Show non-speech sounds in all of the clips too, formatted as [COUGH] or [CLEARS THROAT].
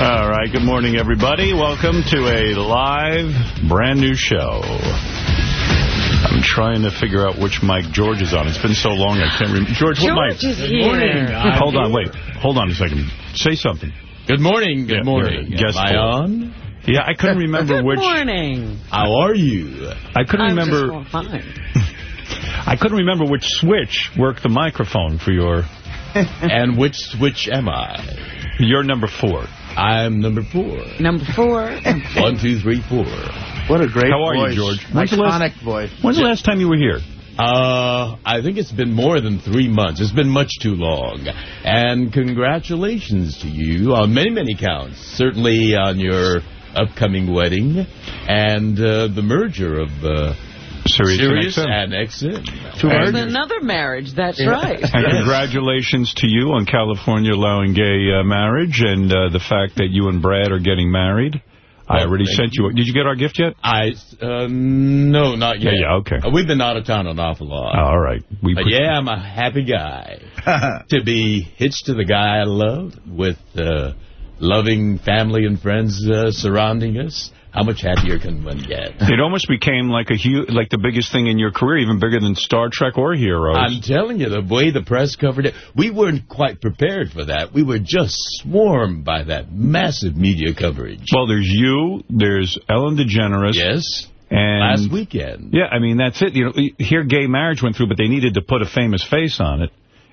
All right, good morning, everybody. Welcome to a live, brand new show. I'm trying to figure out which mic George is on. It's been so long, I can't remember. George, what mic? George is here. Hold on, wait. Hold on a second. Say something. Good morning, good Yeah, morning. yeah, guest Am I boy. on? Yeah, I couldn't remember Good which. morning. How are you? I couldn't I'm remember. just well, fine. [LAUGHS] I couldn't remember which switch worked the microphone for your. [LAUGHS] and which switch am I? You're number four. I'm number four. Number four. [LAUGHS] One, two, three, four. What a great How are you, voice. George? When's the last- Iconic voice. When's the last time you were here? Uh, I think it's been more than three months. It's been much too long. And congratulations to you on many, many counts. Certainly on your upcoming wedding and uh, the merger of uh, Sirius, Sirius and XM. and XM. Two There's another marriage. That's right. And congratulations to you on California allowing gay uh, marriage and uh, the fact that you and Brad are getting married. I already thank sent you. Did you get our gift yet? I, uh, no, not yet. Yeah, yeah, okay. Uh, we've been out of town an awful lot. all right. We But yeah, I'm a happy guy [LAUGHS] to be hitched to the guy I love with uh, loving family and friends uh, surrounding us. How much happier can one get? It almost became like a huge, like the biggest thing in your career, even bigger than Star Trek or Heroes. I'm telling you, the way the press covered it, we weren't quite prepared for that. We were just swarmed by that massive media coverage. well, there's you, there's Ellen DeGeneres. yes, And last weekend. Yeah, I mean, that's it. You know, here gay marriage went through, but they needed to put a famous face on it.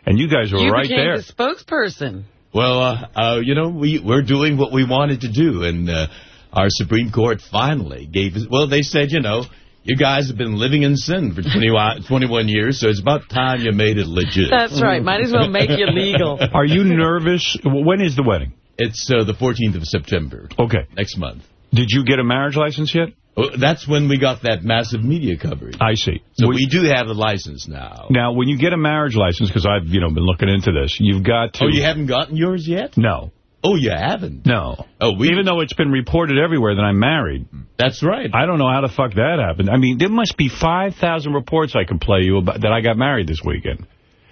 And you guys were you right became there. the spokesperson. Well, uh, uh, you know, we, we're doing what we wanted to do, and uh, our Supreme Court finally gave us, well, they said, you know, you guys have been living in sin for 21, 21 years, so it's about time you made it legit. That's right. Might as well make you [LAUGHS] legal. Are you nervous? When is the wedding? It's uh, the 14th of September, Okay. next month. Did you get a marriage license yet? Oh, that's when we got that massive media coverage. I see. So When- we do have the license now. Now, when you get a marriage license, because I've, you know, been looking into this, you've got to... Oh, you haven't gotten yours yet? No. Oh, you haven't? No. Oh, we, Even though it's been reported everywhere that I'm married, That's right. I don't know how the fuck that happened. I mean, there must be 5,000 reports I could play you about that I got married this weekend.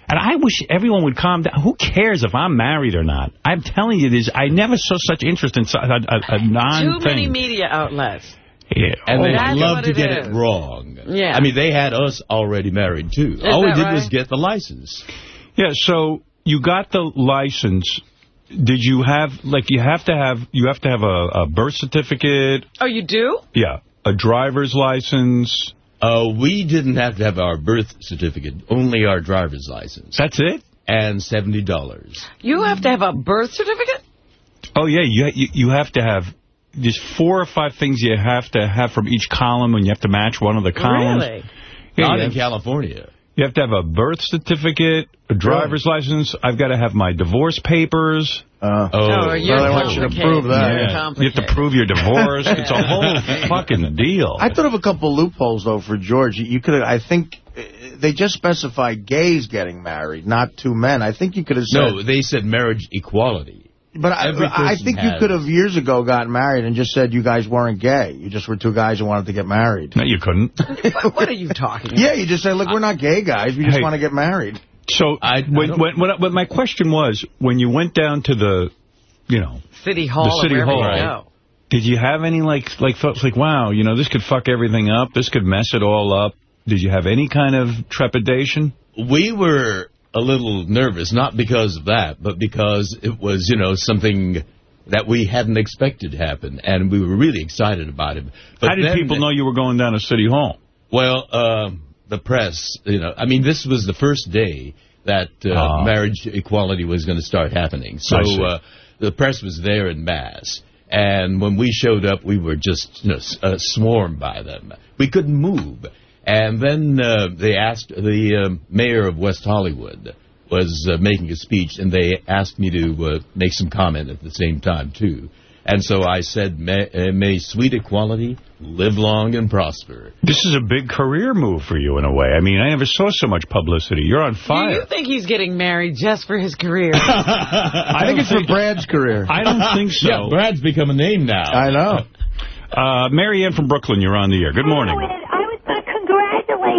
And I wish everyone would calm down. Who cares if I'm married or not? I'm telling you this. I never saw such interest in so- a, a, a non-thing. Too many media outlets. Yeah. and Oh, they love to it get is. it wrong. Yeah. I mean, they had us already married, too. All we did right? was get the license. Yeah, so you got the license. Did you have, like, you have to have, you have to have a, a birth certificate, Oh, you do? yeah, a driver's license. Uh, we didn't have to have our birth certificate, only our driver's license, That's it? and $70. You have to have a birth certificate? Oh, yeah, you, you, you have to have, there's four or five things you have to have from each column, and you have to match one of the columns. Really? Yeah, Not you in California. You have to have a birth certificate, a driver's license. I've got to have my divorce papers. Uh, Oh, Oh, you're well, I want you to prove that. You're You have to prove your divorce. divorced. It's a whole [LAUGHS] [LAUGHS] fucking deal. I thought of a couple loopholes, though, for George. You could I think, uh, they just specified gays getting married, not two men. I think you could have said... no, they said marriage equality. But I, I person think you could have years ago gotten married and just said you guys weren't gay. You just were two guys who wanted to get married. No, you couldn't. [LAUGHS] What, what are you talking about? Yeah, you just say, look, we're not gay guys. We just Hey. want to get married. So I- I when, when, when, but my question was, when you went down to the, you know, City Hall The City Hall. you Right. did you have any like like thoughts like, wow, you know, this could fuck everything up. This could mess it all up. Did you have any kind of trepidation? We were a little nervous, not because of that, but because it was, you know, something that we hadn't expected to happen, and we were really excited about it. But How did then- people know you were going down to City Hall? Well, um, the press, you know, I mean, this was the first day that uh, Ah. marriage equality was going to start happening. So uh, the press was there in mass. And when we showed up, we were just you know, uh, swarmed by them. We couldn't move. And then uh, they asked, the um mayor of West Hollywood was uh, making a speech, and they asked me to uh, make some comment at the same time, too. And so I said, may, uh, may sweet equality live long and prosper. This is a big career move for you in a way. I mean, I never saw so much publicity. You're on fire. Do fire. you think he's getting married just for his career? [LAUGHS] I think it's for Brad's career. I don't think so. Yeah, Brad's become a name now. I know. Uh, Mary Ann from Brooklyn, you're on the air. Good morning.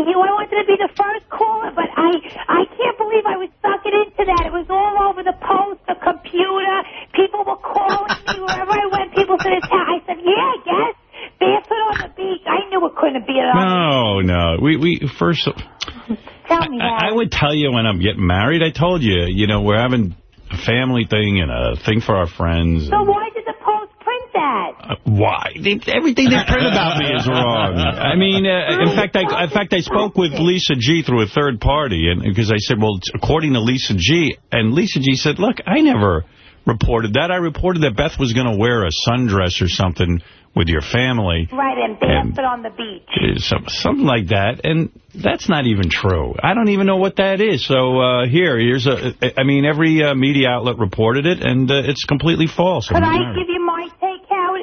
You. I wanted to be the first caller, but I I can't believe I was sucking into that. It was all over the post, the computer. People were calling me [LAUGHS] wherever I went, people said it's I said, yeah, I guess. Barefoot on the beach. I knew it couldn't be it. No, no. We we first. Tell me that. I, I would tell you when I'm getting married. I told you, you know, we're having a family thing and a thing for our friends. So why did the that? Uh, why? They, everything they print about me is wrong. I mean, uh, in fact, I in fact I spoke with Lisa G through a third party, and because I said, well, it's according to Lisa G, and Lisa G said, look, I never reported that. I reported that Beth was going to wear a sundress or something with your family. Right, and barefoot on the beach. Uh, some- Something like that, and that's not even true. I don't even know what that is. So uh, here, here's a. I mean, every uh, media outlet reported it, and uh, it's completely false. Could I'm I give you my take, Howard?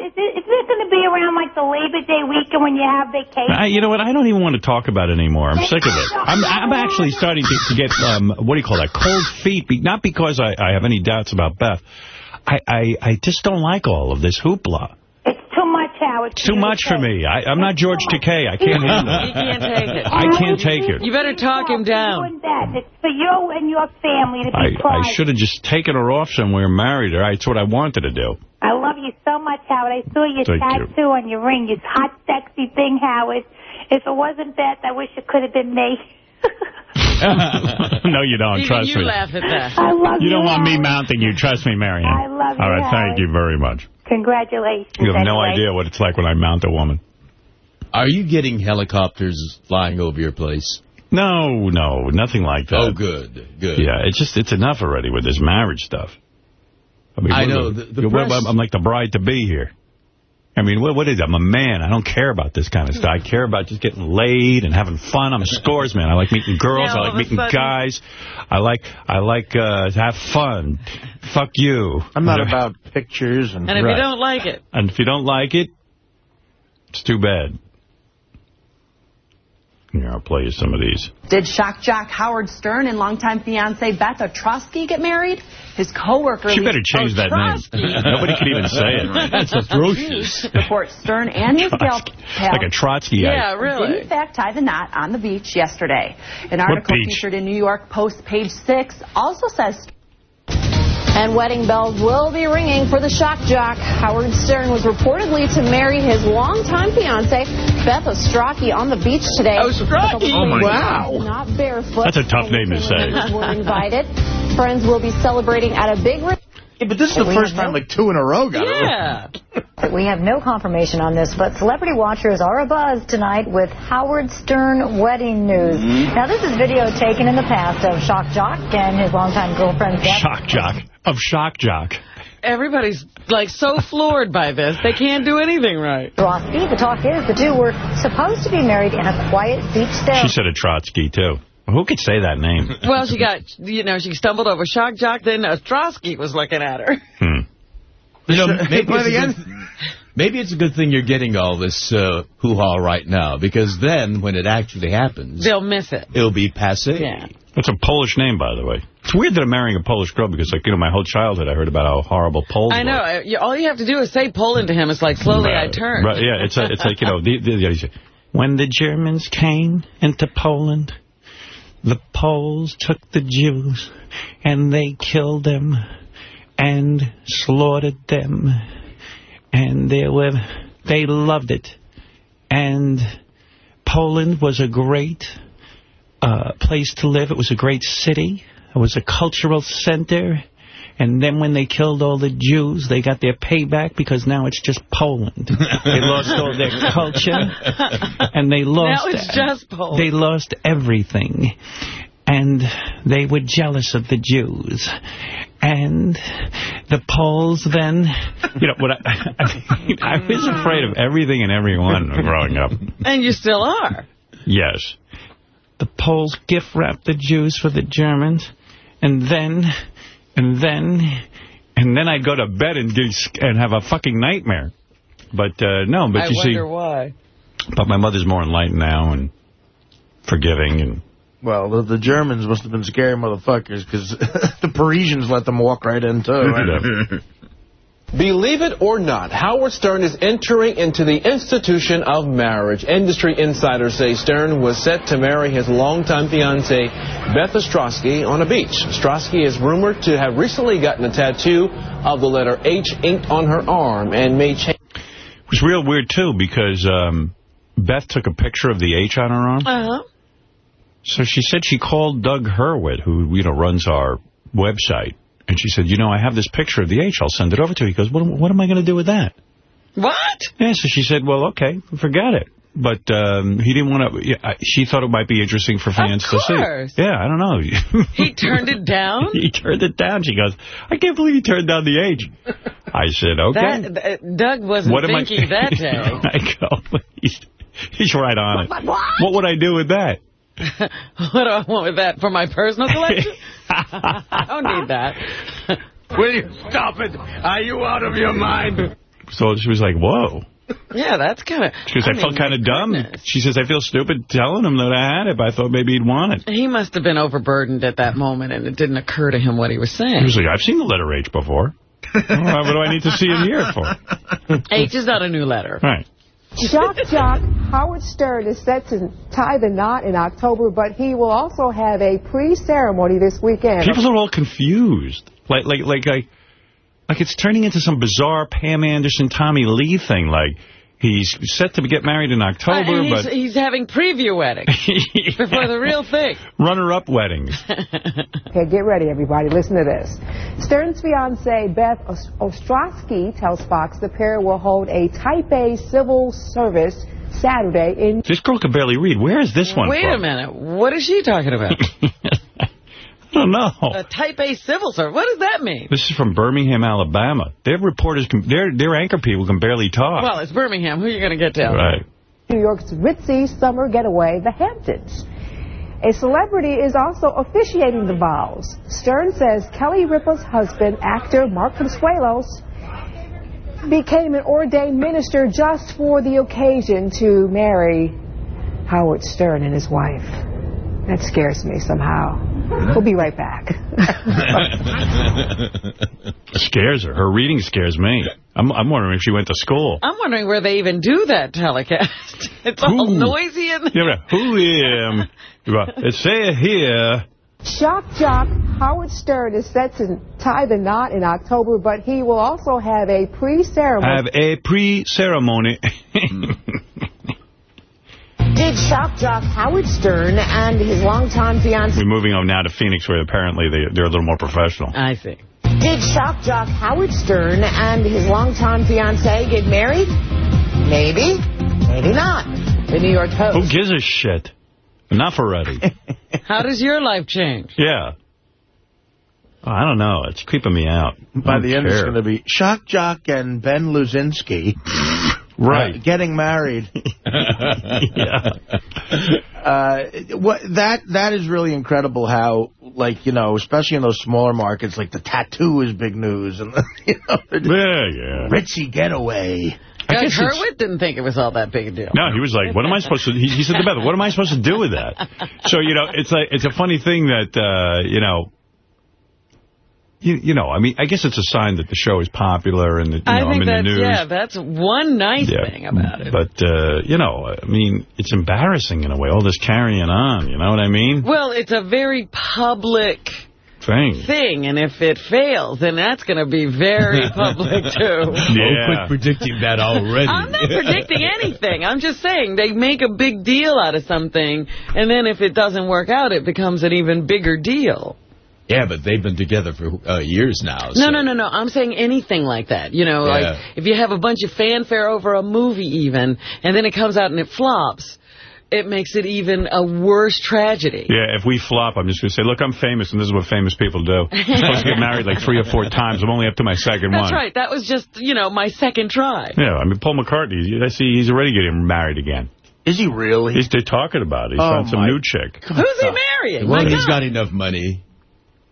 Is it, is this going to be around like the Labor Day weekend when you have vacation? I, you know what? I don't even want to talk about it anymore. I'm sick of it. I'm, I'm actually starting to, to get, um, what do you call that, cold feet. Be- Not because I, I have any doubts about Beth. I, I, I just don't like all of this hoopla. It's too much, Howard. It's too much for me. I, I'm not George Takei. I can't handle He it. can't take it. I can't take it. You better talk him down. Doing that. It's for you and your family to be I. I should have just taken her off somewhere and married her. That's what I wanted to do. I love you so much, Howard. I saw your Thank you. tattoo on your ring. Your hot, sexy thing, Howard. If it wasn't Beth, I wish it could have been me. [LAUGHS] no, you don't. Even Trust you me. laugh at that. I love you. You don't want me mounting you. Trust me, Marion. I love All you, right, thank Howard. you very much. Congratulations. You have no idea what it's like when I mount a woman. Are you getting helicopters flying over your place? No, no, nothing like that. Oh, good, good. Yeah, it's just, it's enough already with this marriage stuff. I, mean, I know, the- the press- I'm like the bride-to-be here. I mean, what, what is it? I'm a man. I don't care about this kind of stuff. I [LAUGHS] care about just getting laid and having fun. I'm a scores man. I like meeting girls. Now, I like of meeting guys. I like I like uh, to have fun. Fuck you. I'm not And- about pictures and... And if Right. you don't like it, And if you don't like it, it's too bad. Here, I'll play you some of these. Did shock jock Howard Stern and longtime fiancee Beth Otrosky get married? His coworker She Lee better change that Ostrowski name. [LAUGHS] Nobody can even say it. That's atrocious. [LAUGHS] Report Stern and his gal pal Like a Trotsky. yeah, really. did in fact tie the knot on the beach yesterday. An article featured in New York Post page six also says and wedding bells will be ringing for the shock jock. Howard Stern was reportedly to marry his longtime fiancee, Beth Ostrowski, on the beach today. Ostrowski? Oh, my wow. Not barefoot. That's a tough name to say. Friends were invited. Friends will be celebrating at a big... Re- Yeah, but this is the first time no- like two in a row got it. Yeah. We have no confirmation on this, but celebrity watchers are abuzz tonight with Howard Stern wedding news. Mm-hmm. Now, this is video taken in the past of Shock Jock and his longtime girlfriend, Beth. Shock jock. Of shock jock. Everybody's like so floored by this. They can't do anything right. Ostrowski. The talk is the two were supposed to be married in a quiet beach She said a Trotsky, too. Who could say that name? [LAUGHS] Well, she got, you know, she stumbled over shock jock. Then Ostrowski was looking at her. Hmm. You know, maybe [LAUGHS] By it's, a good, maybe it's a good thing you're getting all this uh, hoo-ha right now, because then, when it actually happens, They'll miss it. it'll be passé. Yeah. That's a Polish name, by the way. It's weird that I'm marrying a Polish girl because, like, you know, my whole childhood I heard about how horrible Poles I know. were. All you have to do is say Poland to him. It's like slowly I turn. Right, yeah, it's, a, it's like, you know, the, the, the, when the Germans came into Poland, the Poles took the Jews and they killed them and slaughtered them. And they were, they loved it. And Poland was a great uh, place to live. It was a great city. It was a cultural center. And then when they killed all the Jews, they got their payback because now it's just Poland. they lost all their [LAUGHS] culture. And they lost... Now it's just Poland. They lost everything. And they were jealous of the Jews. And the Poles then... You know, what I, [LAUGHS] I, mean, I was afraid of everything and everyone growing up. And you still are. Yes. The Poles gift wrapped the Jews for the Germans, and then, and then, and then I'd go to bed and get, and have a fucking nightmare. But uh, no, but I you see, I wonder why. but my mother's more enlightened now and forgiving, and Well, the, the Germans must have been scary motherfuckers because [LAUGHS] the Parisians let them walk right in, too. Look at [LAUGHS] Believe it or not, Howard Stern is entering into the institution of marriage. Industry insiders say Stern was set to marry his longtime fiancée, Beth Ostrowski, on a beach. Ostrowski is rumored to have recently gotten a tattoo of the letter H inked on her arm and may change. It was real weird, too, because um, Beth took a picture of the H on her arm. Uh-huh. So she said she called Doug Hurwitz, who, you know, runs our website. And she said, you know, I have this picture of the H. I'll send it over to you. He goes, what, what am I going to do with that? What? Yeah, so she said, well, okay, forget it. But um, he didn't want to. Yeah, she thought it might be interesting for fans to see. course. Yeah, I don't know. [LAUGHS] He turned it down? he turned it down. She goes, I can't believe he turned down the age. I said, okay. That, Doug wasn't what am I thinking that [LAUGHS] day. I go, [LAUGHS] he's, he's right on it. What- what? What would I do with that? [LAUGHS] what do I want with that? For my personal collection? [LAUGHS] I don't need that. [LAUGHS] Will you stop it? Are you out of your mind? So she was like, whoa. Yeah, that's kind of... She goes, I, felt kind of dumb. She says, I feel stupid telling him that I had it, but I thought maybe he'd want it. He must have been overburdened at that moment, and it didn't occur to him what he was saying. He was like, I've seen the letter H before. what do I need to see it here for? H is not a new letter. Right. Shock Jock Howard Stern is set to tie the knot in October, but he will also have a pre-ceremony this weekend. People are all confused. Like, like, like, like, like it's turning into some bizarre Pam Anderson, Tommy Lee thing. Like, he's set to get married in October, Uh, he's, but he's having preview weddings [LAUGHS] before the real thing. [LAUGHS] runner-up weddings. [LAUGHS] Okay, get ready, everybody. Listen to this. Stern's fiancee Beth Ostrowski tells Fox the pair will hold a Type A civil service Saturday in This girl can barely read. Where is this one Wait from? a minute. What is she talking about? Oh, I don't know. a Type A civil service. What does that mean? This is from Birmingham, Alabama. Their reporters, can, their their anchor people can barely talk. Well, it's Birmingham. Who are you going to get down? right. New York's ritzy summer getaway, the Hamptons. A celebrity is also officiating the vows. Stern says Kelly Ripa's husband, actor Mark Consuelos, became an ordained minister just for the occasion to marry Howard Stern and his wife. That scares me somehow. We'll be right back. [LAUGHS] scares her. Her reading scares me. I'm, I'm wondering if she went to school. I'm wondering where they even do that telecast. [LAUGHS] It's all noisy in there. Yeah, who am? It say here. Shock jock Howard Stern is set to tie the knot in October, but he will also have a pre-ceremony. Have a pre-ceremony. [LAUGHS] Did shock jock Howard Stern and his longtime fiancée We're moving on now to Phoenix, where apparently they, they're a little more professional. I see. Did shock jock Howard Stern and his longtime fiancée get married? Maybe, maybe not. The New York Post. Who gives a shit? Enough already. [LAUGHS] How does your life change? yeah. I don't know. It's creeping me out. By the don't end, it's going to be Shock Jock and Ben Luzinski. [LAUGHS] Right. uh, getting married. [LAUGHS] yeah. Uh, what that that is really incredible. How like you know, especially in those smaller markets, like the tattoo is big news, and the, [LAUGHS] you know, Yeah, yeah. ritzy getaway. I Doug guess it's- Hurwitz didn't think it was all that big a deal. No, he was like, what am I supposed to, he, he said to Beth, what am I supposed to do with that? So, you know, it's like, it's a funny thing that, uh, you know, you, you know, I mean, I guess it's a sign that the show is popular and that, you I know, I'm think in the that's, news. yeah, that's one nice Yeah. thing about it. But, uh, you know, I mean, it's embarrassing in a way, all this carrying on, you know what I mean? Well, it's a very public Thing. thing, and if it fails, then that's going to be very [LAUGHS] public, too. Oh, quit predicting that already. I'm not predicting anything. I'm just saying they make a big deal out of something, and then if it doesn't work out, it becomes an even bigger deal. Yeah, but they've been together for uh, years now. No, no, no, no. I'm saying anything like that. You know, Yeah. like if you have a bunch of fanfare over a movie even, and then it comes out and it flops, it makes it even a worse tragedy. Yeah, if we flop, I'm just going to say, look, I'm famous, and this is what famous people do. [LAUGHS] I'm supposed to get married like three or four times. I'm only up to my second That's one. That's right. That was just, you know, my second try. Yeah, I mean, Paul McCartney, I see he's already getting married again. Is he really? He's, they're talking about it. He's Oh, found some new chick. Who's he marrying? Well, My he's God. got enough money.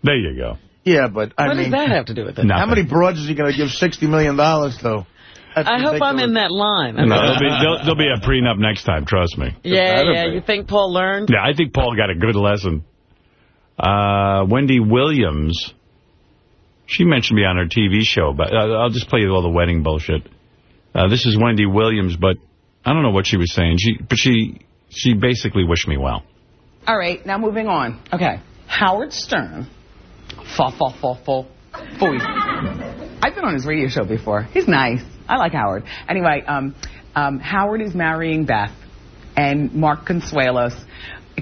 There you go. Yeah, but I What mean, does that have to do with it? how many broads is he going to give $60 million to? That's I hope I'm in that line. No, there'll be, there'll, there'll be a prenup next time, trust me. yeah, yeah. be. You think Paul learned? Yeah, I think Paul got a good lesson. Uh, Wendy Williams She mentioned me on her TV show, but uh, I'll just play you all the wedding bullshit. Uh, this is Wendy Williams, but I don't know what she was saying. She, But she she basically wished me well. All right, now moving on. Okay. Howard Stern. Fa, fa, fa, fa. Fooey. I've been on his radio show before. He's nice. I like Howard. Anyway, um, um, Howard is marrying Beth, and Mark Consuelos,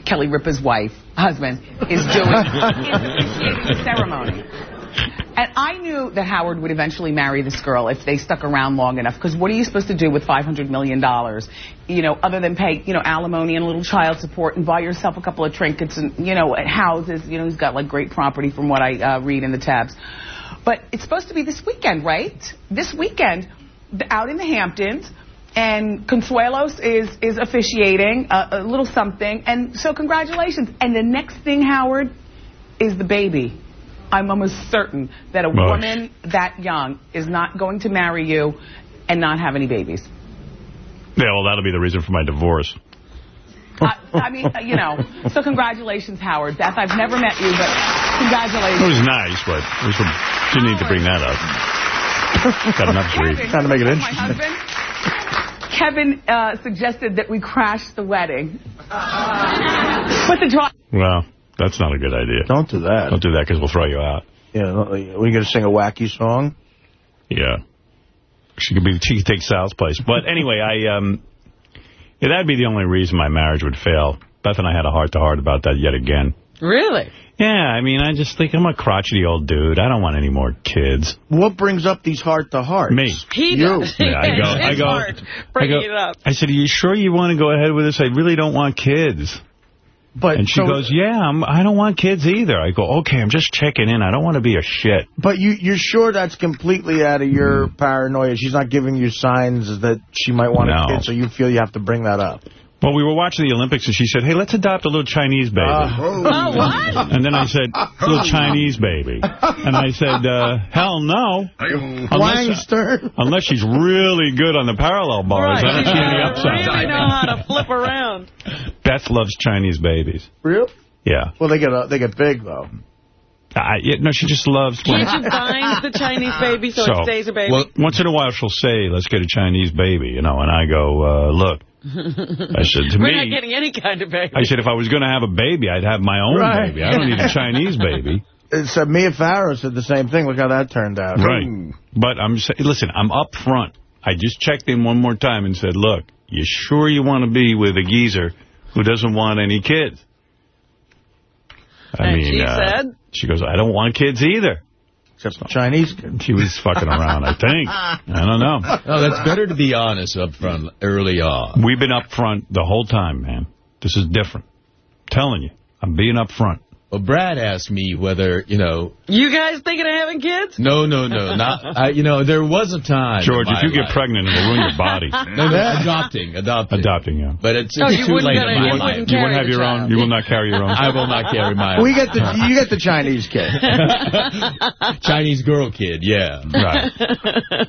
Kelly Ripa's wife, husband, is doing the [LAUGHS] [LAUGHS] ceremony. And I knew that Howard would eventually marry this girl if they stuck around long enough. Because what are you supposed to do with $500 million? You know, other than pay, you know, alimony and a little child support and buy yourself a couple of trinkets and, you know, houses. You know, he's got like great property from what I uh, read in the tabs. But it's supposed to be this weekend, right? This weekend, out in the Hamptons. And Consuelos is, is officiating a, a little something. And so congratulations. And the next thing, Howard, is the baby. I'm almost certain that a Gosh. woman that young is not going to marry you and not have any babies. Yeah, well, that'll be the reason for my divorce. I, I mean, uh, you know, so congratulations, Howard. Beth, I've never met you, but congratulations. It was nice, but it was a, didn't need to bring that up. Got enough grief. Kevin, Trying to make it my husband, Kevin uh, suggested that we crash the wedding. [LAUGHS] But the drive. Well, that's not a good idea. Don't do that. Don't do that because we'll throw you out. Yeah, we're going to sing a wacky song? Yeah. She could be. She could take Sal's place. But anyway, I um, yeah, that'd be the only reason my marriage would fail. Beth and I had a heart-to-heart about that yet again. Really? Yeah, I mean, I just think I'm a crotchety old dude. I don't want any more kids. What brings up these heart-to-hearts? Me. He You. Yeah, I go. [LAUGHS] I go. hard I bringing go. it up. I said, "Are you sure you want to go ahead with this? I really don't want kids." But And she so- goes, "Yeah, I'm, I don't want kids either." I go, "Okay, I'm just checking in. I don't want to be a shit." But you, you're sure that's completely out of your hmm. paranoia? She's not giving you signs that she might want No. a kid, so you feel you have to bring that up? Well, we were watching the Olympics, and she said, "Hey, let's adopt a little Chinese baby." [LAUGHS] Oh, what? And then I said, [LAUGHS] little Chinese baby. And I said, uh, hell no. Unless, Stern. unless she's really good on the parallel bars. I don't see any upside. really know how to flip around. Beth loves Chinese babies. Real? Yeah. Well, they get uh, they get big, though. I, yeah, no, she just loves... Can't you bind the Chinese [LAUGHS] baby so, it stays a baby? Well, once in a while she'll say, let's get a Chinese baby, you know, and I go, uh, look. I said, to [LAUGHS] We're me... not getting any kind of baby. I said, if I was going to have a baby, I'd have my own Right. baby. I don't need a [LAUGHS] Chinese baby. It's, uh, Mia Farrow said the same thing. Look how that turned out. Right. But I'm saying, listen, I'm up front. I just checked in one more time and said, look, you sure you want to be with a geezer who doesn't want any kids? I And mean, she uh, said? She goes, I don't want kids either. Except the Chinese kid. She was fucking around, I think. [LAUGHS] I don't know. No, that's better to be honest up front early on. We've been up front the whole time, man. This is different. telling you, I'm being up front. Well, Brad asked me whether, you know, You guys thinking of having kids? no, no, no, not, [LAUGHS] I, you know, there was a time. George, if you my get pregnant, it'll ruin your body. [LAUGHS] No, no, adopting, adopting. Adopting, yeah. But it's, Oh, it's you too late in you my life. You won't have the your own. You will not carry your own. I will not carry my own. We get the you get the Chinese kid. [LAUGHS] Chinese girl kid, yeah. Right.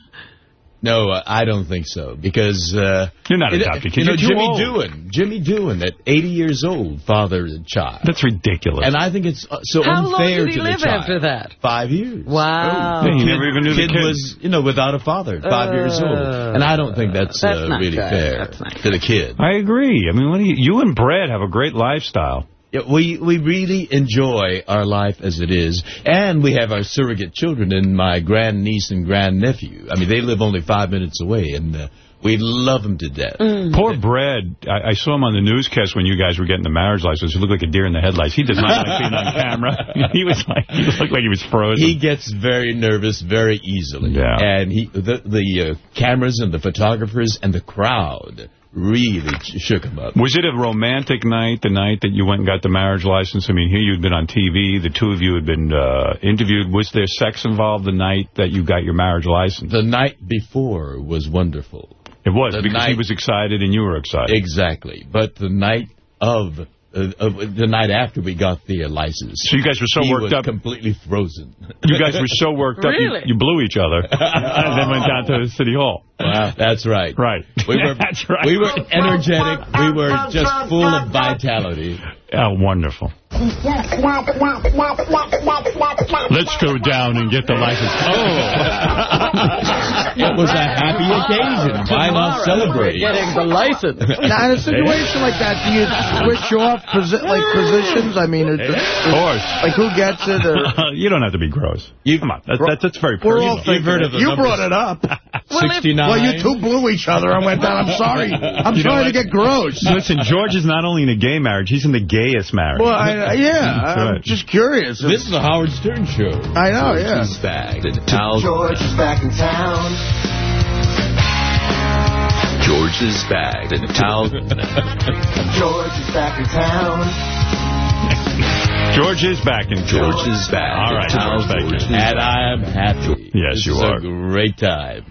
No, uh, I don't think so because uh, You're not it- adopted, You know, Jimmy old. Doohan, Jimmy Doohan, at 80 years old, fathered a child, That's ridiculous. and I think it's uh, so How long unfair did he to the live child. after that? Five years. Wow. Yeah, he never even knew the kid kid. was, you know, without a father, five years old, and I don't think that's, That's uh, not really fair. fair That's not to the kid. I agree. I mean, what do you, you and Brad have a great lifestyle. Yeah, we we really enjoy our life as it is, and we have our surrogate children and my grandniece and grandnephew. I mean, they live only five minutes away, and uh, we love them to death. Mm. Poor Brad. I, I saw him on the newscast when you guys were getting the marriage license. He looked like a deer in the headlights. He does not like being on camera. [LAUGHS] He was like, he looked like he was frozen. He gets very nervous very easily, Yeah. and he the the uh, cameras and the photographers and the crowd really shook him up. was it a romantic night, the night that you went and got the marriage license? I mean, here you'd been on TV. The two of you had been uh, interviewed. Was there sex involved the night that you got your marriage license? The night before was wonderful. It was, the because he was excited and you were excited. Exactly, but the night of. Uh, of the night after we got the uh, license. So you guys were so worked up. completely frozen. You guys were so worked up, you, you blew each other, [LAUGHS] and then went down to City Hall. Wow, [LAUGHS] that's right. Right. We were, [LAUGHS] That's right. We were energetic. We were just full of vitality. Oh, wonderful. Let's go down and get the license. Oh. [LAUGHS] it was a happy occasion. Why not celebrate? Getting the license. Now, in a situation like that, do you switch off posi like positions? I mean, it, Of course. like who gets it? Or you don't have to be gross. You, Come on. That, that's, that's very personal. all thinking heard of the You numbers. brought it up. 69. Well, you two blew each other and went down. I'm [LAUGHS] sorry. I'm You know sorry to get gross. Listen, George is not only in a gay marriage, he's in the gayest marriage. Well, I, yeah, I'm just curious. This is the Howard Stern Show. I know, yeah. He's back. George is back in town. George is back. Al George is back in town. George is back in George is back. All right, Al George, thank George you. And I am happy. Yes, This you is are. a great time.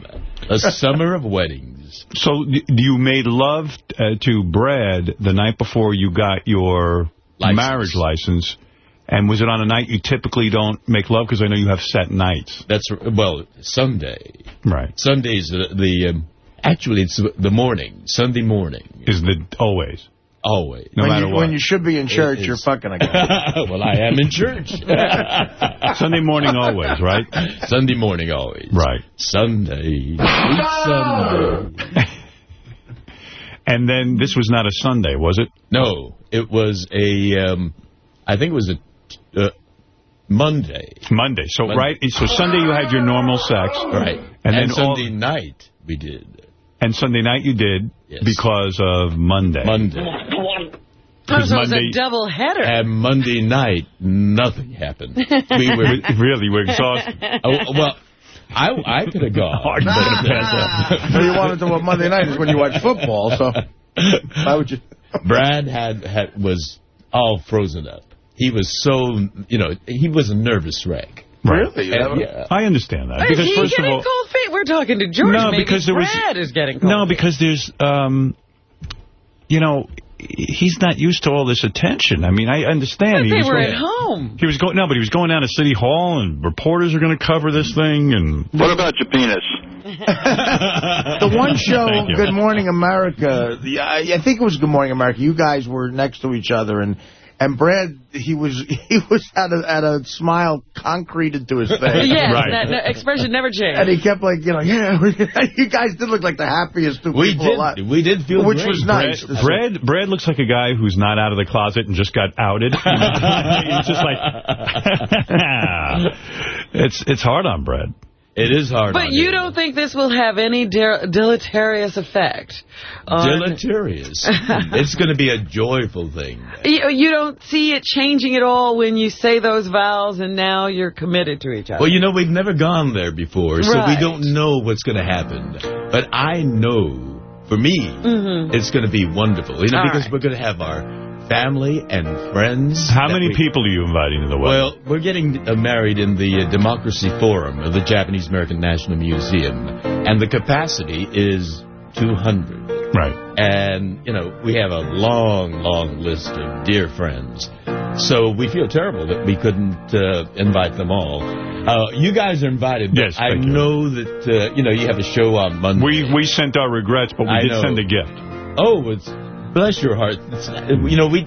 A summer of weddings. So you made love uh, to Brad the night before you got your License. marriage license. And was it on a night you typically don't make love? Because I know you have set nights. That's well, Sunday. Right. Sunday's the, the um, actually it's the morning. Sunday morning. Is the always. Always. No when matter you, what. When you should be in church, is. you're fucking a guy. [LAUGHS] well, I am in church. [LAUGHS] Sunday morning always, right? Sunday morning always. Right. Sunday. Sweet [LAUGHS] Sunday. And then this was not a Sunday, was it? No, it was a, um, I think it was a uh, Monday. Monday. So Monday. right. So Sunday you had your normal sex. Right. And, And, then all- Sunday night we did. And Sunday night you did Yes. because of Monday. Monday. Because so it was Monday- a double header. And Monday night, nothing happened. We were, [LAUGHS] really, we're exhausted. [LAUGHS] oh, well, I, I could have gone. Hard to pass up. [LAUGHS] so you wanted to what Monday night is when you watch football. So why would you? Brad had, had was all frozen up. He was so, you know, he was a nervous wreck. Really? And, yeah. I understand that. Is Because he first of getting all, cold feet? We're talking to George. No, Maybe because there was- is getting cold no, feet. because there's, um, you know, he's not used to all this attention. I mean, I understand. But he they was were going, at home. He was going no, but he was going down to City Hall, and reporters are going to cover this thing, and What about your penis? The one [LAUGHS] show, Good Morning America, the, I, I think it was Good Morning America. You guys were next to each other, and and Brad, he was [LAUGHS] he was at a at a smile concreted to his face. [LAUGHS] Yes, Right. that, that expression never changed. And he kept like, you know, yeah, [LAUGHS] you guys did look like the happiest two We people alive. did, we did feel Which great. was nice. Brad, Brad, Brad looks like a guy who's not out of the closet and just got outed. He's just like, it's it's hard on Brad. It is hard But you don't think this will have any deleterious effect? Deleterious. [LAUGHS] it's going to be a joyful thing. you, you don't see it changing at all when you say those vows and now you're committed to each other? Well, you know, we've never gone there before, so Right. we don't know what's going to happen. But I know, for me, Mhm. it's going to be wonderful. You know, All because right. we're going to have our family and friends. How many we- people are you inviting to the wedding? Well, we're getting uh, married in the uh, Democracy Forum of the Japanese American National Museum, and the capacity is 200. right. And, you know, we have a long, long list of dear friends. So we feel terrible that we couldn't uh, invite them all. Uh, you guys are invited. Yes, I you. know that, uh, you know, you have a show on Monday. We we sent our regrets, but we I did know. send a gift. Oh, it's bless your heart. It's, you know, we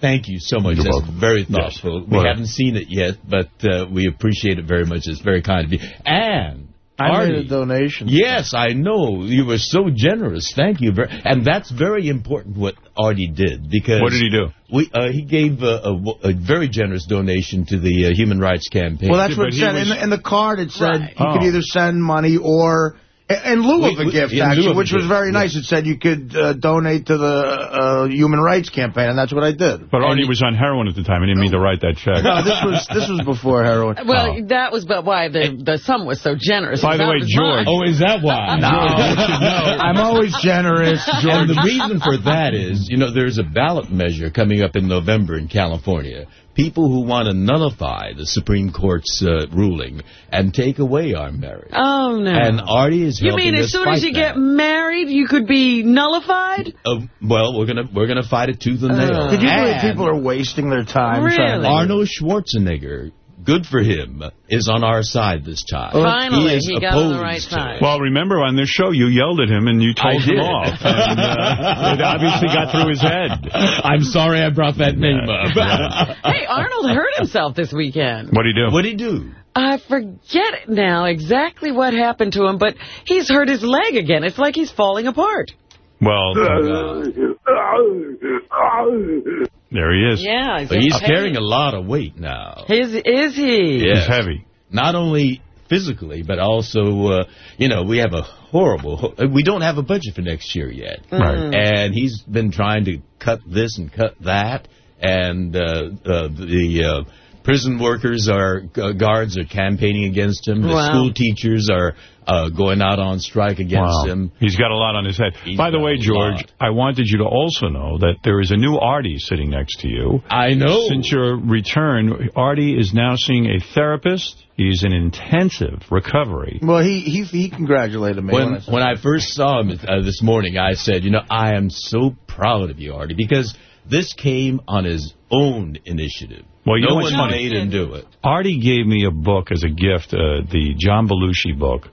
thank you so much. You're That's welcome. very Yes. thoughtful. We Well- haven't seen it yet, but uh, we appreciate it very much. It's very kind of you. And I Artie, made a donation. Yes, I know. You were so generous. Thank you. Very, and that's very important what Artie did because What did he do? We uh, he gave a, a, a very generous donation to the uh, Human Rights Campaign. Well, that's what But it said. was- In, the, in the card, it said Right. you could Oh. either send money or, in lieu We- of a gift, in actually, which was gift, very yeah. nice. It said you could uh, donate to the uh, Human Rights Campaign, and that's what I did. But Arnie was on heroin at the time. I didn't mean to write that check. No, this was this was before heroin. [LAUGHS] well, Oh. that was but why the the sum was so generous. By the way, George- mine. Oh, is that why? [LAUGHS] no. [LAUGHS] I'm always generous, And the reason for that is, you know, there's a ballot measure coming up in November in California. People who want to nullify the Supreme Court's uh, ruling and take away our marriage. Oh no. And Artie is you mean as soon as you that. get married, you could be nullified? Uh, well, we're gonna we're gonna fight it tooth and nail. Uh. Could you believe And people are wasting their time? Really? Arnold Schwarzenegger, good for him, is on our side this time. Finally, is he got on the right to side. Well, remember on this show, you yelled at him and you told him off. And, uh, [LAUGHS] it obviously got through his head. I'm sorry I brought that name up. [LAUGHS] Hey, Arnold hurt himself this weekend. What'd he do? What'd he do? I forget now exactly what happened to him, but he's hurt his leg again. It's like he's falling apart. Well, there he is. Yeah, But he's carrying a lot of weight now. Is, is he? Yes. He's heavy. Not only physically, but also, uh, you know, we have a horrible, we don't have a budget for next year yet. Right. And he's been trying to cut this and cut that. And uh, uh, the uh, prison workers are, uh, guards are campaigning against him. The Wow. school teachers are uh, going out on strike against Wow. him. He's got a lot on his head. He's By the way, George, lot. I wanted you to also know that there is a new Artie sitting next to you. I know. Since your return, Artie is now seeing a therapist. He's in intensive recovery. Well, he he he congratulated me. When I when I first saw him uh, this morning, I said, you know, I am so proud of you, Artie, because this came on his own initiative. Well, you no know what's one funny? made him do it. Artie gave me a book as a gift, uh, the John Belushi book,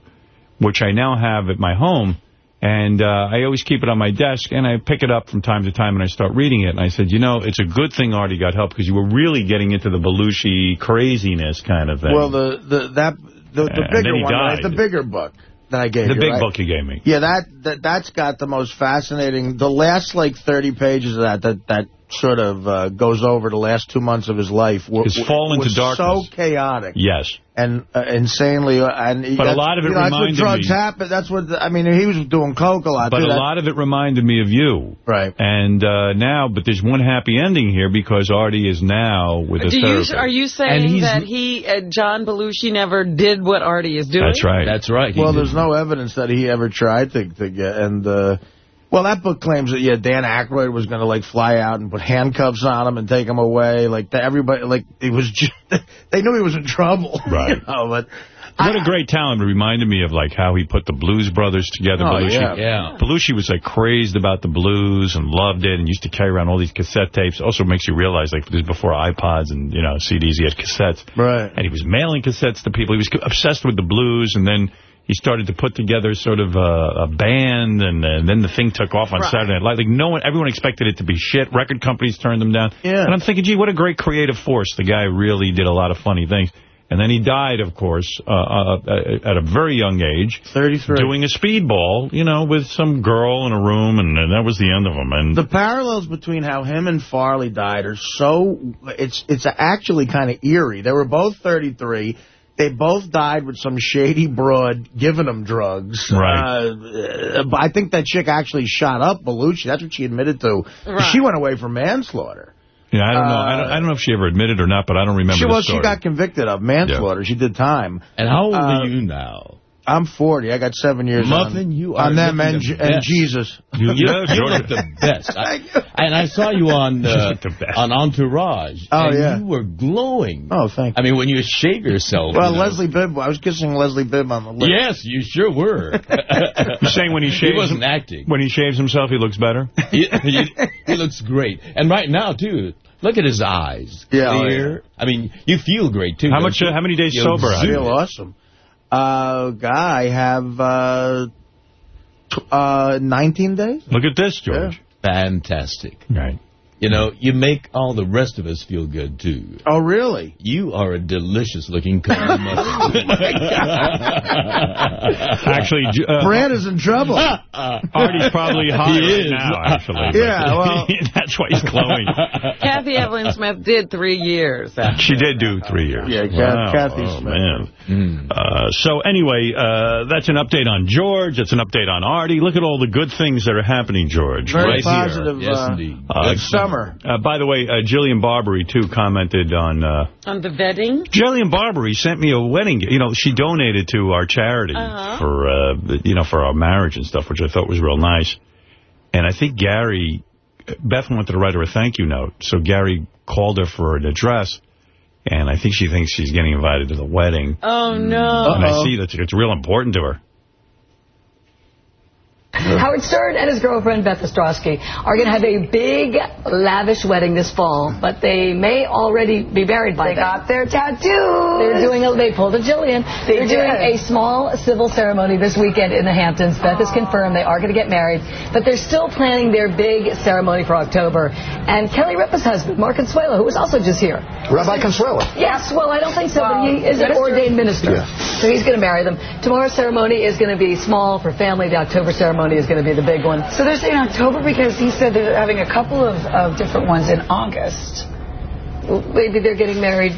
which I now have at my home. And uh, I always keep it on my desk, and I pick it up from time to time, and I start reading it. And I said, you know, it's a good thing Artie got help, because you were really getting into the Belushi craziness kind of thing. Well, the the that the, the bigger one, right? died. the bigger book that I gave the you, The big right? book you gave me. Yeah, that, that that's got the most fascinating. The last like 30 pages of that that that sort of uh, goes over the last two months of his life. wa- His wa- fall into was darkness. So chaotic. Yes. And uh, insanely, uh, and But a lot of it you know, that's what drugs me- happen. That's what I mean. He was doing coke a lot. But too. a lot of it reminded me of you. Right. And uh, now, but there's one happy ending here because Artie is now with a Do you, are you saying that he, uh, John Belushi, never did what Artie is doing? That's right. That's right. he Well, did. there's no evidence that he ever tried to, to get, and, uh, well, that book claims that, yeah, Dan Aykroyd was going to, like, fly out and put handcuffs on him and take him away. Like, that everybody, like, it was just, [LAUGHS] they knew he was in trouble. [LAUGHS] Right. You know, but What a great talent. It reminded me of, like, how he put the Blues Brothers together. Oh, Belushi. yeah. Yeah. Belushi was, like, crazed about the blues and loved it and used to carry around all these cassette tapes. Also makes you realize, like, this before iPods and, you know, CDs, he had cassettes. Right. And he was mailing cassettes to people. He was obsessed with the blues, and then he started to put together sort of a, a band, and, and then the thing took off on Right. Saturday Night Live. Like, no one, everyone expected it to be shit. Record companies turned them down. Yeah. And I'm thinking, gee, what a great creative force. The guy really did a lot of funny things. And then he died, of course, uh, uh, at a very young age, 33. doing a speedball, you know, with some girl in a room, and, and that was the end of him. And The parallels between how him and Farley died are so, it's it's actually kind of eerie. They were both 33. They both died with some shady broad giving them drugs. Right. Uh, but I think that chick actually shot up Belushi. That's what she admitted to. Right. She went away for manslaughter. yeah, I don't know. I don't, I don't know if she ever admitted or not, but I don't remember She the was. story. She got convicted of manslaughter. She did time. And how old Uh, are you now? I'm 40. I got seven years Muffin, on, you are on them and, the and. Jesus. You, [LAUGHS] You, yeah, you look the best. I, and I saw you on [LAUGHS] uh, the best. on Entourage. Oh, and yeah. you were glowing. Oh, thank I mean, when you shave yourself. Well, you know. Leslie Bibb. I was kissing Leslie Bibb on the lips. Yes, you sure were. [LAUGHS] You're saying when he shaves, He wasn't acting. when he shaves himself, he looks better? he, he, he looks great. And right now, too, look at his eyes. Yeah, oh, Clear. I mean, you feel great, too. How much? you? Uh, how many days You sober? I are you? feel awesome. Uh, guy, I have uh, uh, 19 days. Look at this, George. Fantastic. Right. You know, you make all the rest of us feel good, too. Oh, really? You are a delicious-looking country [LAUGHS] muffin. Actually, uh, Brad is in trouble. [LAUGHS] Artie's probably hot He right is. now, actually. Yeah, well- [LAUGHS] That's why he's glowing. Cathy Evelyn Smith did three years. after She did do three years. Yeah, wow. Cathy oh, Smith. man. Mm. Uh, so anyway, uh, that's an update on George. That's an update on Artie. Look at all the good things that are happening, George. Very Right positive. here. Yes, uh, indeed. Uh, summer. Uh, by the way, uh, Jillian Barberie, too, commented on... Uh, On the vetting? Jillian Barberie sent me a wedding. You know, she donated to our charity Uh-huh. for, uh, you know, for our marriage and stuff, which I thought was real nice. And I think Gary, Beth wanted to write her a thank you note. So Gary called her for an address. And I think she thinks she's getting invited to the wedding. Oh, no. And I see that it's real important to her. Howard Stern and his girlfriend, Beth Ostrowski, are going to have a big, lavish wedding this fall, but they may already be married by They then. got their tattoos. They're doing a, they pulled a Jillian. They They're doing a small civil ceremony this weekend in the Hamptons. Beth has confirmed they are going to get married, but they're still planning their big ceremony for October. And Kelly Ripa's husband, Mark Consuelo, who was also just here. Rabbi Consuelo. Yes, well, I don't think so, Well, but he is an ordained minister. Yeah. So he's going to marry them. Tomorrow's ceremony is going to be small for family. The October ceremony is going to be the big one. So they're saying October because he said they're having a couple of, of different ones in August. Maybe they're getting married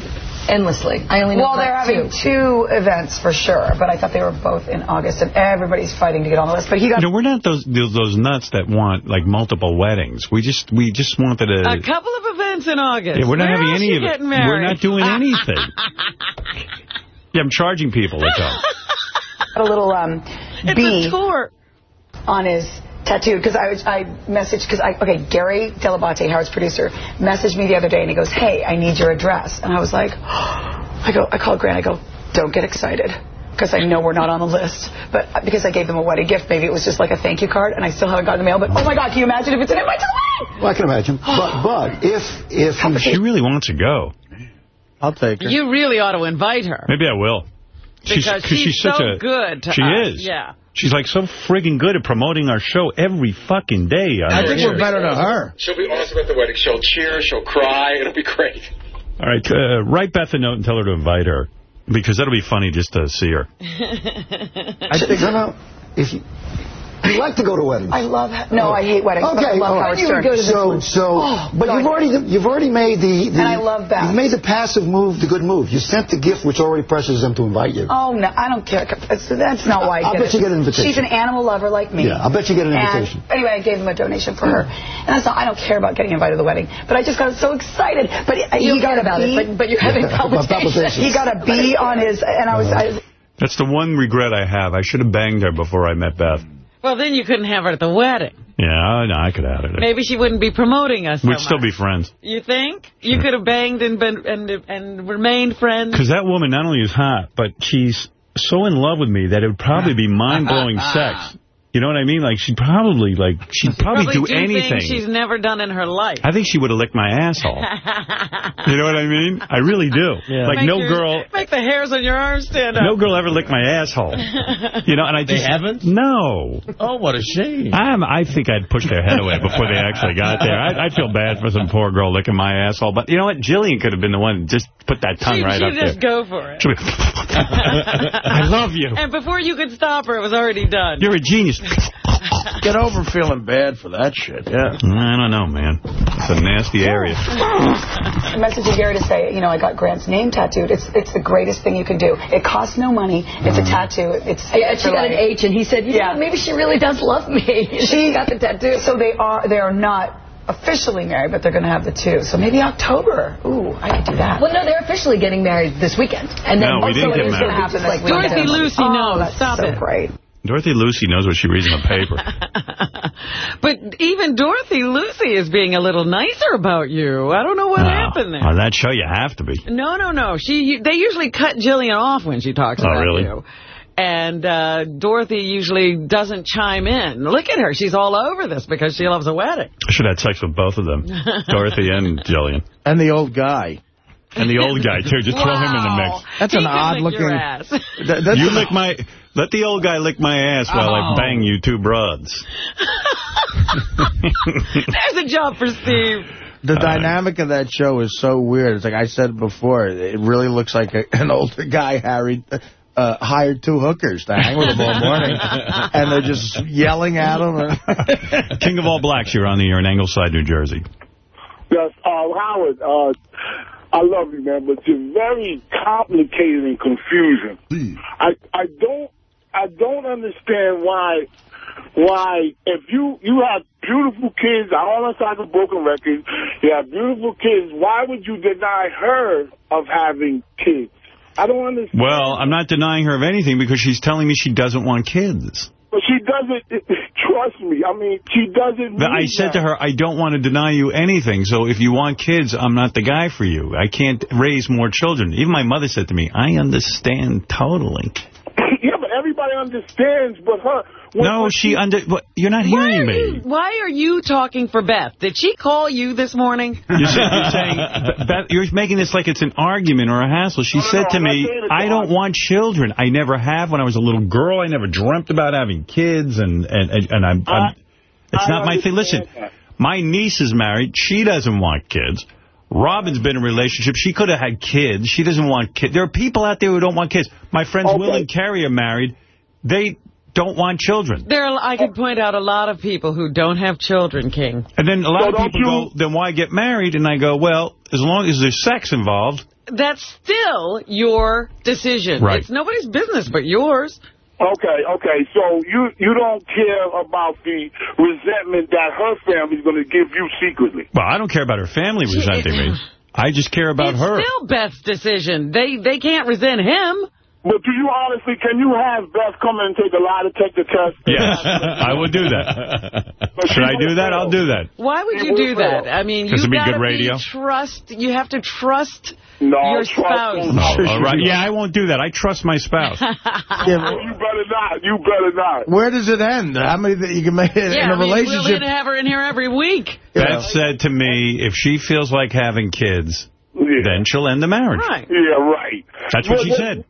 endlessly. I only know Well, they're having two. two events for sure, but I thought they were both in August, and everybody's fighting to get on the list. But he got You know, we're not those those those nuts that want like multiple weddings. We just we just wanted to. A couple of events in August. yeah, we're not Where having else any you of it. We're not doing [LAUGHS] anything. yeah, I'm charging people. That's all. [LAUGHS] a little um, It's B a tour. On his tattoo because I, was- I messaged because I okay Gary Dell'Abate Howard's producer messaged me the other day and he goes hey I need your address and I was like [GASPS] I go I called Grant I go don't get excited because I know we're not on the list but uh, because I gave them a wedding gift maybe it was just like a thank you card and I still haven't gotten the mail but oh my god can you imagine if it's an invite to Well, I can imagine. [GASPS] But but if if She really wants to go. I'll take her. You really ought to invite her. Maybe I will. Because 'cause she's such so a, good to She us. is. Yeah. She's like so friggin' good at promoting our show every fucking day. on I think we're better than her. She'll be awesome at the wedding. She'll cheer. She'll cry. It'll be great. All right, uh, write Beth a note and tell her to invite her. Because that'll be funny just to see her. I think no, no. If you you like to go to weddings. I love no I hate weddings but I Okay, love all Howard right. Stern so so, Oh, but God. you've already you've already made the, the And I love Beth. You've made the passive move, the good move. You sent the gift, which already pressures them to invite you. Oh, no, I don't care. That's, that's not why I I'll did bet it. you get an invitation. She's an animal lover like me. Yeah, I'll bet you get an And invitation. anyway, I gave him a donation for her. And that's not, I don't care about getting invited to the wedding. But I just got so excited. But You he got care a about it, but- but you're having [LAUGHS] About palpitations. palpitations. He got a B on his, and I was, I, That's the one regret I have. I should have banged her before I met Beth. Well, then you couldn't have her at the wedding. Yeah, no, I could have had it. Maybe she wouldn't be promoting us We'd still much. be friends. You think? You could have banged and been and and remained friends. Because that woman not only is hot, but she's so in love with me that it would probably be mind-blowing [LAUGHS] sex. You know what I mean? Like, she'd probably, like, she'd probably, do, anything. she's never done in her life. I think she would have licked my asshole. [LAUGHS] you know what I mean? I really do. Like, Make no your- girl... Make the hairs on your arms stand up. No girl ever licked my asshole. [LAUGHS] You know, and I They just... haven't? No. Oh, what a shame. I'm, I think I'd push their head away before they actually got there. I, I feel bad for some poor girl licking my asshole. But you know what? Jillian could have been the one just put that tongue she, right she up just go for it. She'll be, [LAUGHS] I love you. And before you could stop her, it was already done. You're a genius. Get over feeling bad for that shit, yeah. I don't know, man. It's a nasty area. I messaged Gary to say, you know, I got Grant's name tattooed. It's it's the greatest thing you can do. It costs no money. It's a tattoo. It's Yeah, she for got an. H, and he said, you Yeah. know, maybe she really does love me. [LAUGHS] She got the tattoo. So they are they are not officially married, but they're going to have the two. So maybe October. Ooh, I could do that. Well, no, they're officially getting married this weekend. And then No, we didn't get gonna married. happen Like Dorothy. Lucey oh, knows. that's Stop so it. great. Dorothy Lucey knows what she reads in the paper. [LAUGHS] But even Dorothy Lucey is being a little nicer about you. I don't know what happened there. On that show, you have to be. No, no, no. She They usually cut Jillian off when she talks Oh, about really? you. And uh, Dorothy usually doesn't chime in. Look at her. She's all over this because she loves a wedding. I should have had sex with both of them, [LAUGHS] Dorothy and Jillian. And the old guy. And the old guy, too. Just throw him in the mix. That's He an odd-looking... That- that's You an- lick my... Let the old guy lick my ass while I Oh. bang you two broads. [LAUGHS] There's a job for Steve. The dynamic of that show is so weird. It's like I said before, it really looks like a, an older guy Harry uh, hired two hookers to hang with him all morning. [LAUGHS] and they're just yelling at him. [LAUGHS] King of all blacks, you're on the air in Ingleside, New Jersey. Yes, uh, Howard, uh, I love you, man, but you're very complicated and confusing. I I don't I don't understand why why if you you have beautiful kids, all inside the broken record, you have beautiful kids. Why would you deny her of having kids? I don't understand. Well, I'm not denying her of anything because she's telling me she doesn't want kids. But she doesn't trust me. I mean, she doesn't. But I said that. to her, I don't want to deny you anything. So if you want kids, I'm not the guy for you. I can't raise more children. Even my mother said to me, I understand totally. Yeah, but everybody understands but her. When, No, when she under. What, you're not hearing me. you, why are you talking for Beth? Did she call you this morning? [LAUGHS] You're saying, you're, saying Beth, you're making this like it's an argument or a hassle. She No, no, said no, to I'm me, I don't argument. want children. I never have. When I was a little girl, I never dreamt about having kids. And, and, and, and I'm, I'm, it's I not my thing. Listen, that. my niece is married. She doesn't want kids. Robin's been in a relationship. She could have had kids. She doesn't want kids. There are people out there who don't want kids. My friends Okay. Will and Carrie are married. They don't want children. There, are, I could point out a lot of people who don't have children, King. And then a lot So of people you- go, then why get married? And I go, well, as long as there's sex involved, That's still your decision. Right. It's nobody's business but yours. Okay, okay. So you you don't care about the resentment that her family's going to give you secretly. Well, I don't care about her family resenting me. [LAUGHS] I just care about it's her. still Beth's decision. They they can't resent him. But do you honestly, can you have Beth come in and take a lie detector test? Yes, I would do that. Should I do that? I'll do that. Why would you do that? I mean, you it'd be gotta good radio. trust. You have to trust No, your trust spouse. him. Oh, [LAUGHS] all right. Yeah, I won't do that. I trust my spouse. [LAUGHS] Yeah, you better not. You better not. Where does it end? How many that you can make it Yeah, in a I mean, we're relationship? going to have her in here every week. you know? Beth said to me, if she feels like having kids, Yeah, then she'll end the marriage. Right. yeah right. That's what But she said.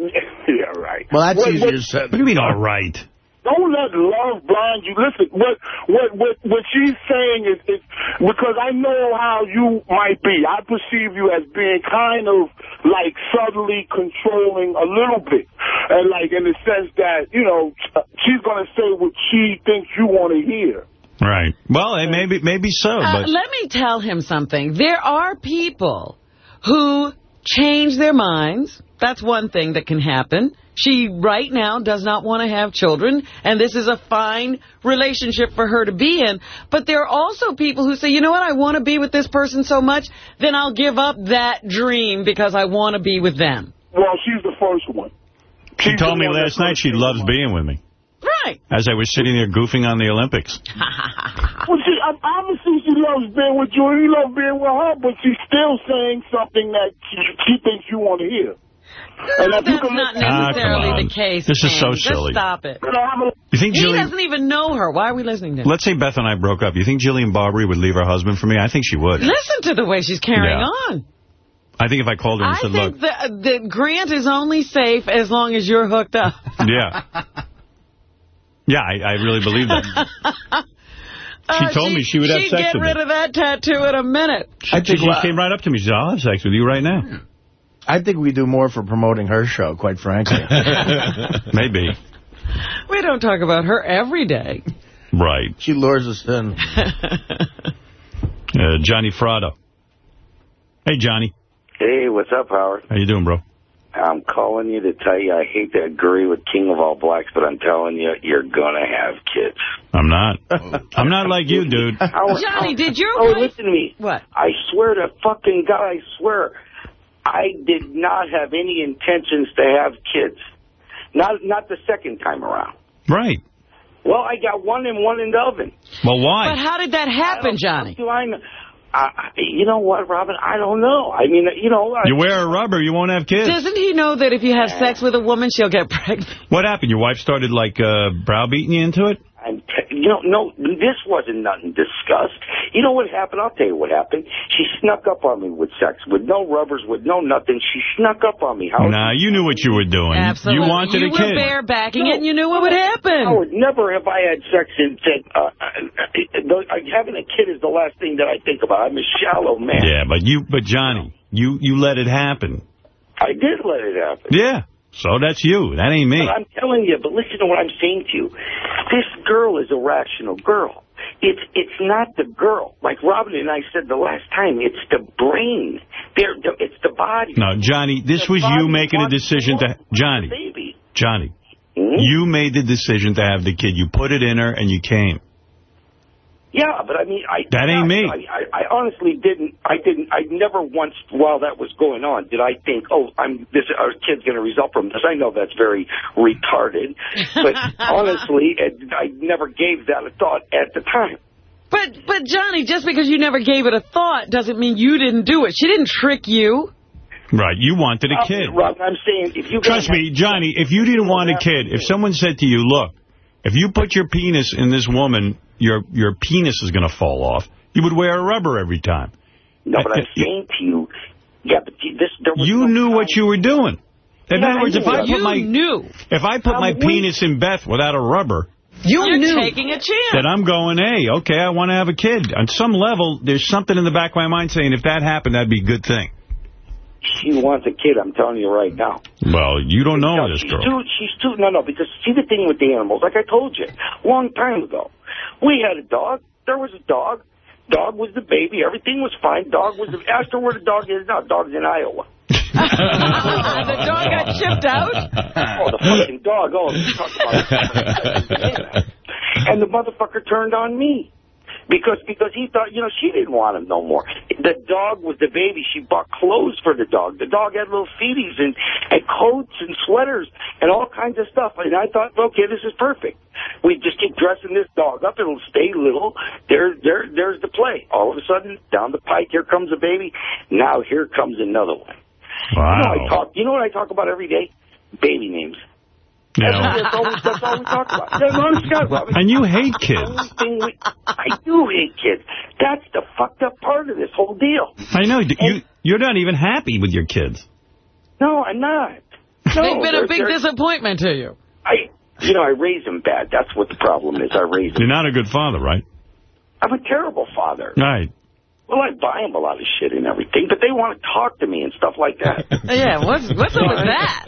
[LAUGHS] Yeah, right. Well, that's What- easier what- said. What do you mean, all right? Don't let love blind you. Listen, what what what what she's saying is, is because I know how you might be. I perceive you as being kind of like subtly controlling a little bit, and like in the sense that you know she's gonna say what she thinks you want to hear. Right. Well, maybe maybe so, Uh, but let me tell him something. There are people who change their minds. That's one thing that can happen. She, right now, does not want to have children, and this is a fine relationship for her to be in. But there are also people who say, you know what, I want to be with this person so much, then I'll give up that dream because I want to be with them. Well, she's the first one. she She's told me last night she loves one. being with me. Right. As I was sitting there goofing on the Olympics. [LAUGHS] Well, she, obviously she loves being with you, and you love being with her, but she's still saying something that she, she thinks you want to hear. And if you That's not listen- Ah, necessarily the case. This is so King. Just silly. stop it. You know, I'm a- You think He Jillian... doesn't even know her. Why are we listening to him? Let's say Beth and I broke up. You think Jillian Barberie would leave her husband for me? I think she would. Listen to the way she's carrying Yeah. on. I think if I called her and I said, think look, that, that Grant is only safe as long as you're hooked up. yeah. [LAUGHS] Yeah, I, I really believe that. [LAUGHS] She Uh, told me she would have sex with me. she'd sex get with rid of that tattoo in a minute. She, I think she what- came right up to me. She said, I'll have sex with you right now. I think we do more for promoting her show, quite frankly. [LAUGHS] Maybe. We don't talk about her every day. Right. she lures us in. [LAUGHS] Uh, Johnny Frado. Hey, Johnny. Hey, what's up, Howard? How you doing, bro? I'm calling you to tell you I hate to agree with King of All Blacks, but I'm telling you, you're going to have kids. I'm not. [LAUGHS] I'm not like you, dude. [LAUGHS] Howard, Johnny, did your Oh, wife... listen to me. What? I swear to fucking God, I swear, I did not have any intentions to have kids. Not not the second time around. Right. Well, I got one and one in the oven. Well, why? But how did that happen, Johnny? Do I know? I, you know what, Robin? I don't know. I mean, you know, I, You wear a rubber, you won't have kids. Doesn't he know that if you have sex with a woman, she'll get [LAUGHS] pregnant? What happened? Your wife started, like, uh, browbeating you into it? I'm t- you know, no, this wasn't nothing discussed. You know what happened? I'll tell you what happened. She snuck up on me with sex, with no rubbers, with no nothing. She snuck up on me. Howard. Nah, you knew what you were doing. Absolutely. You wanted you a kid. You were barebacking it and you knew what would happen. Howard, never have I had sex and said, uh, uh, uh, having a kid is the last thing that I think about. I'm a shallow man. Yeah, but you, but Johnny, you, you let it happen. I did let it happen. Yeah. So that's you. That ain't me. But I'm telling you, but listen to what I'm saying to you. This girl is a rational girl. It's it's not the girl. Like Robin and I said the last time, it's the brain. They're, the, it's the body. No, Johnny, this The was you making a decision to... Johnny, Baby. Johnny, Hmm? you made the decision to have the kid. You put it in her and you came. Yeah, but I mean, I That ain't me. I, I, I honestly didn't. I didn't. I never once, while that was going on, did I think, oh, I'm this our kid's going to result from this. I know that's very retarded, but [LAUGHS] honestly, it, I never gave that a thought at the time. But, but Johnny, just because you never gave it a thought doesn't mean you didn't do it. She didn't trick you. Right, you wanted a Uh, kid. Robin, I'm saying if you Trust me, Johnny, if you didn't want a kid, if someone said to you, look, If you put your penis in this woman, your your penis is going to fall off. You would wear a rubber every time. No, but I'm saying to you, yeah, but this there was You no knew time. what you were doing. In Yeah, other words, if knew I that. put You my knew. if I put my Um, penis in Beth without a rubber, You You're knew. taking a chance. That I'm going, hey, okay, I want to have a kid. On some level, there's something in the back of my mind saying if that happened, that'd be a good thing. She wants a kid, I'm telling you right now. Well, you don't know No, this she's girl. Too, she's too, no, no, because see the thing with the animals, like I told you, long time ago, we had a dog, there was a dog, dog was the baby, everything was fine, dog was the, ask her where the dog is now, dog's in Iowa. [LAUGHS] the dog got shipped out? Oh, the fucking dog, oh, you talk about [LAUGHS] And the motherfucker turned on me. Because because he thought, you know, she didn't want him no more. The dog was the baby. She bought clothes for the dog. The dog had little feeties and, and coats and sweaters and all kinds of stuff. And I thought, okay, this is perfect. We just keep dressing this dog up. It'll stay little. There, there, there's the play. All of a sudden, down the pike, here comes a baby. Now here comes another one. You know, I talk. You know what I talk about every day? Baby names. Yeah. That's, all, that's all we talk about. Yeah, honest to God, Robin. And you hate kids. We- I do hate kids. That's the fucked up part of this whole deal. I know. You, you're not even happy with your kids. No, I'm not. No, They've been a big disappointment to you. I, you know, I raise them bad. That's what the problem is. I raise them. You're not a good father, right? I'm a terrible father. Right. Well, I buy them a lot of shit and everything, but they want to talk to me and stuff like that. [LAUGHS] Yeah, what's what's up with that?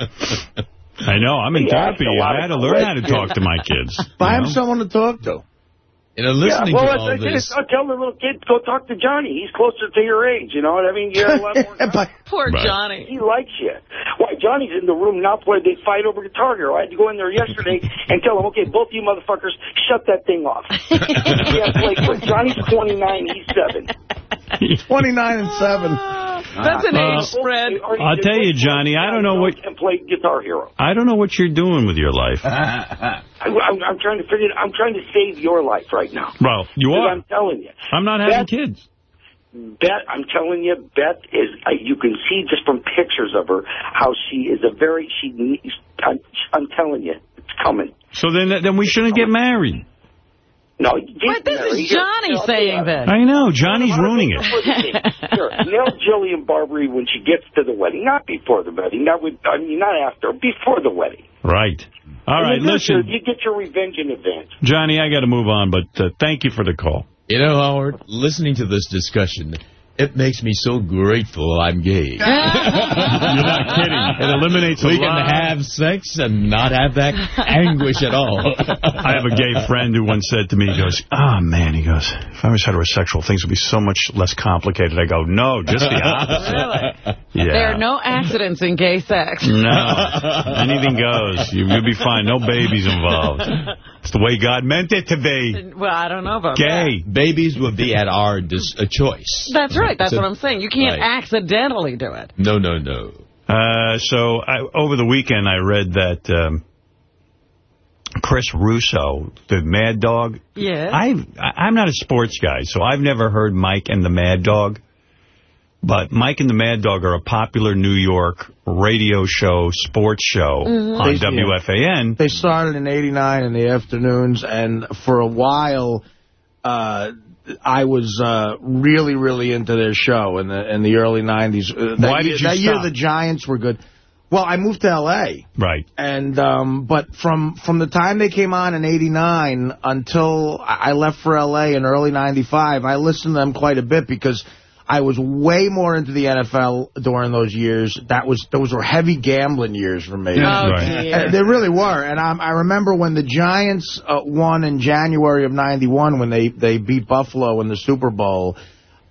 [LAUGHS] I know. I'm in Yeah, therapy. it's a lot I had to learn how to talk to my kids. [LAUGHS] You him know? someone to talk to. You know, listening yeah, well, to I, all I, did this. it. I tell the little kid, go talk to Johnny. He's closer to your age. You know what I mean? You have a lot more [LAUGHS] time. Poor Right. Johnny. He likes you. Why, Johnny's in the room now playing. They fight over Guitar Hero. I had to go in there yesterday [LAUGHS] and tell him, okay, both you motherfuckers, shut that thing off. [LAUGHS] yeah, play. Johnny's 29, he's 7. 29 and 7. That's an Uh, age spread. I'll tell you, Johnny, I don't know what And play Guitar Hero. I don't know what you're doing with your life. I, I'm, I'm trying to figure. I'm trying to save your life right now. Well, you Because are. I'm telling you. I'm not having Beth, kids. Beth, I'm telling you, Beth is. Uh, you can see just from pictures of her how she is a very. She. needs- I'm, I'm telling you, it's coming. So then, then we shouldn't get married. No, But this is Johnny saying this. I know. Johnny's ruining it. Sure. Nail Jillian Barberie when she gets to the wedding, not before the wedding. Not with. I mean, not after. Before the wedding. Right. All And right, you get your- listen, you get your revenge in advance. Johnny, I got to move on, but uh, thank you for the call. You know, Howard, listening to this discussion, it makes me so grateful I'm gay. [LAUGHS] You're not kidding. It eliminates a we can have sex and not have that anguish at all. [LAUGHS] I have a gay friend who once said to me, he goes, oh, man, he goes, if I was heterosexual, things would be so much less complicated. I go, no, just the opposite. [LAUGHS] Really? Yeah. There are no accidents in gay sex. No. Anything goes. You, you'll be fine. No babies involved. It's the way God meant it to be. Well, I don't know about Gay. Babies would be at our dis- uh, choice. That's right. That's So- what I'm saying. You can't Right. accidentally do it. No, no, no. Uh, so I, over the weekend, I read that um, Chris Russo, the Mad Dog. Yeah. I I'm not a sports guy, so I've never heard Mike and the Mad Dog. But Mike and the Mad Dog are a popular New York radio show, sports show Mm-hmm. on They- WFAN. They started in 89 in the afternoons, and for a while, uh, I was uh, really, really into their show in the in the early 90s. Uh, that Why year, did you That year, the Giants were good. Well, I moved to L.A., Right. and um, but from from the time they came on in '89 until I I left for L.A. in early '95, I listened to them quite a bit because I was way more into the NFL during those years. That was those were heavy gambling years for me. Oh, Right. dear. Uh, They really were, and I, I remember when the Giants uh, won in January of '91 when they they beat Buffalo in the Super Bowl.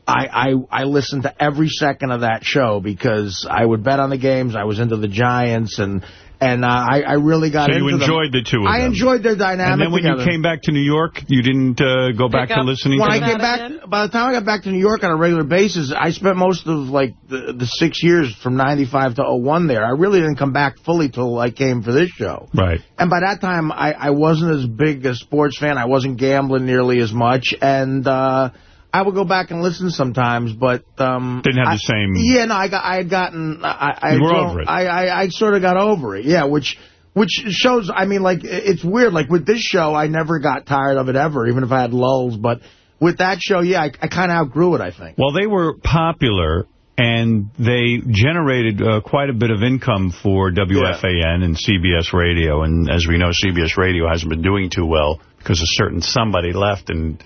I, I I listened to every second of that show because I would bet on the games. I was into the Giants, and and uh, I I really got So you into them. enjoyed the two of I enjoyed their dynamic. And then when together. you came back to New York, you didn't uh, go back Pick to up listening when to I them? came back, by the time I got back to New York on a regular basis, I spent most of like the, the six years from '95 to '01 there. I really didn't come back fully till I came for this show. Right. And by that time, I, I wasn't as big a sports fan. I wasn't gambling nearly as much, and uh, I would go back and listen sometimes, but um, Didn't have I- the same- Yeah, no, I got, I had gotten, I, I, You were over it. I, I, I sort of got over it. Yeah, which Which shows, I mean, like, it's weird. Like, with this show, I never got tired of it ever, even if I had lulls. But with that show, yeah, I, I kind of outgrew it, I think. Well, they were popular, and they generated uh, quite a bit of income for WFAN and CBS Radio. And as we know, CBS Radio hasn't been doing too well because a certain somebody left and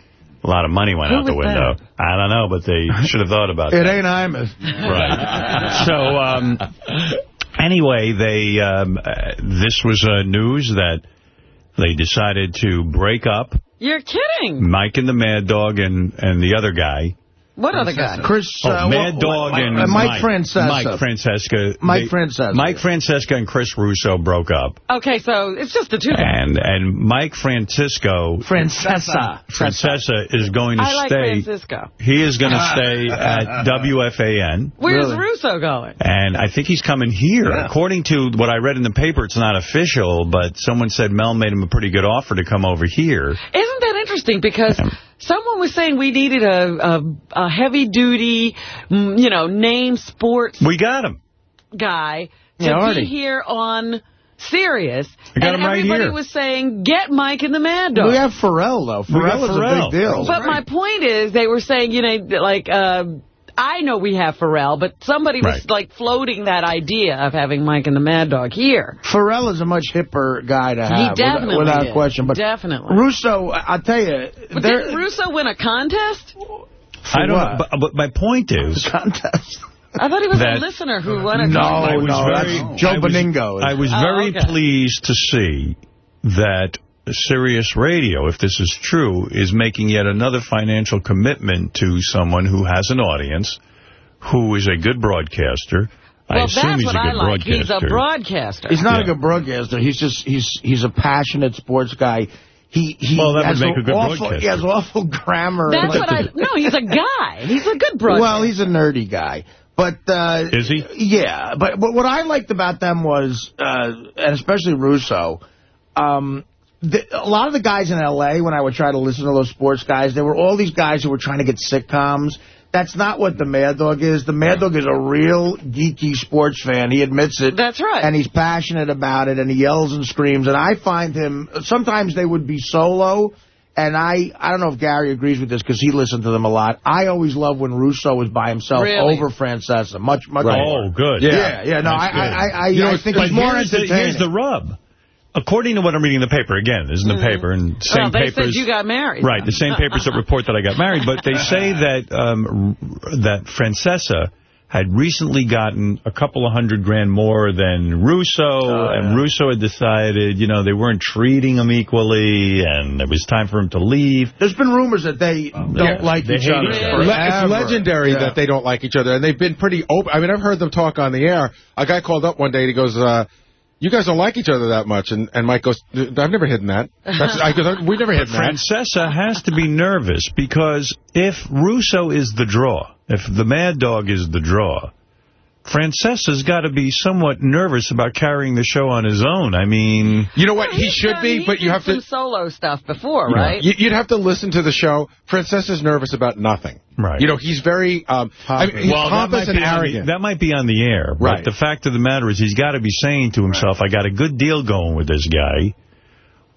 a lot of money went Who out the was window. I don't know, but they [LAUGHS] should have thought about It It ain't Imus. Right. [LAUGHS] So, um, anyway, they um, uh, this was uh, news that they decided to break up You're kidding. Mike and the Mad Dog and, and the other guy. What other guy? Chris, Oh, uh, Mad what- Dog what- and uh, Mike Francesa. Mike Francesca. Mike They- Francesa. Mike Francesca and Chris Russo broke up. Okay, so it's just the two. of them. And and Mike Francisco... Francesa. Francesa is going to I like stay... Francisco. He is going to stay at WFAN. Where's Russo going? And I think he's coming here. According to what I read in the paper, it's not official, but someone said Mel made him a pretty good offer to come over here. Isn't that interesting? Because someone was saying we needed a, a, a heavy-duty, mm, you know, name sports We got him. guy to Yeah, be here on Sirius. I got and him right everybody here. was saying, get Mike and the Mad Dog. We have Ferrall, though. We got Ferrall is Ferrall. a big deal. But my point is, they were saying, you know, like, uh, I know we have Ferrall, but somebody was, like, floating that idea of having Mike and the Mad Dog here. Ferrall is a much hipper guy to have, without- definitely without is. question. But Definitely. Russo, I- I'll tell you, But there- didn't Russo win a contest? I don't what? know, but, but my point is... [LAUGHS] contest. I thought he was That- a listener who won a No, contest. I was no, very, that's Joe I was- Beningo. I was Oh, very okay. pleased to see that Sirius Radio, if this is true, is making yet another financial commitment to someone who has an audience, who is a good broadcaster. I Well, assume that's he's what a I good like. He's a broadcaster. He's not Yeah. a good broadcaster. He's just he's he's a passionate sports guy. He he Well, that would has make a good awful, broadcaster. He has awful grammar. That's what I... No, he's a guy. He's a good broadcaster. Well, he's a nerdy guy. But uh, Is he? Yeah, but, but what I liked about them was, uh, and especially Russo, um, the, a lot of the guys in L.A., when I would try to listen to those sports guys, there were all these guys who were trying to get sitcoms. That's not what the Mad Dog is. The Mad Dog is a real geeky sports fan. He admits it. That's right. And he's passionate about it, and he yells and screams. And I find him, sometimes they would be solo, and I, I don't know if Gary agrees with this because he listened to them a lot. I always love when Russo was by himself Really? over Francesa. Much, much Oh, good. Yeah, yeah. No, I, That's good. I, I, You know, I think but he's more here's the, entertaining. here's the rub. According to what I'm reading in the paper, again, this is in the paper, and same well, they papers... said you got married. Right, the same papers that report that I got married, but they say [LAUGHS] that um, that Francesa had recently gotten a couple of hundred grand more than Russo, and Russo had decided, you know, they weren't treating him equally, and it was time for him to leave. There's been rumors that they don't Yeah, like they each other. each other. Le- It's legendary Yeah. that they don't like each other, and they've been pretty open. I mean, I've heard them talk on the air. A guy called up one day, and he goes, uh, you guys don't like each other that much. And, and Mike goes, I've never hidden that. That's, I we never hidden [LAUGHS] that. Francesa has to be nervous because if Russo is the draw, if the Mad Dog is the draw, Francesa's got to be somewhat nervous about carrying the show on his own. I mean... You know what? He should done- be, but you have to... some solo stuff before, Yeah. right? You- You'd have to listen to the show. Francesa's nervous about nothing. Right. You know, he's very um, I mean, he's Well, that pompous might, and be on the, that might be on the air, but Right. the fact of the matter is he's got to be saying to himself, I got a good deal going with this guy.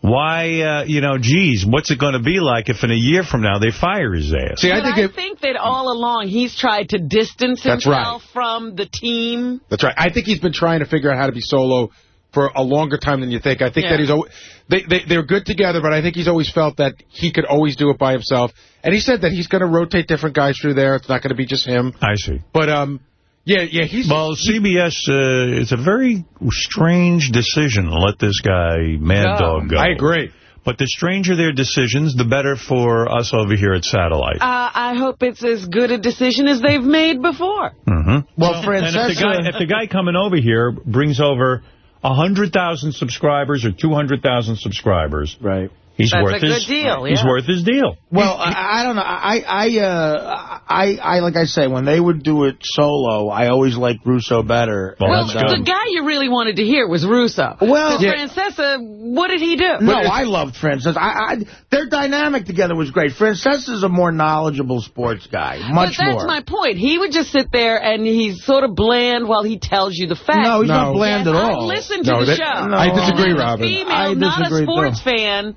Why, uh, you know, geez, what's it going to be like if in a year from now they fire his ass? See, I think I it, think that all along he's tried to distance That's himself from the team. That's right. I think he's been trying to figure out how to be solo for a longer time than you think. I think Yeah. that he's always, they, they, they're good together, but I think he's always felt that he could always do it by himself. And he said that he's going to rotate different guys through there. It's not going to be just him. I see. But, um, yeah, yeah, he's... Well, CBS, uh, it's a very strange decision to let this guy, Mad Yeah. Dog, go. I agree. But the stranger their decisions, the better for us over here at Satellite. Uh, I hope it's as good a decision as they've made before. Mm-hmm. Well, And Francesa... if the, guy, if the guy coming over here brings over 100,000 subscribers or 200,000 subscribers, Right. He's That's worth a good his deal, He's worth his deal. Well, I, I don't know. I I uh, I, I, like I say, when they would do it solo, I always liked Russo better. Well, And, um, the guy you really wanted to hear was Russo. Well- 'Cause Yeah. Francesa, what did he do? No, I loved Frances. I, I, their dynamic together was great. Frances is a more knowledgeable sports guy, much but that's more. my point. He would just sit there and he's sort of bland while he tells you the facts. No, he's not bland And at I all. listened to No, the that- show. no. I disagree, And as a Robin. Female, I not a disagree, sports too. fan.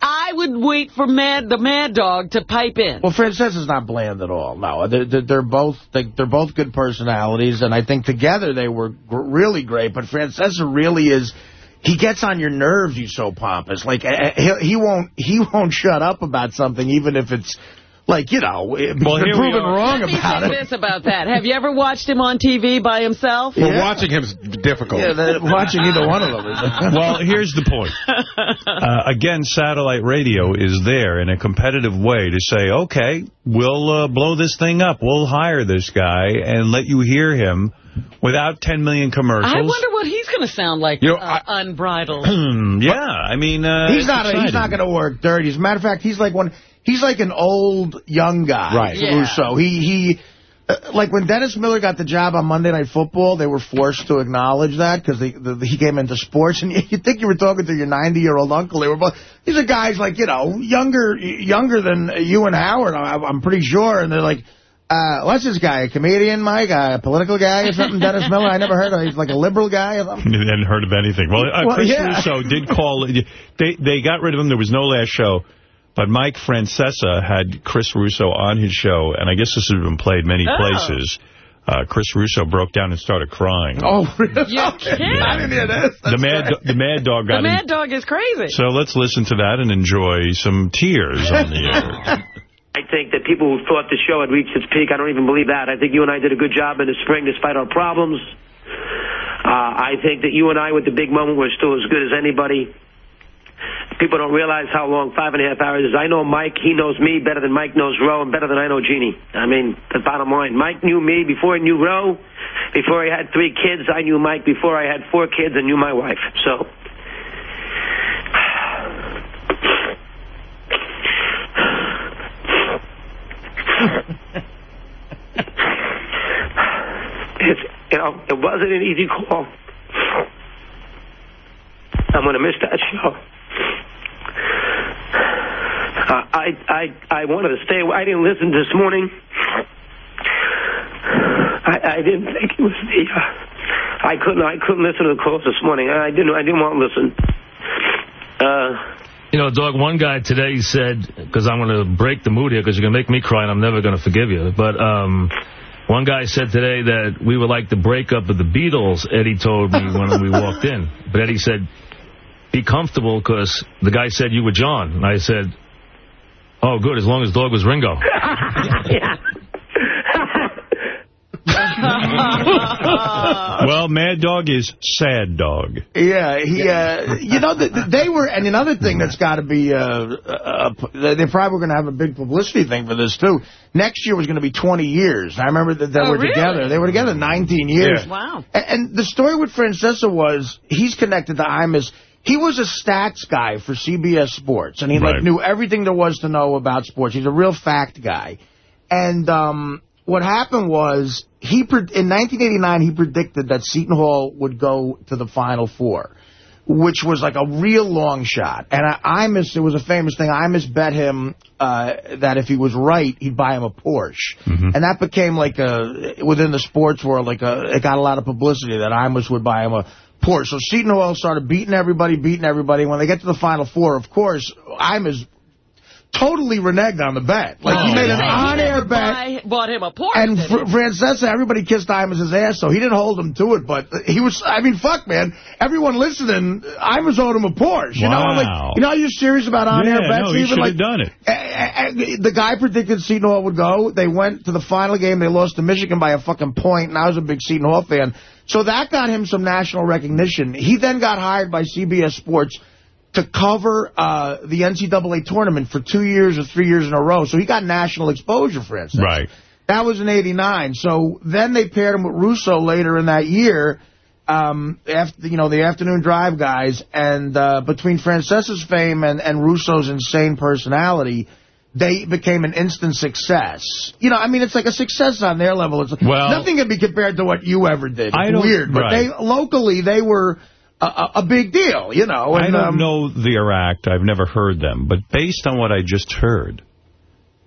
I would wait for Mad the Mad Dog to pipe in. Well, Frances is not bland at all. No, they're, they're, both they, they're both good personalities, and I think together they were really great. But Francesa really is. He gets on your nerves. He's so pompous. Like eh, eh, he, he won't he won't shut up about something, even if it's like you know well, here proven are. wrong Let about say it. this about that. Have you ever watched him on TV by himself? Well, watching him's difficult. Yeah, they're watching either one of them. is- [LAUGHS] well, here's the point. [LAUGHS] Uh, again, satellite radio is there in a competitive way to say, okay, we'll uh, blow this thing up. We'll hire this guy and let you hear him without 10 million commercials. I wonder what he's going to sound like, You know, uh, unbridled. [CLEARS THROAT] yeah, I mean, uh, he's not. A, he's not going to work dirty. As a matter of fact, he's like one. He's like an old young guy, Right. Yeah. Russo. He he. uh, Like when Dennis Miller got the job on Monday Night Football, they were forced to acknowledge that because the, he came into sports, and you, [LAUGHS] you think you were talking to your 90-year-old uncle. They were both. These are guys like you know younger younger than you and Howard. I, I'm pretty sure, and they're like. Uh, what's this guy? A comedian, Mike? A political guy or something? Dennis Miller? I never heard of. Him. He's like a liberal guy or something. [LAUGHS] Hadn't heard of anything. Well, uh, Well, Chris yeah. Russo did call. [LAUGHS] They they got rid of him. There was no last show. But Mike Francesa had Chris Russo on his show, and I guess this has been played many Oh. places. Uh, Chris Russo broke down and started crying. Oh, really? You're kidding. [LAUGHS] I didn't hear this. the mad the mad dog got him. Mad Dog is crazy. So let's listen to that and enjoy some tears on the air. [LAUGHS] I think that people who thought the show had reached its peak, I don't even believe that. I think you and I did a good job in the spring despite our problems. Uh, I think that you and I, with the big moment, were still as good as anybody. People don't realize how long five and a half hours is. I know Mike. He knows me better than Mike knows Roe and better than I know Jeannie. I mean, the bottom line. Mike knew me before he knew Roe. Before I had three kids, I knew Mike. Before I had four kids, I knew my wife. So... It's, you know, it wasn't an easy call. I'm going to miss that show. Uh, I I I wanted to stay. I didn't listen this morning. I, I didn't think it was the. Uh, I couldn't. I couldn't listen to the calls this morning. I didn't. I didn't want to listen. Uh, You know, dog, one guy today said, because I'm going to break the mood here because you're going to make me cry and I'm never going to forgive you. But um, one guy said today that we were like the breakup of the Beatles, Eddie told me when we walked in. But Eddie said, be comfortable because the guy said you were John. And I said, oh, good, as long as dog was Ringo. [LAUGHS] well, Mad Dog is Sad Dog. Yeah, he, uh, you know, th they were, and another thing that's got to be, uh, uh, uh, they probably were going to have a big publicity thing for this, too. Next year was going to be 20 years. I remember that they Oh, were really? together. They were together 19 years. Wow. And, and the story with Francesa was, he's connected to Imus. He was a stats guy for CBS Sports, and he like knew everything there was to know about sports. He's a real fact guy. And um, what happened was, he pre- in 1989, he predicted that Seton Hall would go to the Final Four, which was like a real long shot. And I, Imus, it was a famous thing, Imus bet him uh, that if he was right, he'd buy him a Porsche. And that became like a, within the sports world, like a, it got a lot of publicity that Imus would buy him a Porsche. So Seton Hall started beating everybody, beating everybody. When they get to the Final Four, of course, Imus totally reneged on the bet. Like, he Oh, made an wow. on-air bet. Buy- bought him a Porsche. And Fr? Francesa, everybody kissed Imus' ass, so he didn't hold him to it. But he was, I mean, fuck, man. Everyone listening, Imus owed him a Porsche. You know, I'm Wow. like, you know, how you're serious about on-air Yeah, bets. no, he should like have done it. eh, eh, eh, the guy predicted Seton Hall would go. They went to the final game. They lost to Michigan by a fucking point, and I was a big Seton Hall fan. So that got him some national recognition. He then got hired by CBS Sports to cover uh, the NCAA tournament for two years or three years in a row. So he got national exposure, for instance. Right. That was in 89. So then they paired him with Russo later in that year, um, after, you know, the afternoon drive guys. And uh, between Francesa's fame and, and Russo's insane personality, they became an instant success. You know, I mean, it's like a success on their level. It's Well- Nothing can be compared to what you ever did. It's weird, but right. they locally, they were a, a, a big deal, you know. I don't um, know their act. I've never heard them. But based on what I just heard,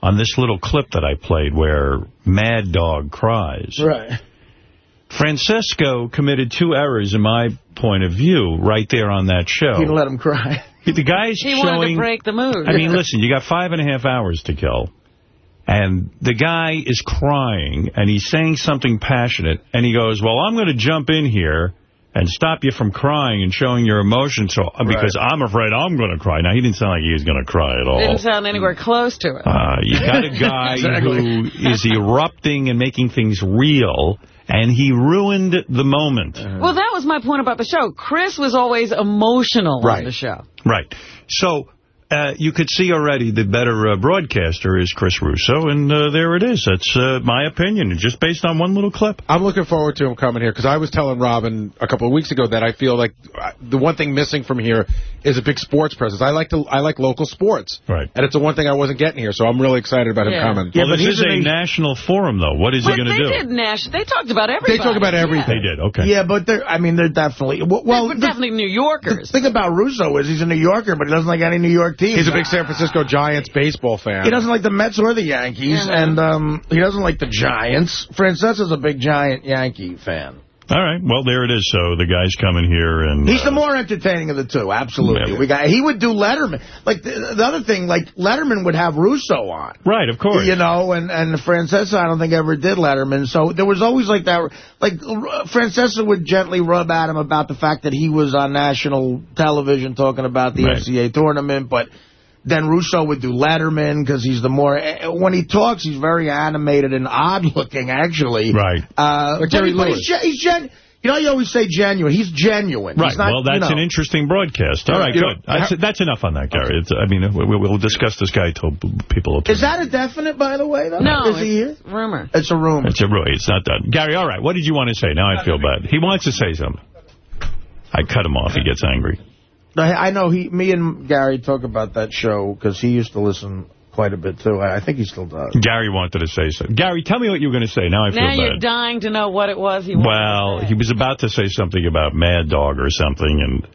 on this little clip that I played where Mad Dog cries, Right. Francesco committed two errors in my point of view right there on that show. You let him cry. The guy's He showing... wanted to break the mood. I mean, listen, you got five and a half hours to kill. And the guy is crying, and he's saying something passionate, and he goes, well, I'm going to jump in here and stop you from crying and showing your emotions so, because I'm afraid I'm going to cry. Now, he didn't sound like he was going to cry at all. Didn't sound anywhere close to it. Uh, you got a guy [LAUGHS] who is erupting and making things real, and he ruined the moment. Uh-huh. Well, that was my point about the show. Chris was always emotional on the show. Right. So uh, you could see already the better uh, broadcaster is Chris Russo, and uh, there it is. That's uh, my opinion, just based on one little clip. I'm looking forward to him coming here because I was telling Robin a couple of weeks ago that I feel like uh, the one thing missing from here is a big sports presence. I like to I like local sports, right? And it's the one thing I wasn't getting here, so I'm really excited about him coming. well, this is a national forum, though. What is But he going to they do? did Nash. They talked about everything. They talked about everything. They did, okay. Yeah, but they're, I mean, they're definitely, well, well They're definitely New Yorkers. the thing about Russo is he's a New Yorker, but he doesn't like any New York team. He's a big San Francisco Giants baseball fan. He doesn't like the Mets or the Yankees, Uh-huh. and um, he doesn't like the Giants. Francesca's a big Giant Yankee fan. All right. Well, there it is. So the guy's coming here, and He's uh, the more entertaining of the two, absolutely. Yeah. We got. He would do Letterman. Like, the, the other thing, like, Letterman would have Russo on. right, of course. You know, and, and Francesca, I don't think, ever did Letterman. So there was always like that. Like, Francesca would gently rub at him about the fact that he was on national television talking about the Right. NCAA tournament, but then Russo would do Letterman because he's the more... eh, When he talks, he's very animated and odd-looking, actually. Right. Uh, Like but Jerry he- Lewis. He's, gen- he's gen... You know, you always say genuine. He's genuine. Right. He's not, well, that's you know, an interesting broadcast. All right, You good. know, That's, that's enough on that, Gary. It's, I mean, we, we'll discuss this guy till people will Is that a definite, by the way? Though? No, Is he here? rumor. It's a rumor. It's a rumor. it's not done. Gary, all right, what did you want to say? Now I feel bad. He wants to say something. I cut him off. He gets angry. I I know he, me and Gary talk about that show because he used to listen quite a bit, too. I I think he still does. Gary wanted to say something. Gary, tell me what you were going to say. Now I feel Now you're bad. dying to know what it was he wanted. Well, he was about to say something about Mad Dog or something, and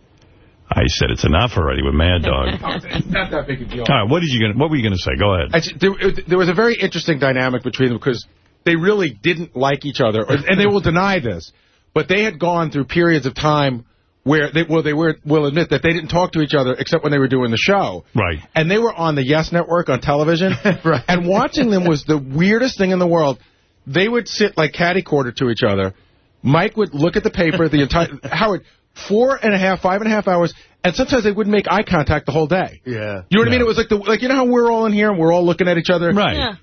I said it's enough already with Mad Dog. [LAUGHS] Oh, it's not that big a deal. All right, what did you gonna, what were you going to say? Go ahead. Actually, there, there was a very interesting dynamic between them because they really didn't like each other, or- and they will deny this, but they had gone through periods of time where they, well, they were, will admit that they didn't talk to each other except when they were doing the show. Right. And they were on the Yes Network on television, [LAUGHS] right. and watching them was the weirdest thing in the world. They would sit like catty-corner to each other. Mike would look at the paper the entire... [LAUGHS] Howard, four and a half, five and a half hours, and sometimes they wouldn't make eye contact the whole day. Yeah. You know what I mean? It was like the like you know how we're all in here and we're all looking at each other. Right. Yeah.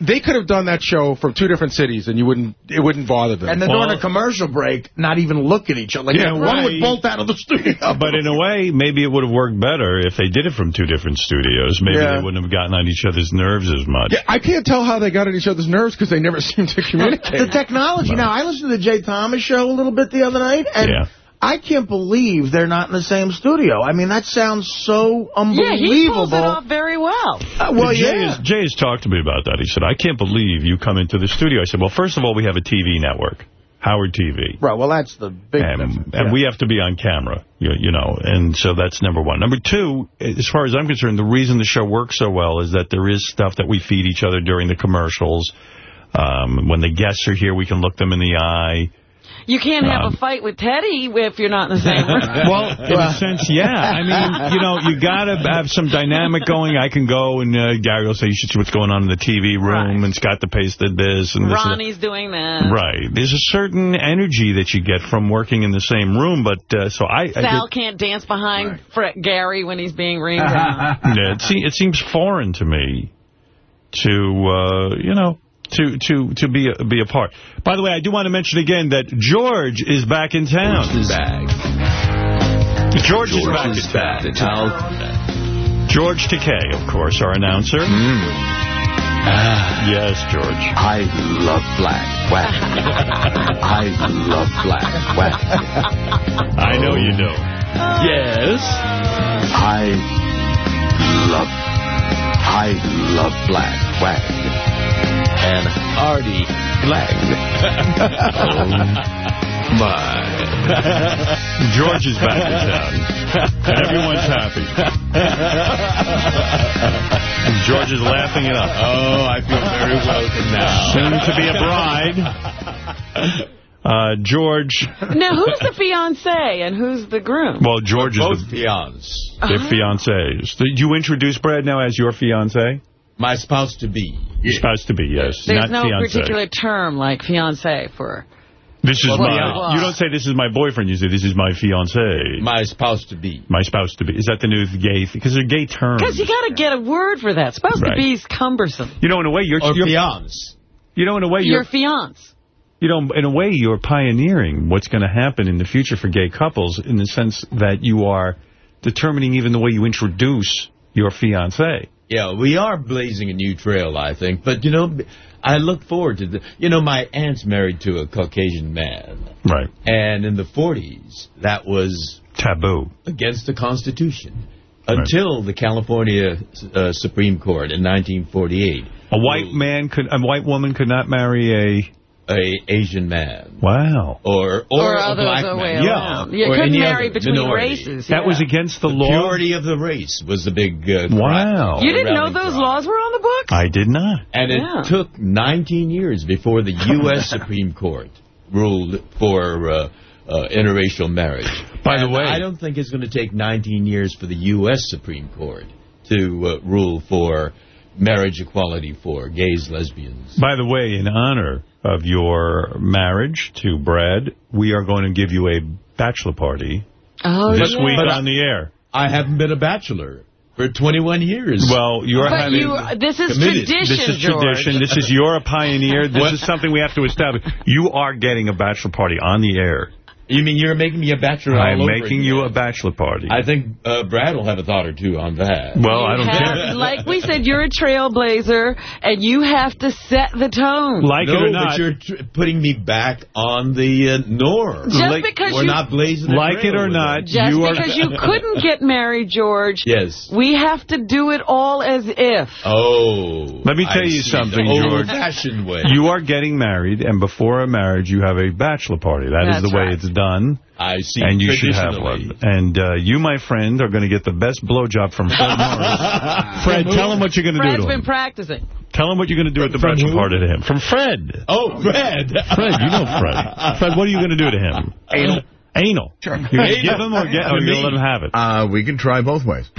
They could have done that show from two different cities and you wouldn't it wouldn't bother them. And then during a commercial break, not even look at each other. Like, Yeah, one would bolt out of the studio. [LAUGHS] But in a way, maybe it would have worked better if they did it from two different studios. Maybe Yeah. they wouldn't have gotten on each other's nerves as much. yeah, I can't tell how they got on each other's nerves because they never [LAUGHS] seem to communicate. the technology. Now, I listened to the Jay Thomas show a little bit the other night, and Yeah. I can't believe they're not in the same studio. I mean, that sounds so unbelievable. Yeah, he pulls unbelievable. it off very well. Uh, well, Jay, yeah. has, Jay has talked to me about that. He said, I can't believe you come into the studio. I said, well, first of all, we have a TV network, Howard TV. Right, well, that's the big and, difference. and we have to be on camera, you, you know, and so that's number one. Number two, as far as I'm concerned, the reason the show works so well is that there is stuff that we feed each other during the commercials. Um, when the guests are here, we can look them in the eye. You can't have Um, a fight with Teddy if you're not in the same room. [LAUGHS] well, in a sense, yeah. I mean, you know, you got to have some dynamic going. I can go and uh, Gary will say, you should see what's going on in the TV room, and Scott DePace did this, and this and. Ronnie's doing that. Right. There's a certain energy that you get from working in the same room, but uh, so I... I Sal can't dance behind Fred Gary when he's being ringed [LAUGHS] out. yeah, it, se it seems foreign to me to, uh, you know, to to to be a, be a part. By the way, I do want to mention again that George is back in town. George is back. George, is back is in back town. George Takei, of course, our announcer. Hmm. [SIGHS] yes, George. I love black. Whack. [LAUGHS] I love black. Whack. I know you do. Yes. I love I love Black Wag. And Artie Flag. [LAUGHS] oh, my. George is back in town. And everyone's happy. George is laughing it up. Oh, I feel very welcome now. Soon to be a bride. Uh, George. Now, who's the fiancé and who's the groom? Well, George is both the fiancés. They're fiancés. Did you introduce Brad now as your fiancé? My spouse to be. Your spouse to be, yes. There's not no fiancé. particular term like fiancé for... This is Well, my. yeah. You don't say this is my boyfriend. You say this is my fiancé. My spouse to be. My spouse to be. Is that the new gay? Because they're gay terms. Because you got to get a word for that. Spouse Right. to be is cumbersome. You know, in a way, you're Or you're, fiance. You know, in a way, Your you're. fiance. You know, in a way, you're pioneering what's going to happen in the future for gay couples in the sense that you are determining even the way you introduce your fiancé. Yeah, we are blazing a new trail, I think. But, you know, I look forward to the... You know, my aunt's married to a Caucasian man. Right. And in the 40s, that was... Taboo. Against the Constitution. Until the California uh, Supreme Court in 1948. A white man could, a white woman could not marry a... A Asian man. Wow. Or or, Or a black man. way yeah. You or couldn't marry between minority. races, That was against the The law? purity of the race was the big uh. Wow. You didn't know those cry. laws were on the books? I did not. And it Yeah. took 19 years before the U.S. [LAUGHS] Supreme Court ruled for uh, uh, interracial marriage. By the way- I don't think it's going to take 19 years for the U.S. Supreme Court to uh, rule for marriage equality for gays, lesbians. By the way, in honor of your marriage to Brad, we are going to give you a bachelor party Oh, this yeah. week But I- on the air. I haven't been a bachelor for 21 years. Well, you're But having... you, this is committed. tradition, This is George. tradition. This is you're a pioneer. This is something we have to establish. You are getting a bachelor party on the air. You mean you're making me a bachelor I'm all over making again? you a bachelor party. I think uh, Brad will have a thought or two on that. well, You I don't care. Like we said, you're a trailblazer, and you have to set the tone. Like no, it or but not, you're putting me back on the uh, norm. Just Like, because we're you- not blazing the like it or with not, Just you are... because you couldn't [LAUGHS] get married, George, Yes. we have to do it all as if. Oh. Let me tell I you something, George. old-fashioned way. You are getting married, and before a marriage, you have a bachelor party. That is That's the way right. it's done, I see. and you should have one. And uh, you, my friend, are going to get the best blowjob from Fred [LAUGHS] Morris. Fred, tell him what you're going to do Fred's to been him. practicing. Tell him what you're going to do at the From bachelor who? party to him. From Fred. Oh, Fred. Fred, you know Fred. [LAUGHS] Fred, what are you going to do to him? Anal. Anal. Sure. You're going give him or, get, or you're going to let him have it? Uh, we can try both ways. [LAUGHS]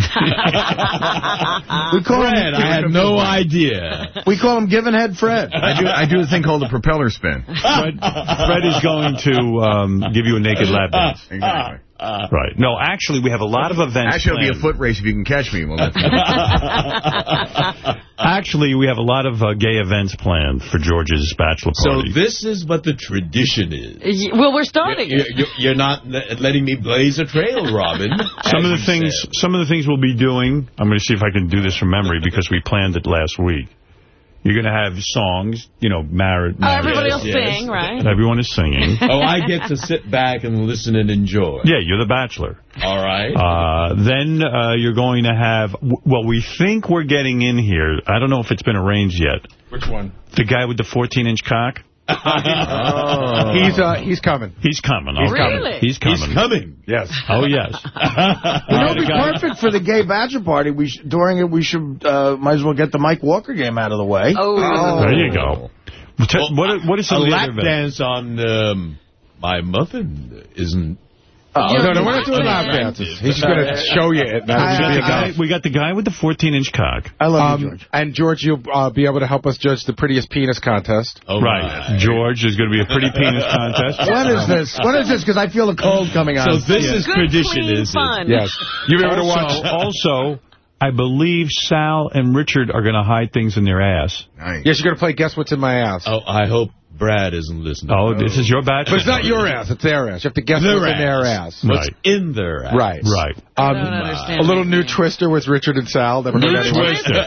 We call Fred, him, I had no idea. we call him Giving Head Fred. [LAUGHS] I do I do a thing called the propeller spin. Fred, Fred is going to um, give you a naked lap dance. Exactly. Right. No, actually, we have a lot of events Actually, it'll be a foot race if you can catch me. Well, that's [LAUGHS] Actually, we have a lot of uh, gay events planned for George's bachelor party. So this is what the tradition is. Y- Well, we're starting. You're, you're, you're not letting me blaze a trail, Robin. some of the things, said. some of the things we'll be doing. I'm going to see if I can do this from memory because we planned it last week. You're going to have songs, you know, married. Oh, everybody Yes, will yes. sing, right? Everyone is singing. [LAUGHS] Oh, I get to sit back and listen and enjoy. yeah, you're the bachelor. All right. Uh, then uh, you're going to have, well, we think we're getting in here. I don't know if it's been arranged yet. Which one? The guy with the 14-inch cock. Oh. [LAUGHS] He's uh, he's coming. He's coming. He's okay. Really? He's coming. He's coming. Yes. [LAUGHS] Oh, yes. [LAUGHS] You know, it'd be perfect for the gay bachelor party. We sh during it, we should uh, might as well get the Mike Walker game out of the way. Oh. There you go. Tell- what, what is a some of the lap other dance on um, my muffin isn't. Oh, You're no, no, we're not doing not lap dances. He's just going to show you it. We That'll got, be the guy, we got the guy with the 14-inch cock. I love you, Um, George. and George, you'll uh, be able to help us judge the prettiest penis contest. Oh, right. George, there's going to be a pretty penis contest. [LAUGHS] When is this? When is this? Because I feel a cold coming on. So on. this is Good, tradition, clean is fun. Yes. You'll be able to watch. [LAUGHS] also, I believe Sal and Richard are going to hide things in their ass. nice. Yes, you're going to play Guess What's in My Ass. Oh, I hope Brad isn't listening. Oh, this is your bachelor. But it's not your ass. It's their ass. You have to guess Their what's in their ass. ass. What's Right. in their ass? Right. Right. Um, I don't understand a little that. new twister with Richard and Sal. Never New. Twister.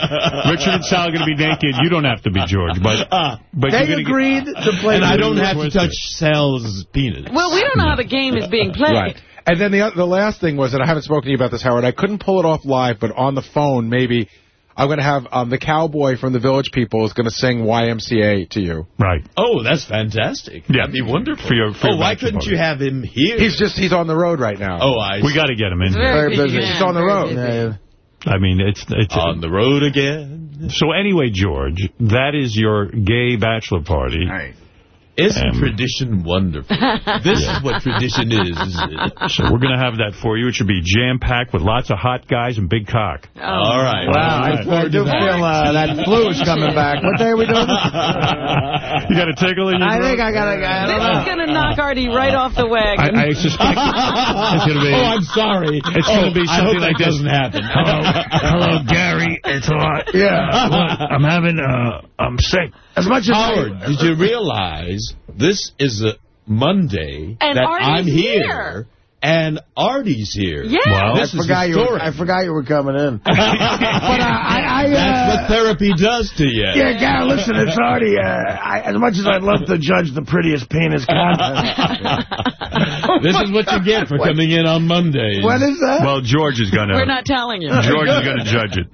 Richard and Sal are going to be naked. You don't have to be George, but [LAUGHS] but they you're gonna agreed to play. And I don't new have to Twister. touch Sal's penis. Well, we don't know how the game is being played. Right. And then the the last thing was, and I haven't spoken to you about this, Howard, I couldn't pull it off live, but on the phone, maybe, I'm going to have um, the cowboy from the Village People is going to sing YMCA to you. Right. Oh, that's fantastic. Yeah. That'd be wonderful. For your- for oh, why couldn't party. you have him here? He's just he's on the road right now. Oh, I We got to get him in. Very here. busy man, He's on the road. Yeah, I mean, it's it's on the road again. So anyway, George, that is your gay bachelor party. Isn't Um, tradition wonderful? [LAUGHS] this is what tradition is. So we're going to have that for you. It should be jam-packed with lots of hot guys and big cock. All right. Wow, I, I do feel uh, that flu is coming back. [LAUGHS] What day are we doing? [LAUGHS] You got a tickle in your I think? I got a guy. This is going to knock Artie right off the wagon. I, I suspect it's going to be... Oh, I'm sorry. It's oh, going to be something that like this. doesn't happen. Hello, hello, Gary. It's hot. Yeah. Look, I'm having, uh, I'm sick. As much as Howard, did you realize this is a Monday And that Artie's I'm here, here. and Artie's here? Yeah. Well, this I is forgot you. Were. I forgot you were coming in. [LAUGHS] but uh, I, I, That's uh, what therapy does to you. yeah, Gary, listen, it's Artie. uh, I, as much as I'd love to judge the prettiest penis contest. [LAUGHS] This is what you get for coming in on Mondays. What is that? Well, George is going to... We're not telling you. George is going to judge it.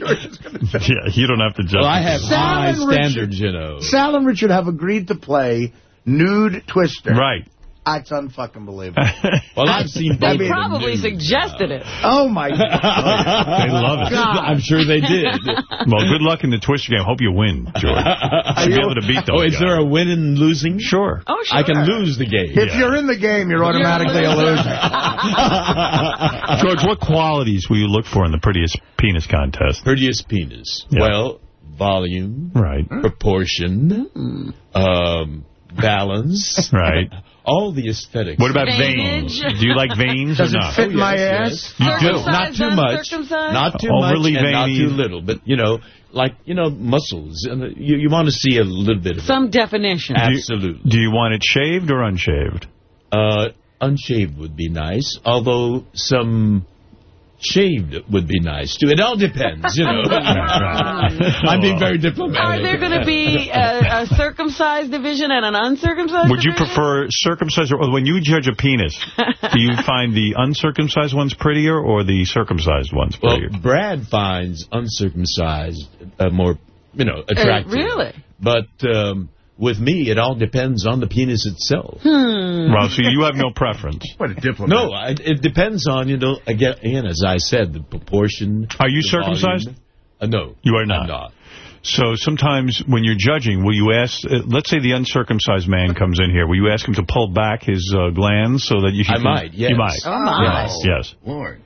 George is gonna [LAUGHS] judge. Yeah, you don't have to judge well, I have Sal high and Richard- standards, you know. Sal and Richard have agreed to play Nude Twister. Right. That's unfucking believable. [LAUGHS] Well, I've seen both They probably nude. suggested it. Oh, my [LAUGHS] God. They love it. God. I'm sure they did. Well, good luck in the Twister game. Hope you win, George. Should be able to beat those oh, is guys. there a win and losing? Sure. Oh, sure. I can lose the game. If you're in the game, you're automatically a loser. [LAUGHS] George, what qualities will you look for in the prettiest penis contest? Prettiest penis. Yeah. Well, volume, Right. proportion, um, balance. Right. All the aesthetics. What about Veins. veins? Do you like veins Does or it not? fit Oh, my yes, ass? You do. Not too much. Not too Overly much and not too little. But, you know, like, you know, muscles. And uh, you, you want to see a little bit of Some definition. it. Absolutely. Do you want it shaved or unshaved? Uh, unshaved would be nice, although some shaved would be nice, too. It all depends, you know. [LAUGHS] [LAUGHS] I'm being very diplomatic. Are there going to be a, a circumcised division and an uncircumcised Would you division? prefer circumcised or when you judge a penis, do you [LAUGHS] find the uncircumcised ones prettier or the circumcised ones prettier? Well, prettier? Brad finds uncircumcised uh, more, you know, attractive. really? But um, with me, it all depends on the penis itself. Hmm. Well, so you have no preference. [LAUGHS] What a diplomat. No, I, it depends on, you know, again, again, as I said, the proportion. Are you circumcised? volume. Uh, no. You are not. I'm not. So sometimes when you're judging, will you ask, uh, let's say the uncircumcised man comes in here, will you ask him to pull back his uh, glands so that you I can... might, yes. You might. Oh, my. Yes, yes. Lord.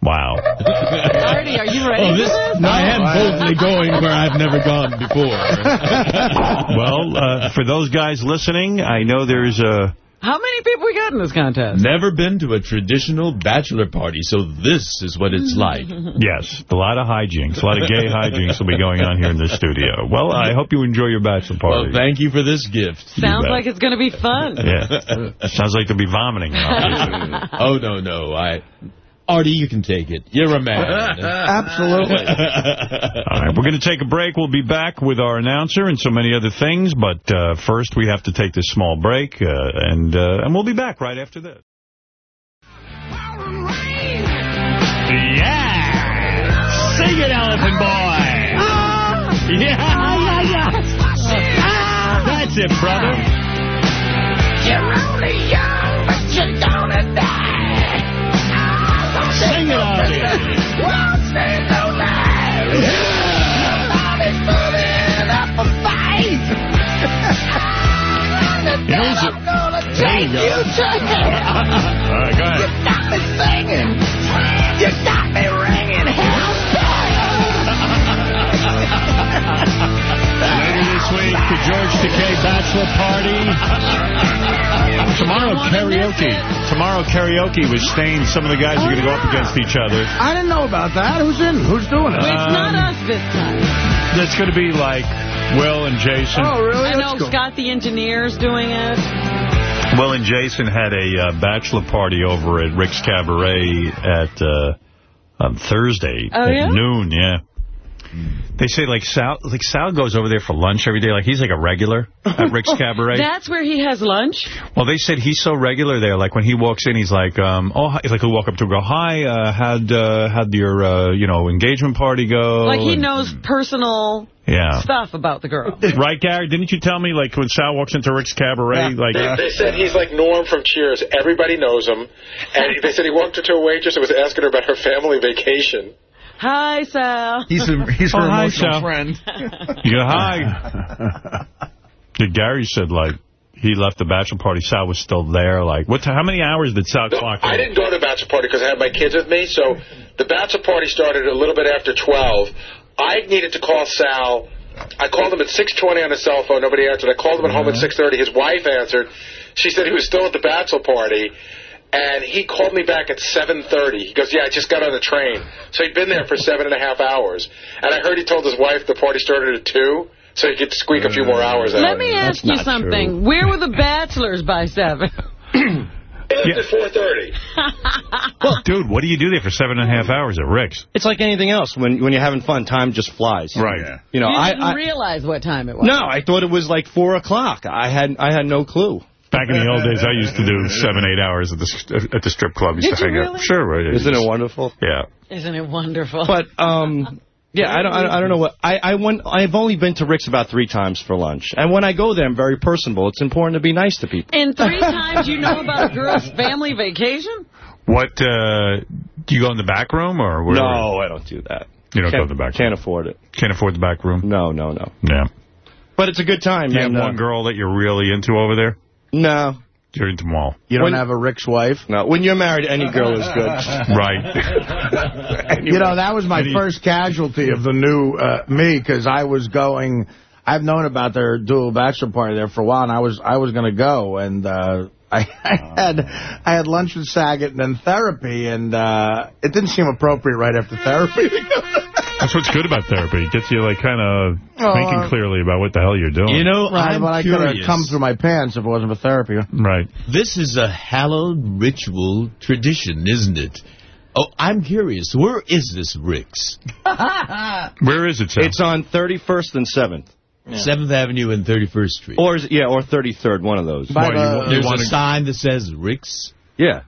Wow. Artie, are you ready Oh, for this, this? I am boldly going where I've never gone before. [LAUGHS] well, uh, for those guys listening, I know there's a... How many people we got in this contest? Never been to a traditional bachelor party, so this is what it's [LAUGHS] like. Yes, a lot of hijinks, a lot of gay [LAUGHS] hijinks will be going on here in the studio. Well, I hope you enjoy your bachelor Well, party. thank you for this gift. Sounds like it's going to be fun. Yeah. Sounds like they'll be vomiting. oh, no, no. I, Artie, you can take it. You're a man. [LAUGHS] Absolutely. [LAUGHS] All right, we're going to take a break. We'll be back with our announcer and so many other things. But uh, first, we have to take this small break, uh, and uh, and we'll be back right after this. Yeah! Sing it, Elephant Boy! Yeah! yeah, yeah. That's it, brother. You're only young, but you're gonna die. Sing it out here. Won't stay no life. Nobody's moving up a fight. You know, it's a- I'm gonna take you you to hell. All right, go You got me singing. You got me ringing. Later this week, the George Takei Bachelor Party. [LAUGHS] Tomorrow, karaoke. Tomorrow, karaoke with Stain. Some of the guys are going to go up against each other. I didn't know about that. Who's in? Who's doing it? It's not us this time. That's going to be like Will and Jason. Oh, really? I know cool. Scott the engineer's doing it. Will and Jason had a uh, bachelor party over at Rick's Cabaret at uh, on Thursday Oh, at yeah? noon. Yeah. They say, like, Sal like Sal goes over there for lunch every day. Like, he's like a regular at Rick's [LAUGHS] Cabaret. That's where he has lunch? Well, they said he's so regular there. Like, when he walks in, he's like, um, oh, hi. He's like, he'll walk up to her and go, hi, uh, how'd, uh, how'd your, uh, you know, engagement party go? Like he And- knows personal Yeah. stuff about the girl. [LAUGHS] Right, Gary? Didn't you tell me, like, when Sal walks into Rick's Cabaret, like... They, they said he's like Norm from Cheers. Everybody knows him. And they said he walked up to a waitress and was asking her about her family vacation. Hi, Sal. He's a, he's Oh, her hi, emotional Sal. friend. You go, hi. [LAUGHS] Did Gary said, like, he left the bachelor party. Sal was still there. Like, what? how many hours did Sal clock in? I didn't go to the bachelor party because I had my kids with me. So the bachelor party started a little bit after 12. I needed to call Sal. I called him at 6.20 on his cell phone. Nobody answered. I called him at home at uh-huh. 6.30. His wife answered. She said he was still at the bachelor party. And he called me back at 7.30. He goes, yeah, I just got on the train. So he'd been there for seven and a half hours. And I heard he told his wife the party started at 2, so he could squeak a few more hours out. Let me ask you something. Where were the bachelors by 7? [CLEARS THROAT] At 4.30. [LAUGHS] Well, dude, what do you do there for seven and a half hours at Rick's? It's like anything else. When when you're having fun, time just flies. Right. You know, you I, didn't I realize what time it was. no, I thought it was like 4 o'clock. I had I had no clue. Back in the old days, I used to do seven, eight hours at the at the strip club. Used Did to you hang really? out. Sure, right. Isn't it wonderful? Yeah. Isn't it wonderful? But um, yeah, I don't, I don't, I don't know what I, I went. I've only been to Rick's about three times for lunch, and when I go there, I'm very personable. It's important to be nice to people. In three times you know about a girl's family vacation? What, uh, do you go in the back room or where? No, I don't do that. You don't can't, go in the back room? Can't afford it. Can't afford the back room? No, no, no. Yeah. But it's a good time. Do you have uh, one girl that you're really into over there? No. You're into them all. You don't When- have a Rick's wife? No. When you're married, any girl is good. [LAUGHS] Right. [LAUGHS] You know, that was my first casualty of the new uh, me, because I was going... I've known about their dual bachelor party there for a while, and I was I was going to go, and uh, I, [LAUGHS] I had I had lunch with Saget and then therapy, and uh, it didn't seem appropriate right after therapy. That's what's good about therapy. It gets you, like, kind of Oh, thinking uh, clearly about what the hell you're doing. You know, right, I'm but I could have come through my pants if it wasn't for therapy. Right. This is a hallowed ritual tradition, isn't it? Oh, I'm curious. Where is this Rick's? [LAUGHS] Where is it, Sal? It's on 31st and 7th. 7th Avenue and 31st Street. Or, is it- yeah, or 33rd, one of those. By the- There's wanna- a sign that says Rick's. Yeah.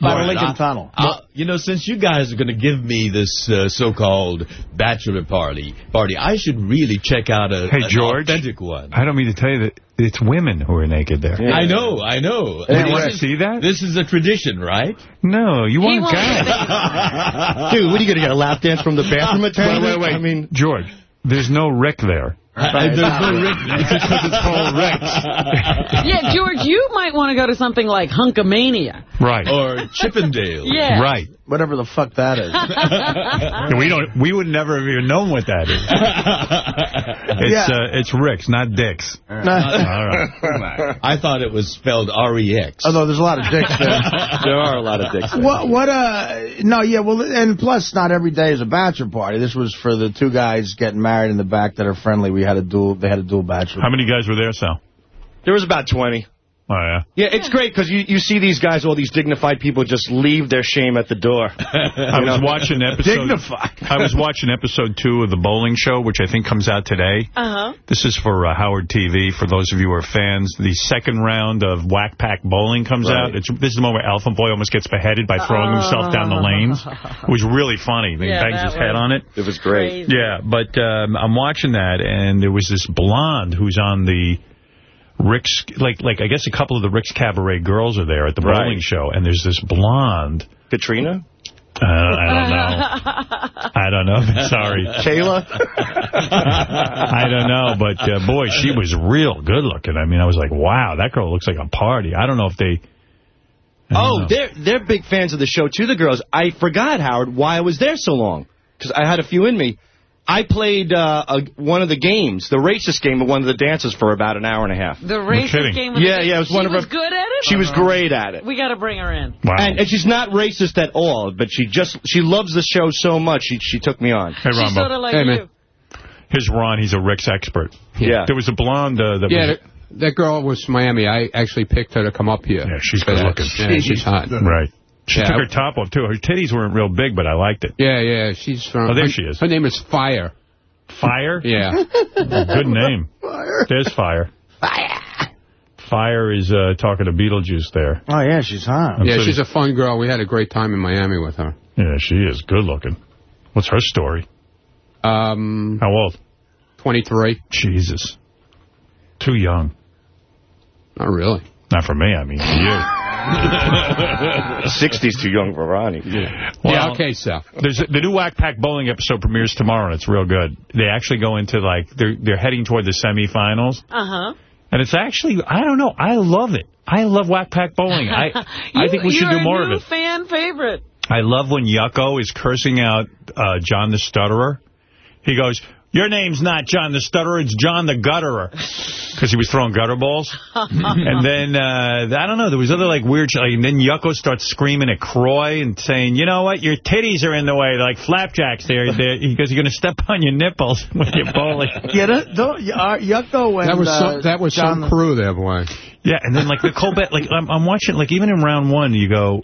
By the All right, Lincoln I- Tunnel. Uh, you know, since you guys are going to give me this uh, so-called bachelor party, party, I should really check out a, Hey, an George. authentic one. I don't mean to tell you that it's women who are naked there. I know, I know. You want to see that? This is a tradition, right? No, you want won't guys. [LAUGHS] Dude, what are you going to get, a lap dance from the bathroom Wait, attendant? wait, wait. I mean, George, there's no Rick there. I- there's no Rick. because it's called Rick's. [LAUGHS] Yeah, George, you might want to go to something like Hunk-O-Mania. Right. or Chippendale. Yeah. Right. Whatever the fuck that is. [LAUGHS] We don't. We would never have even known what that is. [LAUGHS] It's Yeah. uh, it's Rick's, not Dick's. [LAUGHS] All right. I thought it was spelled R-E-X. Although there's a lot of dicks there. there are a lot of dicks. there. What, what, uh, no, yeah, well, and plus, not every day is a bachelor party. This was for the two guys getting married in the back that are friendly. We had a dual, they had a dual bachelor. How many guys were there, Sal? There was about 20. Oh yeah. Yeah, it's great because you, you see these guys, all these dignified people, just leave their shame at the door. [LAUGHS] I was watching episode. Dignified. I was watching episode two of the bowling show, which I think comes out today. Uh-huh. This is for uh, Howard TV. For those of you who are fans, the second round of Whack Pack Bowling comes Right. out. It's this is the moment where Elephant Boy almost gets beheaded by throwing himself down the lanes. It was really funny. He Yeah, bangs that his head on it. It was great. Crazy. Yeah, but um, I'm watching that, and there was this blonde who's on the Rick's, like, like I guess a couple of the Rick's Cabaret girls are there at the Right. bowling show, and there's this blonde. Katrina? Uh, I don't know. [LAUGHS] I don't know. [LAUGHS] Sorry. Kayla? [LAUGHS] I don't know, but uh, boy, she was real good looking. I mean, I was like, wow, that girl looks like a party. I don't know if they... Oh, know. they're they're big fans of the show, too, the girls. I forgot, Howard, why I was there so long. Because I had a few in me. I played uh, a, one of the games, the racist game of one of the dances for about an hour and a half. The racist game with Yeah, the, yeah, it was she one of was her- good at it? She was great at it. We got to bring her in. Wow. And, and she's not racist at all, but she just she loves the show so much, she she took me on. hey, She's Rambo. sort of like Hey, you. man. Here's Ron. He's a Rick's expert. Yeah. There was a blonde uh, that Yeah, was... that, that girl was from Miami. I actually picked her to come up here. Yeah, she's good looking. Yeah, she's hot. Right. She Yeah. took her top off, too. Her titties weren't real big, but I liked it. Yeah, yeah, she's from... Oh, there her, she is. Her name is Fire. Fire? Yeah. [LAUGHS] Good name. Fire. There's Fire. Fire. Fire is uh, talking to Beetlejuice there. Oh, yeah, she's hot. yeah, she's a fun girl. We had a great time in Miami with her. Yeah, she is good looking. What's her story? Um, How old? 23. Jesus. Too young. Not really. Not for me, I mean for you. [LAUGHS] 60's too young for Ronnie. yeah, Well, okay, Sal. There's the new Whack Pack Bowling episode premieres tomorrow, and it's real good. They actually go into, like, they're, they're heading toward the semifinals. Uh-huh. And it's actually, I don't know, I love it. I love Whack Pack Bowling. I [LAUGHS] I think we should do more of You're it. a fan favorite. I love when Yucko is cursing out uh, John the Stutterer. He goes, your name's not John the Stutterer, it's John the Gutterer. Because he was throwing gutter balls. [LAUGHS] and then, uh, I don't know, there was other, like, weird shit. Like, and then Yucko starts screaming at Croy and saying, you know what, your titties are in the way, like flapjacks there. They're- He goes, you're going to step on your nipples [LAUGHS] when you're bowling. Get it? Don't, uh, Yucko and That was uh, some, that was John some crew there, boy. Yeah, and then, like, Nicole Bass, like, I'm, I'm watching, like, even in round one, you go,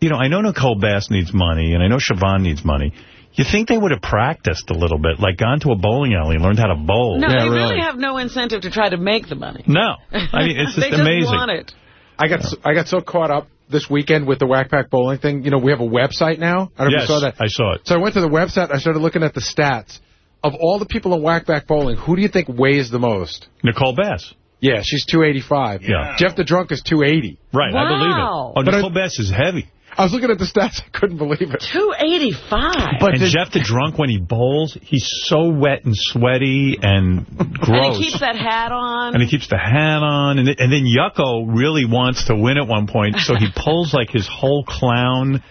you know, I know Nicole Bass needs money, and I know Siobhan needs money. You think they would have practiced a little bit, like gone to a bowling alley and learned how to bowl. No, they really. have no incentive to try to make the money. No. I mean, it's [LAUGHS] just they just amazing. want it. I got so, I got so caught up this weekend with the Whack Pack Bowling thing. You know, we have a website now. I don't know Yes, if you saw that. I saw it. So I went to the website. I started looking at the stats. Of all the people in Whack Pack Bowling, who do you think weighs the most? Nicole Bass. Yeah, she's 285. Yeah. Jeff the Drunk is 280. Right, I believe it. Wow. Oh, But I- Nicole Bass is heavy. I was looking at the stats. I couldn't believe it. 285. and Jeff the Drunk, when he bowls, he's so wet and sweaty and gross. And he keeps that hat on. And he keeps the hat on. And, and then Yucko really wants to win at one point, so he pulls like his whole clown, hat,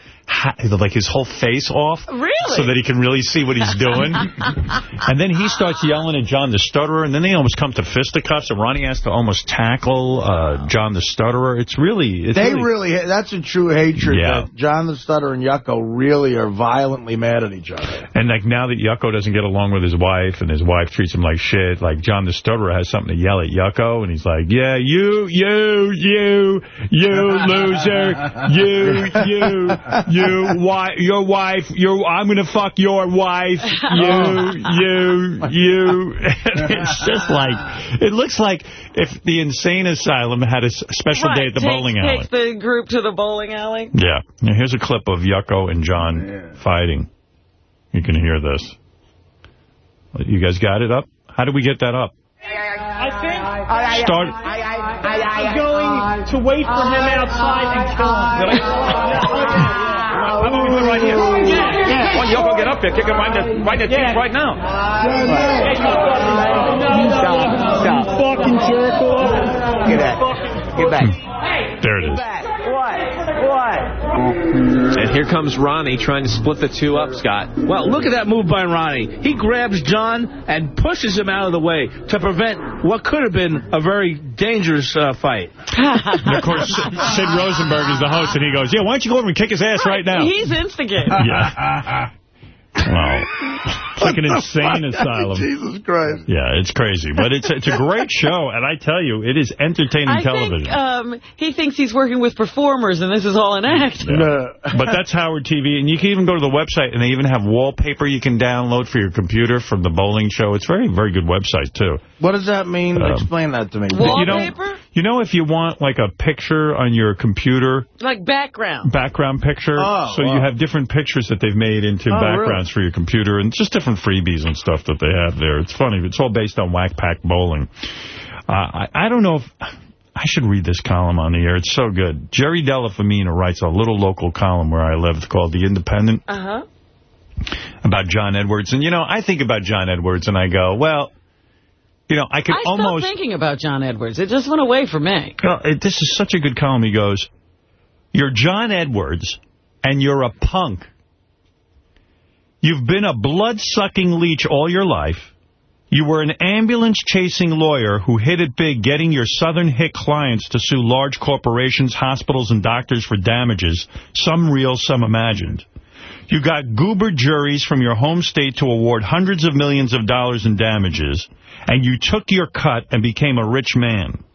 like his whole face off. Really? So that he can really see what he's doing. [LAUGHS] and then he starts yelling at John the Stutterer, and then they almost come to fisticuffs, and Ronnie has to almost tackle uh, John the Stutterer. It's really... It's They really, really, that's a true hatred. Yeah. that John the Stutter and Yucko really are violently mad at each other. And like now that Yucko doesn't get along with his wife and his wife treats him like shit, like John the Stutterer has something to yell at Yucko and he's like, yeah, you, you, you, you loser, you, you, you, [LAUGHS] wi your wife, your, I'm going to fuck your wife, [LAUGHS] you, you, you. [LAUGHS] It's just like, it looks like if the insane asylum had a special day at the Takes- bowling alley. Takes the group to the bowling alley. Yeah. Now, here's a clip of Yucko and John fighting. You can hear this. You guys got it up? How do we get that up? I think Start. I'm going to wait for him outside and kill him. How about we do it right here? Yeah, yeah. Why don't Yoko get up there, kick him right in the, right in the teeth right now? Stop, stop. Fucking jerk off. Get back. Get back. There it is. What? What? And here comes Ronnie trying to split the two up, Scott. Well, look at that move by Ronnie. He grabs John and pushes him out of the way to prevent what could have been a very dangerous uh, fight. And [LAUGHS] of course, Sid Rosenberg is the host, and he goes, yeah, why don't you go over and kick his ass right now? He's instigating. Yeah. [LAUGHS] Well, it's like an [LAUGHS] insane asylum. Jesus Christ. Yeah, it's crazy. But it's it's a great show, and I tell you, it is entertaining I television. think um, he thinks he's working with performers, and this is all an act. Yeah. [LAUGHS] but that's Howard TV, and you can even go to the website, and they even have wallpaper you can download for your computer from the bowling show. It's very, very good website, too. What does that mean? Um, Explain that to me. You know, you know if you want, like, a picture on your computer, Like background. background picture, Oh, so you have different pictures that they've made into Oh, backgrounds for your computer, and just different freebies and stuff that they have there. It's funny. It's all based on Whack Pack Bowling. Uh, I, I don't know if... I should read this column on the air. It's so good. Jerry Della Femina writes a little local column where I live. Called The Independent Uh-huh. about John Edwards. And, you know, I think about John Edwards and I go, well, you know, I could I almost... thinking about John Edwards. It just went away from me. Well, it, this is such a good column. He goes, you're John Edwards, and you're a punk. You've been a blood-sucking leech all your life. You were an ambulance-chasing lawyer who hit it big getting your Southern Hick clients to sue large corporations, hospitals, and doctors for damages, some real, some imagined. You got goober juries from your home state to award hundreds of millions of dollars in damages, and you took your cut and became a rich man.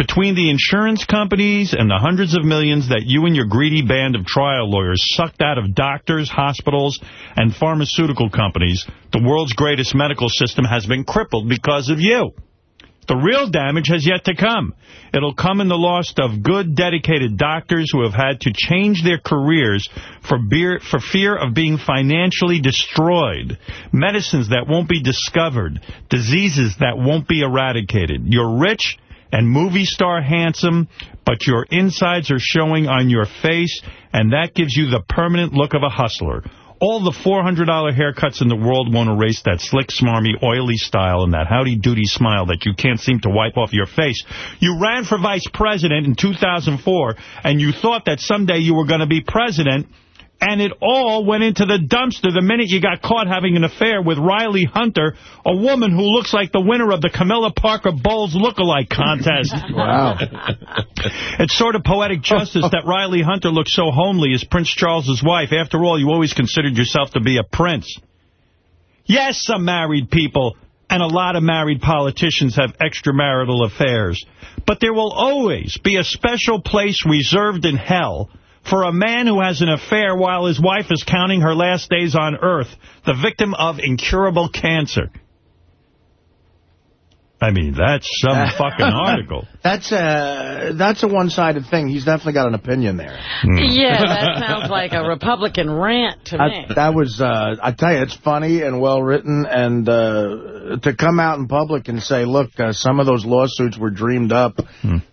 Between the insurance companies and the hundreds of millions that you and your greedy band of trial lawyers sucked out of doctors, hospitals, and pharmaceutical companies, the world's greatest medical system has been crippled because of you. The real damage has yet to come. It'll come in the loss of good, dedicated doctors who have had to change their careers for, beer, for fear of being financially destroyed, medicines that won't be discovered, diseases that won't be eradicated. You're rich and movie star handsome, but your insides are showing on your face, and that gives you the permanent look of a hustler. All the $400 haircuts in the world won't erase that slick, smarmy, oily style and that howdy-doody smile that you can't seem to wipe off your face. You ran for vice president in 2004, and you thought that someday you were going to be president, and it all went into the dumpster the minute you got caught having an affair with Rielle Hunter, a woman who looks like the winner of the Camilla Parker Bowles look-alike contest. [LAUGHS] Wow. [LAUGHS] It's sort of poetic justice that Rielle Hunter looks so homely as Prince Charles's wife. After all, you always considered yourself to be a prince. Yes, some married people and a lot of married politicians have extramarital affairs. But there will always be a special place reserved in hell for a man who has an affair while his wife is counting her last days on earth, the victim of incurable cancer. I mean, that's some [LAUGHS] fucking article. That's a, that's a one-sided thing. He's definitely got an opinion there. Yeah, [LAUGHS] that sounds like a Republican rant to me. That was, uh, I tell you, it's funny and well-written, and uh, to come out in public and say, look, uh, some of those lawsuits were dreamed up,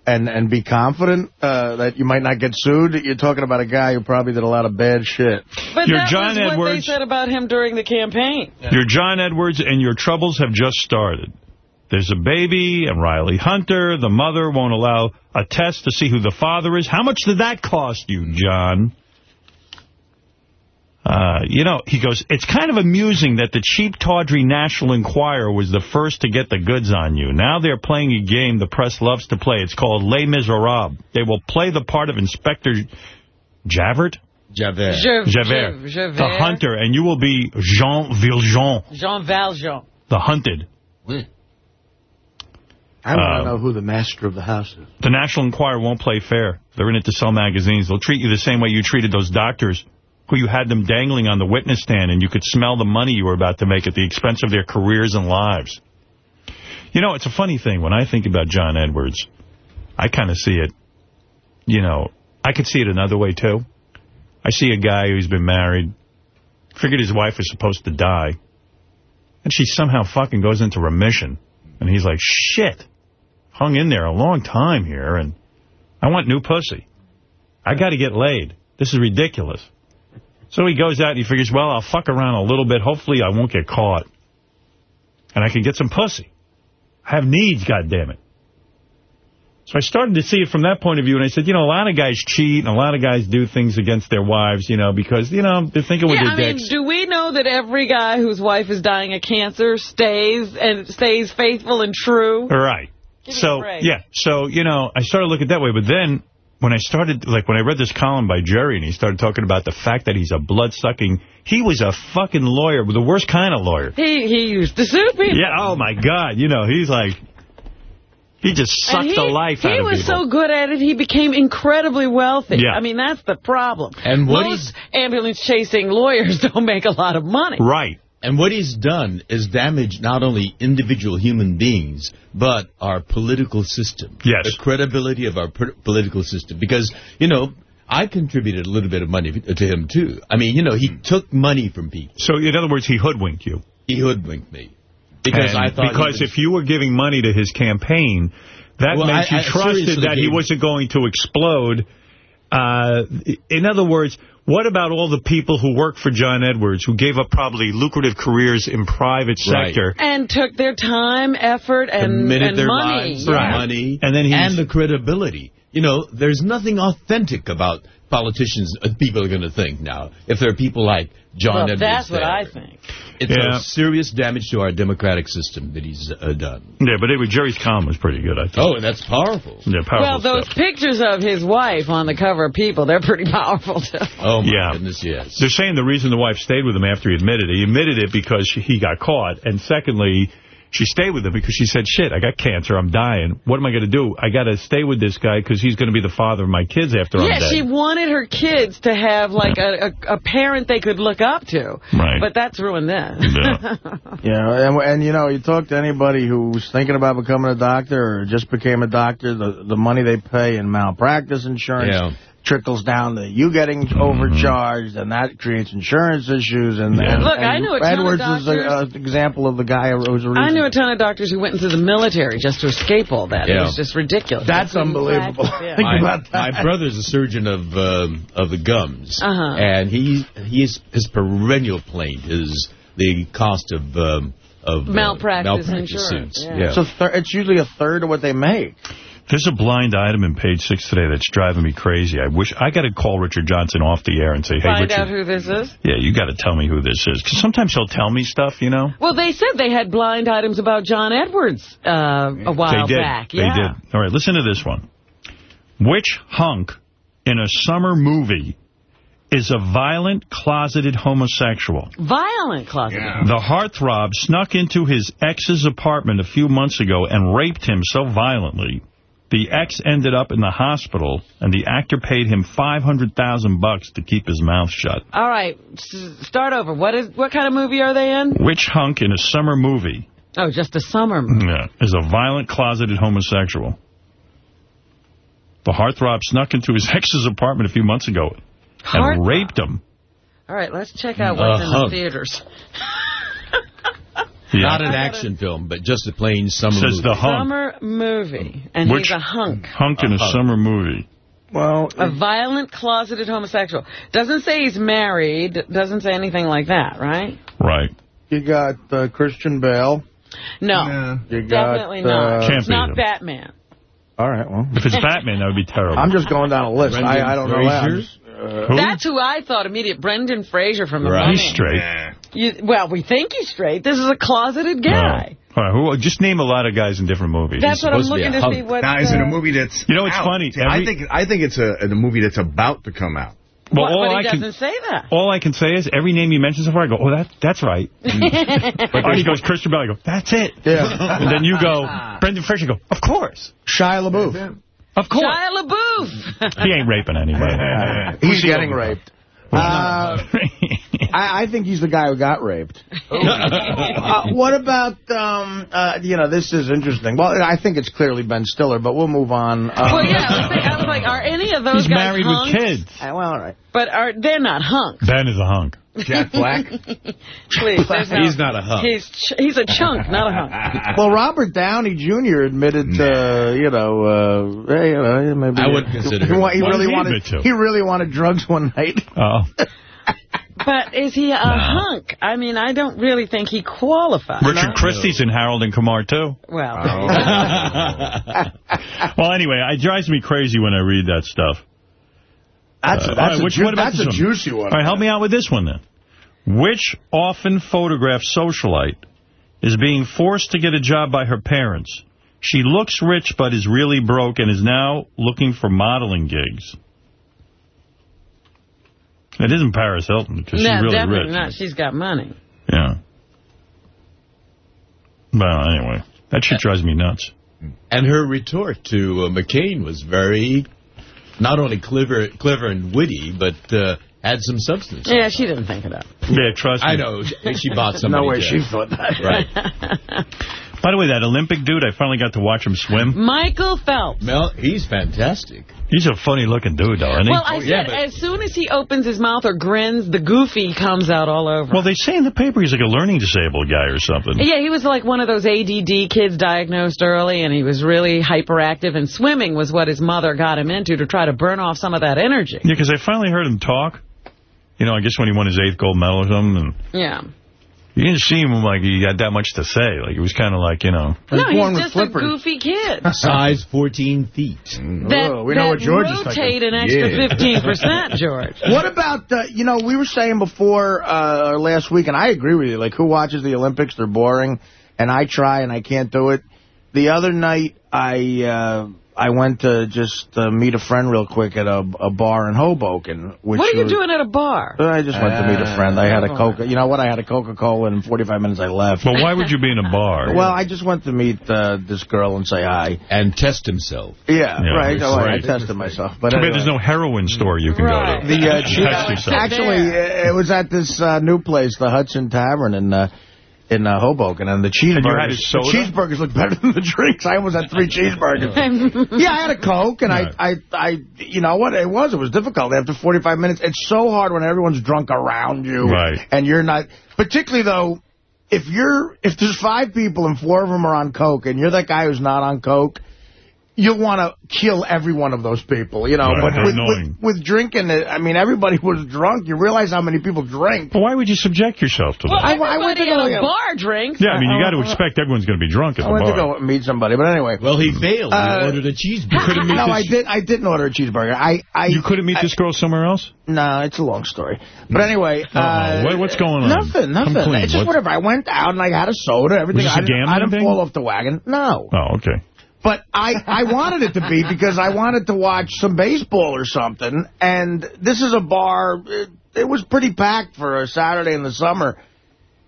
and, and be confident uh, that you might not get sued, you're talking about a guy who probably did a lot of bad shit. But You're that John was what they said about him during the campaign. You're John Edwards, and your troubles have just started. There's a baby, and Rielle Hunter, the mother, won't allow a test to see who the father is. How much did that cost you, John? Uh, you know, he goes, it's kind of amusing that the cheap, tawdry National Enquirer was the first to get the goods on you. Now they're playing a game the press loves to play. It's called Les Miserables. They will play the part of Inspector Javert? Javert. Je- Javert. Javert. The hunter, and you will be Jean Valjean, Jean Valjean. the hunted. I want to um, know who the master of the house is. The National Enquirer won't play fair. They're in it to sell magazines. They'll treat you the same way you treated those doctors who you had them dangling on the witness stand and you could smell the money you were about to make at the expense of their careers and lives. You know, it's a funny thing. When I think about John Edwards, I kind of see it, you know, I could see it another way, too. I see a guy who's been married, figured his wife is supposed to die, and she somehow fucking goes into remission. And he's like, shit, hung in there a long time here, and I want new pussy. I got to get laid. This is ridiculous. So he goes out and he figures, well, I'll fuck around a little bit. Hopefully I won't get caught. And I can get some pussy. I have needs, goddammit. So I started to see it from that point of view, and I said, you know, a lot of guys cheat, and a lot of guys do things against their wives, you know, because, you know, they're thinking with Yeah, I their mean, dicks. do we know that every guy whose wife is dying of cancer stays and stays faithful and true? Right. Give me a So, break. yeah. So, you know, I started looking that way. But then when I started, like when I read this column by Jerry and he started talking about the fact that he's a blood-sucking, he was a fucking lawyer, the worst kind of lawyer. He he used to sue people. Yeah, oh my God. You know, he's like, he just sucked he, the life he out of people. He was so good at it, he became incredibly wealthy. Yeah. I mean, that's the problem. And what Most ambulance-chasing lawyers [LAUGHS] don't make a lot of money. Right. And what he's done is damage not only individual human beings, but our political system. Yes. The credibility of our political system. Because, you know, I contributed a little bit of money to him, too. I mean, you know, he took money from people. So, in other words, he hoodwinked you. He hoodwinked me. Because And I thought... Because if you were giving money to his campaign, that Well, meant I- you I trusted that he wasn't going to explode. Uh, in other words, what about all the people who work for John Edwards who gave up probably lucrative careers in private Right. sector? And took their time, effort, and, committed and their money. lives, Yeah. their money, And then he's- and the credibility. You know, there's nothing authentic about politicians. Uh, people are going to think now if there are people like John Well, Edwards. that's what there. I think. It's Yeah. a serious damage to our democratic system that he's uh, done. Yeah, but anyway, Jerry's calm was pretty good, I think. Oh, and that's powerful. Yeah, powerful Well, those stuff. pictures of his wife on the cover of People, they're pretty powerful, too. Oh, my Yeah. goodness, yes. They're saying the reason the wife stayed with him after he admitted it, he admitted it because he got caught, and secondly, she stayed with him because she said, shit, I got cancer, I'm dying. What am I going to do? I got to stay with this guy because he's going to be the father of my kids after I'm Yeah, she wanted her kids to have, like, a, a, a parent they could look up to. Right. But that's ruined that. [LAUGHS] Yeah, and, and you know, you talk to anybody who's thinking about becoming a doctor or just became a doctor, the the money they pay in malpractice insurance Yeah. Trickles down to you getting overcharged, and that creates insurance issues. And, Yeah. and Look, I and knew a ton of Edwards is an example of the guy who was a reason. I knew a ton of doctors who went into the military just to escape all that. It was just ridiculous. That's They couldn't unbelievable. practice, [LAUGHS] yeah. Think my, about that. my brother's a surgeon of um, of the gums, Uh-huh. and he he's his perennial plaint is the cost of um, of uh, Malpractice malpractice insurance, suits. yeah. So it's usually a third of what they make. There's a blind item in page six today that's driving me crazy. I wish I got to call Richard Johnson off the air and say, hey, Find Richard, out who this is. yeah, you got to tell me who this is. Because sometimes he'll tell me stuff, you know. Well, they said they had blind items about John Edwards uh, a while they did. back. They Yeah. did. All right, listen to this one. Which hunk in a summer movie is a violent, closeted homosexual? Violent closet. The heartthrob snuck into his ex's apartment a few months ago and raped him so violently. The ex ended up in the hospital, and the actor paid him 500000 bucks to keep his mouth shut. All right, s- start over. What is what kind of movie are they in? Which hunk in a summer movie Oh, just a summer movie. yeah, is a violent, closeted homosexual? The heartthrob snuck into his [LAUGHS] ex's apartment a few months ago and Heartthrob. raped him. All right, let's check out what's Uh, in the theaters. [LAUGHS] Yeah. Not an action film, but just a plain summer Says movie. the hunk. Summer movie, and Which- he's a hunk. Hunk in a A hunk. summer movie. Well, A violent, closeted homosexual. Doesn't say he's married. Doesn't say anything like that, right? Right. you got uh, Christian Bale. No, You got, definitely not. uh, Can't it's not him. Batman. All right, well. If it's Batman, that would be terrible. I'm just going down a list. I, I don't know that. Uh, Who? That's who I thought immediate. Brendan Fraser from The Right. Running. He's straight. You, well, we think he's straight. This is a closeted guy. All right, who, just name a lot of guys in different movies. That's what I'm supposed to looking a to see hunk. what. Now, is it uh, a movie that's You know, it's out? funny, I every- think I think it's a, a movie that's about to come out. Well, what- all but I he can doesn't say that. all I can say is every name you mention so far, I go, oh, that that's right. [LAUGHS] But then he goes, Christian Bale. I go, that's it. Yeah. [LAUGHS] And then you go, Brendan Fraser. You go, of course, Shia LaBeouf. of course. Shia LaBeouf. He ain't raping anybody. [LAUGHS] He's getting raped. Uh, [LAUGHS] I, I think he's the guy who got raped. [LAUGHS] uh, what about, um, uh, you know, this is interesting. Well, I think it's clearly Ben Stiller, but we'll move on. Um, well, yeah, I was, thinking- I was like, are any of those He's guys married hunks? with kids. Uh, well, all right. But are they're not hunks? Ben is a hunk. Jack Black. [LAUGHS] Please, there's no- He's not a hunk. He's ch he's a chunk, not a hunk. [LAUGHS] Well, Robert Downey Jr. admitted, uh, you know, uh, hey, you know, maybe I wouldn't consider he, him. he really he wanted he really wanted drugs one night. [LAUGHS] Oh, But is he a hunk? I mean, I don't really think he qualifies. Richard Christy's in Harold and Kumar too. Well, Well, anyway, it drives me crazy when I read that stuff. That's, Uh, that's, all right, a, which- ju- what about that's a juicy one. All right, help me out with this one then. Which often photographed socialite is being forced to get a job by her parents? She looks rich but is really broke and is now looking for modeling gigs. It isn't Paris Hilton because no, she's really definitely rich. not. She's got money. Yeah. Well, anyway, that shit drives me nuts. And her retort to uh, McCain was very, not only clever, clever and witty, but uh, had some substance. Yeah, she didn't think it up. Yeah, trust me. I know. She bought [LAUGHS] somebody. no way dead. she thought that. Right. [LAUGHS] By the way, that Olympic dude, I finally got to watch him swim. Michael Phelps. Mel, he's fantastic. He's a funny-looking dude, though, isn't he? Well, I Oh, said yeah, but- as soon as he opens his mouth or grins, the goofy comes out all over. Well, they say in the paper he's like a learning disabled guy or something. Yeah, he was like one of those ADD kids diagnosed early, and he was really hyperactive, and swimming was what his mother got him into to try to burn off some of that energy. Yeah, because I finally heard him talk. You know, I guess when he won his eighth gold medal or something, and Yeah. You didn't see him like he had that much to say. Like, he was kind of like, you know... No, he's with just a goofy kid. [LAUGHS] Size 14 feet. That, Oh, we know what George is rotate an extra Yeah. 15%, [LAUGHS] George. What about, uh, you know, we were saying before uh, last week, and I agree with you, like, who watches the Olympics? They're boring, and I try, and I can't do it. The other night, I uh, I went to just uh, meet a friend real quick at a, a bar in Hoboken. Which What are you was- doing at a bar? I just went to meet a friend. I had a Uh, Coca. You know what? I had a Coca-Cola, and in 45 minutes I left. But why would you be in a bar? [LAUGHS] Well, I just went to meet uh, this girl and say hi. And test himself. Yeah, Yeah, right. Oh, I tested myself. But Too bad anyway. there's no heroin store you can Right. go to. The uh, Test che- actually, uh, it was at this uh, new place, the Hudson Tavern and uh, in uh, Hoboken, and the cheeseburgers. you had his soda? The cheeseburgers look better than the drinks. I almost had three [LAUGHS] cheeseburgers. [LAUGHS] yeah, I had a Coke, and Right. I, I, I, you know what? It was. It was difficult after 45 minutes. It's so hard when everyone's drunk around you, Right. And you're not. Particularly though, if you're if there's five people and four of them are on Coke, and you're that guy who's not on Coke. You'll want to kill every one of those people, you know. Right, but with, with, with drinking, I mean, everybody [LAUGHS] was drunk. You realize how many people drink. But why would you subject yourself to Well, that? I- I went everybody to at go- a bar drinks. yeah, I mean, you got to expect everyone's going to be drunk at I the went to go meet somebody, but anyway. Well, he failed. Uh, he ordered a cheeseburger. [LAUGHS] no, I did. I didn't order a cheeseburger. I, I You couldn't meet I, this girl somewhere else? No, it's a long story. But anyway, uh, Uh-oh. What- what's going on? Nothing, nothing. It's just What- whatever. I went out and I had a soda. Everything. Was this I a didn't, I didn't thing? fall off the wagon. No. Oh, okay. But I, I wanted it to be because I wanted to watch some baseball or something. And this is a bar. It, it was pretty packed for a Saturday in the summer.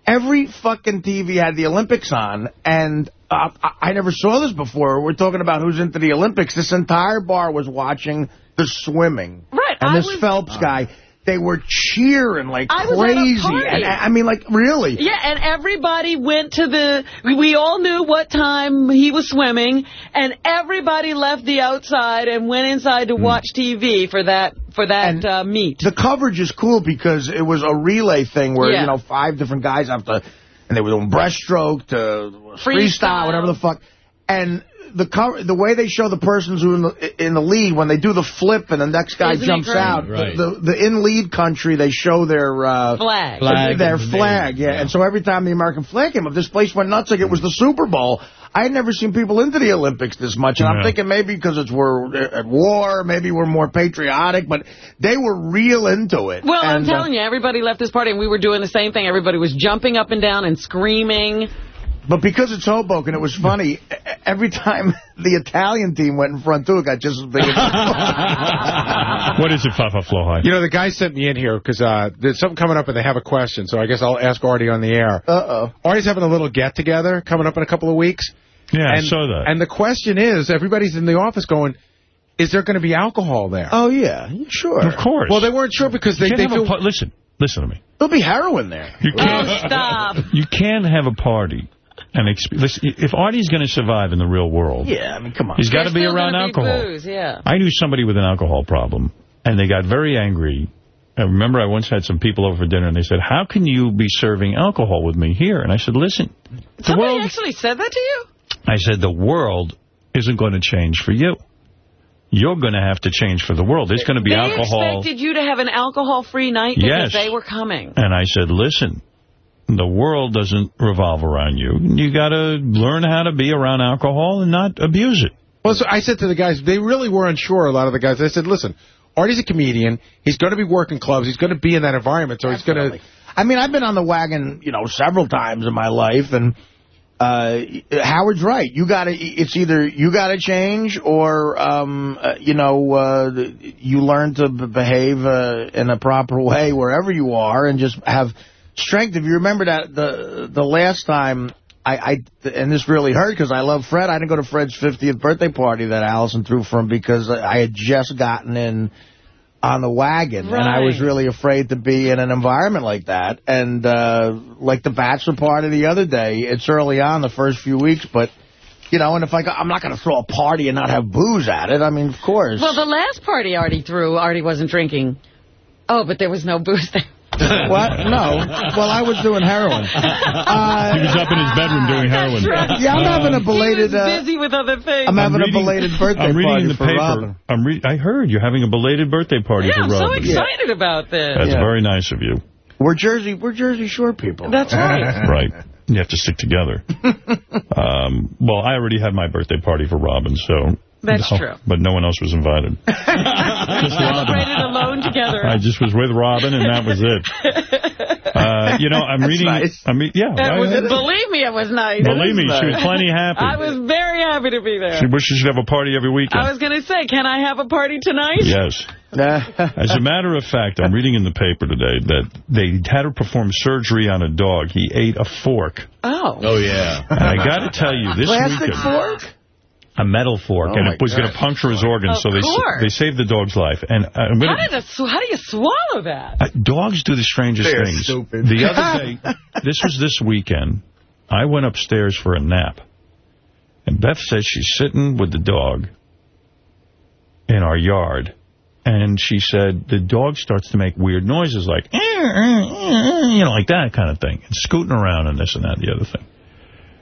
Every fucking TV had the Olympics on. And uh, I, I never saw this before. We're talking about who's into the Olympics. This entire bar was watching the swimming. Right, And I this was- Phelps guy, they were cheering like I was at a crazy. And I mean, like, really. Yeah, and everybody went to the, we- all knew what time he was swimming, and everybody left the outside and went inside to watch TV for that, for that uh, meet. The coverage is cool because it was a relay thing where, Yeah. you know, five different guys have to, and they were doing breaststroke to freestyle, Freestyle. whatever the fuck. And the cover, the way they show the persons who in the, in the lead, when they do the flip and the next guy Isn't jumps out, Right. the, the in-lead country, they show their... Uh, Flag. Flag their flag, name. yeah. And so every time the American flag came up, this place went nuts like it was the Super Bowl. I had never seen people into the Olympics this much, and I'm thinking maybe because it's we're at war, maybe we're more patriotic, but they were real into it. Well, I'm And, uh, telling you, everybody left this party, and we were doing the same thing. Everybody was jumping up and down and screaming. But because it's Hoboken, it was funny. Every time [LAUGHS] the Italian team went in front, too, it got just as big. as [LAUGHS] What is it, Fafa Flow High? You know, the guy sent me in here because uh, there's something coming up and they have a question, so I guess I'll ask Artie on the air. Uh-oh. Artie's having a little get-together coming up in a couple of weeks. Yeah, I and, saw that. And the question is, everybody's in the office going, is there going to be alcohol there? Oh, yeah, sure. Of course. Well, they weren't sure because they... they a feel... listen, listen to me. There'll be heroin there. You can't, Oh, stop. you can't have a party and exp- if Artie's going to survive in the real world, Yeah, I mean, come on. he's got to be around gonna be alcohol. booze, yeah. I knew somebody with an alcohol problem, and they got very angry. I remember I once had some people over for dinner, and they said, how can you be serving alcohol with me here? And I said, listen, the Somebody world, actually said that to you? I said, the world isn't going to change for you. You're going to have to change for the world. There's going to be they alcohol. expected you to have an alcohol-free night because Yes. they were coming. And I said, listen, the world doesn't revolve around you. You got to learn how to be around alcohol and not abuse it. Well, so I said to the guys, they really weren't sure, a lot of the guys. I said, listen, Artie's a comedian. He's going to be working clubs. He's going to be in that environment, so he's going to... I mean, I've been on the wagon, you know, several times in my life, and uh, Howard's right. You got to. It's either you got to change, or um, uh, you know, uh, you learn to behave uh, in a proper way wherever you are, and just have strength. If you remember that the the last time. I, I and this really hurt because I love Fred. I didn't go to Fred's 50th birthday party that Allison threw for him because I had just gotten in on the wagon, and I was really afraid to be in an environment like that. And uh, like the bachelor party the other day, it's early on, the first few weeks, but you know, and if I, go- I'm not going to throw a party and not have booze at it. I mean, of course. Well, the last party Artie threw, Artie wasn't drinking. Oh, but there was no booze [LAUGHS] there. [LAUGHS] what? No. Well, I was doing heroin. Uh, [LAUGHS] He was up in his bedroom doing heroin. Yeah, I'm having a He belated. was Uh, busy with other things. I'm having reading- a belated birthday I'm reading party the for paper. Robin. I'm re I heard you're having a belated birthday party yeah, for I'm so Robin. excited about this. That's Yeah. very nice of you. We're Jersey. We're Jersey Shore people. That's [LAUGHS] right. Right. You have to stick together. um, well, I already had my birthday party for Robin, so... That's no, true. But no one else was invited. [LAUGHS] just Robin. Alone together. I just was with Robin, and that was it. [LAUGHS] Uh, you know, I'm That's reading. nice. I mean, yeah. It I- was, believe me, it was nice. Believe me, she was plenty happy. I was very happy to be there. She wishes she'd have a party every weekend. I was going to say, can I have a party tonight? Yes. [LAUGHS] As a matter of fact, I'm reading in the paper today that they had to perform surgery on a dog. He ate a fork. Oh. Oh, yeah. And I got to tell you, this Plastic weekend... fork? A metal fork, Oh, and it was going to puncture his organs, Of so they course. they saved the dog's life. And uh, I'm How, going to did it, how do you swallow that? uh, dogs do the strangest They're things. stupid. The other [LAUGHS] day, this was this weekend, I went upstairs for a nap. And Beth says she's sitting with the dog in our yard. And she said the dog starts to make weird noises like, "Eh, eh, eh," you know, like that kind of thing. And scooting around and this and that and the other thing.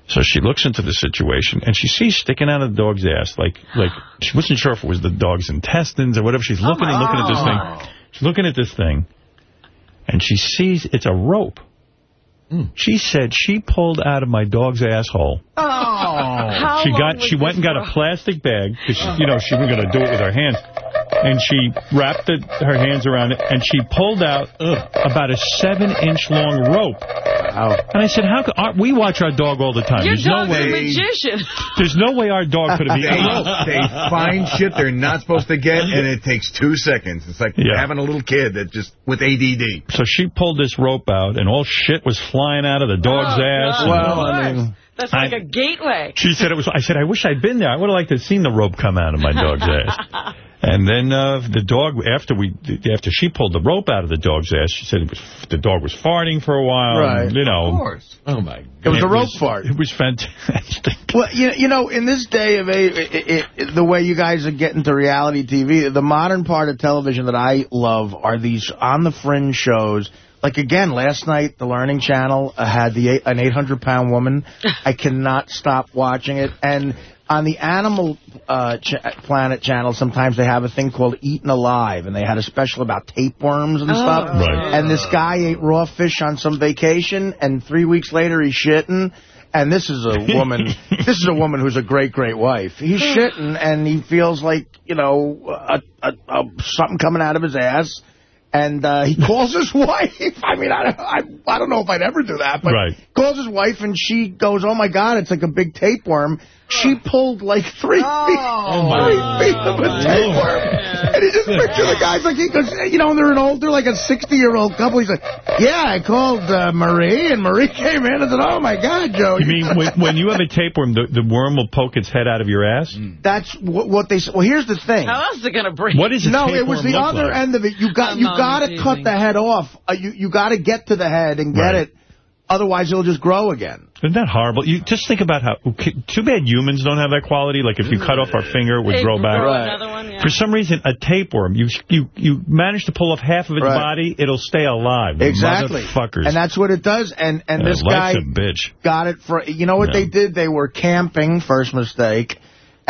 So she looks into the situation, and she sees sticking out of the dog's ass, like, like she wasn't sure if it was the dog's intestines or whatever. She's looking and looking at this thing. Oh. She's looking at this thing, and she sees it's a rope. Hmm. She said she pulled out of my dog's asshole. Oh. How she got, she went and this got a plastic bag because you know she wasn't going to do it with her hands, and she wrapped the, her hands around it, and she pulled out about a seven-inch long rope. Wow. And I said, "How? Could, our, we watch our dog all the time. Your There's no dog's a way. magician. [LAUGHS] There's no way our dog could have [LAUGHS] They, eaten a rope." they find shit they're not supposed to get, and it takes two seconds. It's like Yeah. having a little kid that just with ADD. So she pulled this rope out, and all shit was flying out of the dog's Oh, ass. God, and- of course. That's like I- a gateway. She said it was. I said I wish I'd been there. I would have liked to have seen the rope come out of my dog's [LAUGHS] ass. And then uh, the dog, after we, after she pulled the rope out of the dog's ass, she said it was the dog was farting for a while. Right. and, you know. Of course. Oh, my It was a rope was- fart. It was fantastic. [LAUGHS] Well, you, you know, in this day of a, it, it, the way you guys are getting to reality TV, the modern part of television that I love are these on-the-fringe shows. Like, again, last night, the Learning Channel uh, had the eight, an 800-pound woman. [LAUGHS] I cannot stop watching it. And on the Animal uh, ch Planet channel, sometimes they have a thing called Eaten Alive, and they had a special about tapeworms and Oh. stuff. Right. And this guy ate raw fish on some vacation, and three weeks later he's shitting. And this is a [LAUGHS] woman. this is a woman who's a great, great wife. He's shitting, and he feels like you know a, a, a, something coming out of his ass. And uh, he calls his [LAUGHS] wife. I mean, I, I I don't know if I'd ever do that, but Right. calls his wife, and she goes, "Oh my God, it's like a big tapeworm." She pulled like three feet, three feet of a tapeworm, and he just picture the guys like he goes, you know, they're an old, they're like a sixty-year-old couple. He's like, "Yeah, I called uh, Marie, and Marie [LAUGHS] came in and said, "Oh my God, Joe." You mean when, when you have a tapeworm, the, the worm will poke its head out of your ass? That's what, what they. said. Well, here's the thing. How else is it going to break? What is a No, it was the other like? end of it. You got I'm you got to cut the head off. Uh, you you got to get to the head and get Right. it. Otherwise, it'll just grow again. Isn't that horrible? You just think about how. Too bad humans don't have that quality. Like if you cut off our finger, it would It'd grow back. grow another one, yeah. For some reason, a tapeworm, you you you manage to pull off half of its Right. body, it'll stay alive. Exactly. Motherfuckers. And that's what it does. And and Yeah, this guy a bitch. got it for. You know what Yeah. they did? They were camping. First mistake.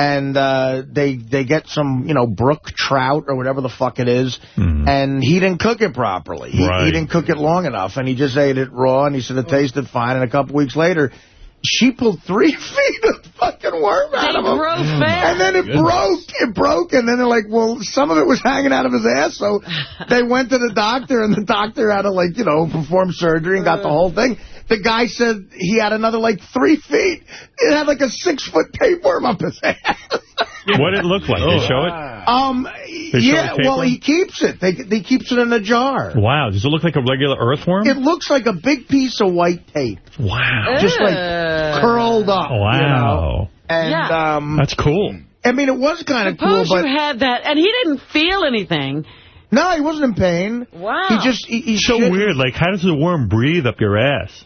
And uh, they they get some, you know, brook trout or whatever the fuck it is, and he didn't cook it properly. He. Right. he didn't cook it long enough, and he just ate it raw, and he said it tasted fine. And a couple weeks later, she pulled three [LAUGHS] feet of fucking worm out They of him. grow fast. And then it Goodness. broke. It broke. And then they're like, well, some of it was hanging out of his ass. So [LAUGHS] they went to the doctor, and the doctor had to, like, you know, perform surgery and got the whole thing. The guy said he had another, like, three feet. It had, like, a six-foot tapeworm up his [LAUGHS] ass. what did it look like? They show it? um, show yeah, the well, he keeps it. They, he keeps it in a jar. Wow. Does it look like a regular earthworm? It looks like a big piece of white tape. wow. Just, like, curled up. you know? Wow. And, Yeah. um, That's cool. I mean, it was kind of cool, Suppose but... you had that, and he didn't feel anything. No, he wasn't in pain. Wow. He just he, he So shit- weird. Like, how does the worm breathe up your ass?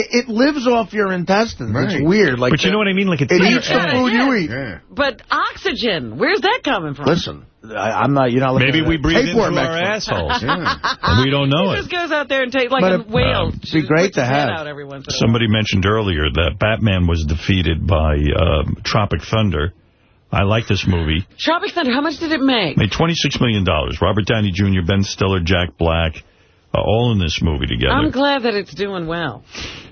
It, it lives off your intestines. Right. It's weird. Like but you know what I mean? Like, it's it eats the ass. food you eat. Yeah. But oxygen, where's that coming from? Listen, I, I'm not. You're not. looking Maybe at we breathe into our expert. assholes. [LAUGHS] Yeah. And we don't know He it. just goes out there and takes like But a it- whale. um, just be great to have. Out every once Somebody mentioned earlier that Batman was defeated by um, Tropic Thunder. I like this movie. Tropic Thunder, how much did it make? Made 26 million. dollars. Robert Downey Jr., Ben Stiller, Jack Black, uh, all in this movie together. I'm glad that it's doing well.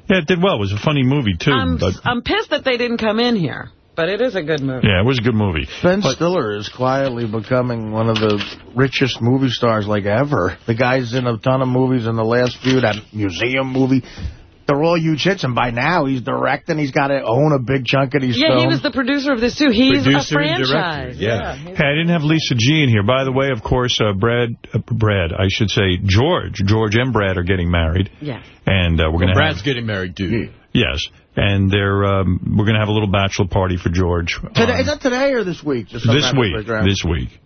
yeah, it did well. It was a funny movie, too. I'm, but I'm pissed that they didn't come in here. but it is a good movie. Yeah, it was a good movie. Ben Stiller is quietly becoming one of the richest movie stars like ever. The guy's in a ton of movies in the last few, that museum movie. They're all huge hits, and by now he's directing. He's got to own a big chunk of these Yeah, films. he was the producer of this, too. He's Producer a and franchise. director, yeah. Hey, I didn't have Lisa G in here. By the way, of course, uh, Brad, uh, Brad, I should say George. George and Brad are getting married. Yeah. And uh, we're going to Brad's have... getting married, too. Yes. And they're um, we're going to have a little bachelor party for George. Today, um, is that today or this week? Just this week. this week.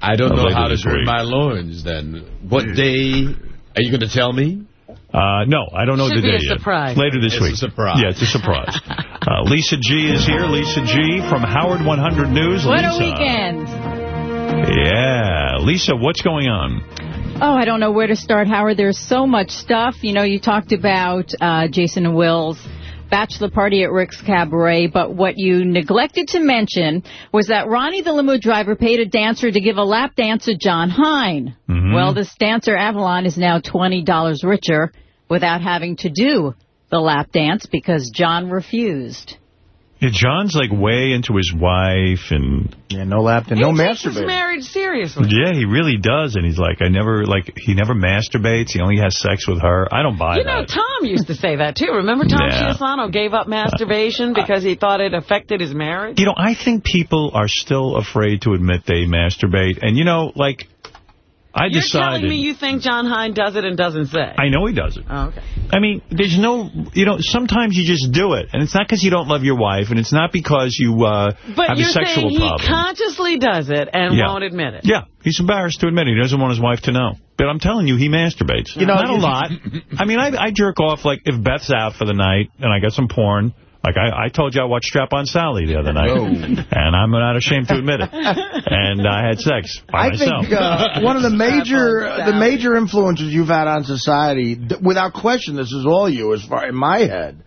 I don't Uh, know how to this trim my loins, then. What day... Are you going to tell me? Uh, no, I don't know Should the be a day yet. surprise. Later this It's a week. surprise. Yeah, it's a surprise. [LAUGHS] uh, Lisa G is here. Lisa G from Howard 100 News. What Lisa. a weekend. Yeah. Lisa, what's going on? Oh, I don't know where to start, Howard. There's so much stuff. You know, you talked about uh, Jason and Will's bachelor party at Rick's Cabaret, but what you neglected to mention was that Ronnie the limo driver paid a dancer to give a lap dance to John Hein. Mm-hmm. Well, this dancer, Avalon, is now $20 richer without having to do the lap dance because John refused. Yeah, John's like way into his wife and yeah, no lap no takes his marriage seriously. Yeah, he really does, and he's like, I never like he never masturbates. He only has sex with her. I don't buy You know. Tom used to say that, too. Remember Tom Yeah. Chiusano gave up masturbation because he thought it affected his marriage? You know, I think people are still afraid to admit they masturbate, and you know, like I You're decided. telling me you think John Hein does it and doesn't say? I know he does it. Oh, okay. I mean, there's no, you know, sometimes you just do it. And it's not because you don't love your wife, and it's not because you uh, But have a you're saying he problem. consciously does it and Yeah. won't admit it. Yeah, he's embarrassed to admit it. He doesn't want his wife to know. But I'm telling you, he masturbates. You know, not a lot. [LAUGHS] I mean, I, I jerk off, like, if Beth's out for the night and I got some porn. Like, I, I told you I watched Strap-on Sally the other night. Oh. And I'm not ashamed to admit it. And I had sex by I myself. think uh, one of the major the major influences you've had on society, th- without question, this is all you, as far in my head,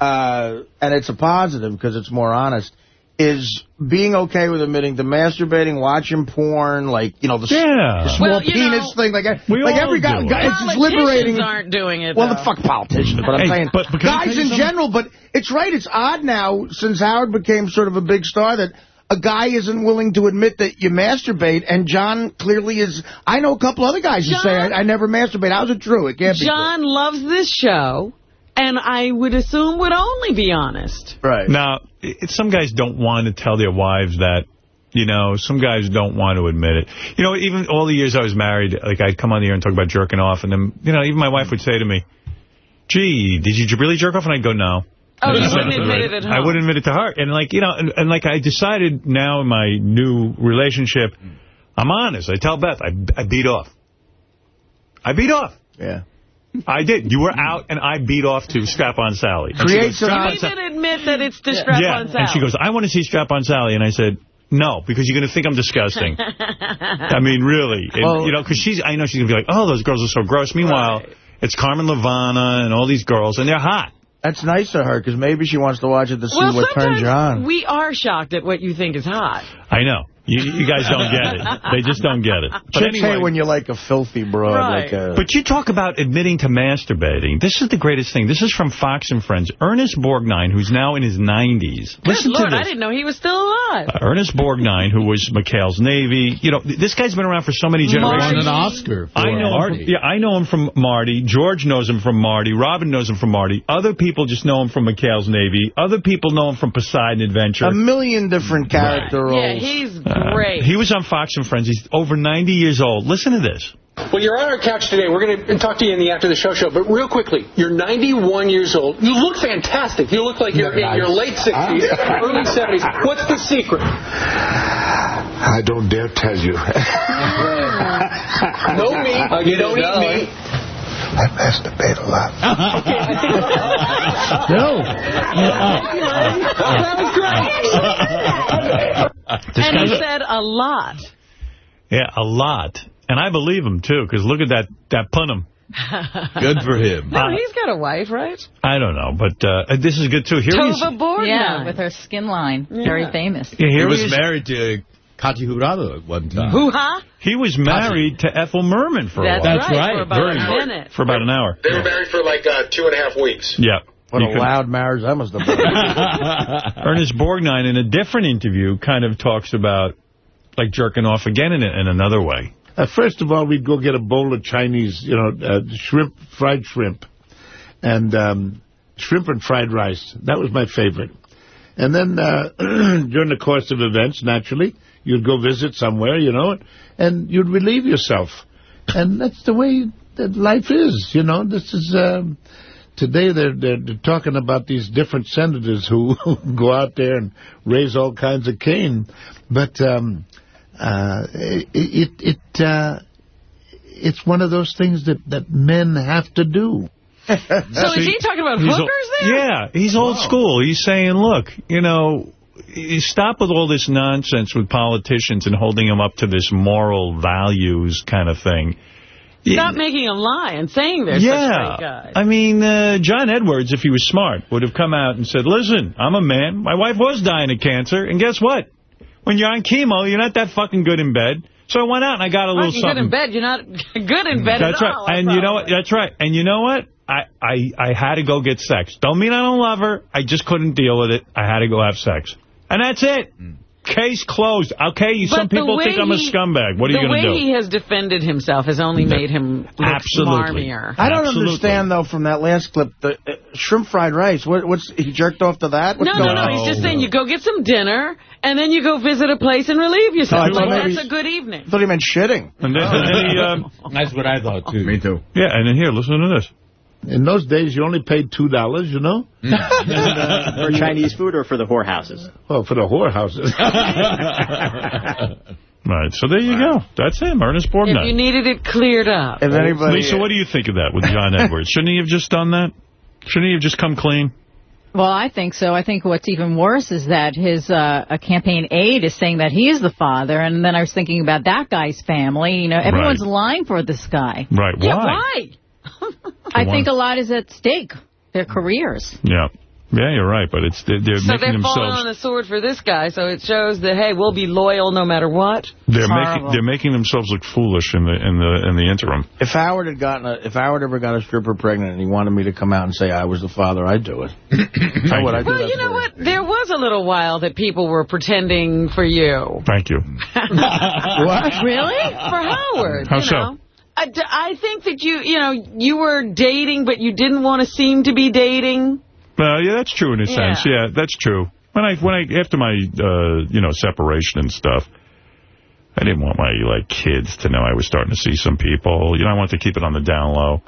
uh, and it's a positive because it's more honest, is being okay with admitting to masturbating, watching porn, like, you know, the, Yeah. the small Well, penis know, thing. Like, we like every guy, do it. guy it's just Politicians liberating. aren't doing it, Well, though. the fuck politicians, but I'm Hey, saying but- but can I tell guys in something? general. But it's right. It's odd now since Howard became sort of a big star that a guy isn't willing to admit that you masturbate, and John clearly is. I know a couple other guys who say I, I never masturbate. How's it true? It can't be. John loves this show, and I would assume would only be honest. Right. Now, it, some guys don't want to tell their wives that, you know, some guys don't want to admit it. You know, even all the years I was married, like, I'd come on the air and talk about jerking off, and then, you know, even my wife would say to me, gee, did you really jerk off? And I'd go, no. Oh, you wouldn't admit it at home. I wouldn't admit it to her. And, like, you know, and, and like, I decided now in my new relationship, I'm honest. I tell Beth, I, I beat off. I beat off. Yeah. I did. You were out, and I beat off to Strap-on Sally. And she Creates goes, "Strap-on You Sally." even admit that it's the strap yeah. on Sally. And she goes, I want to see Strap-on Sally. And I said, no, because you're going to think I'm disgusting. [LAUGHS] I mean, really. And, Well- you know, because she's, I know she's going to be like, oh, those girls are so gross. Meanwhile, it's Carmen Luvana and all these girls, and they're hot. That's nice of her because maybe she wants to watch it to see well, what turns you on. we are shocked at what you think is hot. I know. You, you guys don't get it. They just don't get it. But Chicks anyway, hate when you like a filthy broad. Right. Like a, But you talk about admitting to masturbating. This is the greatest thing. This is from Fox and Friends. Ernest Borgnine, who's now in his 90s. Good Listen Lord, to I didn't know he was still alive. Uh, Ernest Borgnine, who was McHale's Navy. You know, th- this guy's been around for so many Marty. generations. Won an Oscar for I know Marty. Him from, yeah, I know him from Marty. George knows him from Marty. Robin knows him from Marty. Other people just know him from McHale's Navy. Other people know him from Poseidon Adventure. a million different character Yeah, roles. he's Uh, great. he was on Fox and Friends. He's over 90 years old. Listen to this. Well, you're on our couch today. We're going to talk to you in the After the Show show. But real quickly, you're 91 years old. You look fantastic. You look like you're in your late 60s, [LAUGHS] early 70s. What's the secret? I don't dare tell you. [LAUGHS] No meat. [LAUGHS] You don't eat meat. I masturbate a lot. [LAUGHS] no. [LAUGHS] and he said a lot. Yeah, a lot. And I believe him, too, because look at that, that punum. Good for him. No, he's got a wife, right? I don't know, but uh, this is good, too. Here. Tova Borgnine. Yeah, with her skin line. Very famous. Yeah, He here was is. married to Katy Jurado at one time. Hoo-ha? He was married to Ethel Merman for a That's, right, for about Very a minute. For about an hour. They were married for like uh, two and a half weeks. Yeah. What You a could- loud marriage that must have been. [LAUGHS] Ernest Borgnine, in a different interview, kind of talks about, like, jerking off again in, in another way. Uh, first of all, we'd go get a bowl of Chinese, you know, uh, shrimp, fried shrimp, and um, shrimp and fried rice. That was my favorite. And then uh, [CLEARS THROAT] during the course of events, naturally, you'd go visit somewhere, you know, and you'd relieve yourself. And that's the way that life is, you know. This is... Um, Today they're, they're they're talking about these different senators who [LAUGHS] go out there and raise all kinds of cane, but um, uh, it it, it uh, it's one of those things that, that men have to do. So is he talking about hookers there? Yeah, he's old school. He's saying, look, you know, you stop with all this nonsense with politicians and holding them up to this moral values kind of thing. Stop making them lie and saying they're such yeah. guys. I mean, uh, John Edwards, if he was smart, would have come out and said, listen, I'm a man. My wife was dying of cancer. And guess what? When you're on chemo, you're not that fucking good in bed. So I went out and I got a little something. good in bed. You're not [LAUGHS] good in bed That's at right. all. And you know what? That's right. And you know what? I, I, I had to go get sex. Don't mean I don't love her. I just couldn't deal with it. I had to go have sex. And that's it. Case closed. Okay, But some people think I'm a scumbag. What are you going to do? The to way do? he has defended himself has only made him look Absolutely. smarmier. I don't understand, though, from that last clip, the uh, shrimp fried rice. What, what's He jerked off to that? What's No, no, no. on? He's just saying you go get some dinner, and then you go visit a place and relieve yourself. Like, thought maybe- that's a good evening. I thought he meant shitting. And then, and then he, um, [LAUGHS] That's what I thought, too. Me too. yeah, and then here, listen to this. In those days, you only paid $2, you know? [LAUGHS] For Chinese food or for the whorehouses? Well, for the whorehouses. [LAUGHS] [LAUGHS] Right, so there you go. That's him, Ernest Borgnine. If you needed it cleared up. If anybody, Lisa, what do you think of that with John Edwards? Shouldn't he have just done that? Shouldn't he have just come clean? Well, I think so. I think what's even worse is that his uh, a campaign aide is saying that he is the father, and then I was thinking about that guy's family. You know, everyone's lying for this guy. Right, Yeah, why? why? I think a lot is at stake. Their careers. Yeah. Yeah, you're right, but it's they're, they're So making they're falling themselves on the sword for this guy, so it shows that, hey, we'll be loyal no matter what. they're making they're making themselves look foolish in the in the in the interim. If Howard had gotten a, if Howard ever got a stripper pregnant and he wanted me to come out and say I was the father, I'd do it. [COUGHS] How would I do Well, that you know for what? There was a little while that people were pretending for you. Thank you. [LAUGHS] what? Really? For Howard. How you so? know. I, think that you, you know, you were dating, but you didn't want to seem to be dating. Well, yeah, that's true in a Yeah. sense. Yeah, that's true. When I when I after my uh, you know separation and stuff, I didn't want my like kids to know I was starting to see some people. You know, I wanted to keep it on the down low.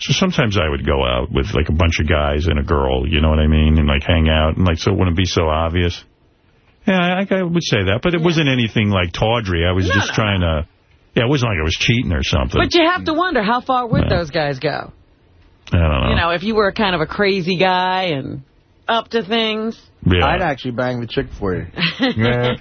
So sometimes I would go out with like a bunch of guys and a girl, you know what I mean, and like hang out, and like so it wouldn't be so obvious. Yeah, I, I would say that, but it wasn't anything like tawdry. I was No, just no, trying to. Yeah, it wasn't like I was cheating or something. But you have to wonder, how far would those guys go? I don't know. You know, if you were kind of a crazy guy and up to things. Yeah. I'd actually bang the chick for you. [LAUGHS] Yeah.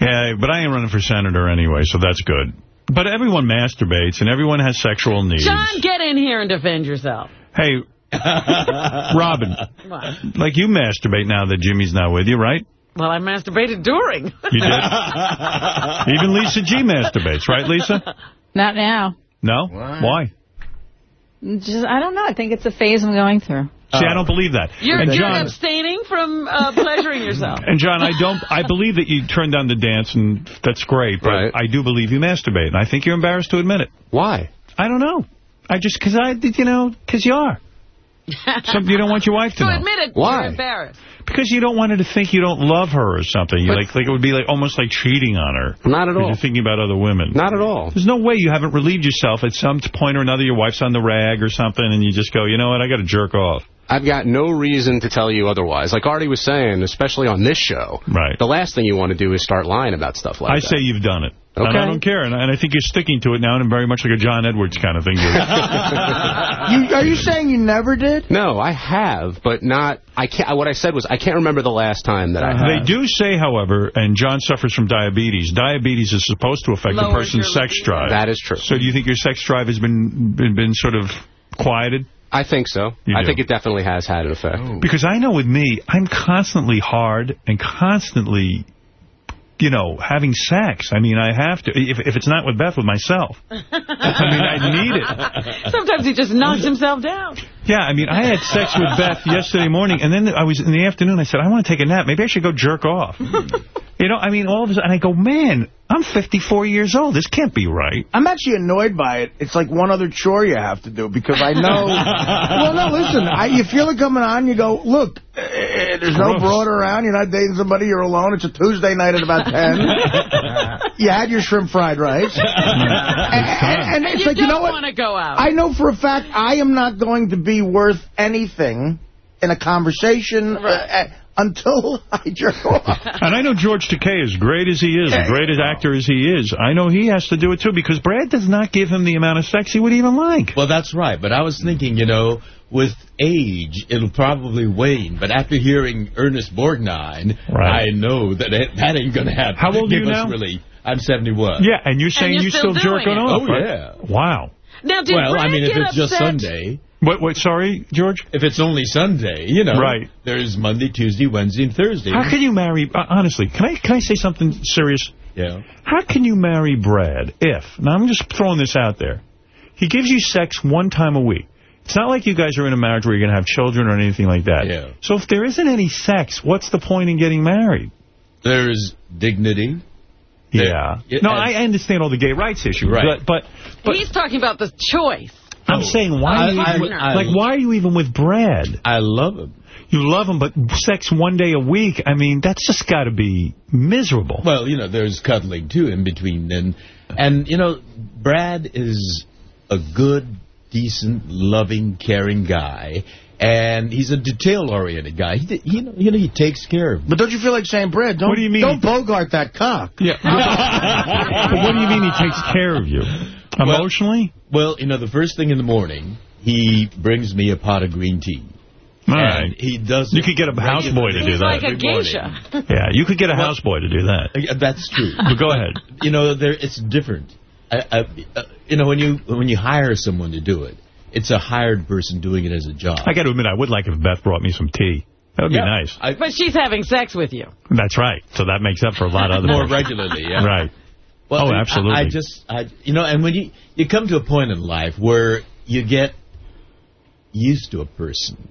yeah, but I ain't running for senator anyway, so that's good. But everyone masturbates and everyone has sexual needs. John, get in here and defend yourself. Hey, [LAUGHS] Robin, What? like you masturbate now that Jimmy's not with you, right? Well, I masturbated during. You did? [LAUGHS] Even Lisa G masturbates, right, Lisa? Not now. No? Why? Just I don't know. I think it's a phase I'm going through. See, I don't believe that. You're, and you're abstaining from uh, pleasuring yourself. and John, I don't. I believe that you turn down the dance, and that's great. But I do believe you masturbate, and I think you're embarrassed to admit it. Why? I don't know. I just because I did, you know, because you are. [LAUGHS] Some, you don't want your wife to So know. admit it. Why? You're embarrassed. Because you don't want her to think you don't love her or something. You like, like it would be like almost like cheating on her. Not at all. You're thinking about other women. Not at all. There's no way you haven't relieved yourself at some point or another. Your wife's on the rag or something, and you just go, you know what? I got to jerk off. I've got no reason to tell you otherwise. Like Artie was saying, especially on this show, right. the last thing you want to do is start lying about stuff like I that. I say you've done it. And Okay. I don't care, and I, and I think you're sticking to it now, and very much like a John Edwards kind of thing. [LAUGHS] [LAUGHS] you, are you saying you never did? No, I have, but not. I can't. What I said was I can't remember the last time that I uh-huh. They do say, however, and John suffers from diabetes. Diabetes is supposed to affect a person's your sex drive. That is true. So do you think your sex drive has been been, been sort of quieted? I think so. You I do. think it definitely has had an effect. Oh. Because I know with me, I'm constantly hard and constantly, you know, having sex. I mean, I have to. If, if it's not with Beth, with myself. [LAUGHS] I mean, I need it. Sometimes he just knocks himself down. Yeah, I mean, I had sex with [LAUGHS] Beth yesterday morning, and then I was in the afternoon, I said, I want to take a nap. Maybe I should go jerk off. [LAUGHS] you know, I mean, all of a sudden, I go, man, I'm 54 years old. This can't be right. I'm actually annoyed by it. It's like one other chore you have to do because I know. [LAUGHS] well, no, listen. I, you feel it coming on. You go, look, eh, there's no Gross. broad around. You're not dating somebody. You're alone. It's a Tuesday night at about 10. you had your shrimp fried rice. and, and- and it's you like, you know don't what? want to go out. I know for a fact I am not going to be worth anything in a conversation uh, uh, until [LAUGHS] I jerk off. And I know George Takei, as great as he is, as great as actor as he is, I know he has to do it too, because Brad does not give him the amount of sex he would even like. Well, that's right. But I was thinking, you know, with age, it'll probably wane. But after hearing Ernest Borgnine, Right. I know that it, that ain't going to happen. How old are you now? Really, I'm 71. Yeah, and you're saying you're you still still, jerk doing on it. off, Oh, right? yeah. Wow. Now, did well, Brad I mean, if get it's just upset? Sunday, What, what, sorry, George? if it's only Sunday, you know, Right. there's Monday, Tuesday, Wednesday, and Thursday. How can you marry, uh, honestly, can I, can I say something serious? Yeah. How can you marry Brad if, now I'm just throwing this out there, he gives you sex one time a week. It's not like you guys are in a marriage where you're going to have children or anything like that. Yeah. So if there isn't any sex, what's the point in getting married? There's dignity. Yeah. Yeah, No, I understand all the gay rights issues. Right. But, but, but He's talking about the choice. I'm saying, why I- are you I- even with, I- like, why are you even with Brad? I love him. You love him, but sex one day a week, I mean, that's just got to be miserable. Well, you know, there's cuddling, too, in between. And, and you know, Brad is a good, decent, loving, caring guy. And he's a detail-oriented guy. He, he, you know, you know, he takes care of But don't you feel like saying, Brad, don't, What do you mean? don't bogart that cock. Yeah. [LAUGHS] but what do you mean he takes care of you? Emotionally? Well, you know, the first thing in the morning, he brings me a pot of green tea. All and right. he does You could get a houseboy to do He's that. like a every morning. geisha. [LAUGHS] Yeah, you could get a houseboy to do that. That's true. [LAUGHS] But go ahead. you know, there it's different. I, I, uh, you know, when you when you hire someone to do it, it's a hired person doing it as a job. I got to admit, I would like if Beth brought me some tea. That would Yeah, be nice. I, But she's having sex with you. That's right. So that makes up for a lot of other more things. regularly, yeah. Right. Well, Oh, I- absolutely. I, I just, I, you know, and when you you come to a point in life where you get used to a person,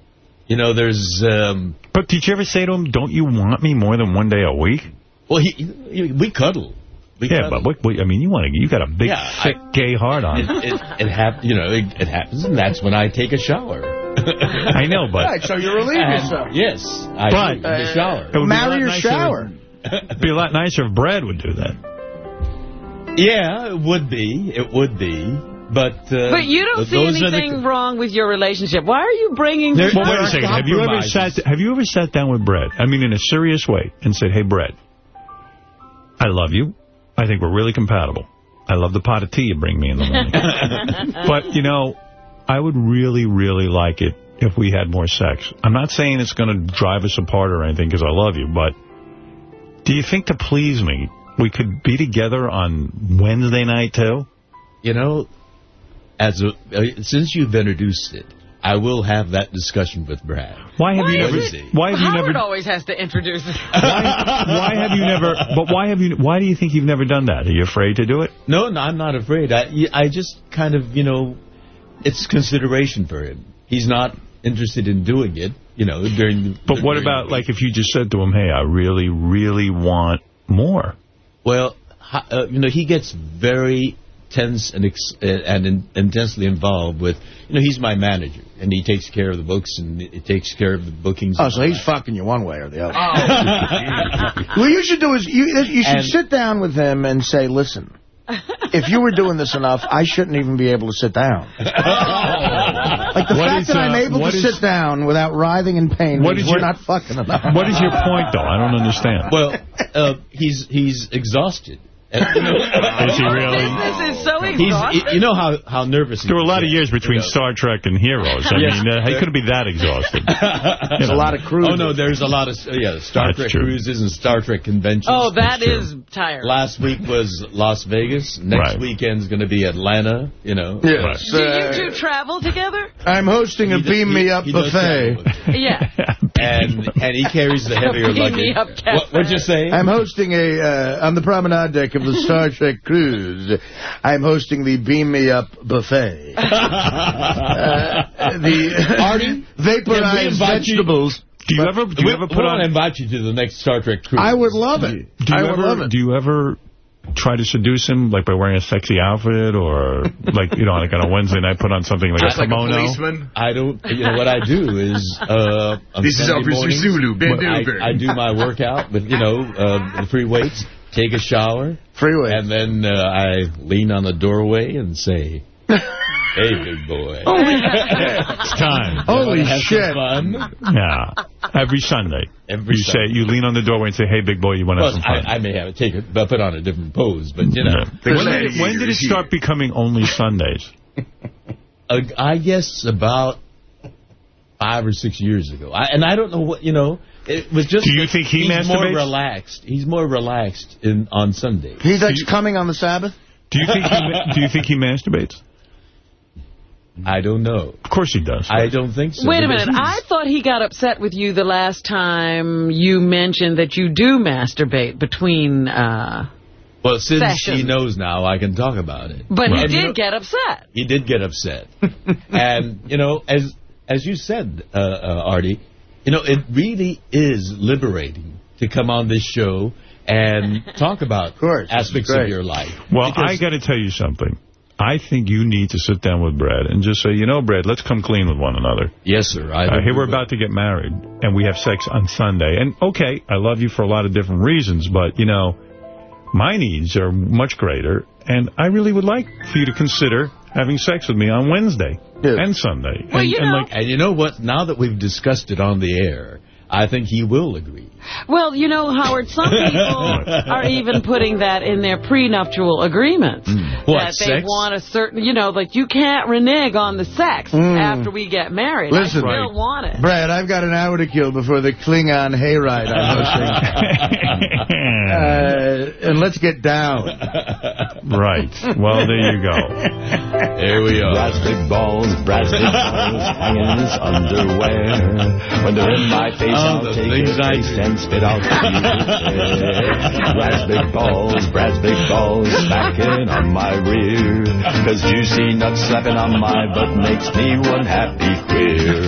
you know, there's, um, But did you ever say to him, don't you want me more than one day a week? well, he, he, we cuddle. We yeah, cuddle. but what, what, I mean, you want to, you got a big, Yeah, thick, gay heart on. it, it, it hap- you know, it, it happens, and that's when I take a shower. [LAUGHS] I know, but Right, so you relieve And, yourself. yes, I But- do, in the shower. it would Marry your nicer shower. It'd [LAUGHS] be a lot nicer if Brad would do that. Yeah, it would be. It would be. But uh, But you don't see those are the- anything wrong with your relationship. Why are you bringing There- this Well, up? wait a second. Have you ever sat? Have you ever sat down with Brad? I mean, in a serious way, and said, "Hey, Brad, I love you. I think we're really compatible. I love the pot of tea you bring me in the morning. [LAUGHS] but you know, I would really, really like it if we had more sex. I'm not saying it's going to drive us apart or anything because I love you, but do you think to please me, we could be together on Wednesday night too? You know, as a, uh, since you've introduced it, I will have that discussion with Brad. Why have Why you never? Wednesday. Why have you never? always has to introduce it. [LAUGHS] Why, why have you never? But why have you? Why do you think you've never done that? Are you afraid to do it? No, no, I'm not afraid. I, I just kind of, you know, it's consideration for him. He's not interested in doing it, you know, during the... But what during about, like, if you just said to him, hey, I really, really want more? Well, uh, you know, he gets very tense and ex- uh, and in, intensely involved with, you know, he's my manager, and he takes care of the books, and he takes care of the bookings. Oh, so he's fucking you one way or the other. [LAUGHS] what you should do is you, you should And- sit down with him and say, listen, if you were doing this enough, I shouldn't even be able to sit down. [LAUGHS] Like the What fact is, that I'm uh, able to what is- sit down without writhing in pain What means is we're your- not fucking enough. What is your point, though? I don't understand. Well, uh, he's he's exhausted. And, you know, Is he really? This is so He's, exhausting. you know how, how nervous he There were a lot of years between. Star Trek and Heroes. I [LAUGHS] Yes. mean, uh, he couldn't be that exhausted. [LAUGHS] There's a lot of cruises. Oh, no, there's a lot of, uh, yeah, Star That's Trek true. cruises and Star Trek conventions. oh, that true. is tiring. Last week was Las Vegas. Next Right. weekend's going to be Atlanta, you know. Yes. Do uh, you two travel together? I'm hosting a He d- beam me up buffet. [LAUGHS] Yeah. and and he carries the heavier Beam me luggage. up, What, what'd you say? I'm hosting a, uh, on the promenade deck of the Star Trek cruise, I'm hosting the Beam Me Up buffet. [LAUGHS] Uh, the [LAUGHS] Artie? vaporized Can you- vegetables. Do you ever do you we, ever put want to on? invite you to the next Star Trek cruise. I would love it. Do you I would ever love it. do you ever try to seduce him like by wearing a sexy outfit or like you know like on a Wednesday night put on something like Just a like a kimono? policeman. I don't. You know what I do is uh, on This is Sunday Officer mornings, Sulu, bend I. I do my workout with you know uh, the free weights, take a shower, Freeway. and then uh, I lean on the doorway and say, [LAUGHS] "Hey, big boy." It's time. [LAUGHS] Holy Have some shit. fun? Yeah, every Sunday. Every you Sunday. say you lean on the doorway and say, "Hey, big boy, you want to Well, have some fun?" I, I may have to take it, but put on a different pose. But you know, Yeah. When, did it, when did it start becoming only Sundays? uh, I guess about five or six years ago. I, and I don't know what you know. It was just. Do you think he he's more relaxed? He's more relaxed in on Sunday. He's like coming on the Sabbath? Do you think he, do you think he masturbates? I don't know. Of course he does. I don't think so. Wait a minute. I thought he got upset with you the last time you mentioned that you do masturbate between... Uh, Well, since Sessions. he knows now, I can talk about it. but And he you did know- get upset. He did get upset. [LAUGHS] and, you know, as as you said, uh, uh, Artie, you know, it really is liberating to come on this show and [LAUGHS] talk about aspects of your life. Well, Because- I got to tell you something. I think you need to sit down with Brad and just say, you know, Brad, let's come clean with one another. Yes, sir. I Uh, think here we we're about to get married, and we have sex on Sunday. And, okay, I love you for a lot of different reasons, but, you know, my needs are much greater, and I really would like for you to consider having sex with me on Wednesday and Sunday. Well, and, you and like, And you know what? Now that we've discussed it on the air, I think he will agree. Well, you know, Howard, some [LAUGHS] people are even putting that in their prenuptial agreement. Hmm. What, that they sex? want a certain, you know, like you can't renege on the sex Mm. after we get married. Listen, I still want it. Brad, I've got an hour to kill before the Klingon hayride I'm hosting. [LAUGHS] uh, and let's get down. right. Well, there you go. There we are. Brad's big balls, Brad's big balls, hanging in his underwear. When they're in my face, Oh, I'll take things it, I taste and spit out the. Brad's big balls, Brad's big balls, smacking on my rear. Cause juicy nuts slapping on my butt makes me one happy queer.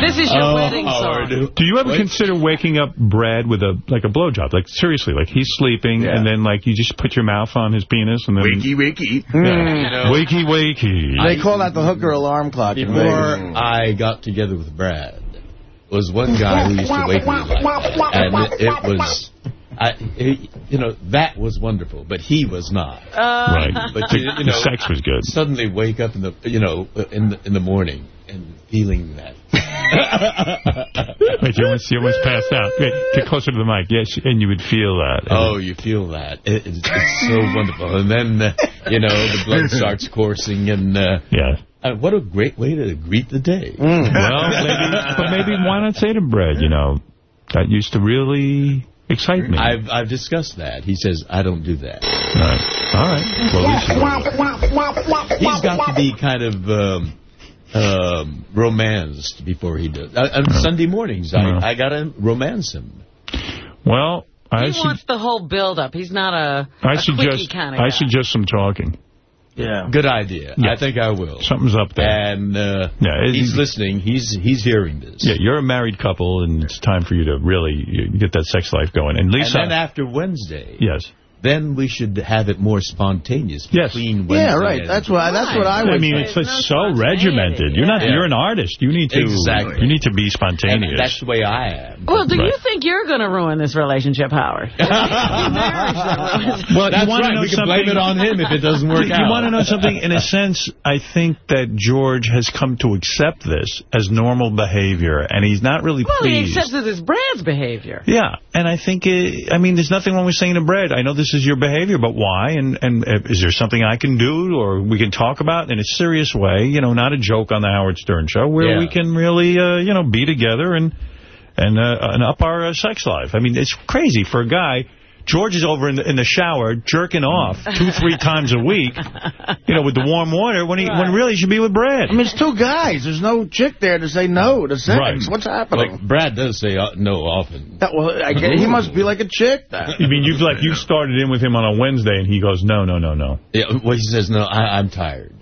This is your Oh, wedding song. Do you ever consider waking up Brad with a like a blowjob? Like seriously, like he's sleeping and then like you just put your mouth on his penis and then Wakey, wakey. Yeah. Hmm. wakey wakey. They call that the hooker alarm clock. Before I got together with Brad, was one guy who used to wake me up, and it, it was, I, he, you know, that was wonderful, but he was not. Uh, Right. [LAUGHS] But The- you, you the sex was good. Suddenly wake up in the, you know, in the in the morning and feeling that. Wait, you almost, you almost passed out. Wait, get closer to the mic. Yes, and you would feel that. Oh, you feel that. It, it's, it's so wonderful. And then, uh, you know, the blood starts coursing, and uh, yeah. Uh, what a great way to greet the day. [LAUGHS] Well, maybe, but maybe why not say to Brad, you know, that used to really excite me. I've I've discussed that. He says I don't do that. Right. All right. Well, at least you He's got to be kind of um, um, romanced before he does. Uh, on Sunday mornings, I, I got to romance him. Well, I, he wants the whole build-up. He's not a, I a suggest kind of I guy. suggest some talking. Yeah. Good idea. Yeah. I think I will. Something's up there. And uh, Yeah, it- he's listening. He's he's hearing this. Yeah, you're a married couple, and it's time for you to really get that sex life going. And Lisa, and then after Wednesday, yes, then we should have it more spontaneous. Yes. Between Wednesday Yeah, right. and- That's what that's what I would. I mean, say. it's just so regimented. You're not. Yeah. You're an artist. You need to. Exactly. You need to be And spontaneous. that's the way I am. Well, do you think you're going to ruin this relationship, Howard? [LAUGHS] Well, That's you wanna right. know We can blame it on him if it doesn't work you out. want to know [LAUGHS] something? In a sense, I think that George has come to accept this as normal behavior, and he's not really well, he pleased. accepts it as Brad's behavior. Yeah, and I think, uh, I mean, there's nothing wrong with saying to Brad, I know this is your behavior, but why? And and uh, is there something I can do or we can talk about in a serious way, you know, not a joke on the Howard Stern show, where Yeah. we can really, uh, you know, be together and and uh, and up our uh, sex life. I mean, it's crazy for a guy George is over in the, in the shower jerking off [LAUGHS] two, three times a week, you know, with the warm water, when he when really he should be with Brad. I mean, it's two guys. There's no chick there to say no to sex. Right. What's happening? Well, Brad does say uh, no often. That- well, I get, he must be like a chick. Then. You mean you've like you started in with him on a Wednesday, and he goes, no, no, no, no. Yeah, well, he says, no, I, I'm tired.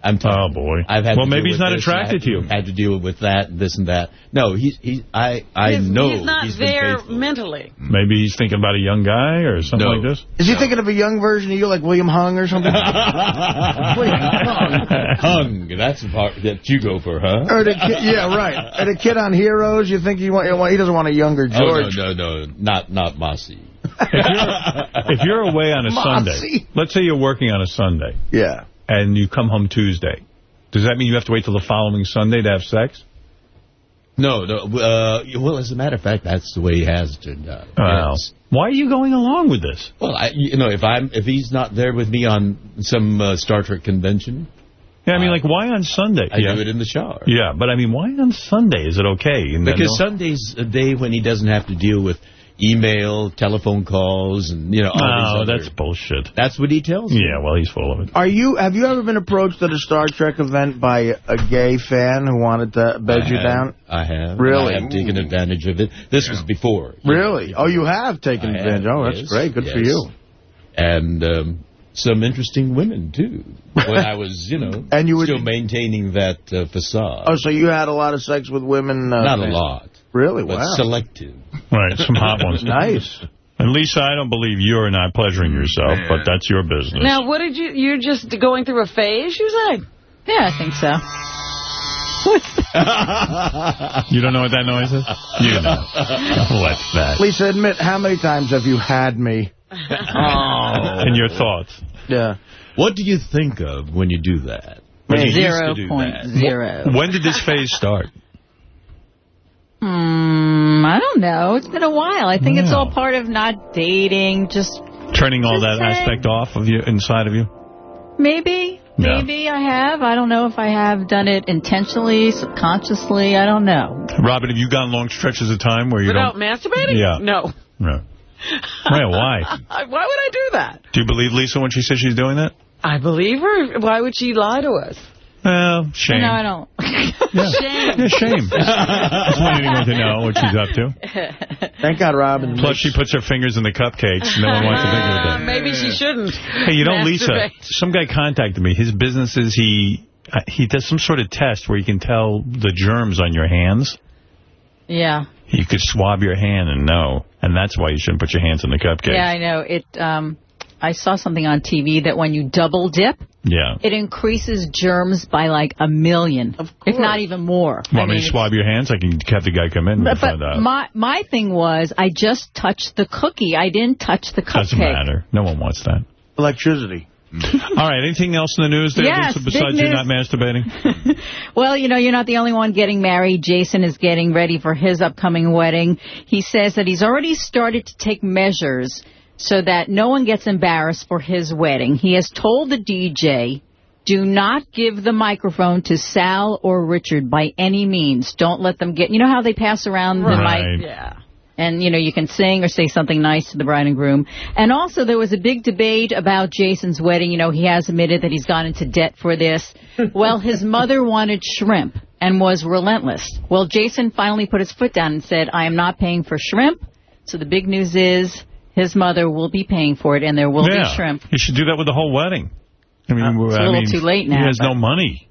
I'm tired. Oh boy. I've had well, maybe he's not this, attracted to you. Had to deal with that, this and that. No, he's he. I I He's- know He's not he's there mentally. Maybe he's thinking about a young guy or something No. like this. Is he thinking of a young version of you, like William Hung or something? [LAUGHS] Hung. That's the part that you go for, huh? Or the kid, yeah, right. [LAUGHS] And the kid on Heroes, you think he want? He doesn't want a younger George. Oh, no, no, no, not not Masi. If you're, if you're away on a [LAUGHS] Masi. Sunday, let's say you're working on a Sunday, Yeah. And you come home Tuesday, does that mean you have to wait till the following Sunday to have sex? No, no. Uh, well, as a matter of fact, that's the way he has turned out. Wow. Yes. Why are you going along with this? Well, I, you know, if I'm if he's not there with me on some uh, Star Trek convention, Yeah, I mean, like, why on Sunday? I yeah. do it in the shower. Yeah, but I mean, why on Sunday? Is it okay? And Because no- Sunday's a day when he doesn't have to deal with email, telephone calls, and you know. All No, these other, that's bullshit. That's what he tells me. Yeah, well, he's full of it. Are you? Have you ever been approached at a Star Trek event by a gay fan who wanted to bed I you have, down? I have. Really? I have taken advantage of it. This was before. Really? Oh, you have taken I advantage. have, Oh, that's yes, great. Good for you. And um, some interesting women, too, when I was, you know, [LAUGHS] And you would- still maintaining that uh, facade. Oh, so you had a lot of sex with women? Uh, Not a lot, Really? but wow. selective. Right, some hot ones. [LAUGHS] Nice. And Lisa, I don't believe you're not pleasuring yourself, but that's your business. Now, what did you, you're just going through a phase, you say? Yeah, I think so. [LAUGHS] You don't know what that noise is? You know. [LAUGHS] What's that? Lisa, admit, how many times have you had me? Oh. In your thoughts. Yeah. What do you think of when you do that? When you used Zero to do point that? zero. When did this phase start? Hmm, I don't know. It's been a while. I think it's all part of not dating. Just Turning all that saying. aspect off of you, inside of you? maybe, Yeah. maybe I have. I don't know if I have done it intentionally, subconsciously. I don't know. Robin, have you gone long stretches of time where you Without don't... masturbating? Yeah. No. No. Right, [LAUGHS] why? [LAUGHS] Why would I do that? Do you believe Lisa when she says she's doing that? I believe her. Why would she lie to us? Well, shame. No, I don't. [LAUGHS] Shame. Yeah, shame. [LAUGHS] Just want anyone to know what she's up to. [LAUGHS] Thank God Robin. Plus, she puts her fingers in the cupcakes. No one wants to think of it. maybe she shouldn't. Hey, you know, Lisa, some guy contacted me. His business is he uh, he does some sort of test where you can tell the germs on your hands. Yeah. You could swab your hand and know, and that's why you shouldn't put your hands in the cupcakes. Yeah, I know. It. Um, I saw something on TV that when you double dip, Yeah. it increases germs by like a million, if not even more. Want me to it's- swab your hands? I can have the guy come in and But, find but out. my my thing was, I just touched the cookie. I didn't touch the cupcake. Doesn't matter. No one wants that. Electricity. [LAUGHS] All right. Anything else in the news there, Yes, Lisa, besides you news. not masturbating? [LAUGHS] Well, you know, you're not the only one getting married. Jason is getting ready for his upcoming wedding. He says that he's already started to take measures so that no one gets embarrassed for his wedding. He has told the DJ, do not give the microphone to Sal or Richard by any means. Don't let them get, you know how they pass around the Right. mic? and you know you can sing or say something nice to the bride and groom. And also there was a big debate about Jason's wedding. You know he has admitted that he's gone into debt for this. [LAUGHS] well, his mother wanted shrimp and was relentless. Well, Jason finally put his foot down and said, "I am not paying for shrimp." So the big news is his mother will be paying for it, and there will yeah. be shrimp. You should do that with the whole wedding. I mean, Uh, it's a I little mean, too late now. He has no money.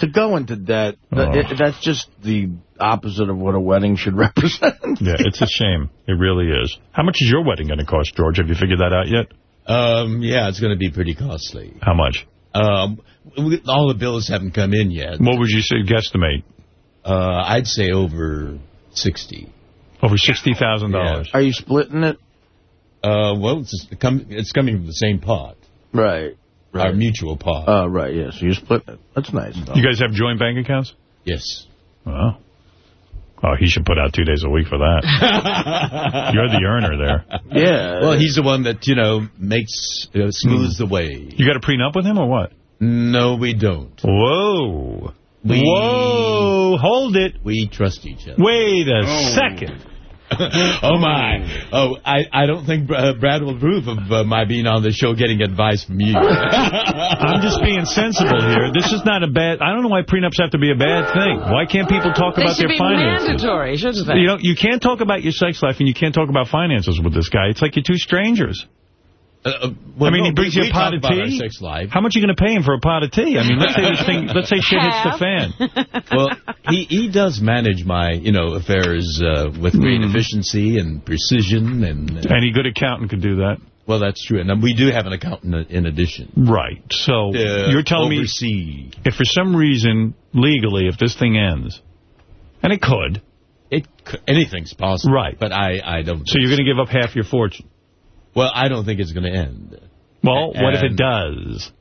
To go into debt, that- Oh. it- that's just the opposite of what a wedding should [LAUGHS] represent. Yeah, it's a shame. It really is. How much is your wedding going to cost, George? Have you figured that out yet? Um, yeah, it's going to be pretty costly. How much? Um, we, all the bills haven't come in yet. What would you say, guesstimate? Uh, I'd say over 60. Over $60,000. Are you splitting it? Uh, well, it's, just come, it's coming from the same pot. Right. Our mutual pot. Oh, right, yeah. So you're splitting it. That's nice. Though. You guys have joint bank accounts? Yes. Oh. Oh, he should put out two days a week for that. [LAUGHS] You're the earner there. Yeah. Well, he's the one that, you know, makes, uh, smooths the way. You got a prenup with him or what? No, we don't. Whoa. We- Whoa. Hold it. We trust each other. Wait a second. Oh, my. Oh, I, I don't think uh, Brad will approve of uh, my being on the show getting advice from you. [LAUGHS] I'm just being sensible here. This is not a bad... I don't know why prenups have to be a bad thing. Why can't people talk They about should their be finances? mandatory, shouldn't they? You know, you can't talk about your sex life and you can't talk about finances with this guy. It's like you're two strangers. Uh, well, I mean, no, he brings we- you a we pot of tea. sex life. How much are you going to pay him for a pot of tea? I mean, let's say this thing, let's say shit hits the fan. [LAUGHS] well, he he does manage my you know affairs uh, with great Mm. efficiency and precision, and uh, Any good accountant could do that. well, that's true. And we do have an accountant in addition. Right. So Uh, you're telling oversee. me if for some reason, legally, if this thing ends, and it could. It could, anything's possible. Right. But I, I don't. So you're going to give up half your fortune. Well, I don't think it's going to end. Well, what if it does?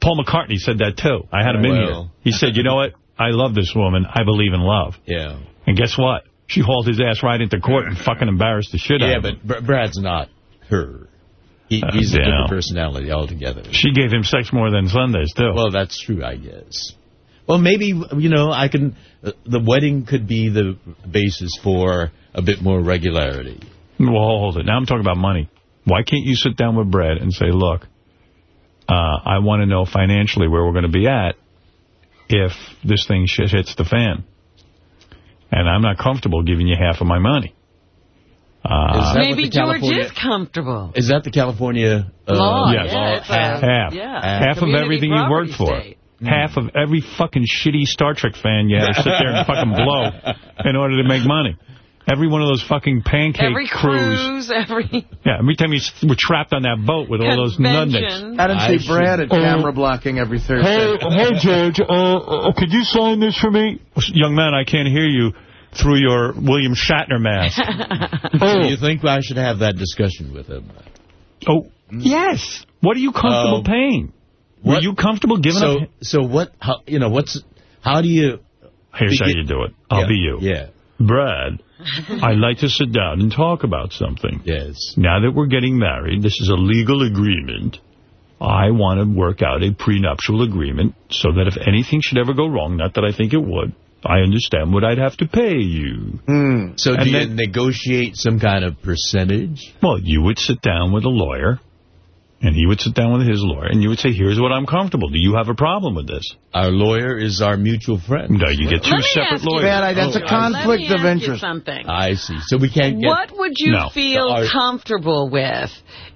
Paul McCartney said that, too. I had him in here. He said, you know what? I love this woman. I believe in love. Yeah. And guess what? She hauled his ass right into court and fucking embarrassed the shit out of him. Yeah, but Brad's not her. He, Uh, he's a yeah. different personality altogether. She gave him sex more than Sundays, too. Well, that's true, I guess. Well, maybe, you know, I can, uh, the wedding could be the basis for a bit more regularity. Well, hold it. Now I'm talking about money. Why can't you sit down with Brad and say, look, uh, I want to know financially where we're going to be at if this thing shit hits the fan. And I'm not comfortable giving you half of my money. Uh, Is that Maybe George California- is comfortable. Is that the California uh, Law, yes. yeah, it's a- half. yeah, half of everything you property worked for. state. Half of every fucking shitty Star Trek fan you had to sit there and fucking blow [LAUGHS] in order to make money. Every one of those fucking pancake Every crews. cruise, every [LAUGHS] Yeah, every time you s- were trapped on that boat with all those nudniks. I didn't I see Brad at should- camera blocking every Thursday. Hey, hey, George, uh, uh, could you sign this for me? Young man, I can't hear you through your William Shatner mask. [LAUGHS] So you think I should have that discussion with him? oh, yes. What are you comfortable Um, paying? Were you comfortable giving so, up? So what, how, you know, what's, how do you... Here's how begin- you do it. I'll Yeah, be you. Yeah. Brad, [LAUGHS] I'd like to sit down and talk about something. Yes. Now that we're getting married, this is a legal agreement. I want to work out a prenuptial agreement so that if anything should ever go wrong, not that I think it would, I understand what I'd have to pay you. Hmm. So do And you then- negotiate some kind of percentage? Well, you would sit down with a lawyer, and he would sit down with his lawyer, and you would say, here's what I'm comfortable. Do you have a problem with this? Our lawyer is our mutual friend. No, you get two Let separate ask you- lawyers. Bad idea. That's a Oh, I- conflict Let of me ask you interest. something. I see. So we can't get... What would you No. feel Are- comfortable with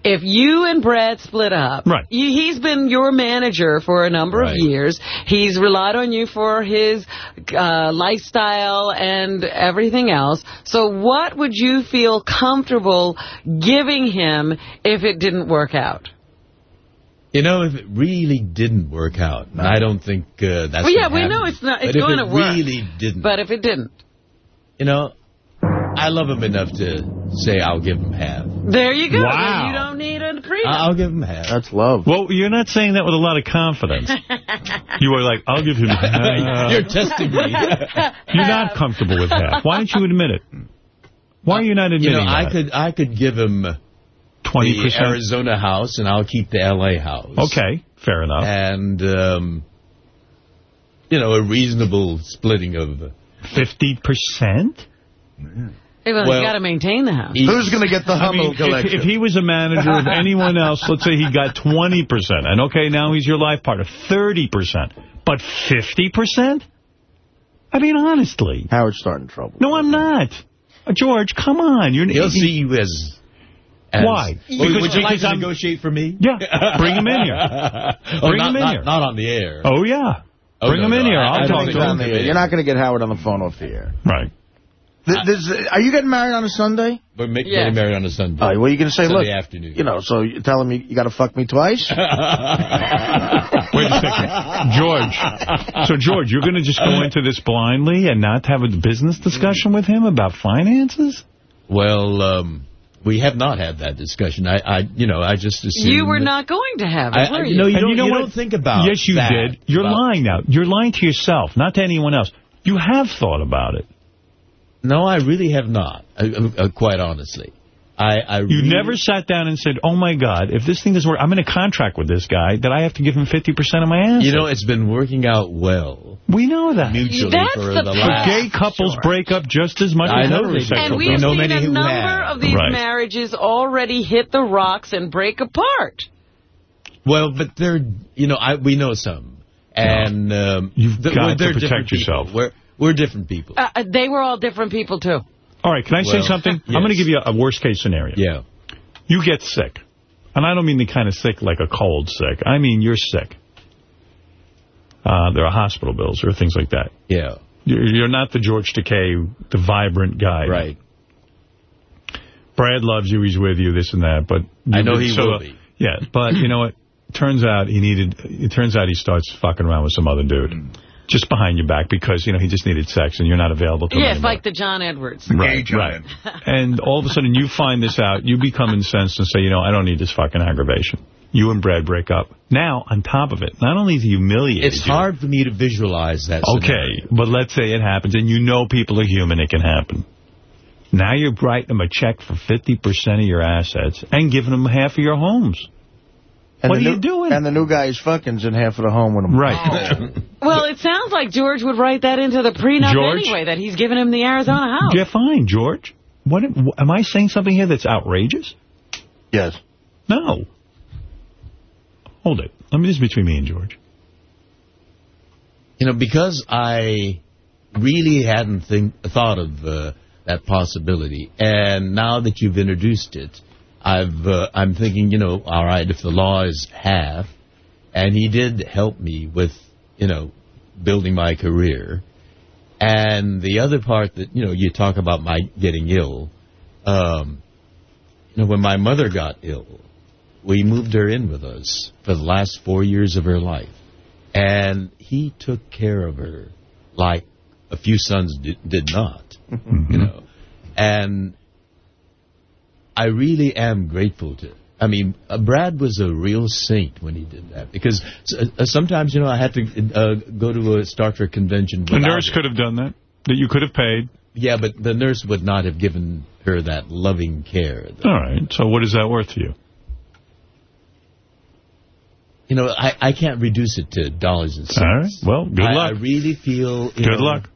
if you and Brad split up? Right. He's been your manager for a number Right. of years. He's relied on you for his uh, lifestyle and everything else. So what would you feel comfortable giving him if it didn't work out? You know, if it really didn't work out, and I don't think uh, that's well, yeah, what we know it's not. It's but going if to it work. really didn't, But if it didn't, you know, I love him enough to say I'll give him half. there you go. Wow. Then you don't need a prenup. I'll give him half. That's love. Well, you're not saying that with a lot of confidence. [LAUGHS] you were like, I'll give him half. [LAUGHS] You're testing me. [LAUGHS] You're not comfortable with half. Why don't you admit it? Why are you not admitting you admitting know, I that? could I could give him the 20%? Arizona house, and I'll keep the L.A. house. Okay, fair enough. And um, you know, a reasonable splitting of. 50%? Hey, well, Well, you got to maintain the house. Who's going to get the I mean, if, collection? if he was a manager of [LAUGHS] anyone else, let's say he got 20%, and okay, now he's your life partner, 30%, but 50%? I mean, honestly. Howard's starting trouble. No, I'm not. Uh, George, come on. You're, He'll see you as. As Why? Well, Because- would you like to I'm- negotiate for me? Yeah, bring him in here. [LAUGHS] oh, Bring not, him in not, here. Not on the air. Oh, yeah. Oh, Bring no, him in no, here. I- I'll talk to him. On the air. You're not going to get Howard on the phone off the air. Right. Th- This, are you getting married on a Sunday? We're ma- Yes. getting married on a Sunday. What are you going to say, Sunday look, afternoon. you know, so you tell him you, you got to fuck me twice? [LAUGHS] Wait a second. George. So, George, you're going to just go into this blindly and not have a business discussion with him about finances? Well, um, we have not had that discussion. I, I you know, I just assumed... You were not going to have it, I- were I- you? no, you don't, you know you don't think about Yes, you that, did. You're lying now. You're lying to yourself, not to anyone else. You have thought about it. No, I really have not, uh, uh, uh, quite honestly. I, I You really- never sat down and said, oh, my God, if this thing doesn't work, I'm in a contract with this guy that I have to give him 50% of my assets. You know, it's been working out well. We know that. Mutually That's for the the last... Gay couples break up just as much I as know they heterosexual And we've know seen a number have. of these Right. marriages already hit the rocks and break apart. Well, but they're, you know, I we know some. And um, You've th- got they're to protect yourself. We're, we're different people. Uh, uh, they were all different people, too. All right, can I say Well, something? I'm going to give you a, a worst-case scenario. Yeah. You get sick. And I don't mean the kind of sick like a cold sick. I mean you're sick. Uh, there are hospital bills or things like that. Yeah. You're, you're not the George Takei, the vibrant guy. Right. Brad loves you, he's with you, this and that, but... I know he so, will be. Yeah, but you know what? Turns out he needed... It turns out he starts fucking around with some other dude. Just behind your back because, you know, he just needed sex and you're not available to him Yes, anymore. like the John Edwards. Right, right. [LAUGHS] And all of a sudden you find this out, you become incensed and say, you know, I don't need this fucking aggravation. You and Brad break up. Now, on top of it, not only is he humiliated It's you, hard for me to visualize that Okay, but let's say it happens, and you know people are human, it can happen. Now you're writing them a check for 50% of your assets and giving them half of your homes. And what the are new, you doing? And the new guy is fucking's in half of the home with him. Right. [LAUGHS] Well, it sounds like George would write that into the prenup George? anyway, that he's giving him the Arizona house. Yeah, fine, George. What am I saying something here that's outrageous? Yes. No. Hold it. Let me. This is between me and George. You know, because I really hadn't think, thought of uh, that possibility, and now that you've introduced it, I've uh, I'm thinking, you know, all right, if the law is half, and he did help me with, you know, building my career, and the other part that you know you talk about my getting ill, um, you know, when my mother got ill, we moved her in with us for the last four years of her life. And he took care of her like a few sons did, did not, you know. And I really am grateful to. I mean, uh, Brad was a real saint when he did that because uh, sometimes, you know, I had to uh, go to a Star Trek convention. The nurse him. could have done that. That you could have paid. Yeah, but the nurse would not have given her that loving care. All right. So what is that worth to you? You know, I, I can't reduce it to dollars and cents. All right. Well, good I, luck. I really feel. Good know, luck.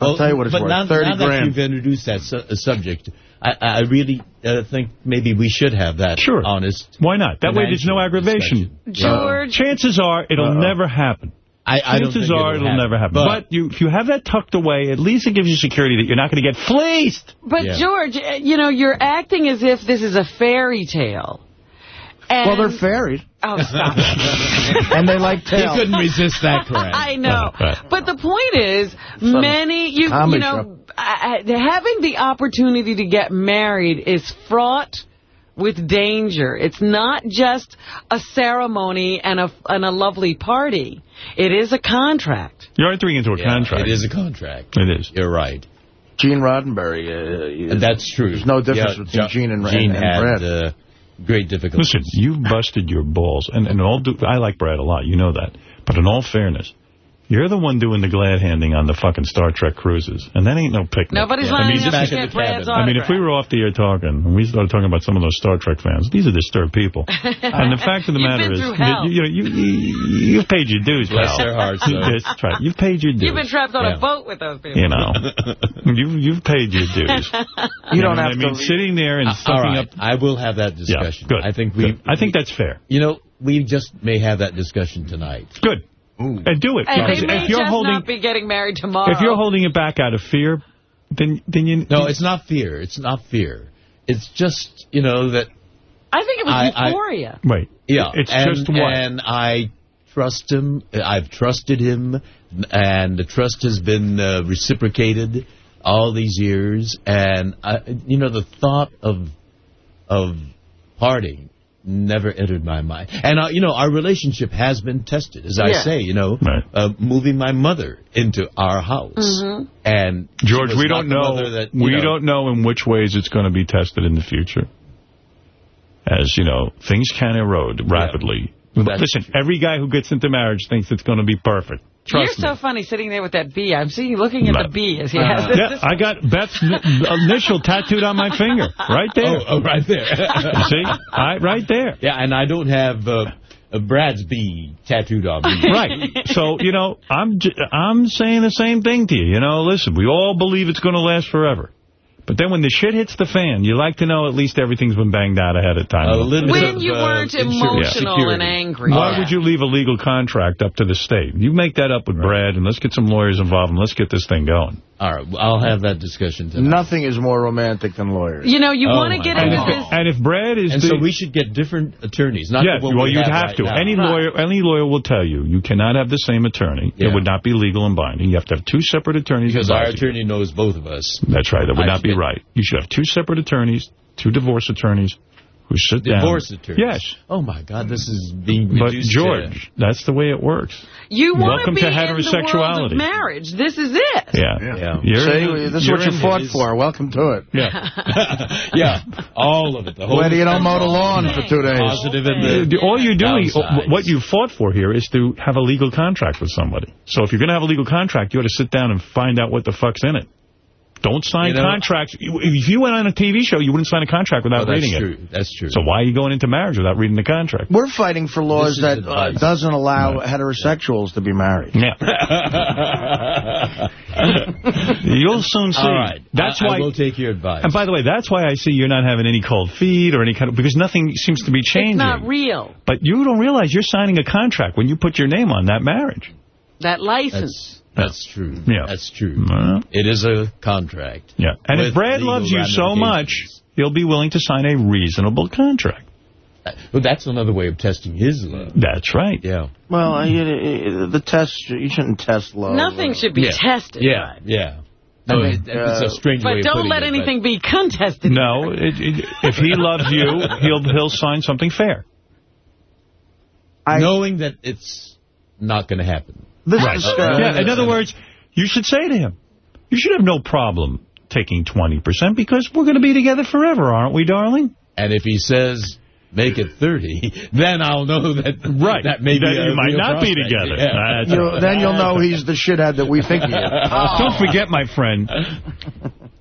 I'll tell you what it's but worth, Now, 30 now that you've introduced that su uh, subject, I, I really uh, think maybe we should have that Sure. honest. Why not? That way there's no aggravation. discussion. George. Chances are it'll Uh-oh. never happen. I, I don't Chances think are it'll it'll, happen. never happen. But, But, you, if you have that tucked away, at least it gives you security that you're not going to get fleeced. But, Yeah. George, uh, you know, you're acting as if this is a fairy tale. And Well, they're fairies. Oh, [LAUGHS] stop it. and they like he tail. couldn't resist that crap. I know. But the point is, many, you, you comedy know, I, I- having the opportunity to get married is fraught with danger. It's not just a ceremony and a, and a lovely party. It is a contract. You're entering into a Yeah, contract. It is a contract. It is. You're right. Gene Roddenberry. Uh, And that's true. There's no difference Yeah, between Jo- Gene and, Gene and, had Brad. uh, great difficulties. Listen, you've busted your balls, and, and all do, I like Brad a lot, you know that. But in all fairness, you're the one doing the glad handing on the fucking Star Trek cruises, and that ain't no picnic. Nobody's Yeah. lining I mean, up back to in get the Brad's cabin. I mean, if we were off the air talking, and we started talking about some of those Star Trek fans, these are disturbed people. [LAUGHS] and the fact of the matter is, that you, you know, you, you, you've paid your dues, Bless pal. their hearts, You- though. That's right. You've paid your dues. You've been trapped on Yeah. a boat with those people. You know, you, you've paid your dues. [LAUGHS] You don't know have what I mean, to- sitting there and Uh, sucking all right, up. I will have that Yeah, discussion. good. I think we. good. I think that's fair. You know, we just may have that discussion tonight. Good. And do it. And because they may if you're just holding, not be getting married tomorrow. if you're holding it back out of fear, then then you No, it's not fear. It's not fear. It's just you know that I think it was I- I- euphoria. wait. yeah. It's and, just what. And I trust him. I've trusted him, and the trust has been uh, reciprocated all these years. And I, you know, the thought of of parting never entered my mind. And uh, you know, our relationship has been tested, as I say. You know, Right. uh, moving my mother into our house, and George, we don't know. That, we know, don't know in which ways it's going to be tested in the future. As you know, things can erode rapidly Listen, every guy who gets into marriage thinks it's going to be perfect. Trust You're me. so funny sitting there with that bee. I'm seeing looking at the bee as he has this. yeah, I got Beth's initial tattooed on my finger. Right there. Oh, oh, right there. See? I, right there. Yeah, and I don't have uh, uh, Brad's B tattooed on me. [LAUGHS] Right. So, you know, I'm j I'm saying the same thing to you. You know, listen, we all believe it's going to last forever. But then when the shit hits the fan, you like to know at least everything's been banged out ahead of time. A little bit When of, you uh, weren't insurance. emotional and angry. Why would you leave a legal contract up to the state? You make that up with Brad, and let's get some lawyers involved, and let's get this thing going. All right, I'll have that discussion tonight. Nothing is more romantic than lawyers. You know, you Oh, want to get God. And into if, this. and if Brad is And the... so we should get different attorneys. Not Yes, well, we you'd have have right to. now. Any lawyer, any lawyer will tell you you cannot have the same attorney. It would not be legal and binding. You have to have two separate attorneys. Because our advising you. attorney knows both of us. That's right. That would I not be should- right. You should have two separate attorneys, two divorce attorneys, who sit down. Divorce attorneys. Yes. Oh, my God, this is being But reduced George, that's the way it works. You want Welcome to to be in the world heterosexuality. of marriage. This is it. Yeah. Yeah. You're See, in- this is what you fought his- for. Welcome to it. Yeah. [LAUGHS] [LAUGHS] yeah, all of it. The whole Whether you don't mow the lawn for two days. Positive and Uh, the All you're doing, downsides. what you fought for here is to have a legal contract with somebody. So if you're going to have a legal contract, you ought to sit down and find out what the fuck's in it. Don't sign You know- contracts. If you went on a TV show, you wouldn't sign a contract without Oh, that's reading true. it. That's true. So why are you going into marriage without reading the contract? We're fighting for laws that uh, advice. doesn't allow heterosexuals to be married. Yeah. [LAUGHS] You'll soon see. All right. That's I, why. I will take your advice. and by the way, that's why I see you're not having any cold feet or any kind of because nothing seems to be changing. It's not real. But you don't realize you're signing a contract when you put your name on that marriage. That license. That's, that's true. Yeah. That's true. Well, It is a contract. yeah. And if Brad loves you so much, he'll be willing to sign a reasonable contract. Uh, Well, that's another way of testing his love. That's right. Yeah. Well, you, uh, the test, you shouldn't test love. Nothing should be Yeah. tested. Yeah. Yeah. No, think, it, it's uh, a strange But of don't let it, but- anything be contested. No, it, it, if he loves you, he'll he'll sign something fair. I- knowing that it's not going to happen. This Right. is, uh, yeah. In other words, you should say to him, you should have no problem taking 20% because we're going to be together forever, aren't we, darling? And if he says, make it 30, [LAUGHS] then I'll know that Right. that maybe That you might not be together. That's you, right. then you'll know he's the shithead that we think he is. Don't forget, my friend,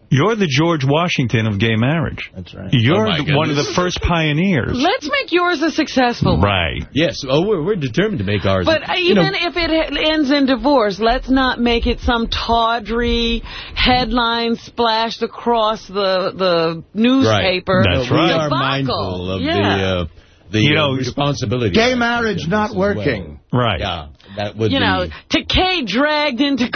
you're the George Washington of gay marriage. That's right. You're Oh, my the- one of the first pioneers. Let's make yours a successful one. Right. Yes. Oh, we're, we're determined to make ours. But You even know, if it ends in divorce, let's not make it some tawdry headline splashed across the the newspaper. Right. That's we right. are mindful of Yeah. the uh, the You uh, know, responsibility. Gay marriage not as well. working. Right. Yeah, that would You be. know, Takei dragged into [LAUGHS]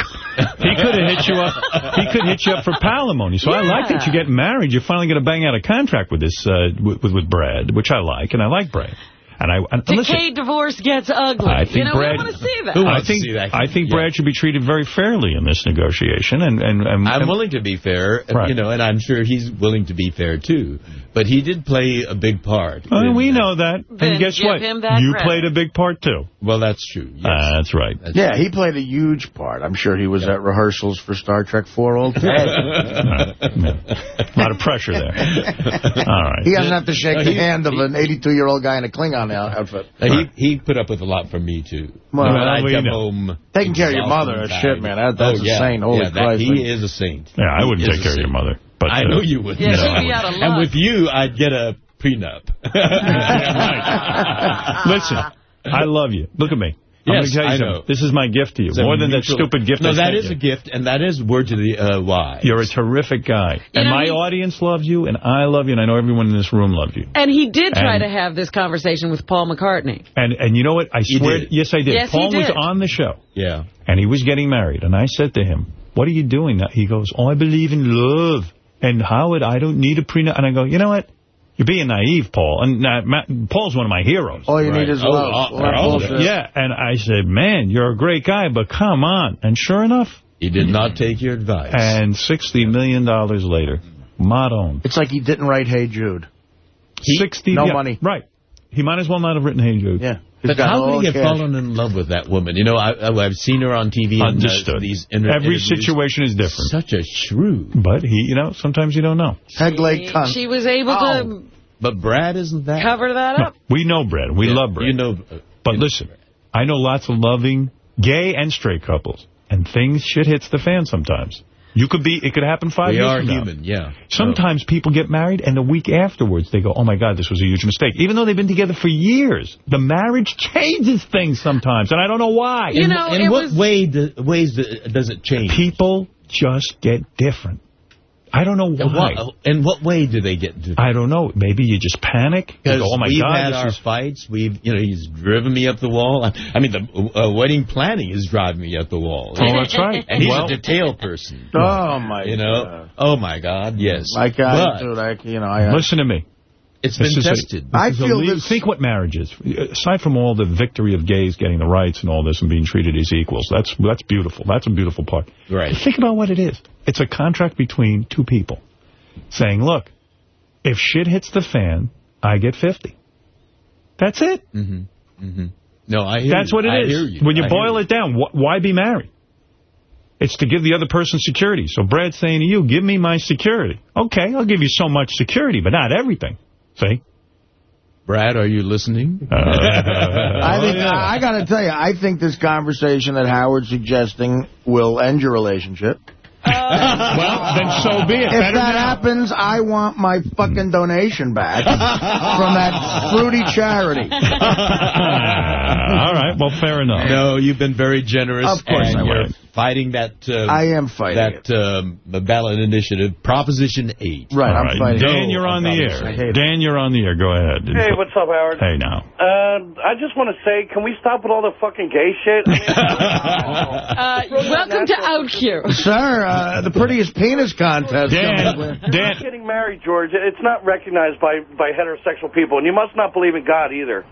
He could have hit you up. He could hit you up for palimony. So I like that you're getting married. You're finally going to bang out a contract with this uh, with, with Brad, which I like, and I like Brad. And I and listen, Takei divorce gets ugly. I think you know, Brad. we want to see that. Who I wants to think see that? I think Yeah. Brad should be treated very fairly in this negotiation, and and, and I'm and- willing to be fair, Right. you know, and I'm sure he's willing to be fair too. But he did play a big part. Oh, we that. know that. Then and guess what? you credit. played a big part too. Well, that's true. Yes. Uh, that's right. That's Yeah, he played a huge part. I'm sure he was at rehearsals for Star Trek 4 all [LAUGHS] day. A lot of pressure there. [LAUGHS] All right. He doesn't have to shake No, the he- hand of he- an 82-year-old guy in a Klingon out- outfit. Uh, he he put up with a lot from me too. Well, when I come home, Taking care of your mother and is shit, man. That- that's oh, a saint. Holy yeah, that- Christ. He is a saint. Yeah, I wouldn't take a care of your mother. But I uh, know you would. Yeah, No, she'd be out of And with you, I'd get a prenup. [LAUGHS] [LAUGHS] Listen, I love you. Look at me. I'm Yes, tell you I know. This is my gift to you. More than that stupid gift No, I that sent is you. a gift, and that is word to the uh, wise. You're a terrific guy. and know, my he- audience loves you, and I love you, and I know everyone in this room loves you. And he did try And- to have this conversation with Paul McCartney. And and you know what? I You swear, did. yes, I did. Yes, he Paul was on the show, Yeah. and he was getting married, and I said to him, "What are you doing?" Now he goes, "Oh, I believe in love." And Howard, I don't need a prenup. And I go, you know what? You're being naive, Paul. And uh, Matt, Paul's one of my heroes. All you Right. need is Oh, love. uh, Well, they're all bullshit. of it. Yeah, and I said, man, you're a great guy, but come on. And sure enough, He did not take your advice. and $60 million later, Madon. It's like he didn't write Hey Jude. 60 no yeah, money. Right. He might as well not have written Hey Jude. Yeah. But how could he have fallen in love with that woman? You know, I, I, I've seen her on TV. and, uh, Understood. these inter- Every interviews. situation is different. Such a shrew. But he, you know, sometimes you don't know. Peg leg cunt. She was able to But Brad isn't that. Cover that No, up. we know Brad. We Yeah, love Brad. You know. But listen, I know lots of loving gay and straight couples, and things, shit hits the fan sometimes. You could be, it could happen five We years are from now. human, yeah. Sometimes people get married, and the week afterwards, they go, oh, my God, this was a huge mistake. Even though they've been together for years, the marriage changes things sometimes, and I don't know why. You know, in what was- way do, ways do, does it change? People just get different. I don't know In why. what, in what way do they get different? I don't know. Maybe you just panic. Because oh, my we've God, had our is... fights. We've, you know, he's driven me up the wall. I, I mean, the uh, wedding planning is driving me up the wall. Oh, that's right. And [LAUGHS] he's Well- a detail person. Oh, my You know? God. Oh, my God, yes. Like, I, but dude, I, you know, I... Listen to me. It's This been is tested. this I feel le- this- Think what marriage is. Aside from all the victory of gays getting the rights and all this and being treated as equals, that's that's beautiful. That's a beautiful part. Right. Think about what it is. It's a contract between two people saying, look, if shit hits the fan, I get 50. That's it. Mm-hmm. Mm-hmm. No, I hear That's you. what it I is. hear you. When you I boil hear it down, wh why be married? It's to give the other person security. So Brad's saying to you, give me my security. Okay, I'll give you so much security, but not everything. See? Brad, are you listening? [LAUGHS] Uh, [LAUGHS] I think Oh, yeah. I, I got to tell you, I think this conversation that Howard's suggesting will end your relationship. [LAUGHS] well, then so be it. If Better that now. happens, I want my fucking donation back from that fruity charity. All right, well, fair enough. No, you've been very generous. Of course and I you're will. Fighting that. Uh, I am fighting that um, ballot initiative, Proposition 8. Right, All I'm right. fighting. Dan, you're on the I air. hate it. Dan, you're on the air. Go ahead. Hey, what's up, Howard? Hey, now. Uh, I just want to say, can we stop with all the fucking gay shit? I mean, [LAUGHS] Uh, welcome to Out Here. Sir, uh, the prettiest penis contest. Dan, You're Dan, getting married, George. It's not recognized by, by heterosexual people, and you must not believe in God either.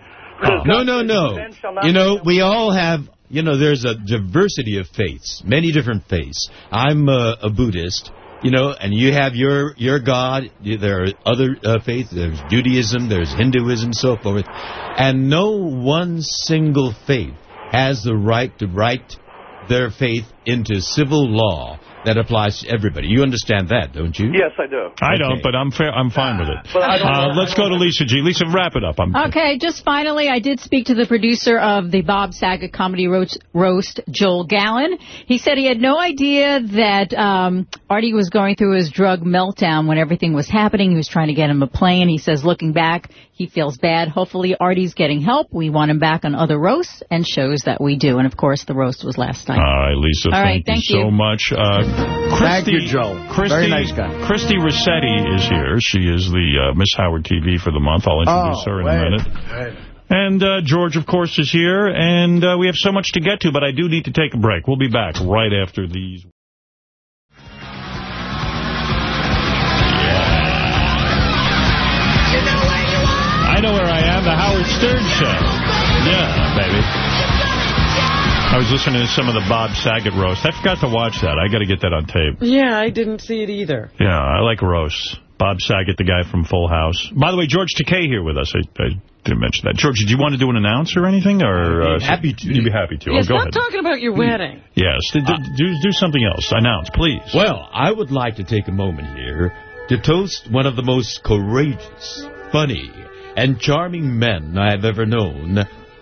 No, no, no. "Men shall not You know, we all have, you know, there's a diversity of faiths, many different faiths. I'm a, a Buddhist, you know, and you have your your God. There are other uh, faiths. There's Judaism, there's Hinduism, so forth. And no one single faith has the right to write their faith into civil law that applies to everybody. You understand that, don't you? Yes, I do. I don't, but I'm fair. I'm fine with it. But Uh, let's go to Lisa G. Lisa, wrap it up. I'm, Okay, just finally, I did speak to the producer of the Bob Saget comedy roast, roast Joel Gallen. He said he had no idea that um, Artie was going through his drug meltdown when everything was happening. He was trying to get him a plane. He says, looking back, he feels bad. Hopefully, Artie's getting help. We want him back on other roasts and shows that we do. And, of course, the roast was last night. All right, Lisa, All right, thank, thank you so much. Uh, Thank Christy, you, Joe. Christy, Very nice guy. Christy Rossetti is here. She is the uh, Miss Howard TV for the month. I'll introduce Oh, her in wait. a minute. And uh, George, of course, is here. And uh, we have so much to get to, but I do need to take a break. We'll be back right after these. Know where I am, the Howard Stern Show. Yeah, baby. I was listening to some of the Bob Saget roast. I forgot to watch that. I got to get that on tape. Yeah, I didn't see it either. Yeah, I like roasts. Bob Saget, the guy from Full House. By the way, George Takei here with us. I, I didn't mention that. George, did you want to do an announce or anything? Or, uh, happy to. You'd be happy to. Yeah, oh, go stop ahead. talking about your wedding. Yes, do, do, do something else. Announce, please. Well, I would like to take a moment here to toast one of the most courageous, funny, and charming men I've ever known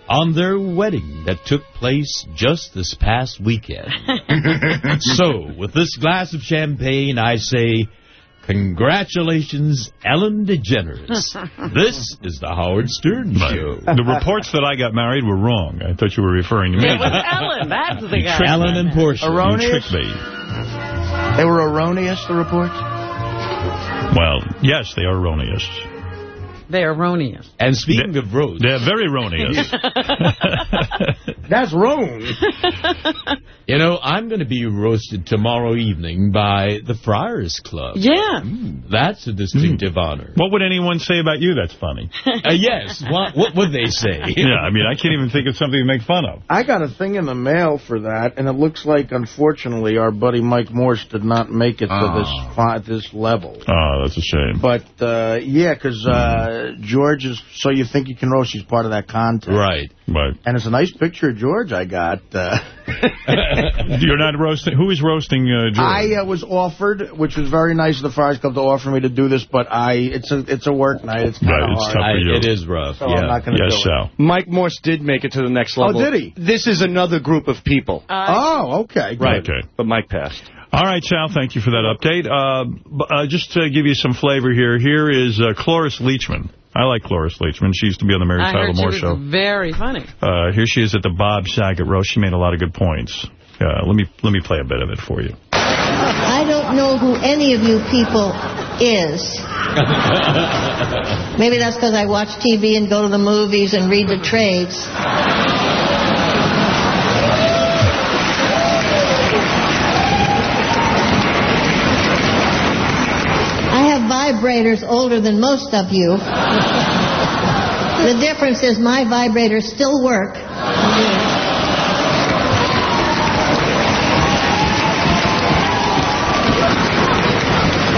on their wedding that took place just this past weekend. [LAUGHS] so, with this glass of champagne, I say, congratulations, Ellen DeGeneres. [LAUGHS] this is the Howard Stern Show. The reports that I got married were wrong. I thought you were referring to me. It was Ellen. That's the guy. Ellen and Portia. You Erroneous? tricked me. They were erroneous, the reports? Well, yes, they are erroneous. They're erroneous. And speaking of roads, They're very erroneous. [LAUGHS] [LAUGHS] That's wrong. [LAUGHS] You know, I'm going to be roasted tomorrow evening by the Friars Club. Yeah. That's a distinctive honor. what would anyone say about you that's funny? [LAUGHS] Uh, yes. What, what would they say? [LAUGHS] Yeah, I mean, I can't even think of something to make fun of. I got a thing in the mail for that, and it looks like, unfortunately, our buddy Mike Morse did not make it to Oh. this this level. Oh, that's a shame. But, uh, yeah, because uh, George is So You Think You Can Roast, she's part of that contest. Right. Right. And it's a nice picture of George I got. Uh, [LAUGHS] You're not roasting. Who is roasting uh, George? I uh, was offered, which was very nice of the Friars Club to offer me to do this, but I it's a it's a work night. It's kind of Right, hard. tough for you. it is rough, So I'm not going to yes, do it. Sal. Mike Morse did make it to the next level. Oh, did he? This is another group of people. oh, okay. Right. Okay. But Mike passed. All right, Sal, thank you for that update. Uh, uh, just to give you some flavor here, here is uh, Cloris Leachman. I like Cloris Leachman. She used to be on the Mary I Tyler Moore show. very funny. Uh, here she is at the Bob Saget roast. She made a lot of good points. Uh, let me let me play a bit of it for you. I don't know who any of you people is. [LAUGHS] Maybe that's because I watch TV and go to the movies and read the trades. Vibrators older than most of you. The difference is my vibrators still work.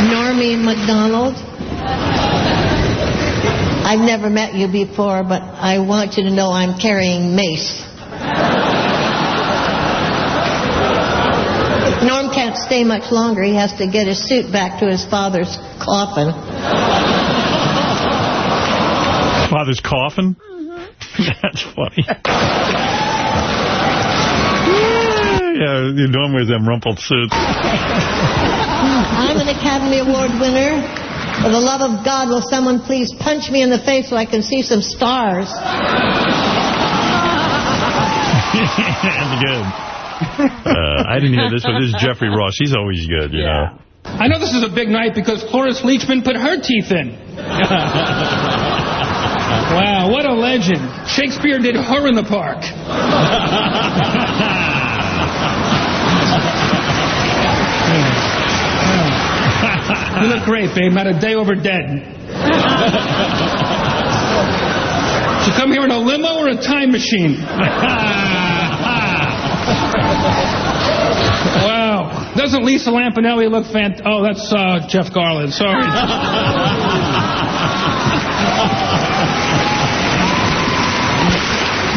Normie MacDonald. I've never met you before, but I want you to know I'm carrying mace. Norm can't stay much longer. He has to get his suit back to his father's coffin. Father's coffin? Mm-hmm. [LAUGHS] That's funny. yeah, you Norm wears them rumpled suits. [LAUGHS] I'm an Academy Award winner. For the love of God, will someone please punch me in the face so I can see some stars? [LAUGHS] That's good. Uh, I didn't hear this one. This is Jeffrey Ross. He's always good, you know. I know this is a big night because Cloris Leachman put her teeth in. [LAUGHS] wow, what a legend. Shakespeare did her in the park. you look great, babe. Not a day over dead. Did you come here in a limo or a time machine? [LAUGHS] wow. Doesn't Lisa Lampanelli look fantastic? Oh, that's uh, Jeff Garlin. Sorry.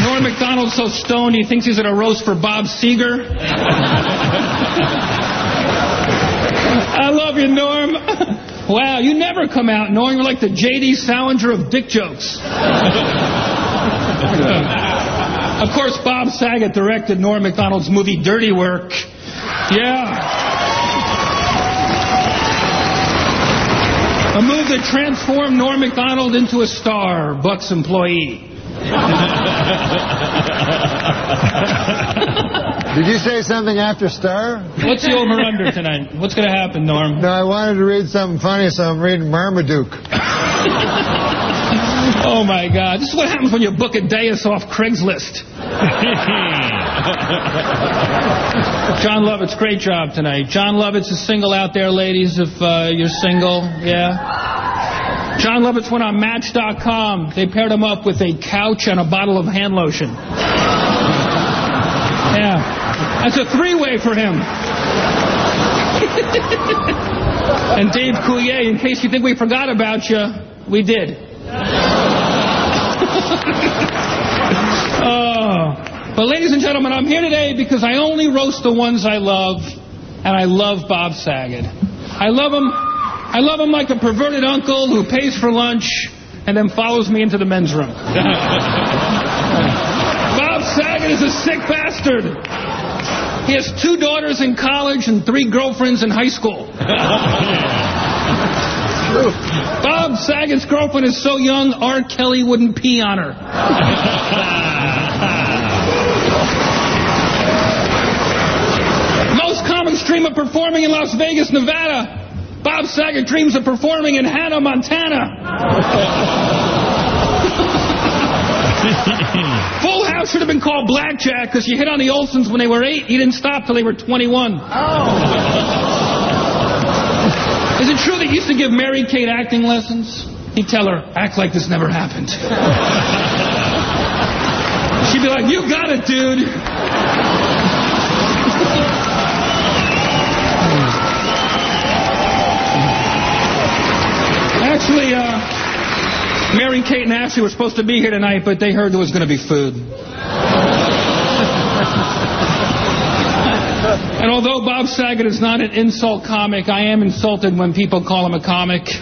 Norm MacDonald's so stoned he thinks he's at a roast for Bob Seger. I love you, Norm. Wow, you never come out, Norm. You're like the J.D. Salinger of dick jokes. Of course, Bob Saget directed Norm MacDonald's movie Dirty Work. Yeah. A move that transformed Norm MacDonald into a star, Buck's employee. [LAUGHS] Did you say something after Star? What's the over-under tonight? What's going to happen, Norm? No, I wanted to read something funny, so I'm reading Marmaduke. [LAUGHS] Oh, my God. This is what happens when you book a dais off Craigslist. [LAUGHS] Jon Lovitz, great job tonight. Jon Lovitz is single out there, ladies, if uh, you're single. Yeah. Jon Lovitz went on Match.com. They paired him up with a couch and a bottle of hand lotion. Yeah. That's a three-way for him. and Dave Coulier, in case you think we forgot about you, we did. [LAUGHS] oh. But ladies and gentlemen, I'm here today because I only roast the ones I love, and I love Bob Saget. I love him. I love him like a perverted uncle who pays for lunch and then follows me into the men's room. [LAUGHS] Bob Saget is a sick bastard. He has two daughters in college and three girlfriends in high school. [LAUGHS] Bob Saget's girlfriend is so young, R. Kelly wouldn't pee on her. Most common stream of performing in Las Vegas, Nevada. Bob Saget dreams of performing in Hannah, Montana. [LAUGHS] Full House should have been called Blackjack because she hit on the Olsens when they were eight. He didn't stop till they were 21. Is it true that he used to give Mary Kate acting lessons? He'd tell her, act like this never happened. [LAUGHS] She'd be like, you got it, dude. Actually, uh, Mary Kate and Ashley were supposed to be here tonight, but they heard there was going to be food. And although Bob Saget is not an insult comic, I am insulted when people call him a comic. [LAUGHS]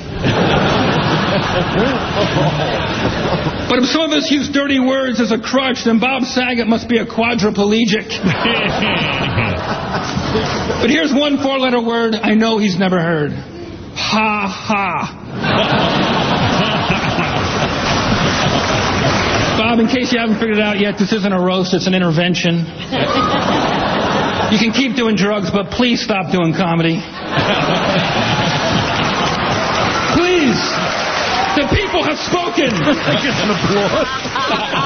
But if some of us use dirty words as a crutch, then Bob Saget must be a quadriplegic. [LAUGHS] but here's one four-letter word I know he's never heard. Ha ha. [LAUGHS] Bob, in case you haven't figured it out yet, this isn't a roast, it's an intervention. You can keep doing drugs, but please stop doing comedy. [LAUGHS] The people have spoken. I [LAUGHS] get an applause. [LAUGHS]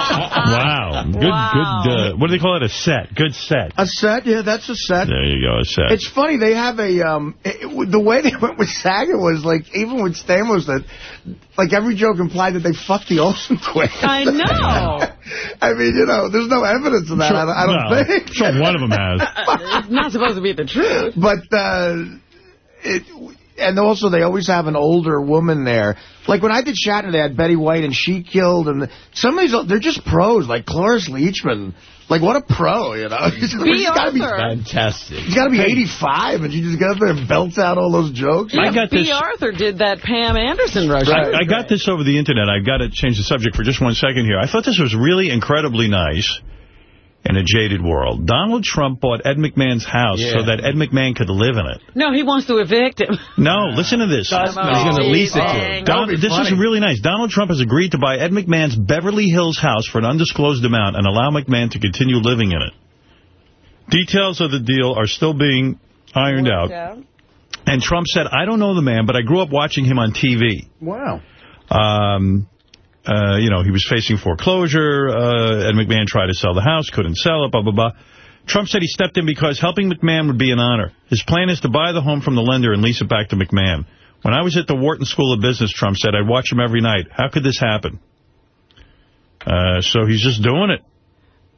Wow. Good, good. Uh, what do they call it? A set. Good set. A set, yeah, that's a set. There you go, a set. It's funny, they have a, um, it, it- the way they [LAUGHS] went with Saget was, like, even with Stamos, that, like, every joke implied that they fucked the Olsen twins. I know. I mean, you know, there's no evidence of that, I, don't- I don't No, think. sure one of them has. it's not supposed to be the truth. But, uh, it, and also they always have an older woman there. Like when I did Shatner, they had Betty White and She Killed, and some of these, they're just pros, like Cloris Leachman. Like, what a pro, you know? [LAUGHS] She's B. gotta be, Arthur. Fantastic. she's got to be 85, and she just got up there and belts out all those jokes. I got B. this- Arthur did that Pam Anderson rush. I, I got this over the internet. I've got to change the subject for just one second here. I thought this was really incredibly nice in a jaded world. Donald Trump bought Ed McMahon's house Yeah. so that Ed McMahon could live in it. No, he wants to evict him. No, listen to this. He's gonna lease it to him. Don- That would this is really nice. Donald Trump has agreed to buy Ed McMahon's Beverly Hills house for an undisclosed amount and allow McMahon to continue living in it. Details of the deal are still being ironed out. And Trump said, I don't know the man, but I grew up watching him on TV. Wow. Um, uh, you know, he was facing foreclosure. Uh, Ed McMahon tried to sell the house, couldn't sell it, blah, blah, blah. Trump said he stepped in because helping McMahon would be an honor. His plan is to buy the home from the lender and lease it back to McMahon. When I was at the Wharton School of Business, Trump said, I'd watch him every night. How could this happen? Uh, so he's just doing it.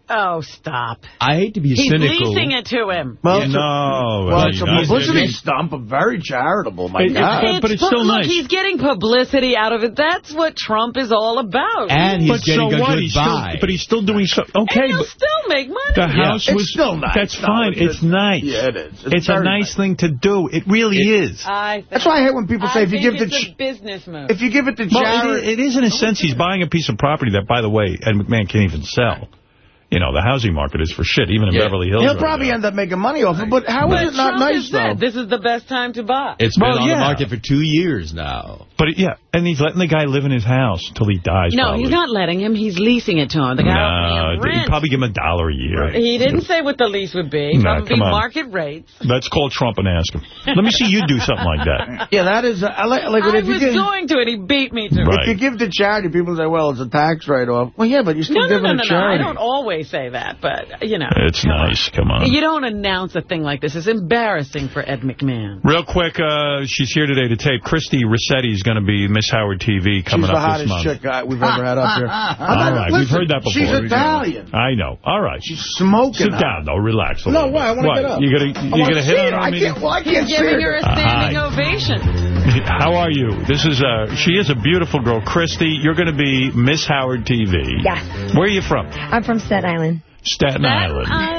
Oh, stop. I hate to be a He's cynical. leasing it to him. Well, Yeah, it's a- no. Well, I it's a publicity stump, but very charitable, my It- God. it- but it's still look, nice. he's getting publicity out of it. That's what Trump is all about. And he's But getting so a what? good He's still, buy. but he's still doing so. Okay, and he'll but still make money. the house It's was still nice. That's No, fine. it's- It's nice. Yeah, it is. It's It's, a nice, nice. thing to do. It really is. I That's why I hate when people say I if you give the it's a business move. if you give it to Well, charity, it, it is in a sense he's buying a piece of property that, by the way, Ed McMahon can't even sell. You know, the housing market is for shit, even in Yeah. Beverly Hills. he'll right probably now. end up making money off it. But how but is it not Trump nice has though? this is the best time to buy. It's been on yeah. the market for two years now. But, yeah, and he's letting the guy live in his house until he dies, no, probably. he's not letting him. He's leasing it to him. The guy No, will pay him he'd rent. probably give him a dollar a year. He didn't say what the lease would be. No, Probably come on. market rates. Let's call Trump and ask him. Let me see you do something like that. [LAUGHS] Yeah, that is. I like, like I if you was give, going to, and he beat me to Right. if you give to charity, people say, "Well, it's a tax write-off." Well, yeah, but you're it. still No, no, giving no, to no, no. I don't always say that, but, you know. It's nice. Come on. You don't announce a thing like this. It's embarrassing for Ed McMahon. Real quick, uh, she's here today to tape. Christy Rossetti is going to be Miss Howard TV coming up this month. She's the up this hottest month. chick uh, we've ever had up here. [LAUGHS] All right, we've heard that before. She's Italian. I know. All right. She's smoking. Sit hot. down, though. Relax a No, little why? I wanna get up. You gonna, you wanna gonna hit see on it. I meeting? can't- well, I can't see giving it. her a standing hi. ovation. [LAUGHS] How are you? This is uh she is a beautiful girl. Christy, you're going to be Miss Howard TV. Yes. Where are you from? I'm from Staten Island. Staten Island. Island.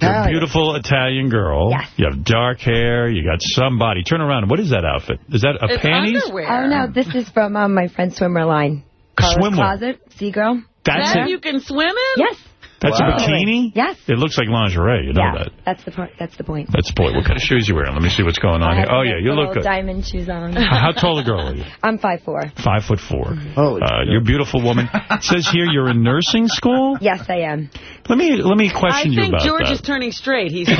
You're a beautiful Italian girl. Yes. You have dark hair. You got some body. Turn around. What is that outfit? Is that a It's panties? underwear. Oh, no, this is from um, my friend's swimmer line. Carla's Swimwear. Closet, Seagirl. That's That it. you can swim in? Yes. That's Wow. a bikini? Yes. It looks like lingerie. You know yeah, that. that's the part. That's the point. That's the point. What kind of shoes you wearing? Let me see what's going on I here. Oh, yeah, you look good. diamond shoes on. How tall a girl are you? I'm five four. Five foot four. Holy uh, you're a beautiful woman. It [LAUGHS] says here you're in nursing school. Yes, I am. Let me let me I question you think about George that. is turning straight. He's [LAUGHS] [LAUGHS]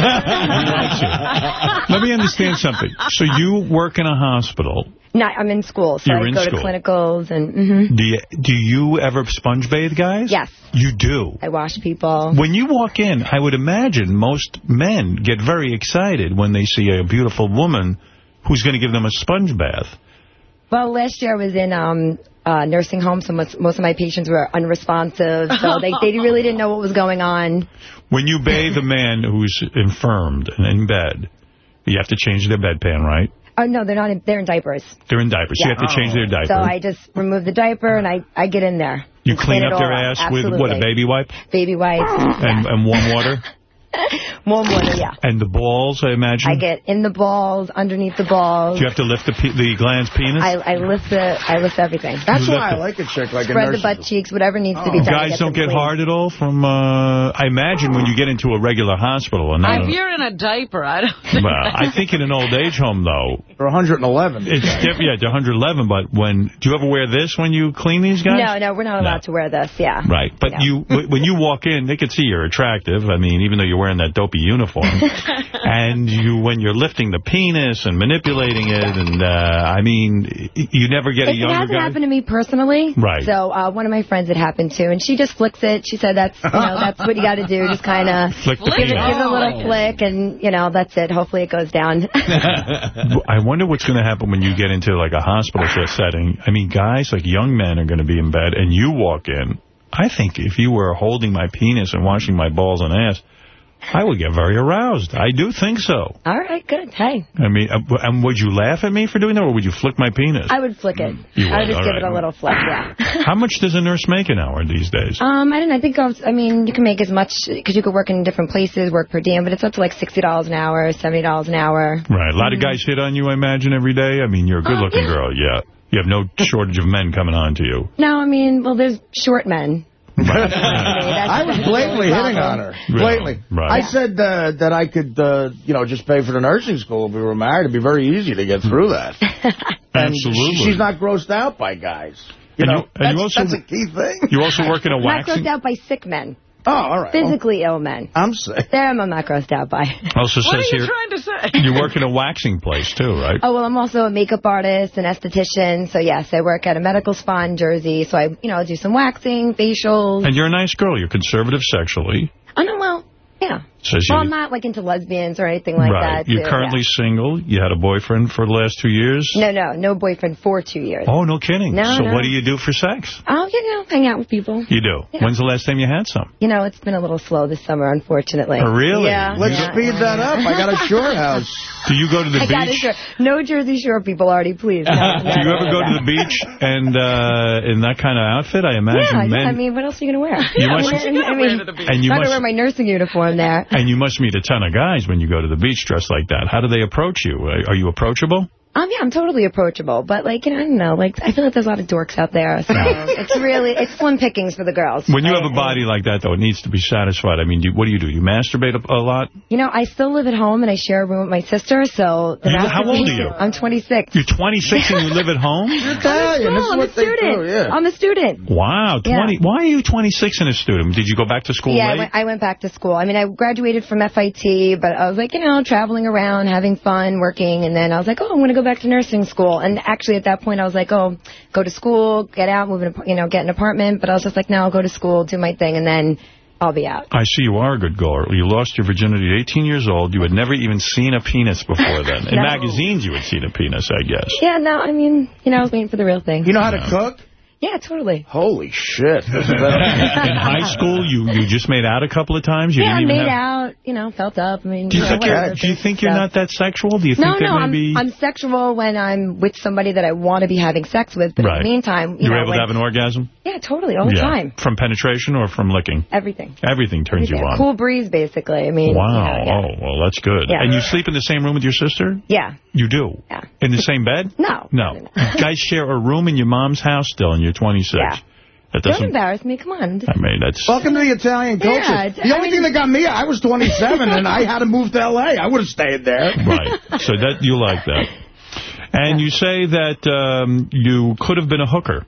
Let me understand something. So you work in a hospital. Not. I'm in school, so You're I go school. to clinicals and. hmm Do you do you ever sponge bathe guys? Yes. You do. I wash people. When you walk in, I would imagine most men get very excited when they see a beautiful woman who's going to give them a sponge bath. Well, last year I was in um, uh, nursing home, so most, most of my patients were unresponsive, so they, they really didn't know what was going on. When you bathe a man who's infirmed and in bed, you have to change their bedpan, right? Oh, no, they're not. In, they're in diapers. They're in diapers. You have to change their oh. diaper. So I just remove the diaper and I, I get in there. you clean up their ass with, what, a baby wipe? Baby wipes. And, and warm water? [LAUGHS] [LAUGHS] Warm water, yeah. And the balls, I imagine? I get in the balls, underneath the balls. Do you have to lift the pe the gland's penis? I, I lift the, I lift everything. That's You why I like a chick like a Spread the butt cheeks, whatever needs to be done. to Guys get don't get clean. hard at all from, uh, I imagine when you get into a regular hospital. and not If a- you're in a diaper, I don't [LAUGHS] Well, I think in an old age home, though. For 111. It's diff- yeah, to 111, but when, do you ever wear this when you clean these guys? No, no, we're not allowed to wear this, yeah. Right, but No. you when you walk in, they can see you're attractive. I mean, even though you're wearing that dopey uniform, [LAUGHS] and you when you're lifting the penis and manipulating it, and uh, I mean, you never get a It, it younger hasn't guy. happened to me personally. Right. So uh, one of my friends it happened to, and she just flicks it. She said that's you know that's what you got to do. Just kind of [LAUGHS] Flick the give it, give it a little flick, and you know that's it. Hopefully it goes down. [LAUGHS] I wonder what's going to happen when you get into like a hospital setting. I mean, guys, like young men are going to be in bed, and you walk in. I think if you were holding my penis and washing my balls and ass, I would get very aroused. I do think so. All right, good. Hey, I mean, uh, and would you laugh at me for doing that, or would you flick my penis? I would flick it. You I would would, just give right. it a little flick. Yeah. [LAUGHS] How much does a nurse make an hour these days? Um, I don't know. I think I, I mean you can make as much because you could work in different places, work per diem, but it's up to like sixty dollars an hour, seventy dollars an hour. Right. A lot of guys hit on you, I imagine, every day. I mean, you're a good-looking girl, yeah. You have no shortage of men coming on to you. No, I mean, well, there's short men. [LAUGHS] I was blatantly hitting on her. Blatantly. Right. I said uh, that I could, uh, you know, just pay for the nursing school if we were married. It'd be very easy to get through that. [LAUGHS] And Absolutely. she- she's not grossed out by guys. You And know, you- and that's, you also- that's a key thing. You also work in a I'm [LAUGHS] not grossed out by sick men. Oh, all right. Physically ill men. I'm sick. [LAUGHS] Them I'm not grossed out by. Also What are says you here, trying to say? [LAUGHS] you work in a waxing place, too, right? Oh, well, I'm also a makeup artist and esthetician. So, yes, I work at a medical spa in Jersey. So, I, you know, do some waxing, facials. And you're a nice girl. You're conservative sexually. Oh, no, well, yeah. Says Well, you... I'm not, like, into lesbians or anything like right. that. You're too, currently yeah. single. You had a boyfriend for the last two years. No, no, no boyfriend for two years. Oh, no kidding. No, so no. what do you do for sex? Oh, you know, hang out with people. You do. Yeah. When's the last time you had some? You know, it's been a little slow this summer, unfortunately. Oh, really? Yeah. Let's yeah. speed that up. I got a short house. [LAUGHS] Do you go to the I got it, beach? No Jersey Shore people, already, please. No, [LAUGHS] no, Do you ever go to the beach and uh, in that kind of outfit? I imagine Yeah, men. yeah, I mean, what else are you going to wear? You [LAUGHS] I must- mean, I mean, And you not must- going to wear my nursing uniform there. And you must meet a ton of guys when you go to the beach dressed like that. How do they approach you? Are you approachable? Um, yeah, I'm totally approachable, but like, you know, I don't know, like, I feel like there's a lot of dorks out there, so [LAUGHS] it's really, it's slim pickings for the girls. When you right? have a body like that, though, it needs to be satisfied. I mean, do, what do you do? You masturbate a, a lot? You know, I still live at home and I share a room with my sister, so... the You- how old are you? [LAUGHS] I'm 26. You're 26 and you live at home? Italian. This is I'm a student. do, yeah. I'm a student. Wow, 20. Yeah. Why are you 26 and a student? Did you go back to school yeah, I went, I went back to school. I mean, I graduated from FIT, but I was like, you know, traveling around, having fun, working, and then I was like, oh, I'm going to go back to nursing school. And actually, at that point, I was like, oh, go to school, get out, move in, a- you know, get an apartment. But I was just like, no, I'll go to school, do my thing, and then I'll be out. I see you are a good girl. You lost your virginity at 18 years old. You had never even seen a penis before then. [LAUGHS] In No. magazines, you had seen a penis, I guess. Yeah, no, I mean, you know, I was waiting for the real thing. You know how to cook? Yeah, totally. Holy shit. [LAUGHS] In high school, you, you just made out a couple of times? You yeah, I didn't even made have... out, you know, felt up. I mean, Do you, know, think you're, do you think you're stuff. not that sexual? Do you No, think no, there may I'm, be... I'm sexual when I'm with somebody that I want to be having sex with, but Right. in the meantime, you You're know, able when- to have an orgasm? Yeah, totally, all the yeah. time, From penetration or from licking? everything. Everything turns you Everything. on. Cool breeze, basically. I mean, Wow. you know, yeah. Oh, well, that's good. Yeah. And you sleep in the same room with your sister? Yeah. You do? Yeah. In the same bed? [LAUGHS] No. No. You guys share a room in your mom's house still, and you're 26. Yeah. That Don't doesn't... embarrass me. Come on. I mean, that's... Welcome to the Italian culture. Yeah, the I only mean- thing that got me, I was 27 and I had to move to L.A. I would have stayed there. [LAUGHS] Right. So that you like that. [LAUGHS] And you say that um, you could have been a hooker.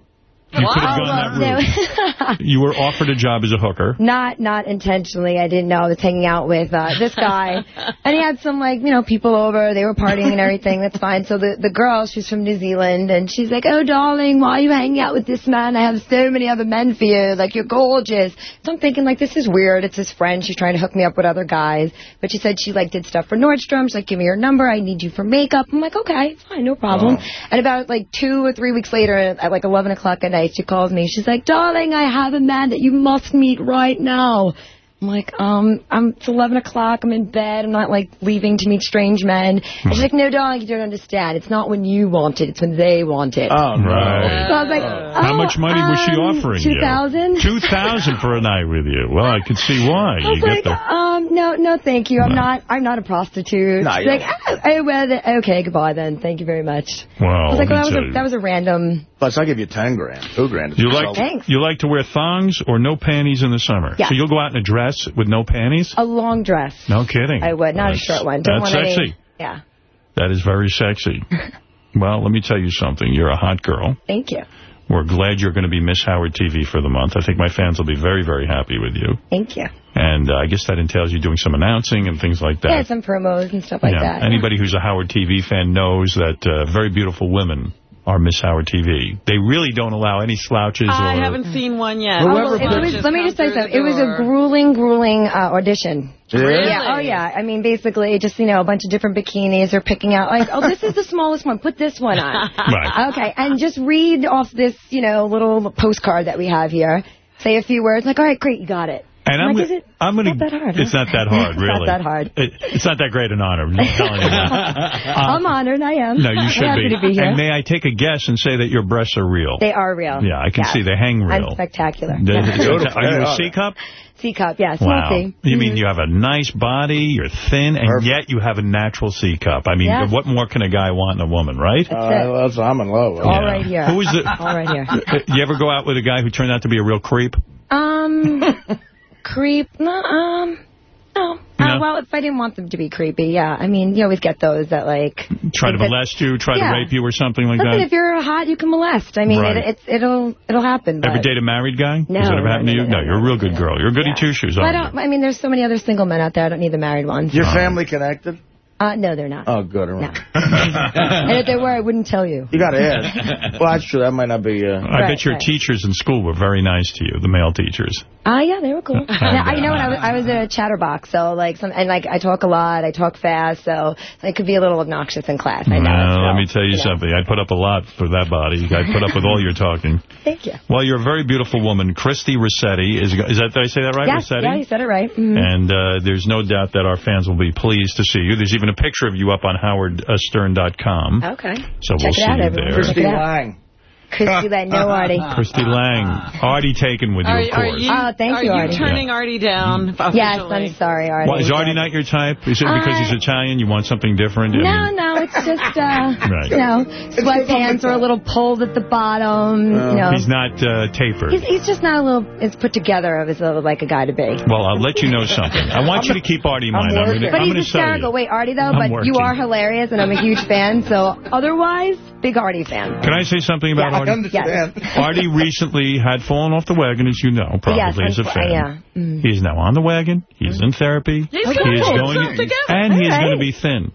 You could have gone that route. You were offered a job as a hooker. Not not intentionally. I didn't know I was hanging out with uh, this guy, [LAUGHS] and he had some like you know people over. They were partying and everything. That's fine. So the the girl, she's from New Zealand, and she's like, "Oh, darling, why are you hanging out with this man? I have so many other men for you. Like you're gorgeous." So I'm thinking like this is weird. It's his friend. She's trying to hook me up with other guys. But she said she like did stuff for Nordstrom. She's like, "Give me your number. I need you for makeup." I'm like, "Okay, fine, no problem." And about like two or three weeks later, at like 11 o'clock at night, she calls me. She's like, darling, I have a man that you must meet right now. I'm like, um, I'm, it's 11 o'clock. I'm in bed. I'm not, like, leaving to meet strange men. And she's like, no, darling, you don't understand. It's not when you want it. It's when they want it. Oh, right. So I was like, oh, How much money was she um, offering you? 2000 2000 for a night with you. Well, I could see why. I was You like, get the... um, no, no, thank you. I'm not. I'm not a prostitute. No, She's you like, ah, I, well, th- okay, goodbye then. Thank you very much. Wow. I was like, well, that was a that was a random. Plus, I'll give you 10 grand, 2 grand. You like Thanks. you like to wear thongs or no panties in the summer? Yeah. So you'll go out in a dress with no panties? A long dress. No kidding. I would, not That's- a short one. Don't That's sexy. any. Yeah. That is very sexy. [LAUGHS] well, let me tell you something. You're a hot girl. Thank you. We're glad you're going to be Miss Howard TV for the month. I think my fans will be very, very happy with you. Thank you. And uh, I guess that entails you doing some announcing and things like that. Yeah, some promos and stuff like Yeah. that. Anybody who's a Howard TV fan knows that uh, very beautiful women are Miss Howard TV. They really don't allow any slouches I or... haven't seen one yet. Oh, well, it was, let me just say something. It was a grueling, grueling uh, audition. Really? Yeah. Oh, yeah. I mean, basically, just, you know, a bunch of different bikinis. They're picking out, like, oh, this is the [LAUGHS] smallest one. Put this one on. [LAUGHS] Right. Okay. And just read off this, you know, little postcard that we have here. Say a few words. Like, all right, great, you got it. And I'm I'm, like, go- is it I'm gonna, not that hard, It's huh? not that hard, [LAUGHS] It's really. not that hard. It, it's not that great an honor. I'm just telling you that. [LAUGHS] I'm honored. I am. No, you should happy be. to be here. And may I take a guess and say that your breasts are real? They are real. Yeah, I can Yes. see they hang real. I'm spectacular. They- Yeah. Are you a C cup? C cup, yeah. Small Wow. C. You mean you have a nice body, you're thin, and yet you have a natural C cup. I mean, Yes. what more can a guy want in a woman, right? That's it. Uh, that's, I'm in love with All Yeah. right here. Who is it? All right here. [LAUGHS] You ever go out with a guy who turned out to be a real creep? Um, creep. No, um, no. No? Uh, well, if I didn't want them to be creepy, yeah. I mean, you always get those that like Try to that- molest you, try Yeah. to rape you or something like Listen, that? if you're hot, you can molest. I mean, Right. it, it's it'll it'll happen. But Ever date a married guy? No, Has that ever no, happened to you? no, No, you're a real good girl. You're a goody two-shoes, I aren't you? don't. I mean, there's so many other single men out there. I don't need the married ones. Your family connected? Uh, no, they're not. Oh, good. all right. [LAUGHS] and if they were, I wouldn't tell you. You got to ask. [LAUGHS] well, that's true. That might not be... Uh... I Right, bet your right. teachers in school were very nice to you, the male teachers. Ah, yeah, they were cool. yeah, [LAUGHS] I you know what I was, I was a chatterbox, so like some and like I talk a lot, I talk fast, so it could be a little obnoxious in class. I know. Well, so, let me tell you something. I put up a lot for that body. I put up with all your talking. Thank you. Well, you're a very beautiful woman. Christy Rossetti. Is, is that, did I say that right, Yes, Rossetti? yeah, you said it right. Mhm. And uh, there's no doubt that our fans will be pleased to see you. There's even a picture of you up on howardstern.com. Uh, okay. So Check we'll it see out, you everyone. there. Check it out. Christy Lang, no Artie. [LAUGHS] Christy Lang. Artie taken with you, Are, of are course. you, Oh, thank are you, you Artie. turning Artie down officially? Yes, I'm sorry, Artie. Why, is Artie not your type? Is it because he's Italian? You want something different? I No, mean, no, it's just, uh, [LAUGHS] Right. you know, sweatpants are a little pulled at the bottom, you know. He's not uh, tapered. He's, he's just not a little, it's put together of as a, like a guy to be. Well, I'll let you know [LAUGHS] something. I want you to keep Artie in mind. I'm gonna, but I'm he's gonna hysterical. Wait, Artie, though, I'm but you are hilarious, and I'm a huge fan, so otherwise, big Artie fan. Can I say something about Yeah, I understand. Yes. Artie [LAUGHS] recently had fallen off the wagon, as you know, probably Yes, as a I'm- fan. yeah. Mm. He is now on the wagon. He's in therapy. He's he gonna is pull going himself together. and he is going to be thin.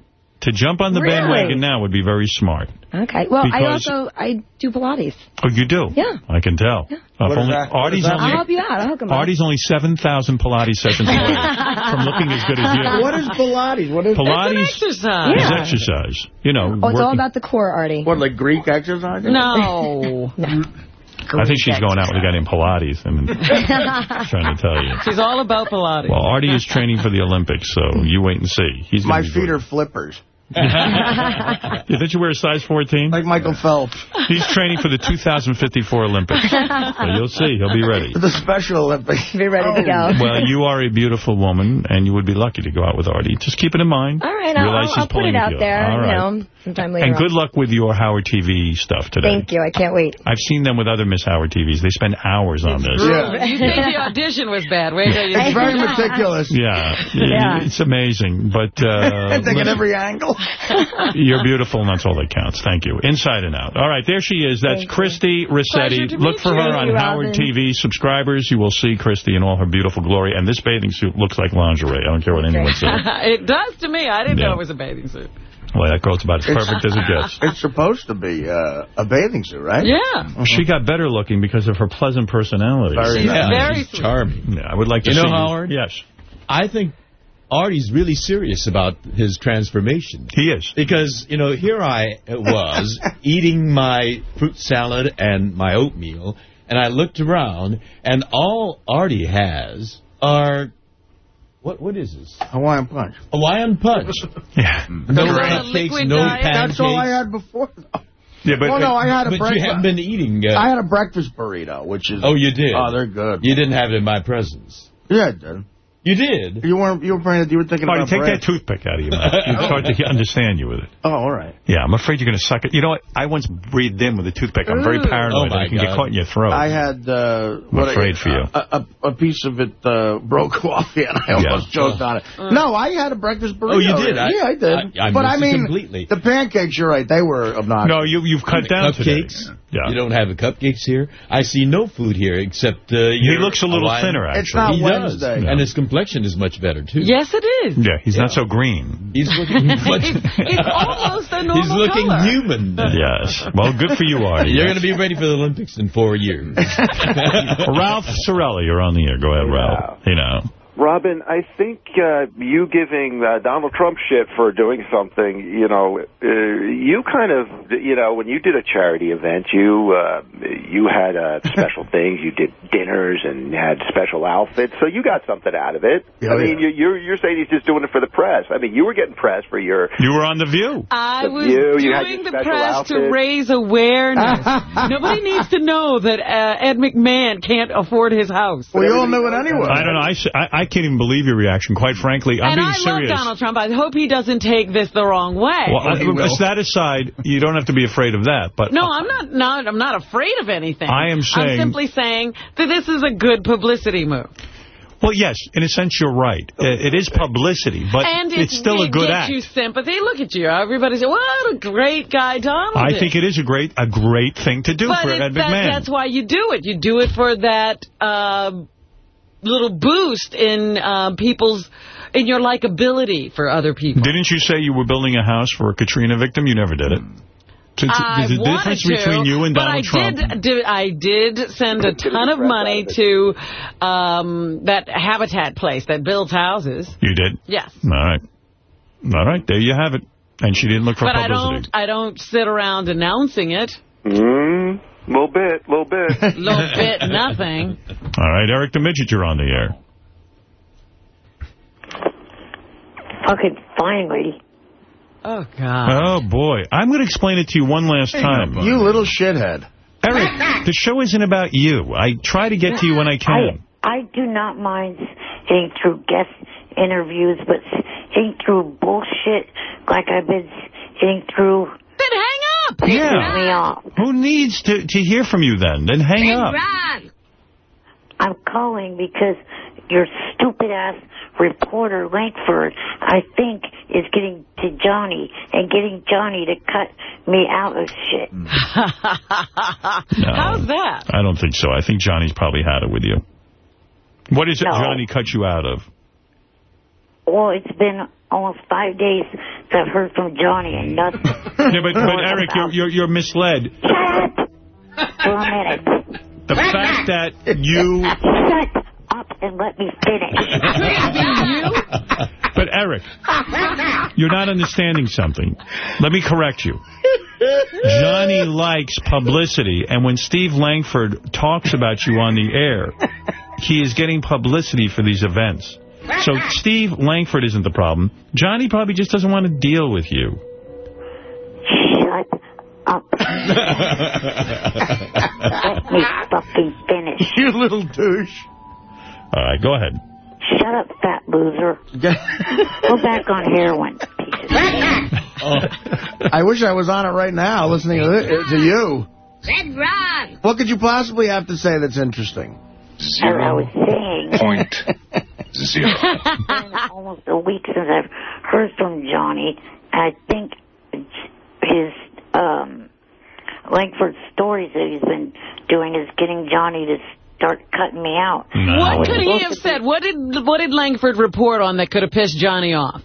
To jump on the Really? bandwagon now would be very smart. Okay. Well, I also, I do Pilates. Oh, you do? Yeah. I can tell. Uh, if What is only- that? What Artie's is that? only I'll help you out. I'll hook him up. Artie's only 7,000 Pilates sessions away [LAUGHS] from looking as good as you. What is Pilates? What is Pilates exercise. is Yeah. exercise. You know, Oh, it's all about the core, Artie. What, like Greek exercise? [LAUGHS] No. I think she's going out with a guy named Pilates and [LAUGHS] trying to tell you. She's all about Pilates. Well, Artie is training for the Olympics, so you wait and see. He's My feet good. are flippers. You think you wear a size 14? Like Michael Phelps. He's training for the 2054 Olympics. [LAUGHS] So you'll see. He'll be ready. The Special Olympics. Be ready to go. Well, you are a beautiful woman, and you would be lucky to go out with Artie. Just keep it in mind. All right, I'll, Realize I'll, I'll put it out you. there, All right. you know, sometime later And on. good luck with your Howard TV stuff today. Thank you. I can't wait. I've seen them with other Miss Howard TVs. They spend hours on this. You think the audition was bad. Wait till you It's very meticulous. Yeah, Yeah. it's amazing. But uh, [LAUGHS] Taking listen, every angle. [LAUGHS] you're beautiful, and that's all that counts. Thank you. Inside and out. All right, there she is. That's Thank you. Christy Rossetti. Look for you. her on you, Howard Robin. TV. Subscribers, you will see Christy in all her beautiful glory. And this bathing suit looks like lingerie. I don't care what anyone says. [LAUGHS] it does to me. I didn't Yeah. know it was a bathing suit. Well, that girl's about as perfect as it gets. [LAUGHS] It's supposed to be uh, a bathing suit, right? Yeah. She got better looking because of her pleasant personality. Very She's nice. very he's charming. Yeah, I would like to You see know, Howard? Yes, I think Artie's really serious about his transformation. he is. Because, you know, here I was [LAUGHS] eating my fruit salad and my oatmeal, and I looked around, and all Artie has are, what what is this? Hawaiian Punch. Hawaiian Punch. [LAUGHS] Yeah. No Is that a no diet? pancakes. That's all I had before. Yeah, but well, no, I had a But you breakfast. haven't been eating. Uh, I had a breakfast burrito, which is... oh, you did? Oh, they're good. You didn't have it in my presence. Yeah, I did. You did. You weren't. You were praying. You were thinking Marty, about take bread. that toothpick out of your [LAUGHS] mouth. You start to understand you with it. Oh, all right. Yeah, I'm afraid you're going to suck it. You know what? I once breathed in with a toothpick. I'm very paranoid. Oh, my I can get caught in your throat. I had. Uh, I'm afraid for you. A, a, a piece of it uh, broke [LAUGHS] off, and I almost Yeah. choked on it. No, I had a breakfast burrito. Oh, you did? I- yeah, I did. I- I but I missed mean, completely. the pancakes. You're right. They were obnoxious. No, you you've cut down cupcakes. today. Yeah. You don't have the cupcakes here. I see no food here except. Uh, He looks a little Hawaiian- thinner, actually. It's not he Wednesday. does, Yeah. and his complexion is much better too. Yes, it is. Yeah, he's not so green. He's [LAUGHS] looking much. He's almost a normal He's looking color. human. Yes. Well, good for you, Artie. You're going to be ready for the Olympics in four years. [LAUGHS] Ralph Sorelli, you're on the air. Go ahead, Ralph. You know. Robin, I think uh, you giving uh, Donald Trump shit for doing something, you know, uh, you kind of, you know, when you did a charity event, you uh, you had uh, [LAUGHS] special things, you did dinners and had special outfits, so you got something out of it. Yeah, I mean, yeah. you, you're you're saying he's just doing it for the press. I mean, you were getting press for your. You were on The View. I The was View, you doing the special press to raise awareness. [LAUGHS] Nobody needs to know that uh, Ed McMahon can't afford his house. We all knew it anyway. I don't know. I, s- I- I can't even believe your reaction, quite frankly. I'm and being I serious. love Donald Trump. I hope he doesn't take this the wrong way. Well, uh, that aside, you don't have to be afraid of that. But no, I'm not, not. I'm not afraid of anything. I am saying- I'm simply saying that this is a good publicity move. Well, yes, in a sense, you're right. Uh, It is publicity, but and it, it's still a it good gets act. you sympathy. Look at you. Everybody's what a great guy Donald I is. think it is a great a great thing to do but for it's Ed that, McMahon. that's why you do it. You do it for that uh, little boost in uh, people's in your likability for other people. Didn't you say you were building a house for a Katrina victim? You never did it. So it's- I there's wanted difference to, between you and but Donald I Trump. Did, did, I did send a ton of money to um, that Habitat place that builds houses. You did? Yes. All right. All right, there you have it. And she didn't look for But I don't, I don't sit around announcing it. Mm, little bit, little bit. [LAUGHS] Little bit, nothing. All right, Eric the Midget, you're on the air. Fucking finally. Oh, God. Oh, boy. I'm going to explain it to you one last time. You little shithead. Eric, the show isn't about you. I try to get to you when I can. I, I do not mind sitting through guest interviews, but sitting through bullshit like I've been sitting through... Then hang up! Yeah. me off. Who needs to, to hear from you then? Then hang up. I'm calling because your stupid-ass reporter, Langford, I think, is getting to Johnny and getting Johnny to cut me out of shit. Hmm. [LAUGHS] No, How's that? I don't think so. I think Johnny's probably had it with you. What is it Johnny cut you out of? Well, it's been almost five days since I've heard from Johnny and nothing. [LAUGHS] Yeah, but, but Eric, you're, you're, you're misled. For a minute. The fact that you... Shut up and let me finish. [LAUGHS] But Eric, you're not understanding something. Let me correct you. Johnny likes publicity, and when Steve Langford talks about you on the air, he is getting publicity for these events. So Steve Langford isn't the problem. Johnny probably just doesn't want to deal with you. Shut up. [LAUGHS] let me fucking finish. [LAUGHS] You little douche. All right, go ahead. Shut up, fat loser. [LAUGHS] Go back on heroin. oh, I wish I was on it right now listening to, thi- to you. Red Ron. What could you possibly have to say that's interesting? As I was saying. Point zero. It's been almost a week since I've heard from Johnny. I think his um, Langford stories that he's been doing is getting Johnny to start cutting me out. What could he have said? What did what did Langford report on that could have pissed Johnny off?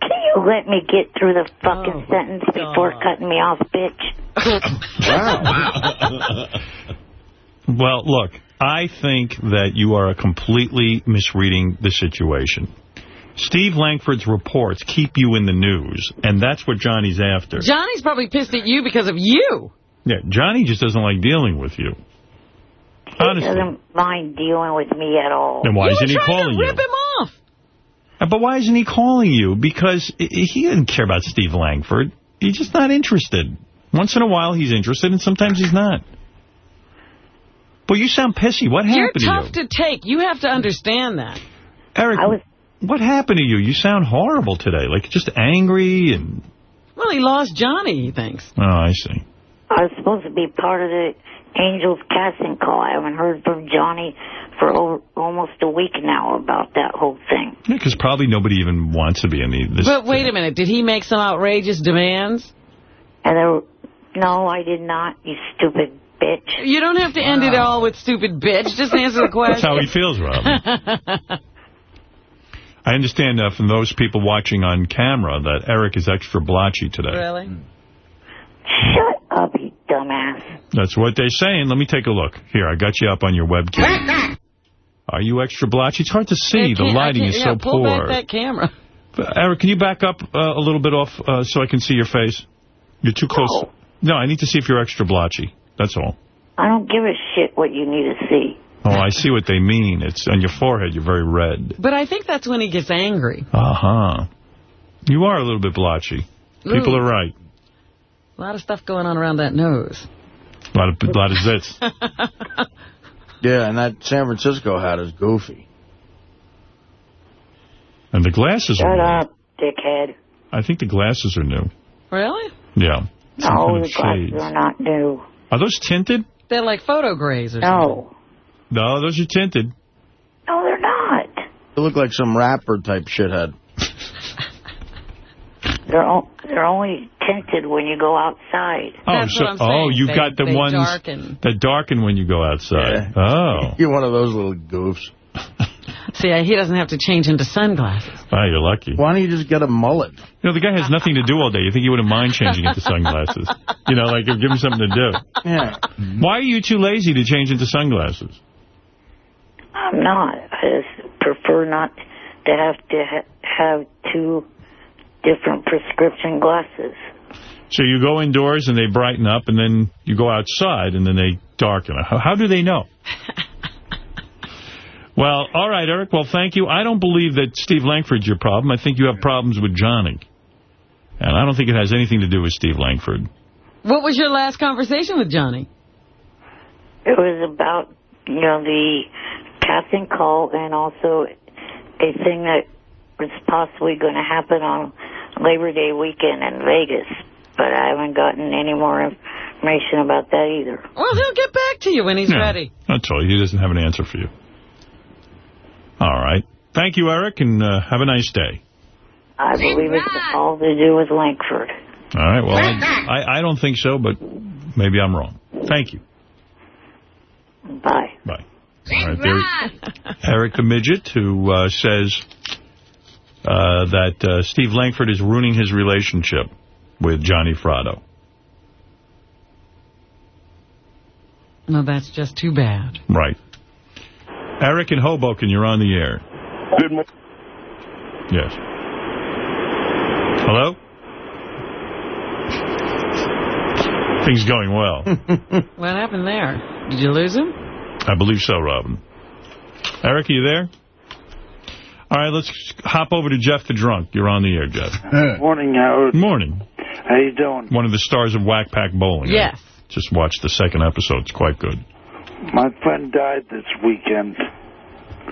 Can you let me get through the fucking sentence before cutting me off, bitch? [LAUGHS] Wow. [LAUGHS] Well, look, I think that you are completely misreading the situation. Steve Langford's reports keep you in the news, and that's what Johnny's after. Johnny's probably pissed at you because of you. Yeah, Johnny just doesn't like dealing with you. He Honestly. doesn't mind dealing with me at all. Then why you isn't he calling to you? rip him off. Uh, But why isn't he calling you? Because he doesn't care about Steve Langford. He's just not interested. Once in a while he's interested, and sometimes he's not. Well, you sound pissy. What happened You're tough to you? to take. You have to understand that. Eric, what happened to you? You sound horrible today. Like, just angry and... Well, he lost Johnny, he thinks. Oh, I see. I was supposed to be part of the Angels casting call. I haven't heard from Johnny for over, almost a week now about that whole thing. Yeah, Because probably nobody even wants to be in the... This, But wait a minute, did he make some outrageous demands? And there, no, I did not, you stupid bitch. You don't have to end it all with stupid bitch. Just answer the [LAUGHS] question. That's how he feels, Robin. [LAUGHS] I understand uh, from those people watching on camera that Eric is extra blotchy today. Really? Shut up, you dumbass. That's what they're saying. Let me take a look. Here, I got you up on your webcam. Are you extra blotchy? It's hard to see. The lighting is yeah, so pull poor. back that camera. Eric, can you back up uh, a little bit off uh, so I can see your face? You're too close. No, I need to see if you're extra blotchy. That's all. I don't give a shit what you need to see. Oh, I see what they mean. It's on your forehead. You're very red. But I think that's when he gets angry. Uh-huh. You are a little bit blotchy. People are right. A lot of stuff going on around that nose. A lot of, a lot of zits. [LAUGHS] Yeah, and that San Francisco hat is goofy. And the glasses Shut are new. up, dickhead. I think the glasses are new. Really? Yeah. Some No, kind the of glasses shades. are not new. Are those tinted? They're like photo grays or No. No, those are tinted. No, they're not. They look like some rapper type shithead. [LAUGHS] They're, o they're only tinted when you go outside. Oh, so oh, you They- got the ones darken. that darken when you go outside. Oh, [LAUGHS] You're one of those little goofs. [LAUGHS] See, uh, he doesn't have to change into sunglasses. wow, you're lucky. Why don't you just get a mullet? You know, the guy has nothing to do all day. You think he wouldn't mind changing into sunglasses? [LAUGHS] You know, like, give him something to do. Yeah. Why are you too lazy to change into sunglasses? I'm not. I just prefer not to have to ha have two different prescription glasses. So you go indoors and they brighten up, and then you go outside and then they darken. How, how do they know? [LAUGHS] well, all right, Eric. Well, thank you. I don't believe that Steve Langford's your problem. I think you have problems with Johnny. And I don't think it has anything to do with Steve Langford. What was your last conversation with Johnny? It was about, you know, the casting call and also a thing that was possibly going to happen on Labor Day weekend in Vegas. But I haven't gotten any more information about that either. Well, he'll get back to you when he's Yeah, ready. That's all. He doesn't have an answer for you. All right. Thank you, Eric, and uh, have a nice day. I believe it's all to do with Langford. All right. Well, I, I don't think so, but maybe I'm wrong. Thank you. Bye. Bye. All right, there, [LAUGHS] Eric the Midget, who uh, says uh, that uh, Steve Langford is ruining his relationship with Johnny Fratto. No, that's just too bad. Right. Eric in Hoboken, you're on the air. Good morning. Yes. Hello? Things going well. [LAUGHS] What happened there? Did you lose him? I believe so, Robin. Eric, are you there? All right, let's hop over to Jeff the Drunk. You're on the air, Jeff. Morning, Howard. Morning. How you doing? One of the stars of Whack Pack Bowling. Yes. I just watched the second episode. It's quite good. My friend died this weekend.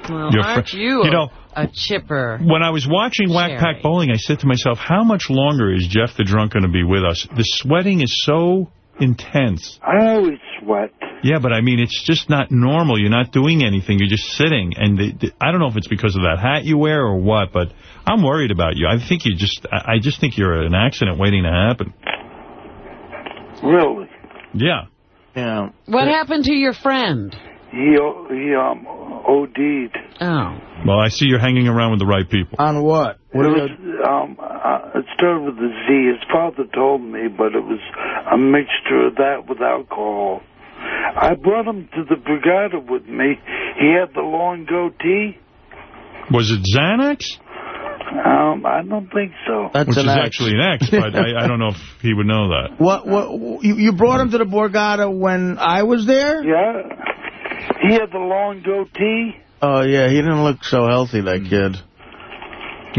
Well, Your aren't you, you know- a chipper? When I was watching Whack Pack Bowling, I said to myself, how much longer is Jeff the Drunk going to be with us? The sweating is so intense. I always sweat. Yeah, but I mean, it's just not normal. You're not doing anything. You're just sitting. And the, the, I don't know if it's because of that hat you wear or what, but I'm worried about you. I think you just, I I just think you're an accident waiting to happen. Really? Yeah. Yeah. What happened to your friend? He o- he um OD'd. Oh. Well, I see you're hanging around with the right people. On what? It was um uh, it started with a Z. His father told me, but it was a mixture of that with alcohol. I brought him to the Borgata with me. He had the long goatee. Was it Xanax? Um, I don't think so. That's Which is X. actually an X, but I, I don't know if he would know that. What? What? You, you brought him to the Borgata when I was there? Yeah. He had the long goatee. Oh yeah, he didn't look so healthy, that kid.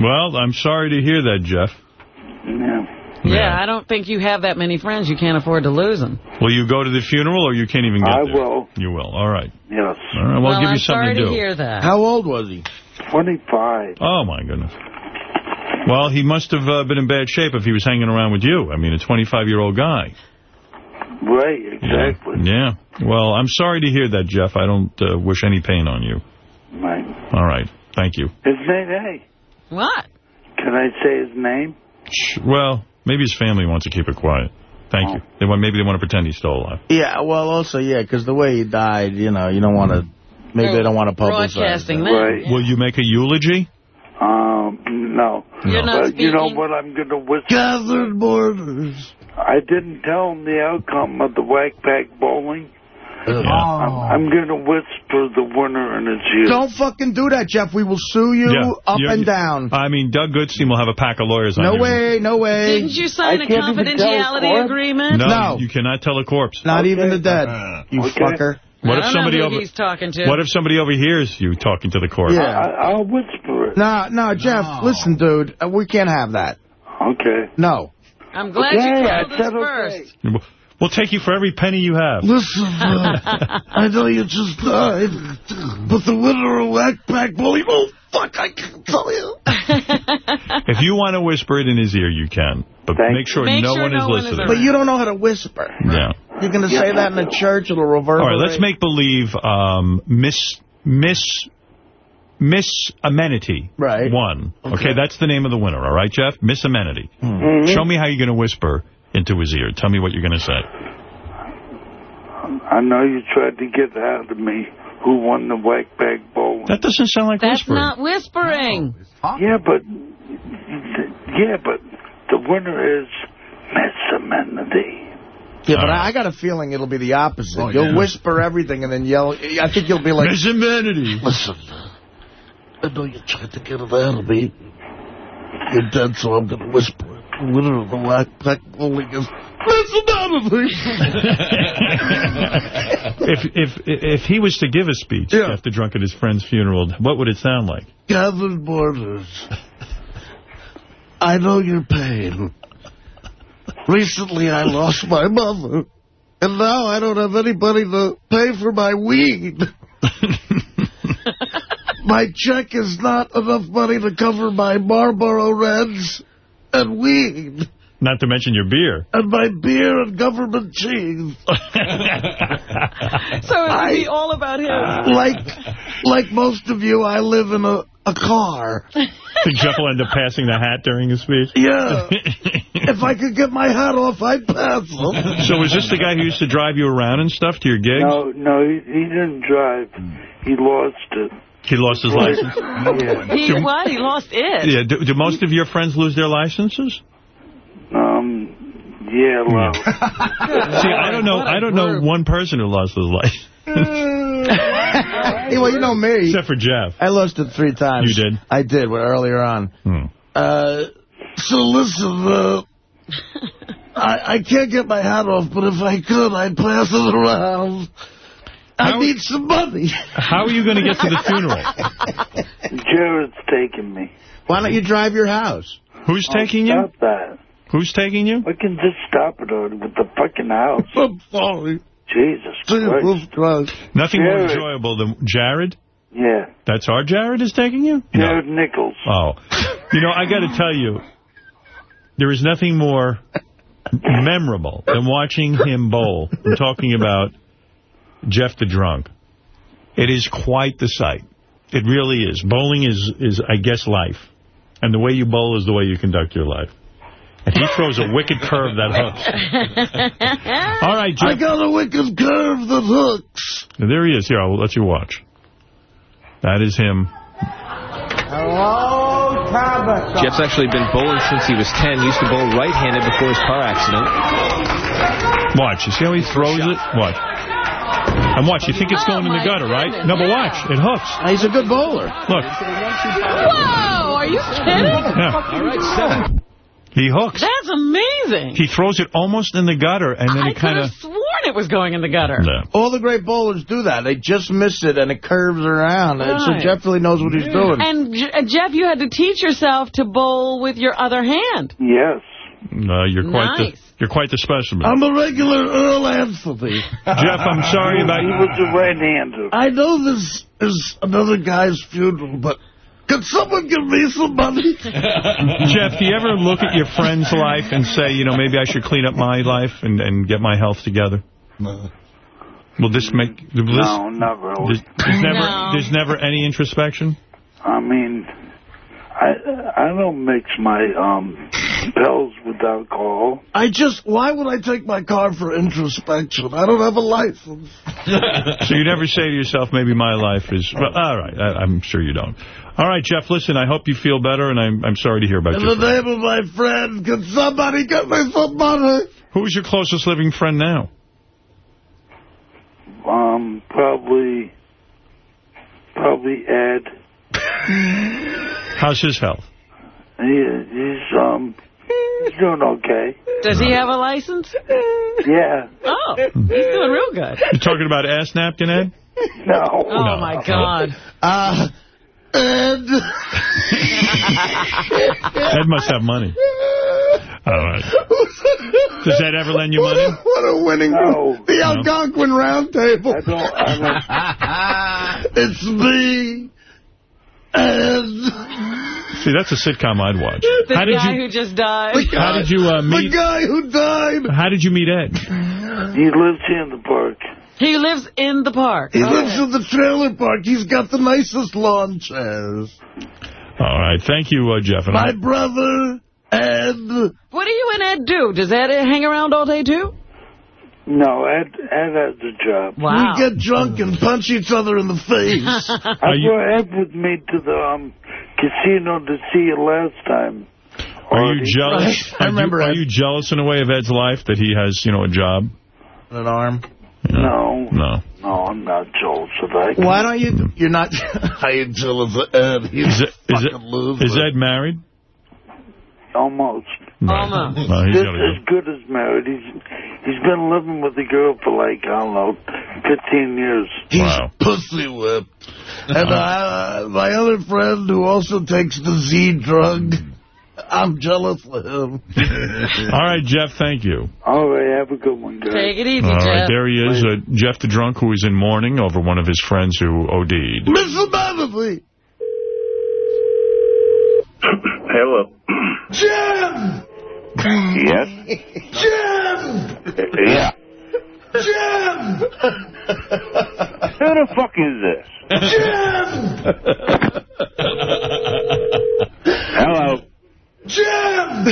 Well, I'm sorry to hear that, Jeff. Yeah. Yeah, I don't think you have that many friends. You can't afford to lose them. Will you go to the funeral or you can't even get I there? will. You will. All right. Yes. All right. Well, well, I'll give I'm you something sorry to do. hear that. How old was he? 25. Oh, my goodness. Well, he must have uh, been in bad shape if he was hanging around with you. I mean, a 25-year-old guy. Right, exactly. Yeah. Well, I'm sorry to hear that, Jeff. I don't uh, wish any pain on you. Right. All right. Thank you. His name, hey, What? can I say his name? Well, maybe his family wants to keep it quiet. Thank you. They want, maybe they want to pretend he's still alive. Yeah, well, also, yeah, because the way he died, you know, you don't want to, maybe they don't want to publicize Broadcasting that. that. Will you make a eulogy? No. You're not but you know what I'm going to whisper? Gathered borders. I didn't tell him the outcome of the whack pack bowling. I'm, oh. I'm going to whisper the winner in his ear. Don't fucking do that, Jeff. We will sue you Yeah. up You're- and down. I mean, Doug Goodstein will have a pack of lawyers on No you. way, no way. Didn't you sign I a can't even tell confidentiality Clark. agreement? No, No. you cannot tell a corpse. Not even the dead, you Okay. fucker. What I if don't somebody know who over? he's talking to. What if somebody overhears you talking to the corpse? Yeah. I, I'll whisper it. No, no, Jeff, listen, dude. uh, We can't have that. Okay. No. I'm glad Okay, you I called us first. okay. We'll take you for every penny you have. Listen, [LAUGHS] uh, I know you just died, but the winner of Whack Pack Bully, oh, fuck, I can't tell you. [LAUGHS] If you want to whisper it in his ear, you can. But Thank make sure Make no sure one no is one is listening. But you don't know how to whisper. yeah. You're going to say that in the church, it'll reverberate. All right, let's make believe um, Miss Miss Miss Amenity Right. won. Okay. that's the name of the winner, all right, Jeff? Miss Amenity. Mhm. Show me how you're going to whisper into his ear. Tell me what you're going to say. I know you tried to get out of me who won the whack bag bowl. That doesn't sound like That's whispering. not whispering. Yeah, but yeah, but the winner is Miss Amenity. Yeah, but All I, right. I got a feeling it'll be the opposite. Oh, You'll yeah. whisper everything and then yell. I think you'll be like, Miss Amenity. Listen, I know you tried to get it out of me. You're dead, so I'm going to whisper it. The winner of the Whack Pack Bully is Listen out of me. if if if he was to give a speech Yeah. after drunk at his friend's funeral, what would it sound like? Gathered borders. I know your pain. Recently, I lost my mother, and now I don't have anybody to pay for my weed. [LAUGHS] my check is not enough money to cover my Marlboro Reds and weed, Not to mention your beer. and my beer and government cheese. [LAUGHS] So it would be all about him. Like, like most of you, I live in a, a car. Think Jeff will end up passing the hat during his speech? Yeah. if I could get my hat off, I'd pass them. So was this the guy who used to drive you around and stuff to your gigs? No, no, he, he didn't drive. He lost it. He lost his license? [LAUGHS] Yeah. He what? He lost it. Yeah. Do, do most of your friends lose their licenses? Um. Yeah. Well. [LAUGHS] See, I don't know. I don't know one person who lost his license. hey, well, you know me. Except for Jeff. I lost it three times. You did? I did, well, earlier on. Hmm. Uh, so listen, uh, [LAUGHS] I, I can't get my hat off, but if I could, I'd pass it around. I need some money. How are you going to get to the funeral? [LAUGHS] Jared's taking me. Why don't you drive your house? Who's taking you? Stop that. Who's taking you? We can just stop it already with the fucking house. [LAUGHS] I'm sorry. Jesus Christ. Jesus Christ. Nothing more enjoyable than Jared. Yeah. That's our Jared is taking you? Jared Nichols. Oh. You know, I got to tell you, there is nothing more memorable than watching him bowl and talking about Jeff the Drunk. It is quite the sight. It really is. Bowling is, is, I guess, life. And the way you bowl is the way you conduct your life. And he throws a wicked curve that hooks. [LAUGHS] All right, Jeff. I got a wicked curve that hooks. There he is. Here, I'll let you watch. That is him. Hello, Tabitha. Jeff's actually been bowling since he was 10. He used to bowl right-handed before his car accident. Watch. You see how he throws it? Watch. And watch. You think it's going in the gutter, right? No, but watch. It hooks. He's a good bowler. Look. Whoa, are you kidding? Yeah. All right, seven. He hooks. That's amazing. He throws it almost in the gutter, and then I it could kind have of... sworn it was going in the gutter. Yeah. All the great bowlers do that. They just miss it, and it curves around. And So Jeff really knows what he's doing. And J- uh, Jeff, you had to teach yourself to bowl with your other hand. Yes. No, you're quite Nice. the you're quite the specimen. I'm a regular Earl Anthony. [LAUGHS] Jeff, I'm sorry about He was a right-hander. I know this is another guy's funeral, but Can someone give me some money? [LAUGHS] Jeff, do you ever look at your friend's life and say, you know, maybe I should clean up my life and, and get my health together? No. Will this make... Will this, No, not really. There's, there's never, No. there's never any introspection? I mean, I I don't mix my um pills with alcohol. I just, why would I take my car for introspection? I don't have a license. [LAUGHS] so you never say to yourself, maybe my life is... Well, all right, I, I'm sure you don't. All right, Jeff, listen, I hope you feel better, and I'm, I'm sorry to hear about In your the name of my friend, can somebody get me some money? Who's your closest living friend now? Um, probably, probably Ed. [LAUGHS] How's his health? He, he's um, he's doing okay. Does he have a license? Yeah. Oh, he's doing real good. You talking about ass napkin, Ed? No. Oh, my God. Uh, Ed. Ed must have money. All right. Does Ed ever lend you money? What a winning... No. The No. Algonquin Round Table. I don't, I it's me. Ed. See, that's a sitcom I'd watch. [LAUGHS] The How did guy you? who just died. How did you uh, The guy who died. How did you meet Ed? he lives here in the park. He lives in the park. He Oh. lives in the trailer park. He's got the nicest lawn chairs. All right, thank you, uh, Jeff. And My I, brother, Ed. What do you and Ed do? Does Ed hang around all day, too? No, Ed, Ed has a job. Wow. We get drunk and punch each other in the face. [LAUGHS] I brought Ed with me to the um, casino to see you last time. are you jealous? [LAUGHS] I Are you- remember Are you jealous in a way of Ed's life that he has, you know, a job? An arm. No, No. no, I'm not jealous of that. Why don't you... You're not... [LAUGHS] I ain't jealous of Ed. He's Is, it, is, fucking it, loser. is Ed married? Almost. Almost. No, he's Just gotta go. as good as married. He's he's been living with the girl for like I don't know, 15 years. He's Wow. pussy whipped. [LAUGHS] And uh, my other friend who also takes the Z drug, I'm jealous of him. [LAUGHS] All right, Jeff, thank you. All right, have a good one, guys. Take it easy, All right, Jeff. there he is, uh, Jeff the drunk, who is in mourning over one of his friends who OD'd. Mr. Battersley! Hello. Jim! Yes? Jim! Yeah. Jim! Who the fuck is this? Jim! Hello. Jim!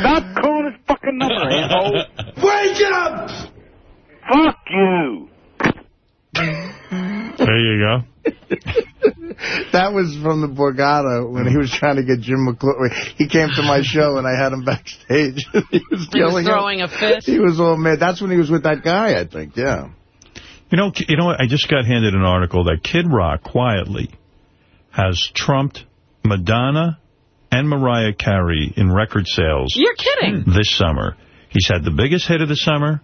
Stop calling this fucking number, asshole. Wake up! Fuck you. There you go. [LAUGHS] That was from the Borgata when he was trying to get Jim McClure. He came to my show and I had him backstage. [LAUGHS] he was He was yelling. at- throwing a fit. He was all mad. That's when he was with that guy, I think. Yeah. You know, you know what? I just got handed an article that Kid Rock quietly has trumped Madonna and Mariah Carey in record sales You're kidding. this summer. He's had the biggest hit of the summer,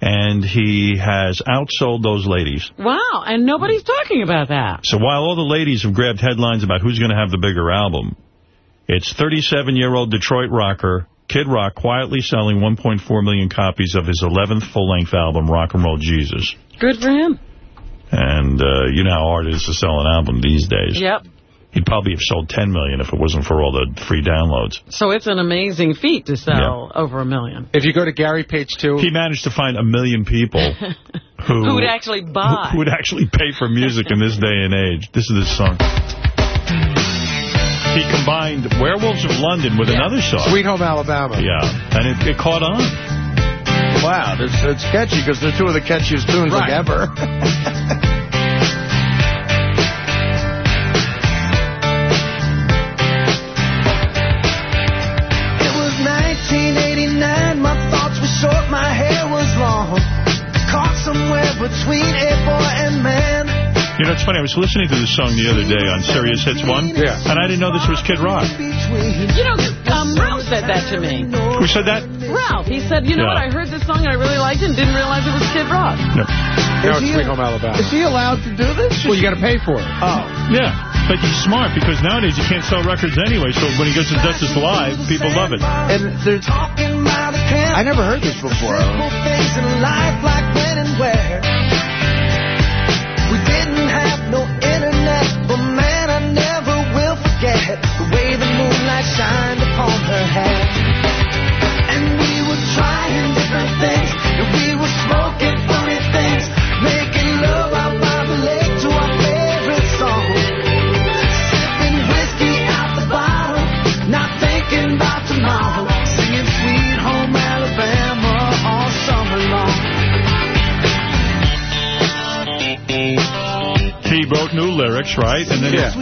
and he has outsold those ladies. Wow, and nobody's talking about that. So while all the ladies have grabbed headlines about who's going to have the bigger album, it's 37-year-old Detroit rocker Kid Rock quietly selling 1.4 million copies of his 11th full-length album, Rock and Roll Jesus. Good for him. And uh, you know how hard it is to sell an album these days. Yep. He'd probably have sold 10 million if it wasn't for all the free downloads. So it's an amazing feat to sell over a million. If you go to Gary page two, He managed to find a million people [LAUGHS] who, Who would actually buy? who would actually pay for music in this day and age. This is this song. He combined Werewolves of London with another song. Sweet Home Alabama. Yeah, and it, it caught on. Wow, it's, it's catchy because they're two of the catchiest tunes like ever. [LAUGHS] 1989, my thoughts were short, my hair was long. Caught somewhere between a boy and man. You know, it's funny. I was listening to this song the other day on Sirius Hits 1, Yeah. and I didn't know this was Kid Rock. You know, um, Ralph said that to me. Who said that? Ralph, he said, you know Yeah. what, I heard this song and I really liked it and didn't realize it was Kid Rock. No. Now it's Sweet Home Alabama. Is he allowed to do this? Well, you got to pay for it. Oh. Yeah, but he's smart because nowadays you can't sell records anyway, so when he goes and does this live, people love it. And there's, I never heard this before. Simple things in life like when and where. We didn't have no internet, but man, I never will shined upon her hair. And we were trying lyrics, right? And then Yeah.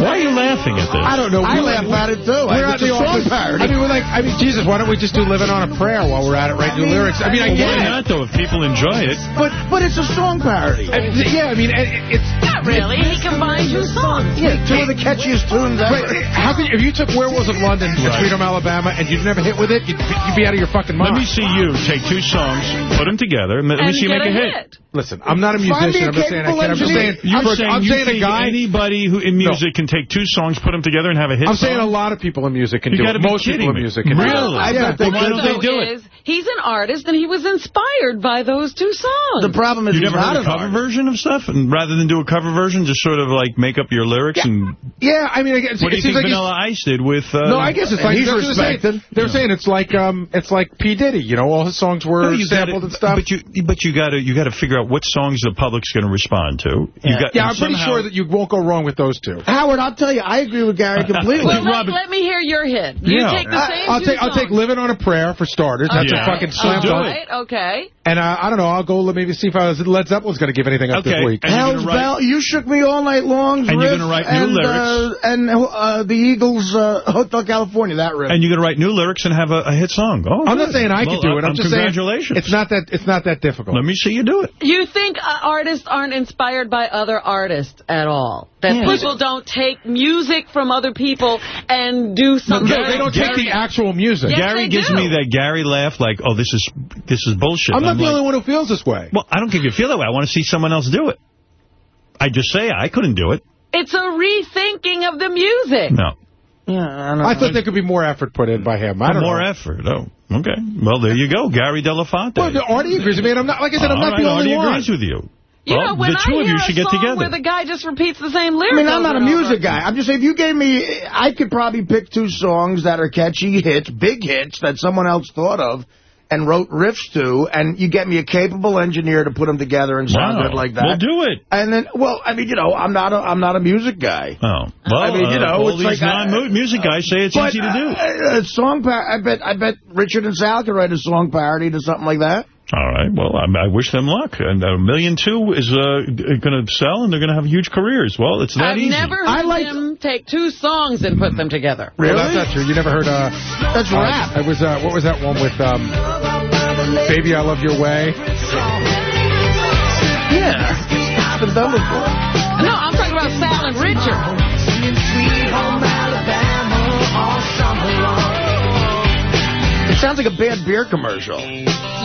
Sweet Home Alabama. Why are you laughing at this? I don't know. I We're laugh like- at it, too. We're I- at it's the a song office. parody. I mean, we're like, I mean, Jesus, why don't we just do Living on a Prayer while we're at it, write new lyrics? I mean, I Well, get why it. not, though, if people enjoy it? But but it's a song parody. I- yeah, I mean, it's... Not really. He combined two songs. Yeah, two of the catchiest tunes ever. Wait, how could you, if you took Werewolves of London and Right. Sweet Home Alabama and you'd never hit with it, you'd, be- you'd be out of your fucking mind. Let me see you take two songs, put them together, and let me see you make a a hit. hit. Listen, I'm not a Find me musician. a I'm not saying I capable can. I'm just saying, You're I'm, saying I'm you saying a guy. anybody who in music can take two songs, put them together, and have a hit I'm song? saying a lot of people in music can You do it. be Most kidding people in music can Really? do it. I bet they Well, why don't they do it? Is, he's an artist, and he was inspired by those two songs. The problem is You he's never heard a cover artist. version of stuff, and rather than do a cover version, just sort of like make up your lyrics and. Yeah, I mean, it, What do you seems think like he's- Vanilla Ice did with? Uh, No, I guess it's like he's they're, they're saying, respected. they're saying it's like um, it's like P Diddy. You know, all his songs were Well, sampled gotta, and stuff. But you, but you got to, you got to figure out what songs the public's going to respond to. You Yeah. got, yeah, I'm and pretty sure that you won't go wrong with those two. Howard, I'll tell you, I agree with Gary completely. [LAUGHS] well, let, let me hear your hit. You Yeah. take the same I'll take I'll take "Living on a Prayer" for starters. That's Yeah. a fucking slam dunk. it. right, okay. And uh, I don't know. I'll go. Let me see if I was, Led Zeppelin's going to give anything up Okay. this week. And you're Hell's Bell, You Shook Me All Night Long, And you're gonna write new and, lyrics. Uh, and uh, the Eagles, uh, Hotel California, that riff. And you're going to write new lyrics and have a, a hit song. Oh, I'm not saying I well, can do it. I'm um, just congratulations. saying it's not that it's not that difficult. Let me see you do it. You think uh, artists aren't inspired by other artists at all? That Yeah. people don't take music from other people and do something. No, they don't take the actual music. Yes, Gary gives do. me that Gary laugh like, oh, this is this is bullshit. I'm not the like, only one who feels this way. Well, I don't give you feel that way. I want to see someone else do it. I just say I couldn't do it. It's a rethinking of the music. No. yeah, I, don't I thought there could be more effort put in by him. I oh, don't More know. effort. Oh, okay. Well, there you go. Gary Delafonte. Well, the Artie agrees with me, and I'm not like I said. I'm All not right, the only Artie one. agrees with you. You well, know, when the I two of you should get together. where the guy just repeats the same lyrics I mean, I'm not a and over. music guy. I'm just saying, if you gave me, I could probably pick two songs that are catchy hits, big hits that someone else thought of and wrote riffs to, and you get me a capable engineer to put them together and sound Wow. good like that. Well, do it. And then, well, I mean, you know, I'm not a, I'm not a music guy. Oh, well, I mean, you uh, know, all it's these like non-music guys say it's But, easy to do. Uh, a song par- I bet I bet Richard and Sal could write a song parody to something like that. All right. Well, I, I wish them luck. And a million two is uh, going to sell, and they're going to have huge careers. Well, it's that I've easy. never heard him take two songs and put them together. Well, that's not true. You never heard. Uh, That's uh, rap. It was uh, what was that one with um, "Baby I Love Your Way"? Yeah, it's been done before. No, I'm talking about Sal and Richard. It sounds like a bad beer commercial.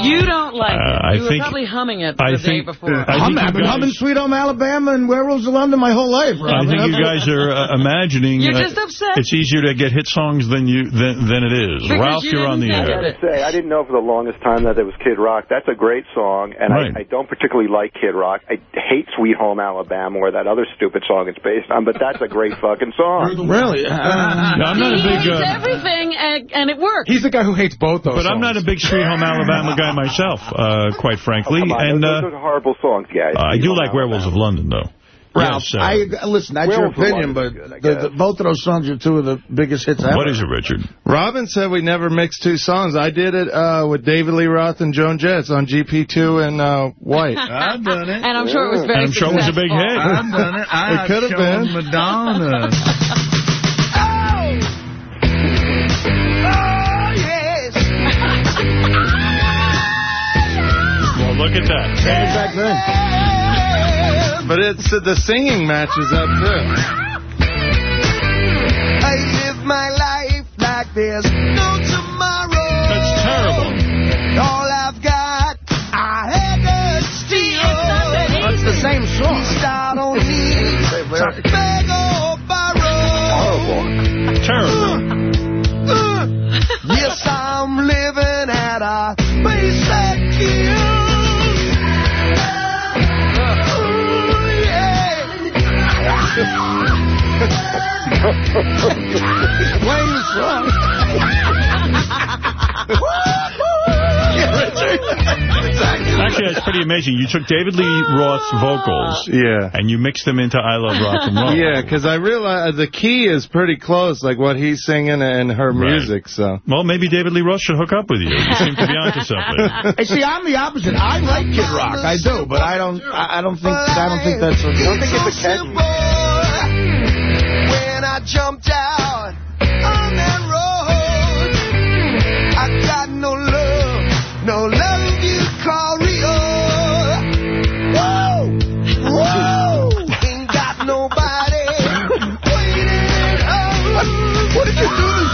You don't like Uh, it. I You were think- probably humming it I the day think- before. I I'm, think I've been guys- humming Sweet Home Alabama and Werewolves of London my whole life. I think you guys are uh, imagining You're uh, just upset. it's easier to get hit songs than you than, than it is. Because Ralph, you you're on the didn't air. get say, I didn't know for the longest time that it was Kid Rock. That's a great song, and Right. I, I don't particularly like Kid Rock. I hate Sweet Home Alabama or that other stupid song it's based on, but that's a great fucking song. [LAUGHS] Really? [LAUGHS] Yeah, I'm not a he big, hates uh, everything, and, and it works. He's the guy who hates both those. but I'm not a big Sweet Home Alabama guy myself, uh, quite frankly. Come on, and those, uh, those are horrible songs, guys. I do like Werewolves of London, though. Ralph, Yes, uh, I listen. That's your opinion, but London is good, the, the, both of those songs are two of the biggest hits ever. what is it, Richard? Robin said we never mixed two songs. I did it uh, with David Lee Roth and Joan Jett on GP2 and uh, White. [LAUGHS] I've done it. and I'm sure it was And very I'm sure it was a big hit. I've done it. I It could have been. Madonna. [LAUGHS] look at that. back then. But it's uh, the singing matches up too. I live my life like there's no tomorrow. That's terrible. All I've got, I had to steal. It's the same song. Start on me, Actually, that's pretty amazing. You took David Lee Roth's vocals uh, yeah. and you mixed them into I Love Rock and Roll. Yeah, because I realize uh, the key is pretty close, like what he's singing and her right. music. So, Well, maybe David Lee Roth should hook up with you. You seem to be onto something. Hey, [LAUGHS] see, I'm the opposite. I like Kid Rock. I do, but I don't I don't think I don't think that's what... I don't think it's a cat. When I jumped out on that road, I got no love, no love you call real. Whoa, whoa, ain't got nobody waiting. Oh, what did you do this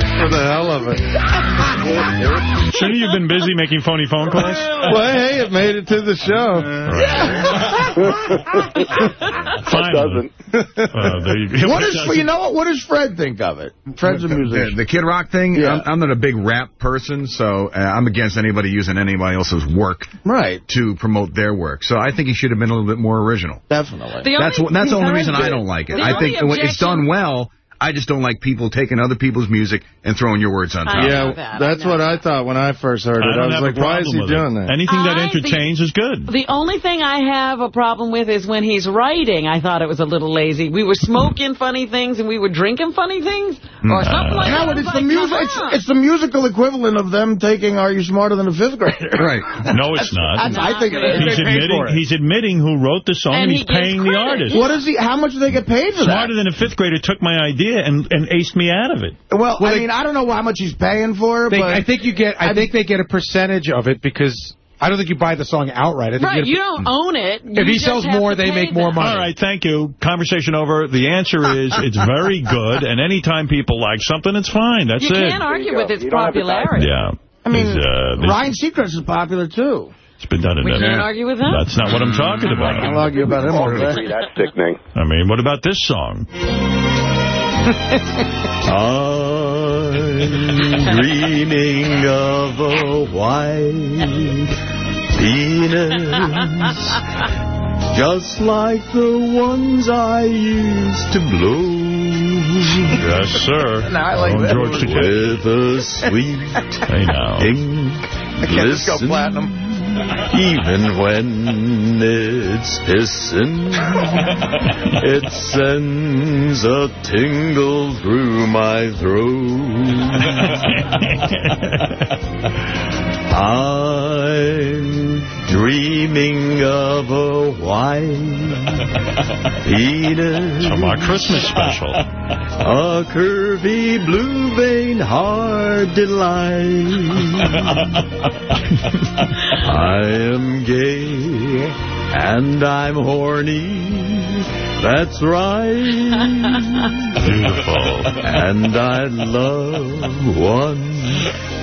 for? [LAUGHS] for the hell of it. [LAUGHS] Shouldn't you have been busy making phony phone calls? [LAUGHS] Well, hey, it made it to the show. [LAUGHS] Finally. Uh, there you go. What is? You know what? What does Fred think of it? Fred's a The, musician. the Kid Rock thing, Yeah. I'm, I'm not a big rap person, so uh, I'm against anybody using anybody else's work right. to promote their work. So I think he should have been a little bit more original. Definitely. The that's only- that's the only reason I don't like it. I think when it's done well. I just don't like people taking other people's music and throwing your words on top. Yeah, that, that's know what I thought when I first heard I it. I, don't was like, why is he with it. doing that? Anything that I think- entertains is good. The only thing I have a problem with is when he's writing, I thought it was a little lazy. We were smoking [LAUGHS] funny things and we were drinking funny things or mm. something like that. No, I but it's the like, music. It's, it's the musical equivalent of them taking "Are You Smarter Than a Fifth Grader?" [LAUGHS] Right. No, it's not. That's- I think it is. He's admitting, it. he's admitting who wrote the song And and, he's gives paying the artist. What is he? How much do they get paid for that? Smarter than a fifth grader took my idea and, and aced me out of it. Well, Well, I they- mean, I don't know how much he's paying for it, They, but I think you get. I think they get a percentage of it because I don't think you buy the song outright. I think Right, you, you don't own it. You If he sells more, they pay make more money. All right, thank you. Conversation over. The answer [LAUGHS] is it's very good, and anytime people like something, it's fine. That's You it. can't argue go. with its You don't have to popularity. Yeah. I mean, uh, this- Ryan Seacrest is popular too. it's been done in We that. can't argue with that. That's not what I'm talking about. I'll about. argue about him all day. That's sickening. I mean, what about this song? [LAUGHS] I'm dreaming of a white penis, just like the ones I used to blow. Yes, sir. No, I like Oh, that. George Takei. With a sweet Hey, now. pink I can't just go listen, platinum. Even when it's hissing, it sends a tingle through my throat. [LAUGHS] I'm dreaming of a white penis. [LAUGHS] From our Christmas special. [LAUGHS] A curvy blue vein hard delight. [LAUGHS] I am gay and I'm horny. That's right. Beautiful. And I love one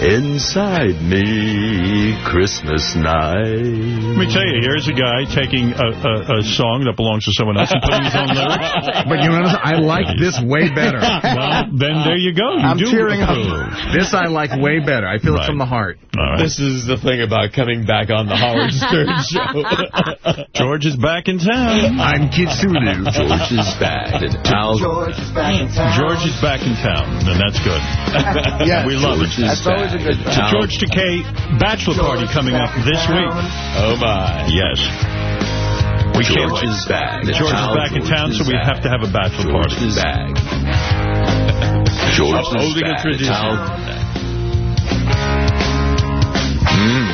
inside me Christmas night. Let me tell you, here's a guy taking a, a, a song that belongs to someone else and putting his own lyrics. [LAUGHS] But you know what? I like this way better. Well, then there you go. You I'm do cheering up. This I like way better. I feel Right. it from the heart. All right. This is the thing about coming back on the Howard Stern [LAUGHS] show. George is back in town. I'm Kitsulu. George is back. And Al George is back in town. George is back in town, and that's good. [LAUGHS] Yeah, we love George it. is That's always a good It's a George Takei bachelor party coming up this week. Oh my. Yes. We can't George is back. George is back in town, so we have to have a bachelor George party. is back. [LAUGHS] George is Upholding a back. tradition. Al- Mm.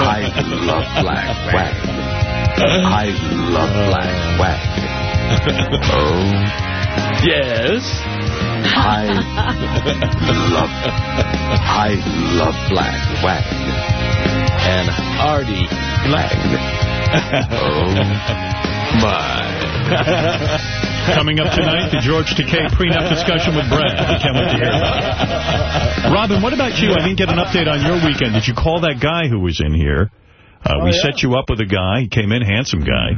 I love black wag. I love black wag. [LAUGHS] Oh, Yes. I love, I love black wag. And Artie. Black. Oh, my. Coming up tonight, the George Takei prenup discussion with Brad. We can't wait to hear about it. Robin, what about you? I didn't get an update on your weekend. Did you call that guy who was in here? Uh, we yeah. set you up with a guy. He came in, handsome guy.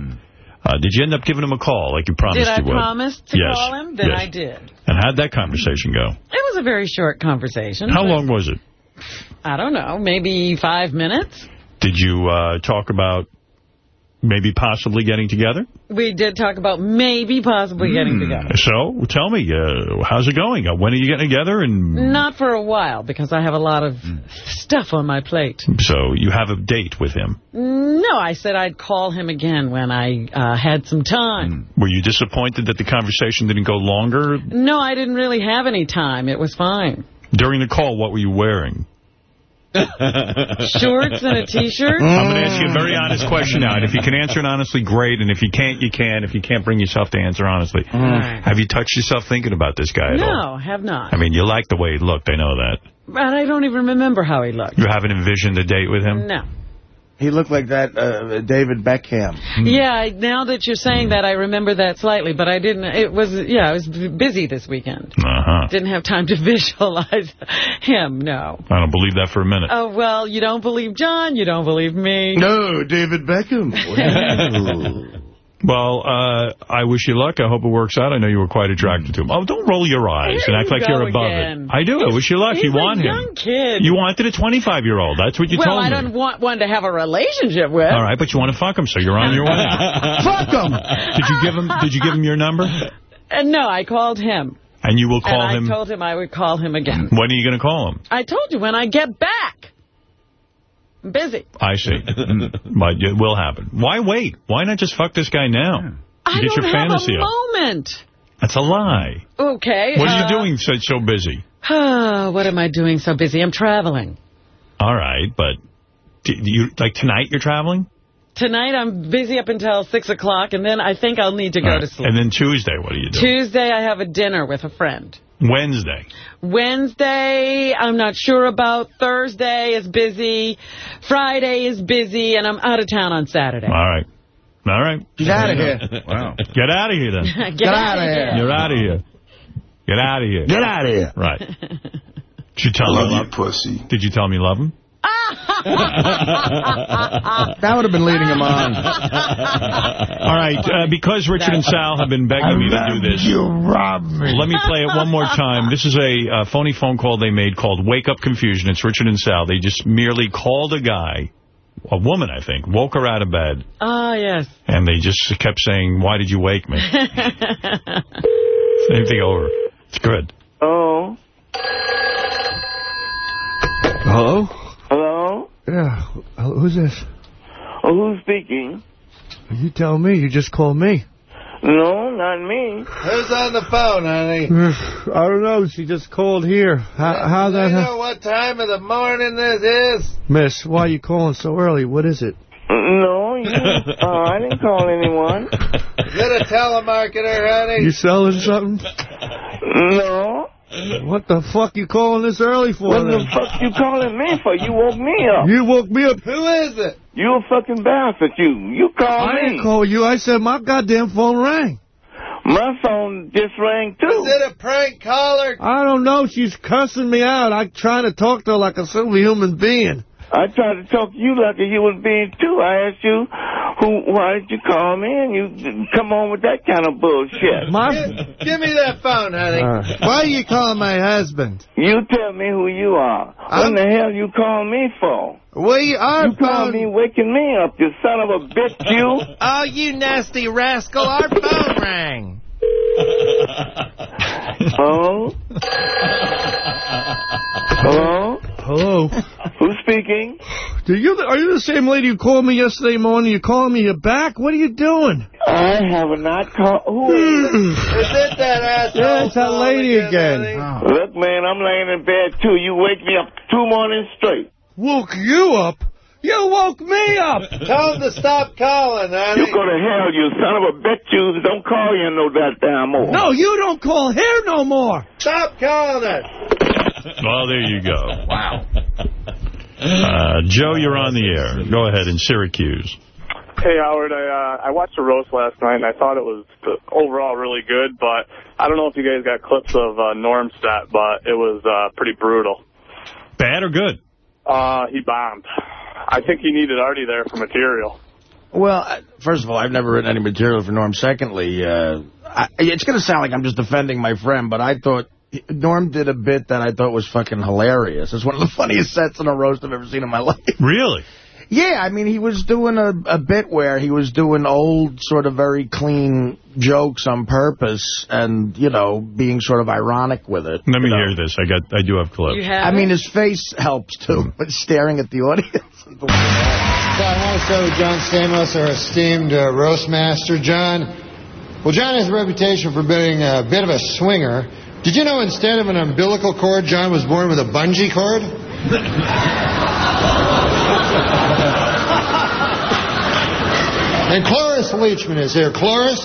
Uh, did you end up giving him a call like you promised Did I you would? promise to Yes. call him? Then Yes. I did. And how'd that conversation go? It was a very short conversation. How long was it? I don't know, maybe five minutes. Did you uh, talk about maybe possibly getting together? We did talk about maybe possibly getting Hmm. together. So, tell me, uh, how's it going? Uh, when are you getting together? And Not for a while, because I have a lot of stuff on my plate. so you have a date with him. No, I said I'd call him again when I uh, had some time. Were you disappointed that the conversation didn't go longer? No, I didn't really have any time. It was fine. During the call, what were you wearing? [LAUGHS] Shorts and a T-shirt? I'm going to ask you a very honest question now, and if you can answer it honestly, great, and if you can't, you can. If you can't bring yourself to answer honestly. Have you touched yourself thinking about this guy at all? No, have not. I mean, you like the way he looked, I know that. But I don't even remember how he looked. You haven't envisioned a date with him? No. He looked like that uh, David Beckham. Yeah, now that you're saying that, I remember that slightly, but I didn't, it was, yeah, I was busy this weekend. Uh-huh. Didn't have time to [LAUGHS] visualize him, no. I don't believe that for a minute. Oh, well, you don't believe John, you don't believe me. No, David Beckham. [LAUGHS] Well, uh, I wish you luck. I hope it works out. I know you were quite attracted to him. Oh, don't roll your eyes and act you like you're above again. it. I do. I wish you luck. He's you want a him. young kid. You wanted a 25-year-old. That's what you well, told me. Well, I don't want one to have a relationship with. All right, but you want to fuck him, so you're on your way. [LAUGHS] Fuck him. Did you give him? Did you give him your number? Uh, no, I called him. And you will call and him. I told him I would call him again. when are you going to call him? I told you when I get back. I'm busy. I see. [LAUGHS] but it will happen. Why wait? Why not just fuck this guy now? I Get don't your have fantasy a up. moment. That's a lie. Okay. What are uh, you doing so, so busy? [SIGHS] what am I doing so busy? I'm traveling. All right, but do you like tonight you're traveling? Tonight I'm busy up until 6 o'clock, and then I think I'll need to go All right. to sleep. And then Tuesday, what are you doing? Tuesday I have a dinner with a friend. Wednesday. Wednesday, I'm not sure about. Thursday is busy. Friday is busy, and I'm out of town on Saturday. All right. All right. Get out of here. [LAUGHS] Wow. Get out of here, then. Get outta here. You're out of here. Get out of here. Get out of here. Right. [LAUGHS] Did you tell I him love you pussy. Did you tell him you love him? [LAUGHS] That would have been leading him on. All right, uh, because Richard and Sal have been begging me to do this. You robbed me. Let me play it one more time. This is a uh, phony phone call they made called Wake Up Confusion. It's Richard and Sal. They just merely called a guy, a woman, I think, woke her out of bed, Ah, yes. and they just kept saying, why did you wake me? [LAUGHS] Same thing over. It's good. Oh. Hello? Hello? Yeah. Who's this? Oh, who's speaking? You tell me. You just called me. No, not me. Who's on the phone, honey? [SIGHS] I don't know. She just called here. How, how that? know what time of the morning this is? Miss, why are you calling so early? What is it? No, you. Oh, I didn't call anyone. Is it a telemarketer, honey? You selling something? No. What the fuck you calling this early for? What the fuck you calling me for? You woke me up. You woke me up. Who is it? You a fucking bastard, you. You called me. I didn't call you. I said my goddamn phone rang. My phone just rang, too. Is it a prank caller? I don't know. She's cussing me out. I'm trying to talk to her like a civil human being. I tried to talk to you like a human being, too. I asked you, who? why did you call me? And you come on with that kind of bullshit. Give me that phone, honey. Uh. why are you calling my husband? You tell me who you are. What the hell you call me for? We are You call me waking me up, you son of a bitch, you. [LAUGHS] Oh, you nasty rascal. Our phone rang. Hello? [LAUGHS] Hello? Hello. Who's speaking? Do you are you the same lady who called me yesterday morning? You're calling me back? What are you doing? I have not called. Who is it? Hmm. Is it that asshole? Yeah, it's that lady again. Look, man, I'm laying in bed, too. You wake me up two mornings straight. Woke you up? You woke me up. Tell him to stop calling, honey. You go to hell, you son of a bitch. You don't call you no goddamn more. No, you don't call here no more. Stop calling us. Well, there you go. Wow. Uh, Joe, you're on the air. Go ahead in Syracuse. Hey, Howard, I uh, I watched the roast last night, and I thought it was uh, overall really good, but I don't know if you guys got clips of uh, Normstat, but it was uh, pretty brutal. Bad or good? Uh, he bombed. I think he needed Artie there for material. Well, first of all, I've never written any material for Norm. Secondly, uh, I, it's going to sound like I'm just defending my friend, but I thought Norm did a bit that I thought was fucking hilarious. It's one of the [LAUGHS] funniest sets in a roast I've ever seen in my [LAUGHS] life. Really? Yeah, I mean, he was doing a, a bit where he was doing old, sort of very clean jokes on purpose and, you know, being sort of ironic with it. Let me know. hear this. I got. I do have clips. I mean, his face helps, too, but staring at the audience. So I want to start with John Stamos, our esteemed uh, roast master. John, well, John has a reputation for being a bit of a swinger. Did you know instead of an umbilical cord, John was born with a bungee cord? and Cloris Leachman is here. Cloris?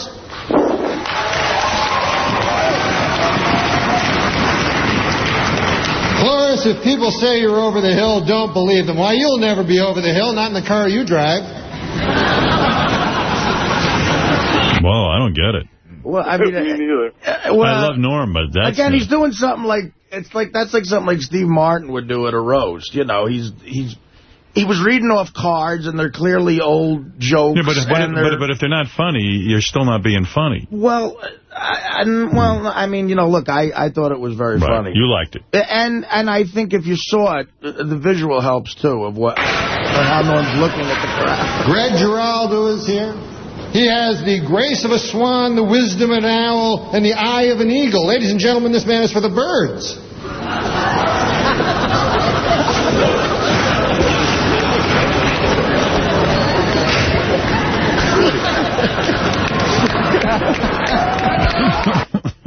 Cloris, if people say you're over the hill, don't believe them. Why, you'll never be over the hill, not in the car you drive. Well, I don't get it. Well, I mean, [LAUGHS] Me neither. uh, well, I love Norm, but that's Again, he's doing something like it's like that's like something like Steve Martin would do at a roast. You know, he's he's he was reading off cards, and they're clearly old jokes. Yeah, but if, but, if, they're- but, but if they're not funny, you're still not being funny. well, I, I, well, I mean, you know, look, I I thought it was very Right. funny. You liked it. And and I think if you saw it, the the visual helps too of what how no one's looking at the crowd. Greg Giraldo is here. He has the grace of a swan, the wisdom of an owl, and the eye of an eagle. Ladies and gentlemen, this man is for the birds.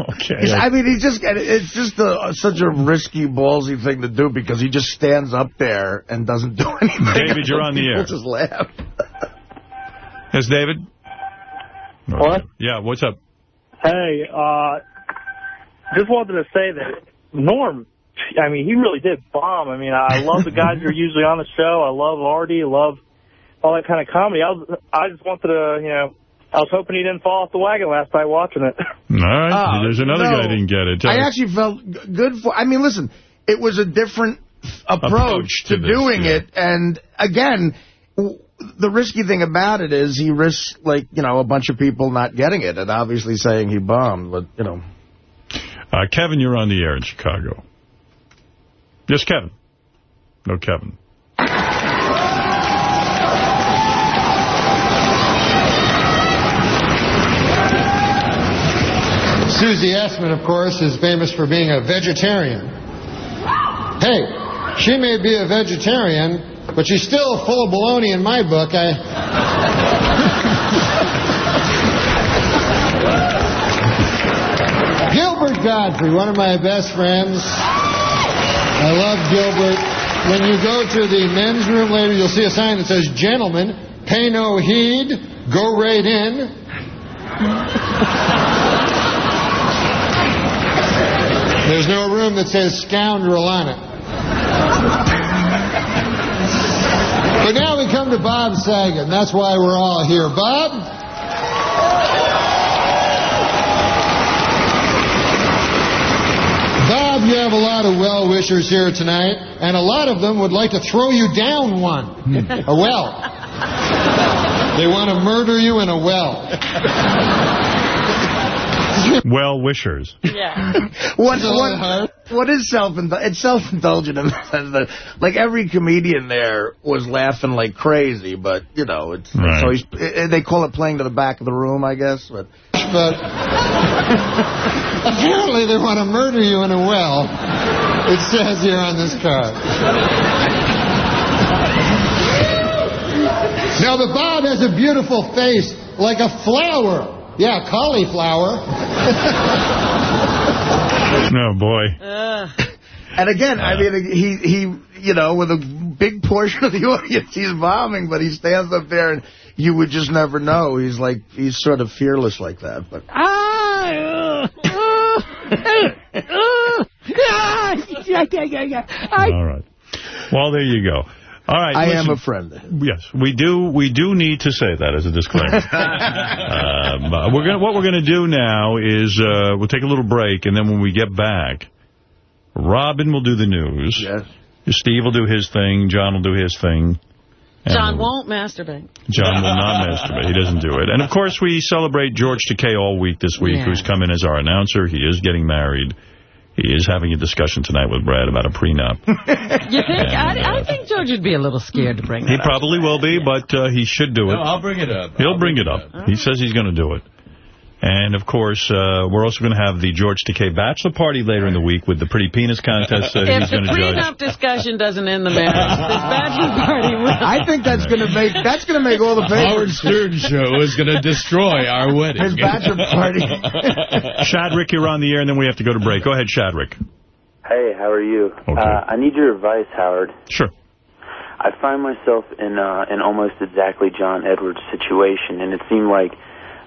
Okay. I mean, he just it's just a, such a risky, ballsy thing to do because he just stands up there and doesn't do [LAUGHS] anything. David, you're on the air. just laugh. Yes, David? What? Yeah, what's up? Hey, uh, just wanted to say that Norm, I mean, he really did bomb. I mean, I love the guys who are [LAUGHS] usually on the show. I love Artie. I love all that kind of comedy. I was, I just wanted to, you know, I was hoping he didn't fall off the wagon last night watching it. All right. Oh, There's another no. guy who didn't get it. I actually felt good for. I mean, listen, it was a different approach, Approach to to, this, doing yeah. it, and again. W- The risky thing about it is he risks, like, you know, a bunch of people not getting it and obviously saying he bombed, but, you know. Uh, Kevin, you're on the air in Chicago. Yes, Kevin. No, Kevin. Susie Essman, of course, is famous for being a vegetarian. Hey, she may be a vegetarian, but she's still full of baloney in my book. I... [LAUGHS] Gilbert Gottfried, one of my best friends. I love Gilbert. When you go to the men's room later, you'll see a sign that says, Gentlemen, pay no heed, go right in. There's no room that says scoundrel on it. But now we come to Bob Saget. That's why we're all here. Bob? Bob, you have a lot of well-wishers here tonight, and a lot of them would like to throw you down one. Hmm. A well. They want to murder you in a well. [LAUGHS] Well wishers. Yeah. [LAUGHS] What, what, what is self-indulgent? It's self-indulgent in the sense that, like, every comedian there was laughing like crazy, but, you know, it's, Right. so he's, eh, they call it playing to the back of the room, I guess, but... But [LAUGHS] apparently they want to murder you in a well. It says here on this card. Now, the Bob has a beautiful face, like a flower. Yeah, cauliflower. No, [LAUGHS] oh, boy. Uh. And again, I mean, he, he, you know, with a big portion of the [LAUGHS] audience, he's bombing, but he stands up there and you would just never know. He's like, he's sort of fearless like that. But All right. Well, there you go. All right. I am a friend. Yes, we do. We do need to say that as a disclaimer. [LAUGHS] um, uh, we're gonna. What we're going to do now is uh, we'll take a little break, and then when we get back, Robin will do the news. Yes. Steve will do his thing. John will do his thing. and John won't masturbate. John will not masturbate. He doesn't do it. And, of course, we celebrate George Takei all week this week, Yeah. who's come in as our announcer. He is getting married. He is having a discussion tonight with Brad about a prenup. [LAUGHS] You think? I, I think George would be a little scared to bring He up. He probably will be, but uh, he should do it. No, I'll bring it up. He'll bring it up. He says he's going to do it. And, of course, uh, we're also going to have the George Takei Bachelor Party later in the week with the Pretty Penis Contest that If he's the going to judge. prenup discussion doesn't end the marriage, this bachelor party will. I think that's going to make that's going to make all the papers. Howard papers. Stern show is going to destroy our wedding. His bachelor party. [LAUGHS] Shadrick, you're on the air, and then we have to go to break. Go ahead, Shadrick. Hey, how are you? Uh, I need your advice, Howard. Sure. I find myself in uh, in almost exactly John Edwards' situation, and it seemed like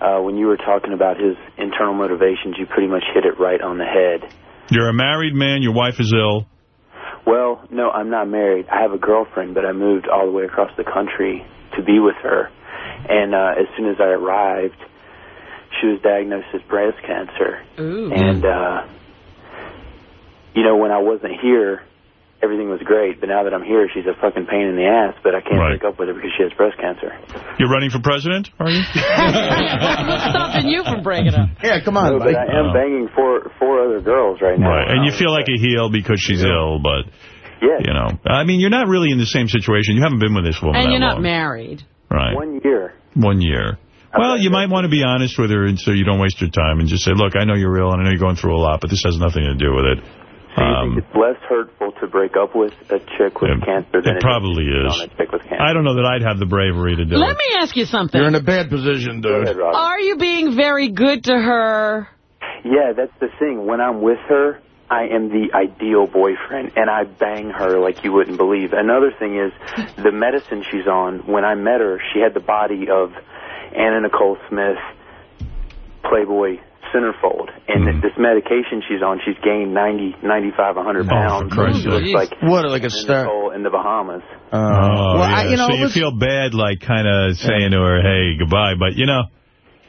uh, when you were talking about his internal motivations, you pretty much hit it right on the head. You're a married man. Your wife is ill. Well, no, I'm not married. I have a girlfriend, but I moved all the way across the country to be with her. And uh, as soon as I arrived, she was diagnosed with breast cancer. Ooh. And, uh, you know, when I wasn't here, everything was great. But now that I'm here, she's a fucking pain in the ass, but I can't Right. break up with her because she has breast cancer. You're running for president, are you? [LAUGHS] What's stopping you from breaking up? Yeah, come No, but I am Oh. banging four four other girls right now. Right, and you feel like a heel because she's ill, but, Yeah. you know. I mean, you're not really in the same situation. You haven't been with this woman And you're not long. married. Right. One year. One year. Well, you might want to be honest with her and so you don't waste your time and just say, look, I know you're ill and I know you're going through a lot, but this has nothing to do with it. Um, It's less hurtful to break up with a chick with cancer than it probably is is. on a chick with cancer. I don't know that I'd have the bravery to do Let it. Let me ask you something. You're in a bad position, dude. Are you being very good to her? Yeah, that's the thing. When I'm with her, I am the ideal boyfriend, and I bang her like you wouldn't believe. Another thing is the medicine she's on. When I met her, she had the body of Anna Nicole Smith, Playboy centerfold. And Mm-hmm. this medication she's on, she's gained 90, 95, 100 pounds. Christ's she looks sake. like What, like a star? In the Bahamas. Oh, well, I- yeah. you know, so you let's- feel bad, like, kind of saying to her, hey, goodbye. But, you know,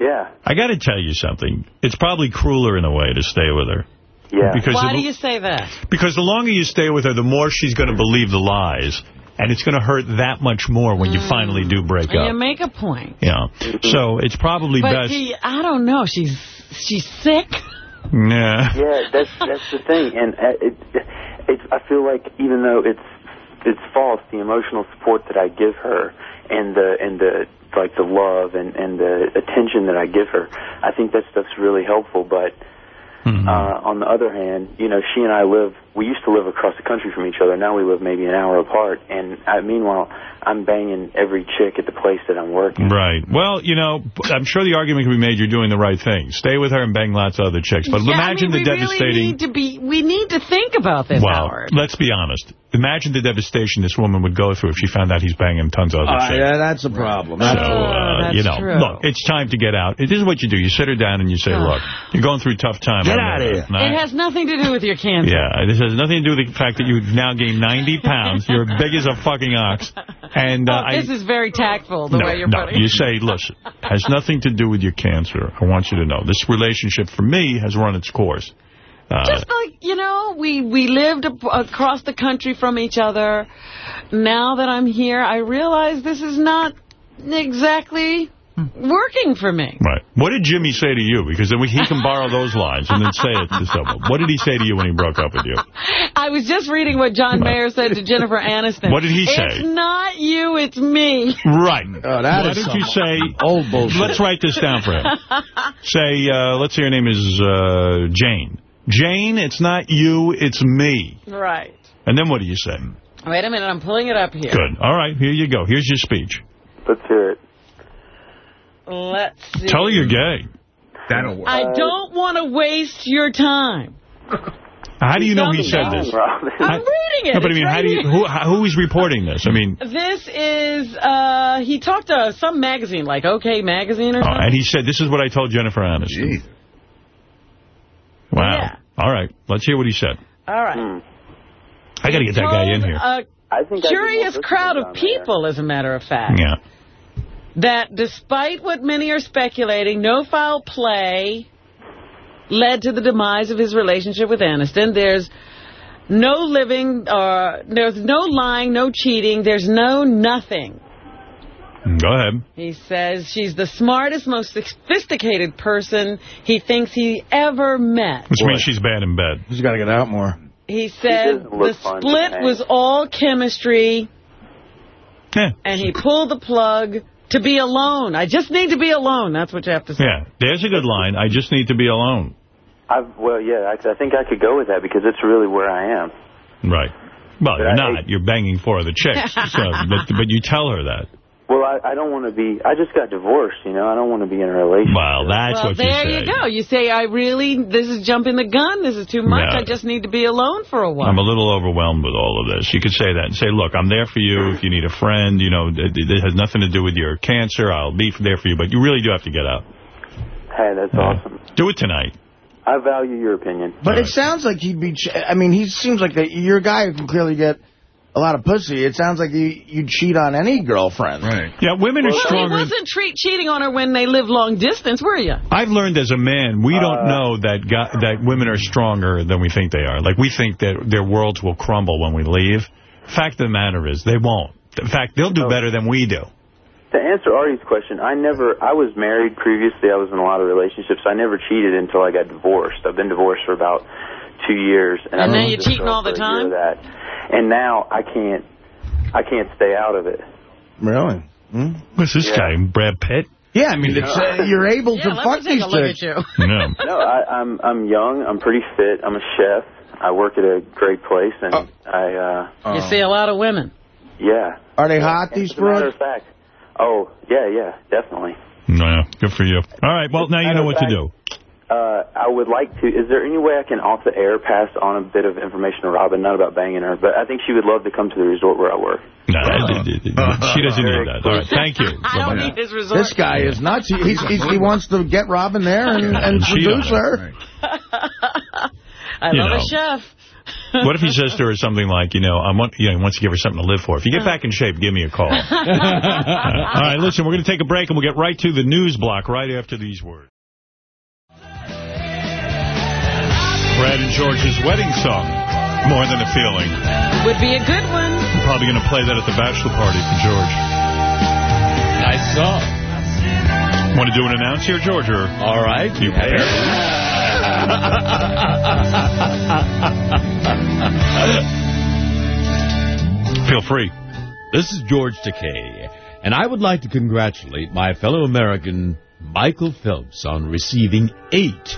Yeah. I got to tell you something. It's probably crueler in a way to stay with her. Yeah. Because Why the- do you say that? Because the longer you stay with her, the more she's going to believe the lies. And it's going to hurt that much more when you finally do break Mm. You make a point. Yeah. so it's probably But best. she, I don't know. She's she's sick. Yeah. Yeah, that's that's the thing, and uh, it, it, I feel like even though it's it's false, the emotional support that I give her, and the and the like the love and and the attention that I give her, I think that stuff's really helpful. But Mm-hmm. uh, on the other hand, you know, she and I live. We used to live across the country from each other. Now we live maybe an hour apart, and I, meanwhile, I'm banging every chick at the place that I'm working. Right. Well, you know, I'm sure the argument can be made you're doing the right thing. Stay with her and bang lots of other chicks. But yeah, imagine I mean, the we devastating... Really need to be. We need to think about this, well, Howard. let's be honest. Imagine the devastation this woman would go through if she found out he's banging tons of other Uh, chicks. yeah, that's a problem. So, uh, that's you know, true. look, it's time to get out. This is what you do. You sit her down and you say, look, you're going through a tough time. Get I outta know here. that. It has nothing to do with your cancer. Yeah, this has nothing to do with the fact that you've now gained 90 pounds. You're big as a fucking ox. And uh, Oh, this I, is very tactful, the no, way you're no, putting you it. say, listen, has nothing to do with your cancer. I want you to know. This relationship, for me, has run its course. Uh, Just like, you know, we, we lived across the country from each other. Now that I'm here, I realize this is not exactly working for me. Right. What did Jimmy say to you? Because then we, he can borrow those lines and then say it to someone. What did he say to you when he broke up with you? I was just reading what John Mayer said to Jennifer Aniston. What did he say? It's not you, it's me. Right. Oh, that Why is don't you say... old bullshit. Let's write this down for him. [LAUGHS] Say, uh, let's say her name is uh, Jane. Jane, it's not you, it's me. right. And then what do you say? Wait a minute, I'm pulling it up here. Good. All right, here you go. Here's your speech. Let's hear it. Let's see. Tell her you're gay. That'll work. I don't want to waste your time. How do you know he said this? I'm reading it. No, but I mean, how do you, who, who is reporting this? I mean, This is, uh, he talked to some magazine, like OK Magazine or oh, something. and he said, this is what I told Jennifer Aniston. Wow. Yeah. All right, let's hear what he said. All right. I got to get that guy in here. A I think curious crowd of on there. people, as a matter of fact, Yeah. That despite what many are speculating, no foul play led to the demise of his relationship with Aniston. There's no living, uh, there's no lying, no cheating, there's no nothing. Go ahead. He says she's the smartest, most sophisticated person he thinks he ever met. Which means she's bad in bed. She's got to get out more. He said the split was all chemistry, and he pulled the plug to be alone. I just need to be alone. That's what you have to say. Yeah, there's a good line. I just need to be alone. I've, well, yeah, I, I think I could go with that because it's really where I am. Right. Well, But you're I- not. You're banging four other chicks. [LAUGHS] so, but, but you tell her that. Well, I, I don't want to be. I just got divorced, you know. I don't want to be in a relationship. Well, that's well, there you go. You say, I really, this is jumping the gun. This is too much. No. I just need to be alone for a while. I'm a little overwhelmed with all of this. You could say that and say, look, I'm there for you if you need a friend. You know, it, it has nothing to do with your cancer. I'll be there for you. But you really do have to get out. Hey, that's awesome. Do it tonight. I value your opinion. But it sounds like he'd be. Ch I mean, he seems like that. You're a guy who can clearly get a lot of pussy. It sounds like you you'd cheat on any girlfriend. Right. Yeah, women are Well, he stronger. wasn't treat, cheating on her when they live long distance, were you? I've learned as a man, we Uh, don't know that guy, that women are stronger than we think they are. Like, we think that their worlds will crumble when we leave. Fact of the matter is, they won't. In fact, they'll do better than we do. To answer Artie's question, I never. I was married previously. I was in a lot of relationships. I never cheated until I got divorced. I've been divorced for about two years, and, And I've now you're cheating all the for a year time? That, and now I can't. I can't stay out of it. Really? Hmm? What's this Yeah. guy, Brad Pitt? Yeah, I mean, it's, uh, you're able to fuck these chicks. [LAUGHS] No. no, I, I'm I'm young. I'm pretty fit. I'm a chef. I work at a great place, and I. uh You see a lot of women. Yeah. Are they hot, these As a matter of fact. Oh yeah, yeah, definitely. No, good for you. All right, well, now you know what to do. Uh, I would like to. Is there any way I can off the air pass on a bit of information to Robin? Not about banging her, but I think she would love to come to the resort where I work. No, she doesn't need that. All right, thank you. [LAUGHS] I don't need his resort. This guy is nuts. He, he's, he's, he wants to get Robin there and, and She her. [LAUGHS] I You love know. a chef. [LAUGHS] What if he says to her something like, you know, I want, you know, he wants to give her something to live for. If you get back in shape, give me a call. All right, listen, we're going to take a break, and we'll get right to the news block right after these words. Brad and George's wedding song, More Than a Feeling. Would be a good one. I'm probably going to play that at the bachelor party for George. Nice song. Want to do an announce here, George? Or All right. You pair. [LAUGHS] Feel free. This is George Takei, and I would like to congratulate my fellow American Michael Phelps on receiving eight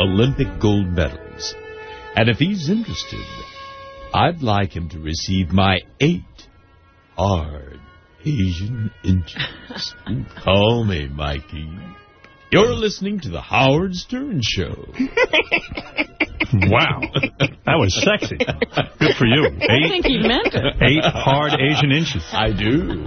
Olympic gold medals. And if he's interested, I'd like him to receive my eight hard Asian inches. [LAUGHS] Call me, Mikey. You're listening to The Howard Stern Show. [LAUGHS] Wow. That was sexy. Good for you. I Eight, think he meant it. eight hard Asian inches. I do.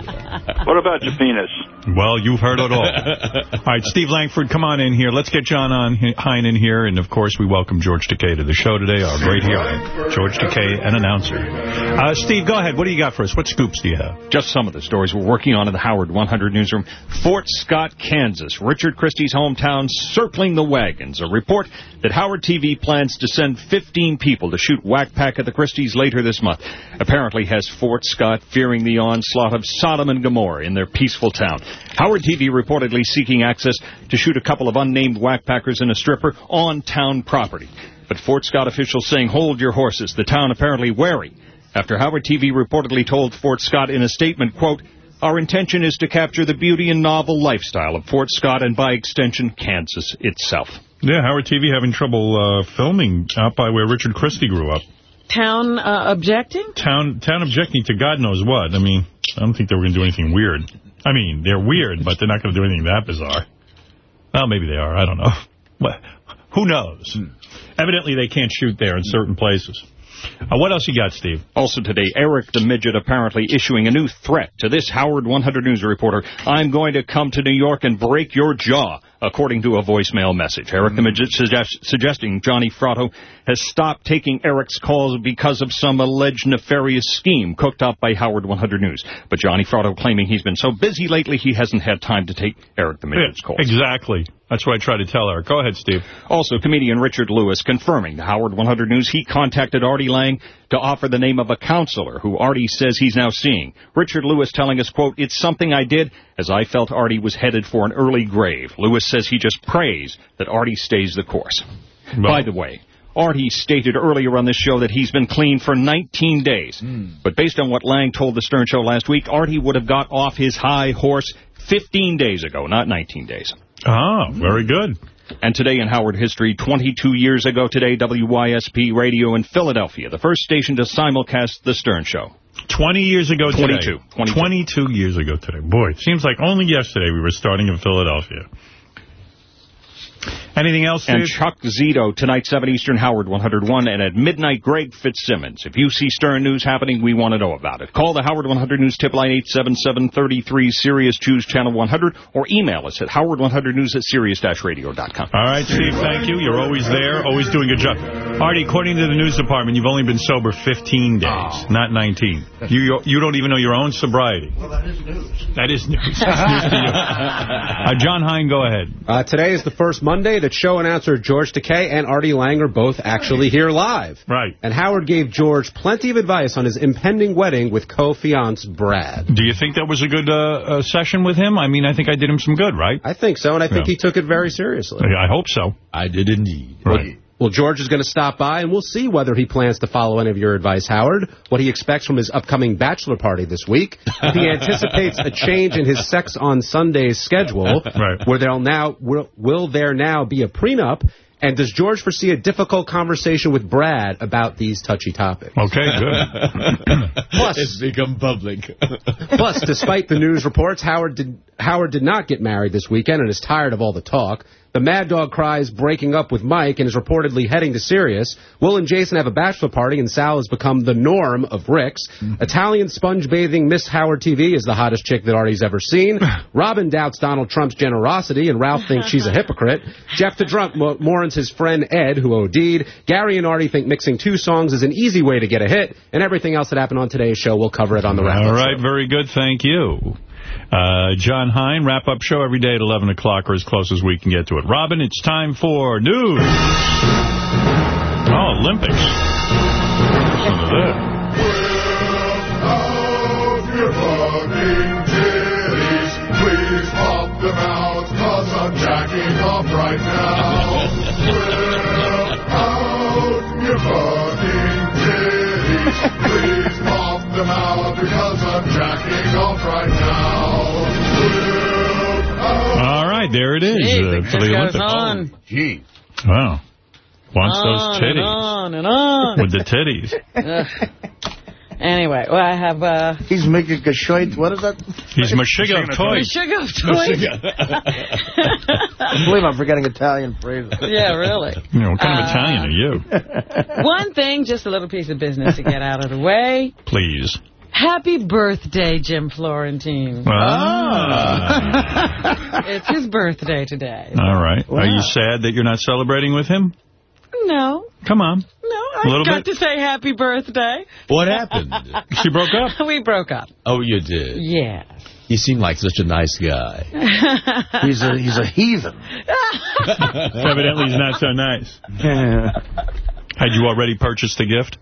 What about your penis? Well, you've heard it all. [LAUGHS] all right, Steve Langford, come on in here. Let's get John on Hein in here. And, of course, we welcome George Takei to the show today, our great hero. George Takei, an announcer. Uh, Steve, go ahead. What do you got for us? What scoops do you have? Just some of the stories we're working on in the Howard 100 newsroom. Fort Scott, Kansas. Richard Christie's hometown circling the wagons. A report that Howard TV plans to send 15 people to shoot Whack Pack at the Christies later this month. Apparently has Fort Scott fearing the onslaught of Sodom and Gomorrah in their peaceful town. Howard TV reportedly seeking access to shoot a couple of unnamed whackpackers and a stripper on town property. But Fort Scott officials saying, hold your horses. The town apparently wary after Howard TV reportedly told Fort Scott in a statement, quote, our intention is to capture the beauty and novel lifestyle of Fort Scott and, by extension, Kansas itself. Yeah, Howard TV having trouble uh, filming out by where Richard Christy grew up. Town uh, objecting? Town town objecting to God knows what. I mean, I don't think they were going to do anything weird. I mean, they're weird, but they're not going to do anything that bizarre. Well, maybe they are. I don't know. [LAUGHS] But who knows? Evidently, they can't shoot there in certain places. Uh, what else you got, Steve? Also today, Eric the Midget apparently issuing a new threat to this Howard 100 News reporter. I'm going to come to New York and break your jaw, according to a voicemail message. Eric the Midget suggest, suggesting Johnny Fratto has stopped taking Eric's calls because of some alleged nefarious scheme cooked up by Howard 100 News. But Johnny Fratto claiming he's been so busy lately he hasn't had time to take Eric the Midget's calls. Exactly. That's what I try to tell her. Go ahead, Steve. Also, comedian Richard Lewis confirming to Howard 100 News he contacted Artie Lange to offer the name of a counselor who Artie says he's now seeing. Richard Lewis telling us, quote, it's something I did as I felt Artie was headed for an early grave. Lewis says he just prays that Artie stays the course. By the way, Artie stated earlier on this show that he's been clean for 19 days. Hmm. But based on what Lange told the Stern Show last week, Artie would have got off his high horse 15 days ago, not 19 days. Oh, very good. And today in Howard history, 22 years ago today, WYSP Radio in Philadelphia, the first station to simulcast The Stern Show. 20 years ago 22. today. 22. 22 years ago today. Boy, it seems like only yesterday we were starting in Philadelphia. Anything else, And Chuck Zito, tonight, 7 Eastern, Howard 101. And at midnight, Greg Fitzsimmons. If you see Stern News happening, we want to know about it. Call the Howard 100 News tip line 877-33 Sirius. Choose channel 100 or email us at howard100news at sirius-radio.com. All right, Steve, thank you. You're always there, always doing a job. Artie, according to the news department, you've only been sober 15 days, not 19. You you don't even know your own sobriety. Well, that is news. That is news. [LAUGHS] News to you. Uh, John Hein, go ahead. Uh, today is the first Monday that show announcer George Takei and Artie Lange are both actually here live. Right. And Howard gave George plenty of advice on his impending wedding with co-fiance Brad. Do you think that was a good uh, uh, session with him? I mean, I think I did him some good, right? I think so, and I think Yeah. he took it very seriously. I hope so. I did indeed. Right. Well, George is going to stop by, and we'll see whether he plans to follow any of your advice, Howard, what he expects from his upcoming bachelor party this week, if he anticipates a change in his Sex on Sundays schedule, [LAUGHS] Right. where there'll now will, will there now be a prenup, and does George foresee a difficult conversation with Brad about these touchy topics? Okay, good. [LAUGHS] Plus, it's become public. [LAUGHS] Plus, despite the news reports, Howard did Howard did not get married this weekend and is tired of all the talk. The Mad Dog cries breaking up with Mike and is reportedly heading to Sirius. Will and Jason have a bachelor party, and Sal has become the norm of Rick's. Mm-hmm. Italian sponge bathing Miss Howard TV is the hottest chick that Artie's ever seen. [LAUGHS] Robin doubts Donald Trump's generosity, and Ralph thinks she's a hypocrite. Jeff the Drunk mo- mourns his friend Ed, who OD'd. Gary and Artie think mixing two songs is an easy way to get a hit, and everything else that happened on today's show, we'll cover it on the wrap All right, very good. Thank you. Uh, John Hein, wrap-up show every day at 11 o'clock or as close as we can get to it. Robin, it's time for news. Oh, Olympics. Listen to that. Please pop them out, cause I'm jacking off right now. Whip out your fucking titties, please pop them out, because I'm jacking off right now. Whip out All right, there it is Gee, uh, the for the Olympics. on. Gee. Wow. Wants on those titties. and on and on. With the titties. [LAUGHS] Ugh. Anyway, well, I have... Uh, He's making a shoit. What is that? He's Meshiga of toys. Sugar of toys. I believe I'm forgetting Italian phrases. Yeah, really. You know, what kind of Uh, Italian are you? One thing, just a little piece of business to get out of the way. Please. Happy birthday, Jim Florentine. Ah. it's his birthday today. All right. Are you sad that you're not celebrating with him? No, Come on. no, I got bit? to say happy birthday. What happened? [LAUGHS] She broke up? we broke up. Oh, you did? Yeah. You seem like such a nice guy. [LAUGHS] He's a he's a heathen. [LAUGHS] Evidently he's not so nice. Had you already purchased the gift?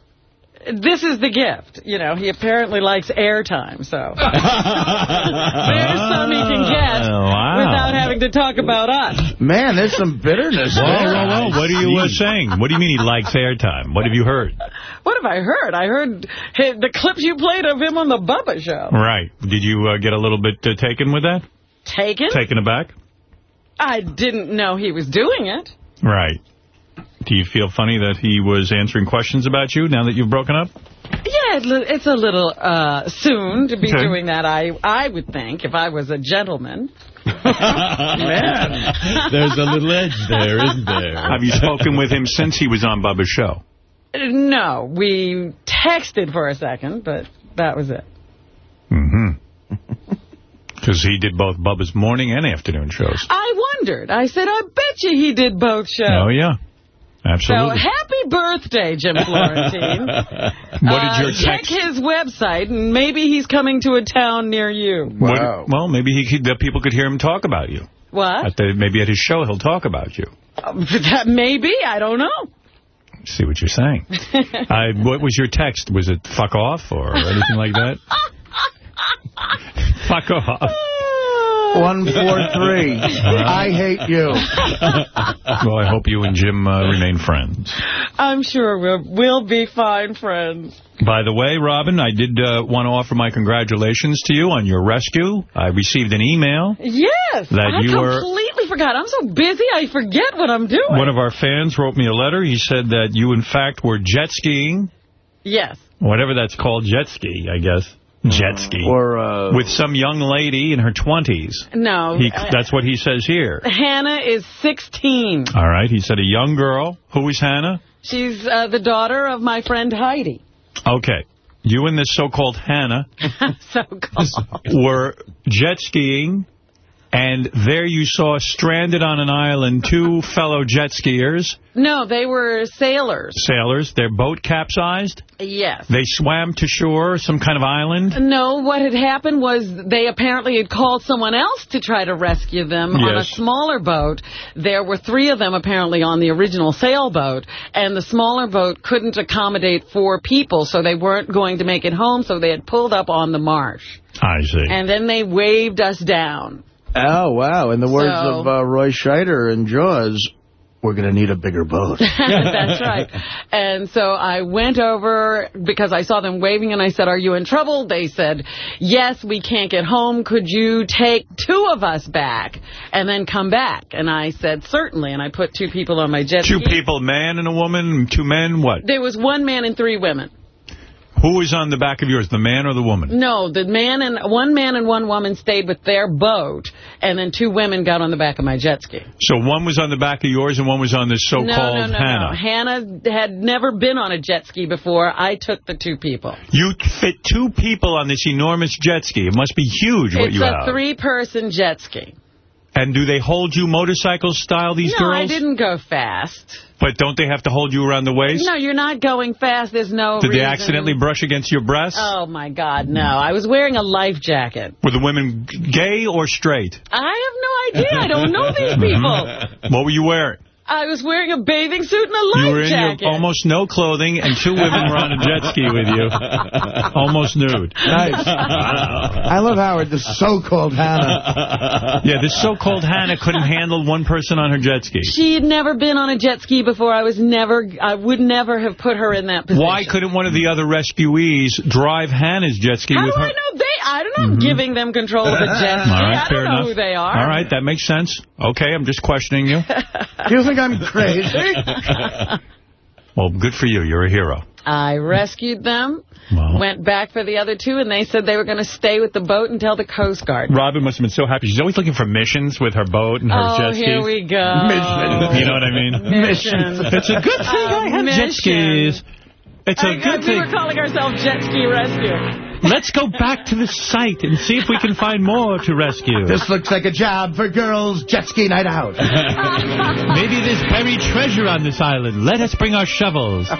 This is the gift. You know, he apparently likes airtime, so [LAUGHS] there's some he can get Oh, wow. without having to talk about us. Man, there's some bitterness Whoa, there. whoa, whoa. What are you uh, saying? What do you mean he likes airtime? What have you heard? What have I heard? I heard hi- the clips you played of him on the Bubba show. Right. Did you uh, get a little bit uh, taken with that? Taken? Taken aback? I didn't know he was doing it. Right. Do you feel funny that he was answering questions about you now that you've broken up? Yeah, it's a little uh, soon to be Okay. doing that, I I would think, if I was a gentleman. [LAUGHS] There's a little edge there, isn't there? Have you spoken with him since he was on Bubba's show? No, we texted for a second, but that was it. Mm-hmm. [LAUGHS] Because he did both Bubba's morning and afternoon shows. I wondered. I said, I bet you he did both shows. Oh, yeah. Absolutely. So happy birthday, Jim Florentine. [LAUGHS] what did your Uh, check his website, and maybe he's coming to a town near you. What, well, maybe he could, that people could hear him talk about you. What? At the, maybe at his show he'll talk about you. That Maybe. I don't know. See what you're saying. [LAUGHS] I, what was your text? Was it fuck off or anything like that? [LAUGHS] fuck off. One, four, three. [LAUGHS] I hate you. well, I hope you and Jim uh, remain friends. I'm sure we'll, we'll be fine friends. By the way, Robin, I did uh, want to offer my congratulations to you on your rescue. I received an email. Yes. That I you were- completely forgot. I'm so busy, I forget what I'm doing. One of our fans wrote me a letter. He said that you, in fact, were jet skiing, Yes. whatever that's called, jet ski, I guess. Jet ski. Or, uh... With some young lady in her 20s. No. He, that's what he says here. Hannah is 16. All right. He said a young girl. Who is Hannah? She's uh, the daughter of my friend Heidi. Okay. You and this so-called Hannah [LAUGHS] so called. [LAUGHS] were jet skiing, and there you saw stranded on an island two fellow jet skiers, No, they were sailors. sailors. Their boat capsized. Yes. They swam to shore, some kind of island. No, what had happened was they apparently had called someone else to try to rescue them on a smaller boat. There were three of them apparently on the original sailboat, and the smaller boat couldn't accommodate four people, so they weren't going to make it home, so they had pulled up on the marsh. I see. And then they waved us down. Oh, wow. In the words So- of uh, Roy Scheider in Jaws, we're going to need a bigger boat. [LAUGHS] That's right. And so I went over because I saw them waving and I said, are you in trouble? They said, yes, we can't get home. Could you take two of us back and then come back? And I said, certainly. And I put two people on my jet Two ski. people, man and a woman, two men, what? There was one man and three women. Who was on the back of yours, the man or the woman? No, the man and one man and one woman stayed with their boat, and then two women got on the back of my jet ski. So one was on the back of yours and one was on this so-called no, no, no, Hannah. no. Hannah had never been on a jet ski before. I took the two people. You fit two people on this enormous jet ski. It must be huge what it's you have. It's a three-person jet ski. And do they hold you motorcycle style, these no, girls? No, I didn't go fast. But don't they have to hold you around the waist? No, you're not going fast. There's no Did they accidentally brush against your breasts? Oh, my God, no. I was wearing a life jacket. Were the women gay or straight? I have no idea. I don't know these people. [LAUGHS] What were you wearing? I was wearing a bathing suit and a life jacket. you were in jacket. your almost no clothing, and two women were on a jet ski with you. [LAUGHS] Almost nude. Nice. I love Howard, the so-called Hannah. [LAUGHS] Yeah, this so-called Hannah couldn't handle one person on her jet ski. She had never been on a jet ski before. I was never, I would never have put her in that position. Why couldn't one of the other rescuees drive Hannah's jet ski How with do her? I know they? I don't know. I'm mm-hmm. giving them control of a jet ski. [LAUGHS] All right, I don't know enough. who they are. All right, that makes sense. Okay, I'm just questioning you. You think I'm crazy? [LAUGHS] well, good for you. You're a hero. I rescued them, went back for the other two, and they said they were going to stay with the boat until the Coast Guard. Robin must have been so happy. She's always looking for missions with her boat and her Oh, jet skis. here we go. You know what I mean? [LAUGHS] Missions. It's a good thing I have jet skis. It's a oh, I, good thing. we were calling ourselves Jet Ski Rescue. Let's go back to the site and see if we can find more to rescue. This looks like a job for girls' jet ski night out. [LAUGHS] Maybe there's buried treasure on this island. Let us bring our shovels. [LAUGHS]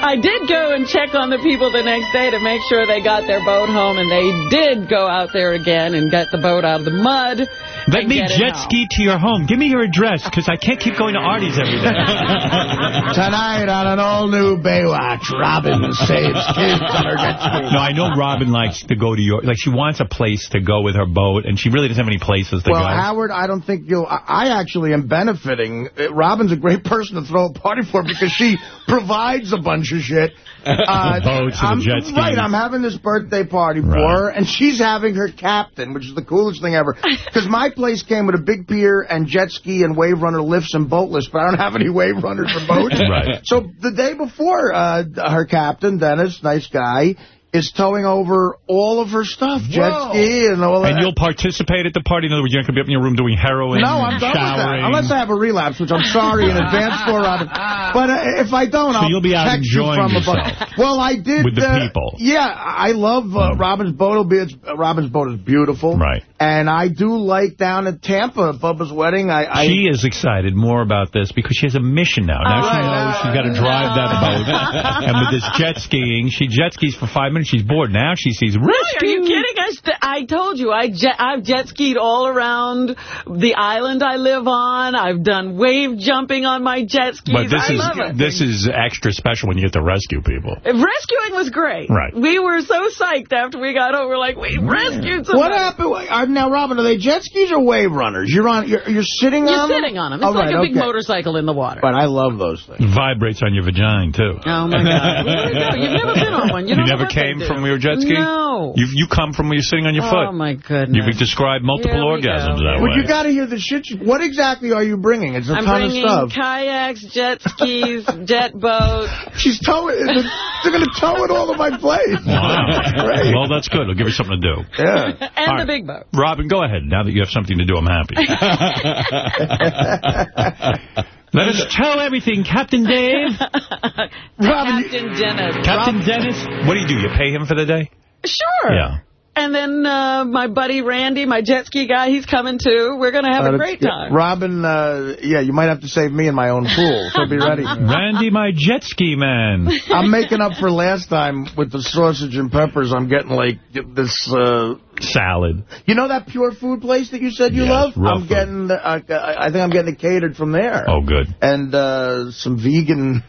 I did go and check on the people the next day to make sure they got their boat home, and they did go out there again and get the boat out of the mud. Let me jet home. ski to your home. Give me your address, because I can't keep going to Artie's every day. [LAUGHS] Tonight on an all-new Baywatch, Robin saves kids on her jet ski. No, I know Robin likes to go to your... Like, she wants a place to go with her boat, and she really doesn't have any places to Well, go. Howard, I don't think you'll... I I actually am benefiting. Uh, Robin's a great person to throw a party for because she provides a bunch of shit. Uh, [LAUGHS] Boats and I'm, jet skis. Right, I'm having this birthday party for her, and she's having her captain, which is the coolest thing ever. [LAUGHS] Because my place came with a big pier and jet ski and wave runner lifts and boat lifts, but I don't have any wave runners or boats. [LAUGHS] Right. So the day before, uh, her captain, Dennis, nice guy, is towing over all of her stuff, jet Whoa. ski and all that. And you'll participate at the party? In other words, you're not going to be up in your room doing heroin, No, I'm done with that. showering. Unless I have a relapse, which I'm sorry in advance for, Robin. [LAUGHS] But uh, if I don't, So I'll you'll be out text you enjoying from a yourself. Well, I did. With the uh, people. Yeah, I love uh, Robin's boat. Be, it's, uh, Robin's boat is beautiful. Right. And I do like down at Tampa, Bubba's wedding. I, I She is excited more about this because she has a mission now. Now she knows uh, she's got to drive that boat. [LAUGHS] and with this jet skiing, she jet skis for five minutes. Apartment. She's bored. Now she sees Really? rescue. Are you kidding? I, st- I told you, I jet, I've jet skied all around the island I live on. I've done wave jumping on my jet skis. But this I is love it. this is extra special when you get to rescue people. Uh, rescuing was great. Right. We were so psyched after we got home. We're like, we rescued somebody. What happened? Are, uh, now, Robin, are they jet skis or wave runners? You're on. You're, you're sitting You're on them. sitting on them. It's Oh, like right, a big okay. motorcycle in the water. But I love those things. Vibrates on your vagina, too. Oh, my God. Where you go? You've never been on one. You, You never came do. from your jet ski? No. You you come from where you're sitting on your foot. Oh, my goodness. You've described multiple orgasms go. that But way. you got to hear the shit. you- What exactly are you bringing? It's a I'm ton bringing of stuff. kayaks, jet skis, [LAUGHS] jet boats. She's towing. They're going to tow it all to my place. Great. Well, that's good. It'll give you something to do. Yeah. And All the right. big boat. Robin, go ahead. Now that you have something to do, I'm happy. [LAUGHS] [LAUGHS] Let us tow everything, Captain Dave. [LAUGHS] Captain Dennis. Captain Dennis. What do you do? You pay him for the day? Sure. Yeah. And then uh, my buddy Randy, my jet ski guy, he's coming too. We're going to have Uh, a great time. Robin, uh, yeah, you might have to save me in my own pool, so be ready. [LAUGHS] Randy, my jet ski man. I'm making up for last time with the sausage and peppers. I'm getting, like, this... Uh, Salad. You know that pure food place that you said you Yes, love? raw I'm food. getting... The, uh, I think I'm getting it catered from there. Oh, good. And uh, some vegan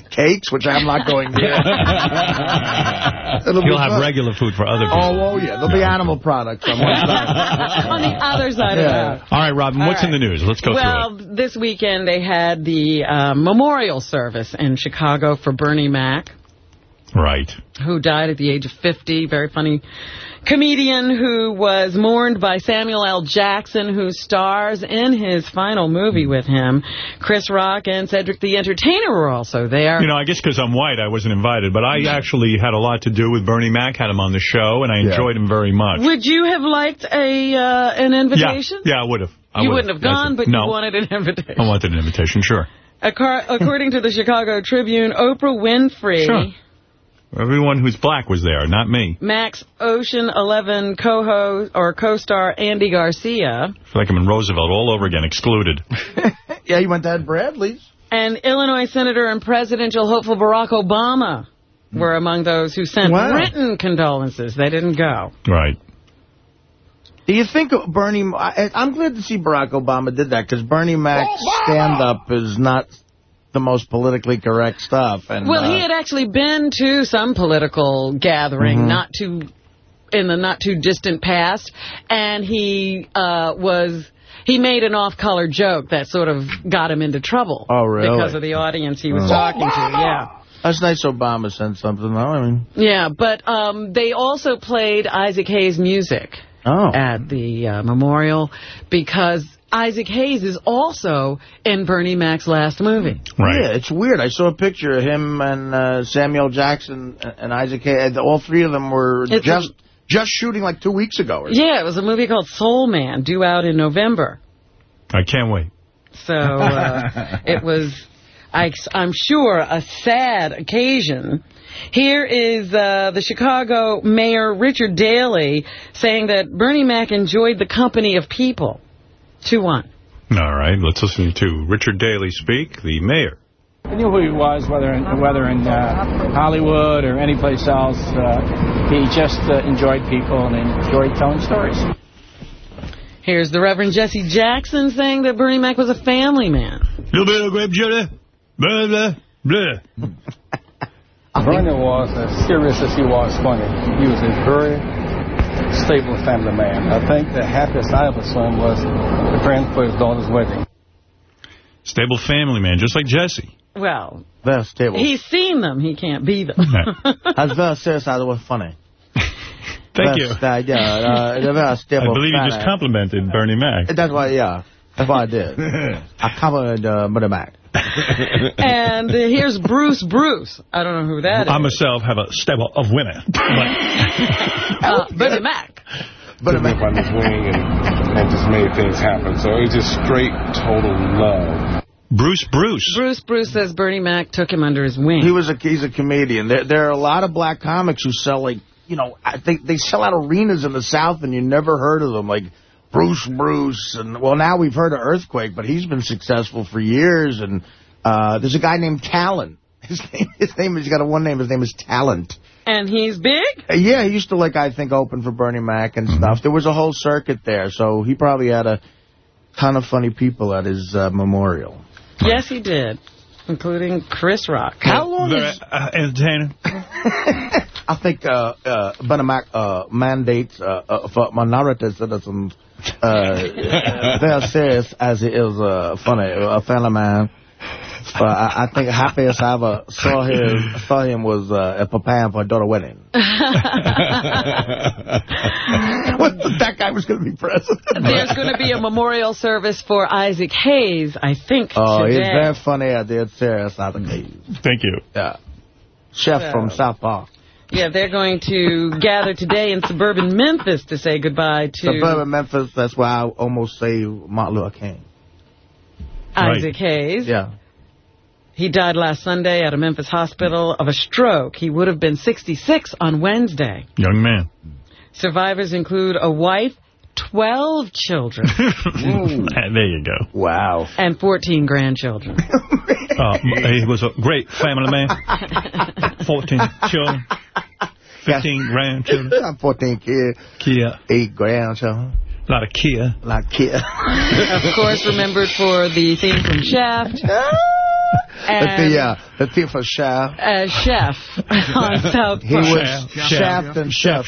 cakes, which I'm not going near. [LAUGHS] You'll have fun. regular food for other people. Oh, oh, yeah. There'll be animal products on one side. [LAUGHS] On the other side of that. All right, Robin, All what's in the news? Let's go well, this weekend they had the uh, memorial service in Chicago for Bernie Mac, through it. Right. who died at the age of 50. Very funny comedian who was mourned by Samuel L. Jackson, who stars in his final movie with him. Chris Rock and Cedric the Entertainer were also there. You know, I guess because I'm white, I wasn't invited, but I [LAUGHS] actually had a lot to do with Bernie Mac, had him on the show, and I enjoyed him very much. Would you have liked a uh, an invitation? Yeah, yeah, I would have. I you would've. wouldn't have gone, but no, you wanted an invitation. I wanted an invitation, sure. According to the Chicago Tribune, Oprah Winfrey, Sure. Everyone who's black was there, not me. Max Ocean 11 co-host or co-star Andy Garcia, I feel like I'm in Roosevelt all over again, excluded. [LAUGHS] yeah, you went to Ed Bradley's. and Illinois Senator and presidential hopeful Barack Obama were among those who sent Wow. written condolences. They didn't go. Right. Do you think Bernie... I, I'm glad to see Barack Obama did that, because Bernie Mac's stand-up is not the most politically correct stuff. And Well, uh, he had actually been to some political gathering, Mhm. not too in the not too distant past, and he uh, was he made an off-color joke that sort of got him into trouble. Oh, really? Because of the audience he was Oh. talking to. Yeah. That's nice Obama sent something, though. I mean... Yeah, but um, they also played Isaac Hayes music Oh. at the uh, memorial because Isaac Hayes is also in Bernie Mac's last movie. Right. Yeah, it's weird. I saw a picture of him and uh, Samuel Jackson and Isaac Hayes. All three of them were It's just just shooting like two weeks ago. Or Yeah, it was a movie called Soul Man, due out in November. I can't wait. So uh, [LAUGHS] it was, I, I'm sure, a sad occasion. Here is uh, the Chicago Mayor Richard Daley saying that Bernie Mac enjoyed the company of people. 2-1. All right, let's listen to Richard Daley speak, the mayor. I knew who he was, whether in, whether in uh, Hollywood or any place else. Uh, he just uh, enjoyed people and enjoyed telling stories. Here's the Reverend Jesse Jackson saying that Bernie Mac was a family man. Little bit of grape jelly, blah, blah, blah. [LAUGHS] Bernie was, as serious as he was funny, he was a very stable family man. I think the happiest I ever saw him was preparing for his daughter's wedding. Stable family man, just like Jesse. Well, Very stable. he's seen them. He can't be them. That's very serious. That was funny. [LAUGHS] Thank you. That's, Uh, yeah, uh, the very I stable believe you just complimented Bernie Mac. That's why, yeah. That's what I did. [LAUGHS] I covered uh, Bernie Mac. And here's Bruce Bruce. I don't know who that is. I myself have a stable of women. [LAUGHS] uh, Bernie Mac. Took me up on his wing and, and just made things happen. So it was just straight, total love. Bruce Bruce. Bruce Bruce says Bernie Mac took him under his wing. He was a he's a comedian. There there are a lot of black comics who sell like you know I think they sell out arenas in the South and you never heard of them like Bruce Bruce and well now we've heard of Earthquake but he's been successful for years and uh, there's a guy named Talent. [LAUGHS] His name his name he's got a one name his name is Talent And he's big? Uh, Yeah, he used to, like, I think, open for Bernie Mac and stuff. There was a whole circuit there, so he probably had a ton of funny people at his uh, memorial. Yes, he did, including Chris Rock. How long Very is... uh, entertaining. [LAUGHS] I think uh, uh, Bernie Mac uh, mandates uh, uh, for minority citizens. Uh, [LAUGHS] they're serious as he is uh, funny, a family man. But I, I think happiest I ever saw him saw him was uh, preparing for a daughter wedding. [LAUGHS] that guy was going to be president. There's going to be a memorial service for Isaac Hayes, I think, Oh, he's today. very funny. I did serious. I think Thank you. yeah. Chef So- from South Park. Yeah, they're going to gather today in suburban Memphis to say goodbye to Suburban Memphis, that's why I almost say Martin Luther King. Isaac Hayes. Yeah. He died last Sunday at a Memphis hospital of a stroke. He would have been 66 on Wednesday. Young man. Survivors include a wife, 12 children, [LAUGHS] there you go. Wow. and 14 grandchildren. [LAUGHS] Uh, he was a great family man. [LAUGHS] 14 children. 15 grandchildren. I'm 14 kids. Kia. Eight grandchildren. A lot of Kia. A lot of kids. of course, remembered for the theme from Shaft. That's the, uh, the thief for Shaft. As Chef [LAUGHS] on South Park. He was chef and Chef.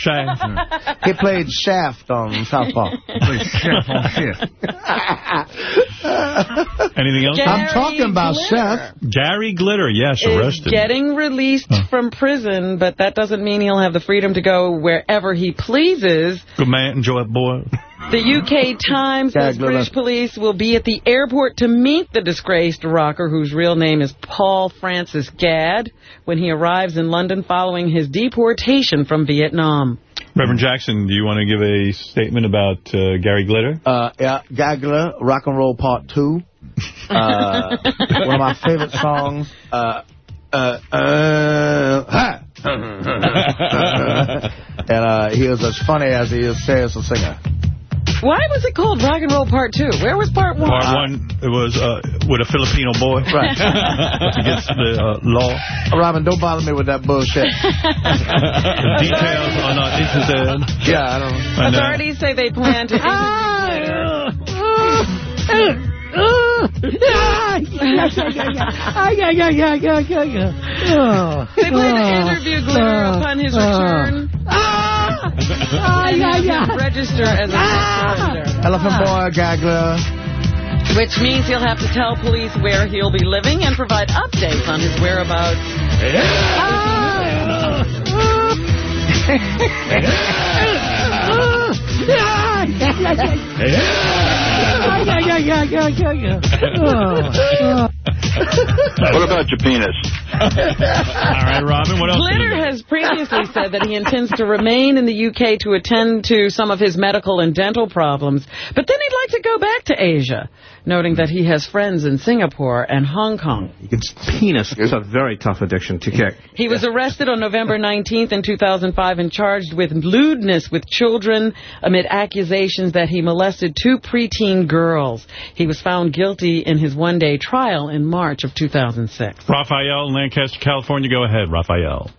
he played Shaft on South Park. He played Chef on [LAUGHS] Anything else? I'm talking about Chef. Gary Glitter, yes, is arrested. getting released from prison, but that doesn't mean he'll have the freedom to go wherever he pleases. Good man, enjoy it, boy. The UK Times says British police will be at the airport to meet the disgraced rocker, whose real name is Paul Francis Gadd, when he arrives in London following his deportation from Vietnam. Reverend Jackson, do you want to give a statement about uh, Gary Glitter? Uh, yeah, Gagler, Rock and Roll Part 2. [LAUGHS] Uh, one of my favorite songs. Uh, uh, uh, ha! [LAUGHS] and uh, he was as funny as he is serious a singer. Why was it called Rock and Roll Part 2? Where was Part 1? Part one, it was uh, with a Filipino boy. [LAUGHS] Right. [LAUGHS] Against the uh, law. Robin, don't bother me with that bullshit. [LAUGHS] The details are not interested. Yeah, I don't. And, uh, Authorities say they plan to They plan to interview Glitter upon his return. And have him register as a sex Elephant Boy, Gagler. Which means he'll have to tell police where he'll be living and provide updates on his whereabouts. What oh, oh. about your penis? All right, Robin, what else? Glitter has previously said that he intends to remain in the UK to attend to some of his medical and dental problems, but then he'd like to go back to Asia, noting that he has friends in Singapore and Hong Kong. It's penis is a very tough addiction to kick. He was arrested on November 19th in 2005 and charged with lewdness with children amid accusations that he molested two preteen girls. He was found guilty in his one-day trial in March of 2006. Raphael in Lancaster, California. Go ahead, Raphael.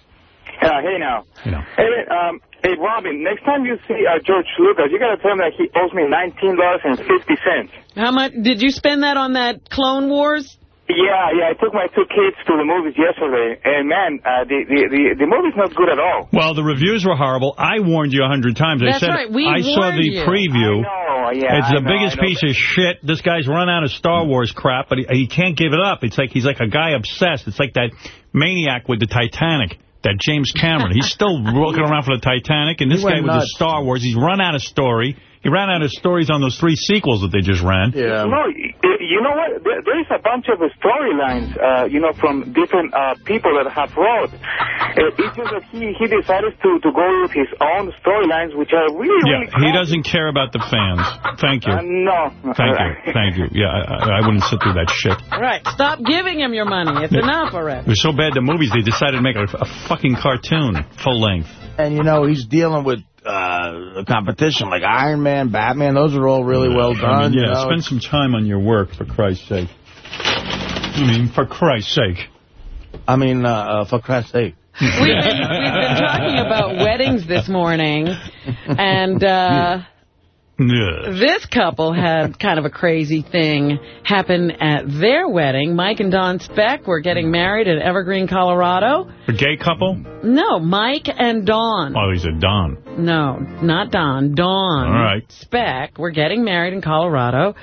Uh, hey now. You know. Hey, um, hey, Robin, next time you see uh, George Lucas, you got to tell him that he owes me $19.50. How much did you spend that on that Clone Wars? Yeah, yeah, I took my two kids to the movies yesterday, and man, uh, the, the, the, the movie's not good at all. Well, the reviews were horrible. I warned you a hundred times. I said right. We I saw the you. preview. I know, yeah, it's I the know, biggest I know, piece of shit. This guy's run out of Star Wars crap, but he, he can't give it up. It's like he's like a guy obsessed. It's like that maniac with the Titanic. That James Cameron. He's still [LAUGHS] looking around for the Titanic, and this guy with the. Star Wars, he's run out of story. He ran out of stories on those three sequels that they just ran. Yeah. No, you know what? There, there is a bunch of storylines, uh, you know, from different uh, people that have wrote. Uh, it's just that he, he decided to, to go with his own storylines, which are really, Yeah, really he doesn't care about the fans. Thank you. Uh, no. Thank you. Thank you. Yeah, I, I wouldn't sit through that shit. Right. Stop giving him your money. It's Yeah. enough already. It was so bad, the movies, they decided to make a, a fucking cartoon, full length. And, you know, he's dealing with uh, competition like Iron Man, Batman. Those are all really well done. I mean, you yeah, know. spend some time on your work, for Christ's sake. I mean, for Christ's sake. I mean, uh, uh, for Christ's sake. [LAUGHS] We've been, we've been talking about weddings this morning, and uh, this couple had [LAUGHS] kind of a crazy thing happen at their wedding. Mike and Don Speck were getting married in Evergreen, Colorado. A gay couple? No, Mike and Dawn. Oh, he's a Don. No, not Don. Dawn. All right. Speck were getting married in Colorado,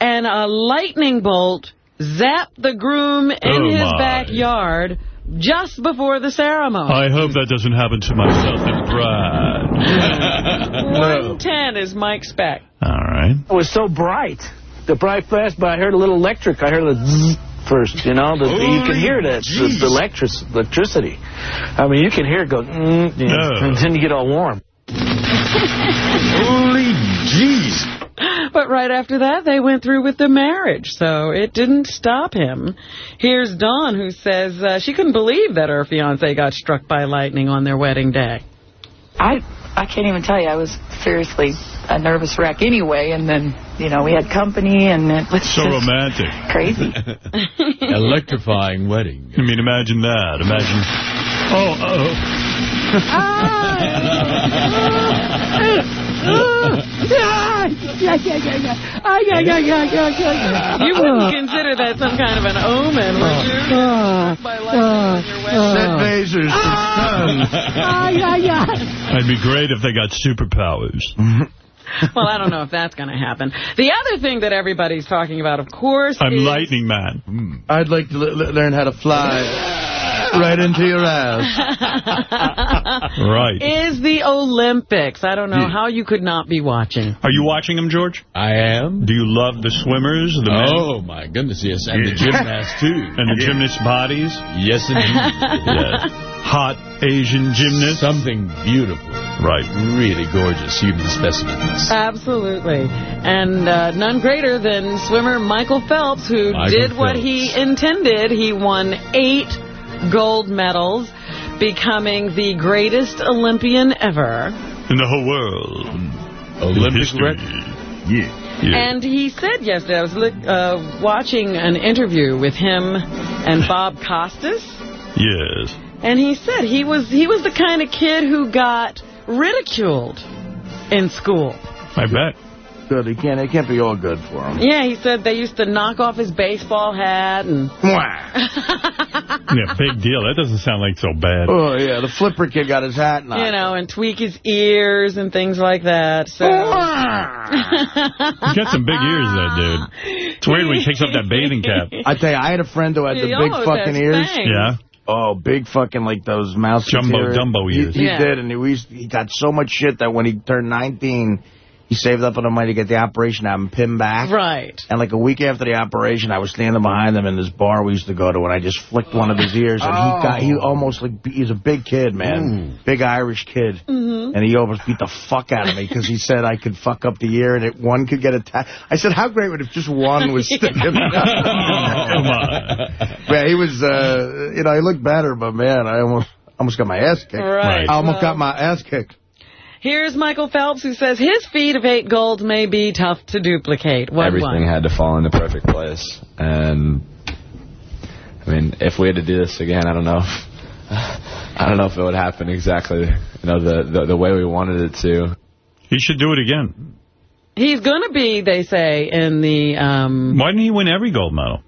and a lightning bolt zapped the groom in Oh, his my. backyard just before the ceremony. I hope that doesn't happen to myself and Brad. 110 is Mike Speck. All right. It was so bright. The bright flash, but I heard a little electric. I heard a zzz first, you know. The, you can hear that, the, the electric, electricity. I mean, you can hear it go, mm, you know, [LAUGHS] and then you get all warm. Holy jeez. But right after that, they went through with the marriage, so it didn't stop him. Here's Dawn, who says uh, she couldn't believe that her fiancé got struck by lightning on their wedding day. I I can't even tell you. I was seriously a nervous wreck anyway, and then you know we had company, and it was So romantic. crazy. [LAUGHS] Electrifying wedding. I mean, imagine that. Imagine. Oh, [LAUGHS] You wouldn't consider that some kind of an omen, would you? Struck by lightning on your wedding Set phasers oh. It'd be great if they got superpowers. Well, I don't know if that's going to happen. The other thing that everybody's talking about, of course, I'm is... Lightning Man. I'd like to l- learn how to fly right into your ass. [LAUGHS] Right. Is the Olympics. I don't know how you could not be watching. Are you watching them, George? I am. Do you love the swimmers? The men? Oh, my goodness, yes. And the gymnasts, too. [LAUGHS] And the gymnast bodies? Yes, indeed. [LAUGHS] Yeah. Hot Asian gymnasts? Something beautiful. Right. Really gorgeous human specimens. Absolutely. And uh, none greater than swimmer Michael Phelps, who Michael did what he intended. He won eight gold medals, becoming the greatest Olympian ever. In the whole world. Olympic History. record. Yeah. yeah. And he said yesterday, I was look, uh, watching an interview with him and [LAUGHS] Bob Costas, yes. and he said he was he was the kind of kid who got ridiculed in school. I bet. Good. It can't, it can't be all good for him. Yeah, he said they used to knock off his baseball hat and [LAUGHS] [LAUGHS] Yeah, big deal. That doesn't sound like so bad. Oh, yeah. The flipper kid got his hat knocked. you know, and tweak his ears and things like that. So He's got some big ears, that dude. It's weird when he takes off that bathing cap. [LAUGHS] I tell you, I had a friend who had the He big fucking ears. fangs. Yeah. Oh, big fucking, like those mouse Jumbo ears. Dumbo He, ears. he Yeah. did, and he, he got so much shit that when he turned 19, he saved up enough money to get the operation, have him pinned back. right. And like a week after the operation, I was standing behind him in this bar we used to go to, and I just flicked one of his ears, and he got he almost like he's a big kid, man, big Irish kid, mm -hmm. and he almost beat the fuck out of me because he said I could fuck up the ear and it one could get attacked. I said, how great would it if just one was [LAUGHS] sticking? [LAUGHS] Come on. man, he was, uh, you know, he looked better, but man, I almost almost got my ass kicked. Right. I almost Well- got my ass kicked. Here's Michael Phelps, who says his feat of eight gold may be tough to duplicate. What Everything one? had to fall into perfect place. And, I mean, if we had to do this again, I don't know. If, [LAUGHS] I don't know if it would happen exactly, you know, the, the, the way we wanted it to. He should do it again. He's going to be, they say, in the, um, Why didn't he win every gold medal?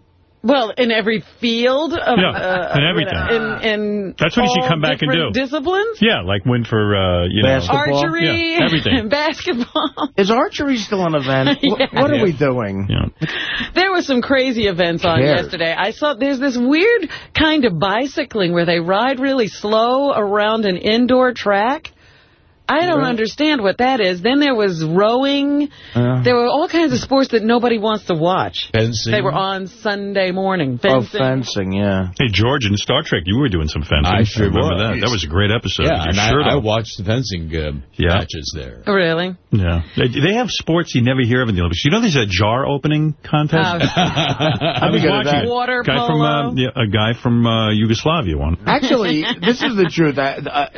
Well, in every field. Of, Yeah, uh, in everything. In, in That's what he should all come back and different do. Disciplines? Yeah, like win for, uh, you know. Archery, Yeah, everything. [LAUGHS] basketball. Is archery still an event? [LAUGHS] What, Yeah. what are we doing? Yeah. There were some crazy events on cares? yesterday. I saw there's this weird kind of bicycling where they ride really slow around an indoor track. I don't Really? understand what that is. Then there was rowing. Uh, There were all kinds of sports that nobody wants to watch. Fencing. They were on Sunday morning. oh, Fencing. fencing, yeah. Hey, George, in Star Trek, you were doing some fencing. I sure remember was. that. That was a great episode. Yeah, Your and I, I watched the fencing uh, Yeah. matches there. Really? Yeah. They, they have sports you never hear of in the Olympics. You know there's a jar opening contest? Uh, [LAUGHS] I was good at watching that. Water guy from, uh, polo. yeah, a guy from uh, Yugoslavia won. Actually, this is the truth. I, uh,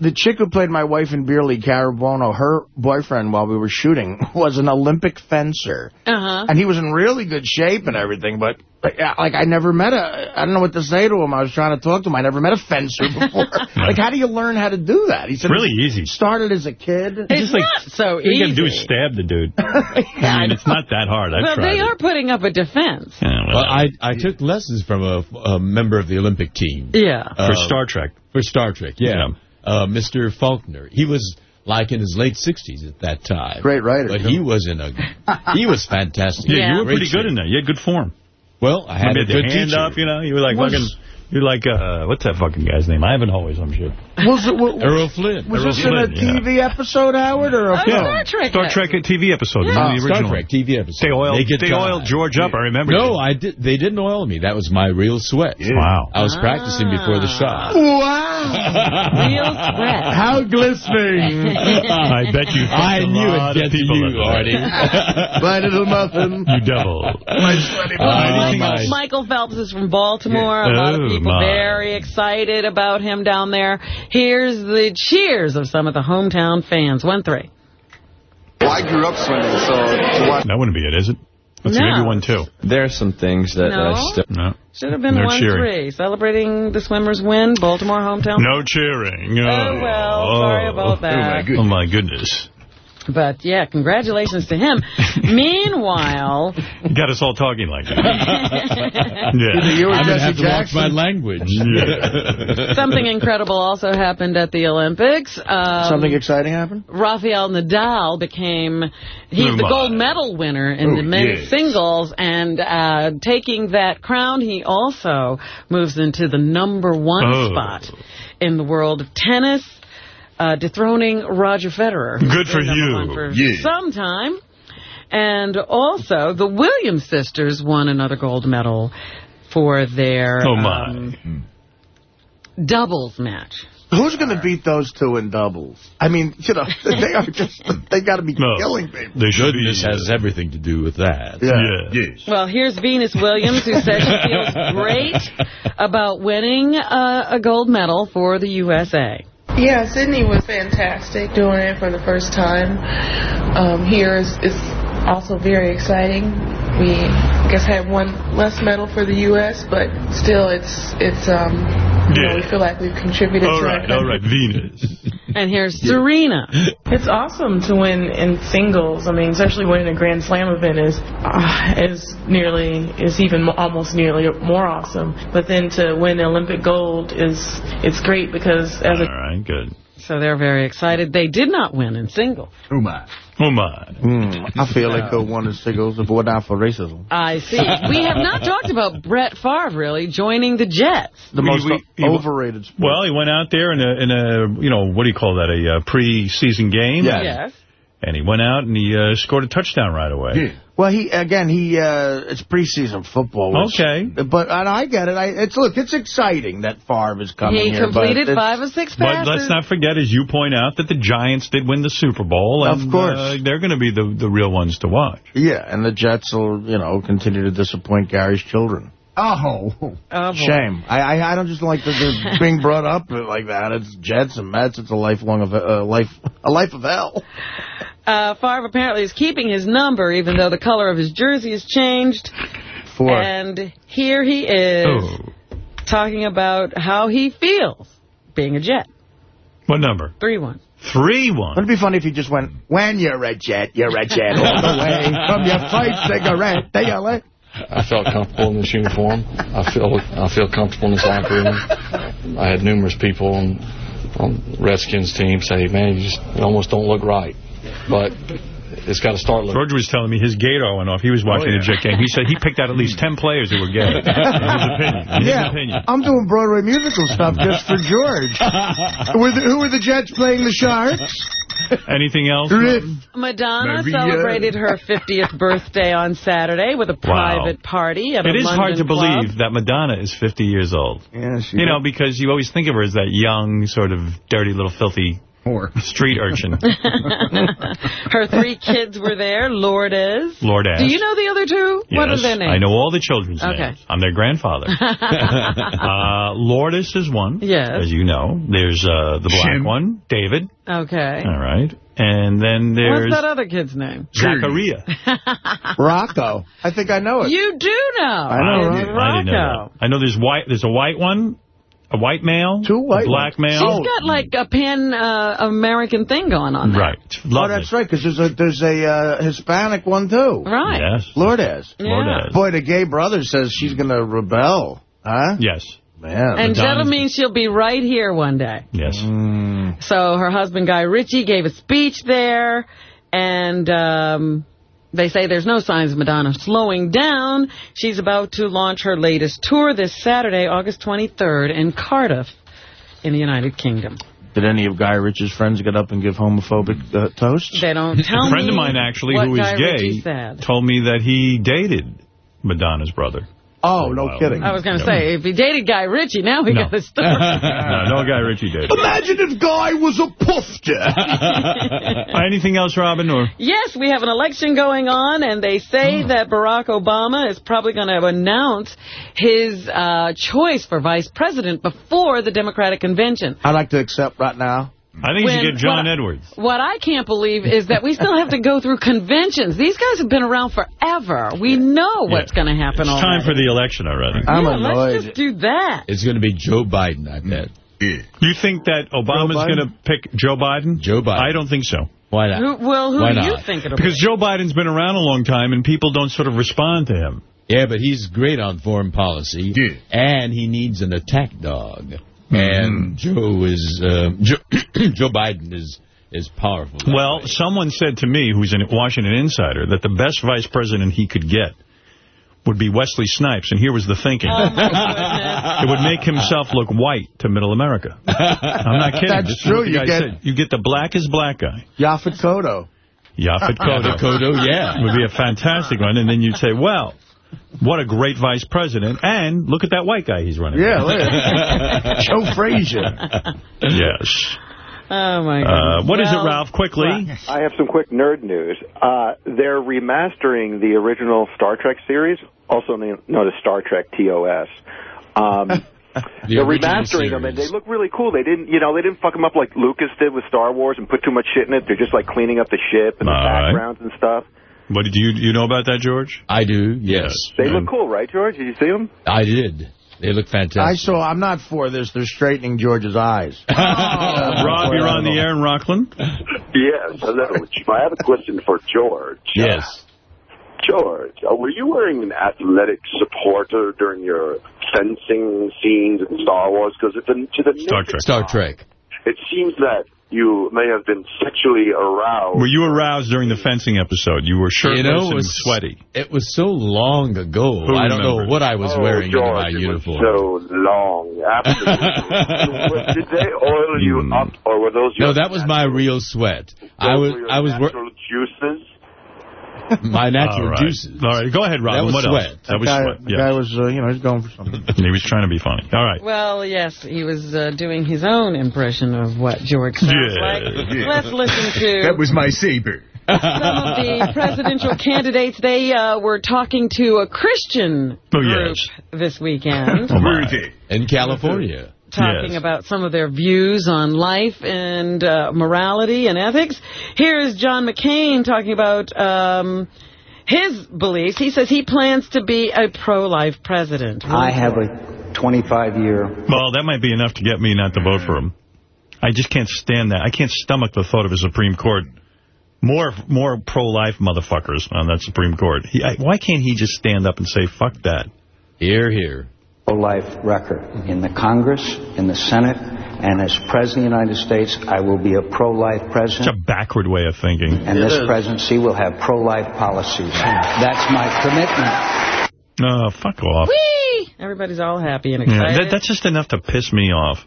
the chick who played my wife in Beer League, Cara Buono, her boyfriend while we were shooting [LAUGHS] was an Olympic fencer. uh-huh. And he was in really good shape and everything, but Like, like I never met a, I don't know what to say to him. I was trying to talk to him. I never met a fencer before. [LAUGHS] [LAUGHS] like, how do you learn how to do that? He said, Really easy. Started as a kid. It's not so All you got to do is stab the dude. I mean, it's not that hard. I've Well, tried they it. are putting up a defense. Well, I, I took lessons from a, a member of the Olympic team. Yeah. Uh, For Star Trek. For Star Trek, yeah. Uh, Mr. Faulkner. He was like in his late 60s at that time. Great writer. But he was in a... He was fantastic. Yeah, you were Great pretty good shape. in there. You had good form. Well, I had Maybe a had good your hand teacher. up, you know. You were like Was- fucking... You're like, uh, what's that fucking guy's name? Ivanhoe or some shit. Was it, wa- Errol Flynn. was Errol this in a Flynn, yeah. TV episode, Howard, or a Oh. Star Trek. Star Trek TV episode. Yeah. one of the Star original. Trek TV episode. They oiled, Naked they oiled George up, I remember. No, I did. They didn't oil me. That was my real sweat. Wow. I was practicing before the shot. Wow. [LAUGHS] Real sweat. How glistening. I bet you I knew lot it'd of get to people you, in. Artie. [LAUGHS] My little muffin. You devil. My sweaty Uh, anything? Michael Phelps is from Baltimore. A lot of Oh, people my. very excited about him down there. Here's the cheers of some of the hometown fans. One three. Well, I grew up swimming, so to watch... That wouldn't be it, is it? Let's No. maybe one, two. There are some things that No. I still... No. Should have been They're one cheering. three. Celebrating the swimmers' win. Baltimore hometown. No cheering. Oh, well, oh. sorry about that. Oh, my goodness. Oh, my goodness. But yeah, congratulations to him. [LAUGHS] Meanwhile, got us all talking like that. [LAUGHS] Either yeah. you or I'm Jesse have to watch Jackson. my language. [LAUGHS] Yeah. something incredible also happened at the Olympics. Um, Something exciting happened? Rafael Nadal became he's the gold medal winner in Oh, the men's yes. singles and uh, taking that crown he also moves into the number one Oh. spot in the world of tennis uh, dethroning Roger Federer Good for you. one for Yeah. some time and also the Williams sisters won another gold medal for their Oh, my. um, doubles match Who's going to beat those two in doubles? I mean, you know, [LAUGHS] they are just, they got to be No. killing people. They should Goodness be. has everything to do with that. Yeah. Yes. Well, here's Venus Williams, who says she feels [LAUGHS] great about winning uh, a gold medal for the USA. Yeah, Sydney was fantastic doing it for the first time. Um, here is, is also very exciting. We, I guess, had one less medal for the U.S., but still, it's it's um, you know, Yeah. we feel like we've contributed All right, all right, Venus. And here's Serena. It's awesome to win in singles. I mean, especially winning a Grand Slam event is uh, is nearly is even almost nearly more awesome. But then to win Olympic gold is it's great because as All a right, good. So they're very excited. They did not win in singles. Oh, my. Oh, my. Mm, I feel like they won the singles if it were not for racism. I see. We have not talked about Brett Favre, really, joining the Jets. The We- most we- overrated sport. Well, he went out there in a, in a you know, what do you call that, a uh, pre-season game? Yeah. Yes. And he went out and he uh, scored a touchdown right away. Well, he again, he uh, it's preseason football. which- Okay. but and I get it. I, it's look, it's exciting that Favre is coming He here. but completed five or six passes. But let's not forget, as you point out, that the Giants did win the Super Bowl. Of course. Uh, they're going to be the, the real ones to watch. Yeah, and the Jets will, you know, continue to disappoint Gary's children. Oh. Oh. Shame. I, I I don't just like that they're [LAUGHS] being brought up like that. It's Jets and Mets. It's a lifelong of uh, life a life of hell. Uh, Favre apparently is keeping his number, even though the color of his jersey has changed. For And here he is Oh. talking about how he feels being a Jet. What number? 3-1. 3-1. Wouldn't it be funny if he just went, when you're a Jet, you're a Jet all the way [LAUGHS] from your first cigarette to your last. I felt comfortable in this uniform. I feel I feel comfortable in this locker room. I had numerous people on on Redskins team say, "Man, you just you almost don't look right." But it's got to start looking. George was telling me his gator went off. He was oh, watching yeah. the Jet game. He said he picked out at least 10 players who were gay. [LAUGHS] In his opinion. In his Yeah, opinion. I'm doing Broadway musical stuff just for George. [LAUGHS] were the, who were the Jets playing the Sharks? Anything else? Madonna Maria. celebrated her 50th birthday on Saturday with a private party at a It is London hard to club. believe that Madonna is 50 years old. Yeah, she You know, because you always think of her as that young, sort of dirty little filthy [LAUGHS] Street urchin. [LAUGHS] Her three kids were there. Lourdes. Lourdes. Do you know the other two? What are their names? I know all the children's Okay. names. I'm their grandfather. [LAUGHS] uh, Lourdes is one, Yes. as you know. There's uh, the black one, David. Okay. All right. And then there's What's that other kid's name? Zachariah. Rocco. I think I know it. You do know. I know, I, right? I know. I know there's white. There's a white one, a white male, two white a black ones. male. She's got like a pan-American thing going on there. Right. Oh, Lovely. that's right, because there's a there's a uh, Hispanic one, too. Right. Yes. Lourdes. Yeah. Lourdes. Boy, the gay brother says she's going to rebel. Huh? Yes. Man. And that'll mean she'll be right here one day. Yes. So her husband, Guy Ritchie, gave a speech there, and um, they say there's no signs of Madonna slowing down. She's about to launch her latest tour this Saturday, August 23rd, in Cardiff, in the United Kingdom. Did any of Guy Ritchie's friends get up and give homophobic uh, toasts? They don't tell me. a friend me of mine, actually, who is Guy gay, told me that he dated Madonna's brother. Oh, no kidding. I was going to say, if he dated Guy Ritchie, now we No. got a story. [LAUGHS] no, no Guy Ritchie dated. Imagine if Guy was a puffter. [LAUGHS] Anything else, Robin? Or Yes, we have an election going on, and they say Hmm. that Barack Obama is probably going to announce his uh, choice for vice president before the Democratic convention. I'd like to accept right now. I think you should get John what- Edwards. What I can't believe is that we still have to go through conventions. These guys have been around forever. We know what's going to happen It's already. time for the election already. I'm yeah, let's just do that. It's going to be Joe Biden, I mm. bet. You think that Obama's going to pick Joe Biden? Joe Biden. I don't think so. Why Who, well, who Why do you not? think it'll Because be? Joe Biden's been around a long time, and people don't sort of respond to him. Yeah, but he's great on foreign policy, yeah. and he needs an attack dog. Mm-hmm. And Joe is uh, [CLEARS THROAT] Joe, [CLEARS THROAT] Joe Biden is is powerful. Well, someone said to me, who's a Washington insider, that the best vice president he could get would be Wesley Snipes, and here was the thinking. Oh, [LAUGHS] it would make himself look white to middle America. I'm not kidding. That's This true. You get- said. You get the blackest black guy. Yaphet Kotto. Yaphet [LAUGHS] Kotto. Yaphet Kotto, yeah. Would be a fantastic one. And then you'd say, well, what a great vice president. And look at that white guy he's running. Yeah, look [LAUGHS] Joe Frazier. Yes. Oh, my Uh, God. what is Well, it, Ralph? Quickly. I have some quick nerd news. Uh, they're remastering the original Star Trek series, also known known as Star Trek TOS. Um, [LAUGHS] they're original remastering them, and they look really cool. They didn't, you know, they didn't fuck them up like Lucas did with Star Wars and put too much shit in it. They're just like cleaning up the ship and the All right. backgrounds and stuff. What do you you know about that, George? I do, yes. They look cool, right, George? Did you see them? I did. They look fantastic. I saw. I'm not for this. They're straightening George's eyes. Uh, [LAUGHS] Rob, you're on the air in Rockland. Yes, hello. I have a question for George. Yes. George, uh, were you wearing an athletic supporter during your fencing scenes in Star Wars? Because to the Star Trek. Star Trek. it seems that you may have been sexually aroused. Were you aroused during the fencing episode? You were shirtless You know, it and was sweaty. It was so long ago. Who I don't know what I was oh, wearing George, under my it uniform. was so long. Absolutely. [LAUGHS] Did they oil you hmm. up, or were those your no, that was my real sweat. I was were your I was natural juices? [LAUGHS] my natural All right. juices. All right, go ahead, Robin. That was what sweat. else? That was guy, sweat. The yes. guy was, uh, you know, he's going for something. [LAUGHS] He was trying to be funny. All right. Well, yes, he was uh, doing his own impression of what George sounds Yeah, like. yeah. Let's listen to [LAUGHS] That was my saber. some of the presidential candidates. They uh, were talking to a Christian Oh, group yes. this weekend. Oh, my. In California. Talking Yes. about some of their views on life and uh, morality and ethics. Here is John McCain talking about um, his beliefs. He says he plans to be a pro-life president. I have a 25-year Well, that might be enough to get me not to vote for him. I just can't stand that. I can't stomach the thought of a Supreme Court. More more pro-life motherfuckers on that Supreme Court. He, I, why can't he just stand up and say, fuck that? Here, here. Pro-life record. Mm-hmm. In the Congress, in the Senate, and as President of the United States, I will be a pro-life Such a backward way of thinking. And this presidency will have pro-life policies. That's my commitment. Oh, fuck off. Whee! Everybody's all happy and Yeah, excited. that, that's just enough to piss me off.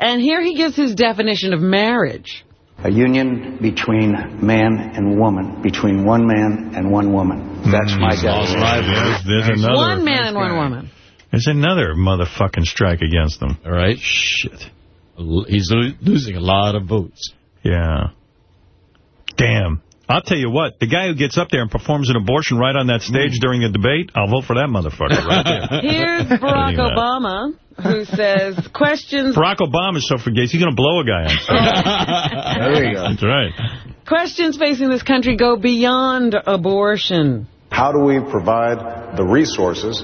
and here he gives his definition of marriage. A union between man and woman, between one man and one woman. That's mm-hmm. my definition. There's, there's another. one man and one woman. There's another motherfucking strike against them. All right. Shit. He's lo- losing a lot of votes. Yeah. Damn. I'll tell you what, the guy who gets up there and performs an abortion right on that stage during a debate, I'll vote for that motherfucker right there. [LAUGHS] Here's Barack Look at that. Obama, who says, questions Barack Obama's so for gays, he's going to blow a guy on stage. Oh. There you go. That's right. questions facing this country go beyond abortion. How do we provide the resources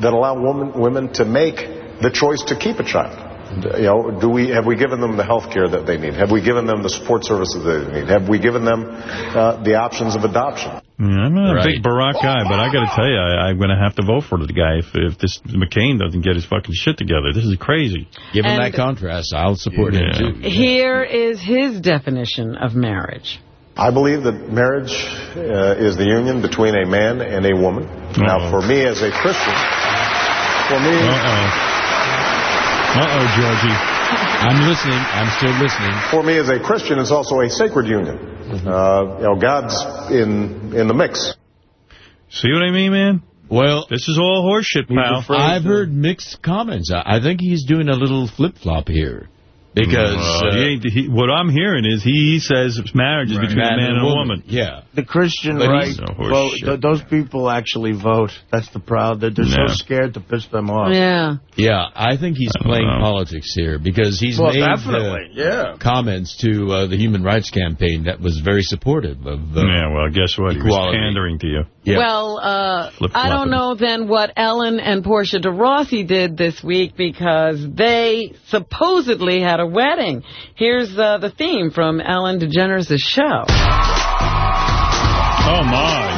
that allow women, women to make the choice to keep a child? You know, do we have we given them the health care that they need? Have we given them the support services that they need? Have we given them uh, the options of adoption? Yeah, I'm not a big Barack guy, but I got to tell you, I, I'm going to have to vote for the guy if, if this McCain doesn't get his fucking shit together. This is crazy. Given And- that contrast, I'll support him, too. Here is his definition of marriage. I believe that marriage uh, is the union between a man and a woman. Now, for me as a Christian, for me, Uh-oh, Georgie. I'm listening. I'm still listening. For me as a Christian, it's also a sacred union. Uh, you know, God's in in the mix. See what I mean, man? Well, this is all horseshit, pal. I've heard mixed comments. I, I think he's doing a little flip-flop here. Because... Uh, uh, he ain't, he, what I'm hearing is he says marriage is between a man and a woman. Yeah. The Christian But right he's vote, th- those people actually vote. That's the proud. They're, they're Yeah. so scared to piss them off. Yeah. Yeah, I think he's playing know. politics here because he's Well, made definitely, uh, yeah. comments to uh, the Human Rights Campaign that was very supportive of uh, yeah, well, guess what? He was pandering to you. Yeah. Well, uh, I don't know then what Ellen and Portia de Rossi did this week because they supposedly had a wedding. Here's uh, the theme from Ellen DeGeneres' show. Oh, my.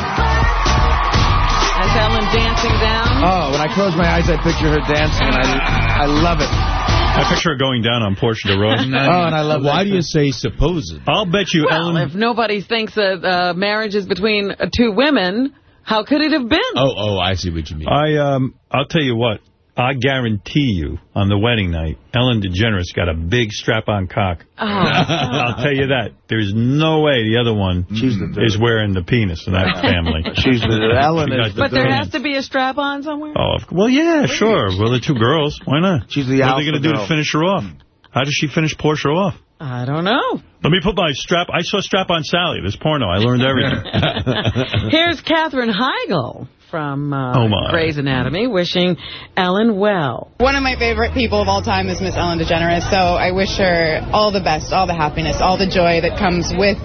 That's Ellen dancing down. Oh, when I close my eyes, I picture her dancing, and I, I love it. I picture her going down on Portia de Rose. Oh, and I love it. Why that. do you say supposed? I'll bet you Well, Ellen... if nobody thinks that uh, marriage is between uh, two women, how could it have been? Oh, oh, I see what you mean. I um, I'll tell you what. I guarantee you, on the wedding night, Ellen DeGeneres got a big strap-on cock. Oh. [LAUGHS] I'll tell you that. There's no way the other one is wearing the penis in that family. [LAUGHS] She's the- [LAUGHS] Ellen She is got But there has to be a strap-on somewhere? Oh, well, yeah, sure. Well, the two girls. Why not? She's the What are they going to do to finish her off? How does she finish Portia off? I don't know. Let me put my strap. I saw Strap on Sally. This porno. I learned everything. Here's Katherine Heigl from uh, Oh. Grey's Anatomy wishing Ellen well. One of my favorite people of all time is Miss Ellen DeGeneres, so I wish her all the best, all the happiness, all the joy that comes with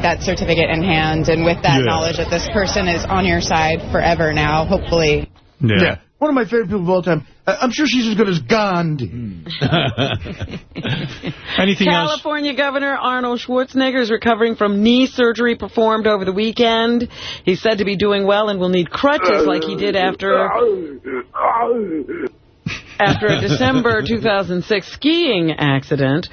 that certificate in hand and with that Yeah. knowledge that this person is on your side forever now, hopefully. Yeah. One of my favorite people of all time. Uh, I'm sure she's as good as Gandhi. Anything else? California Governor Arnold Schwarzenegger is recovering from knee surgery performed over the weekend. He's said to be doing well and will need crutches like he did after after a December 2006 skiing accident.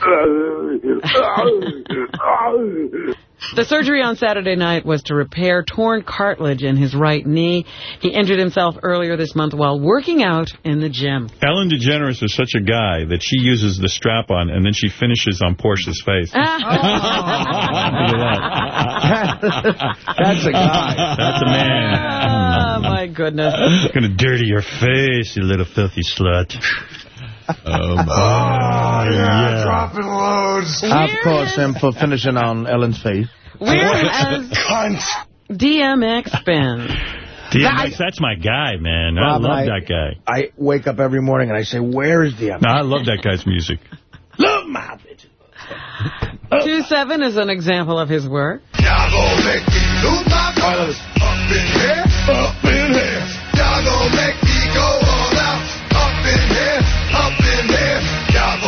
The surgery on Saturday night was to repair torn cartilage in his right knee. He injured himself earlier this month while working out in the gym. Ellen DeGeneres is such a guy that she uses the strap-on and then she finishes on Portia's face. Ah. [LAUGHS] Oh. [LAUGHS] That's a guy. That's a man. Oh, my goodness. Gonna dirty your face, you little filthy slut. Oh, my. Oh, yeah. dropping loads. Of course, and for finishing on Ellen's face. Whereas [LAUGHS] DMX been? DMX, that's my guy, man. I love I- that guy. I wake up every morning and I say, where is the No, I love that guy's music. [LAUGHS] Love my bitch. 2-7 is an example of his work.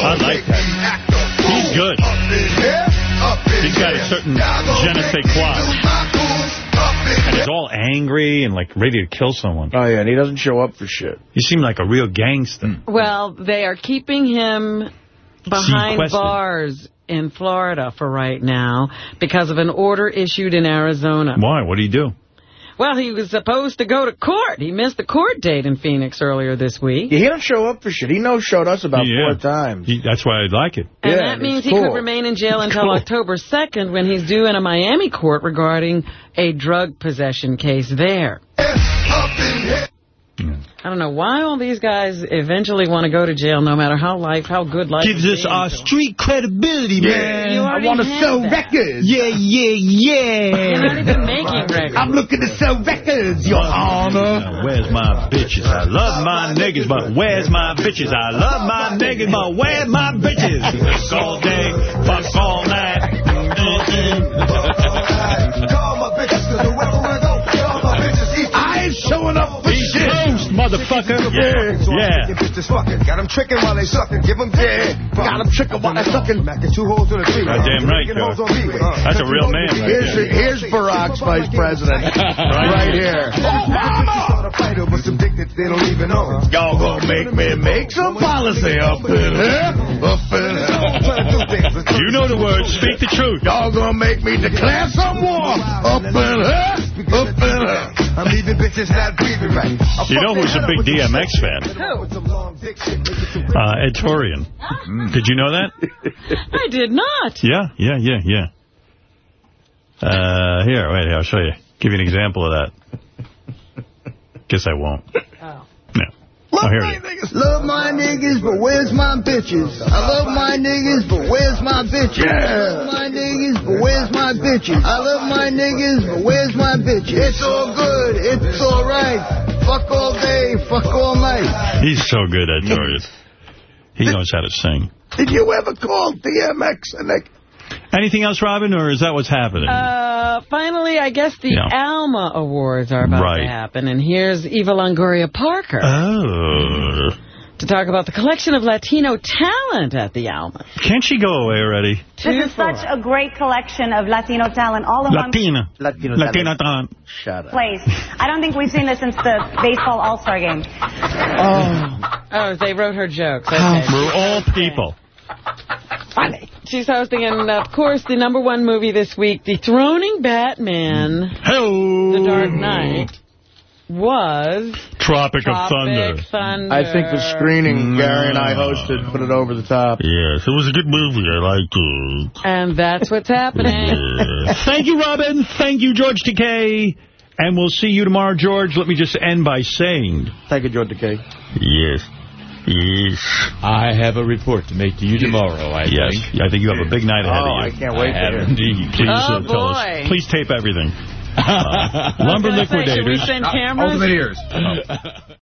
I like that. He's good. He's got a certain je ne sais quoi. And he's all angry and like ready to kill someone. Oh, yeah, and he doesn't show up for shit. You seem like a real gangster. Hmm. Well, they are keeping him behind Sequestered. bars in Florida for right now because of an order issued in Arizona. Why? What do you do? Well, he was supposed to go to court. He missed the court date in Phoenix earlier this week. Yeah, he don't show up for shit. He no showed us about Yeah. four times. He, that's why I like it. And Yeah, that it's means he cool. could remain in jail until Cool. October 2nd when he's due in a Miami court regarding a drug possession case there. I don't know why all these guys eventually want to go to jail, no matter how life, how good life Gives is us our street credibility, man. You I want to sell that. records. Yeah, yeah, yeah. You're not even making [LAUGHS] records. I'm looking to sell records, Your Honor. Now, where's my bitches? I love my niggas, but where's my bitches? I love my niggas, but where's my bitches? Fuck all day, fuck all night. I ain't showing up for East shit. Coast, motherfucker. Yeah, yeah. Got them tricking while they sucking. Give them yeah. Got them tricking while they sucking. Two holes in the tree. Goddamn right. That's a real man right Here's, there. here's Barack's vice president. [LAUGHS] right here. Y'all gonna make me make some policy up in here. Up in here. You know the words. Speak the truth. Y'all gonna make me declare some war. Up in here. Up in here. I'm leaving bitches not breathing right. You know who's a big DMX fan? Uh, Ed Torian. Did you know that? [LAUGHS] I did not. Yeah, yeah, yeah, yeah. Uh, here, wait, here, I'll show you. Give you an example of that. Guess I won't. No. Oh, it is. Love my niggas, but where's my bitches? I love my niggas, but where's my bitches? I love my niggas, but where's my bitches? I love my niggas, but where's my bitches? It's all good, it's all right. Fuck all day, fuck all night. He's so good, Ed Torian. He knows how to sing. Did you ever call DMX and they... Anything else, Robin, or is that what's happening? Uh, finally, I guess the Yeah. Alma Awards are about Right. to happen, and here's Eva Longoria Parker oh. to talk about the collection of Latino talent at the Alma. Can't she go away already? This is such a great collection of Latino talent all in Latina. Latino Latina talent. Shut up. place. I don't think we've seen this since the baseball All-Star game. Oh, oh, they wrote her jokes. Okay. We're all people. Funny. She's hosting, and of course, the number one movie this week, Dethroning Batman, Hello. The Dark Knight, was Tropic, of Thunder. Thunder. I think the screening mm. Gary and I hosted put it over the top. Yes, it was a good movie. I liked it. And that's what's happening. [LAUGHS] Thank you, Robin. Thank you, George Takei. And we'll see you tomorrow, George. Let me just end by saying... Thank you, George Takei. Yes. Yes. I have a report to make to you tomorrow, I Yes. think. I think you have a big night ahead Oh, of you. I can't wait I to have hear. indeed. Please Oh, uh, tell us. Please tape everything. [LAUGHS] Uh, Lumber Should we Liquidators. send cameras? Ultimate ears. [LAUGHS]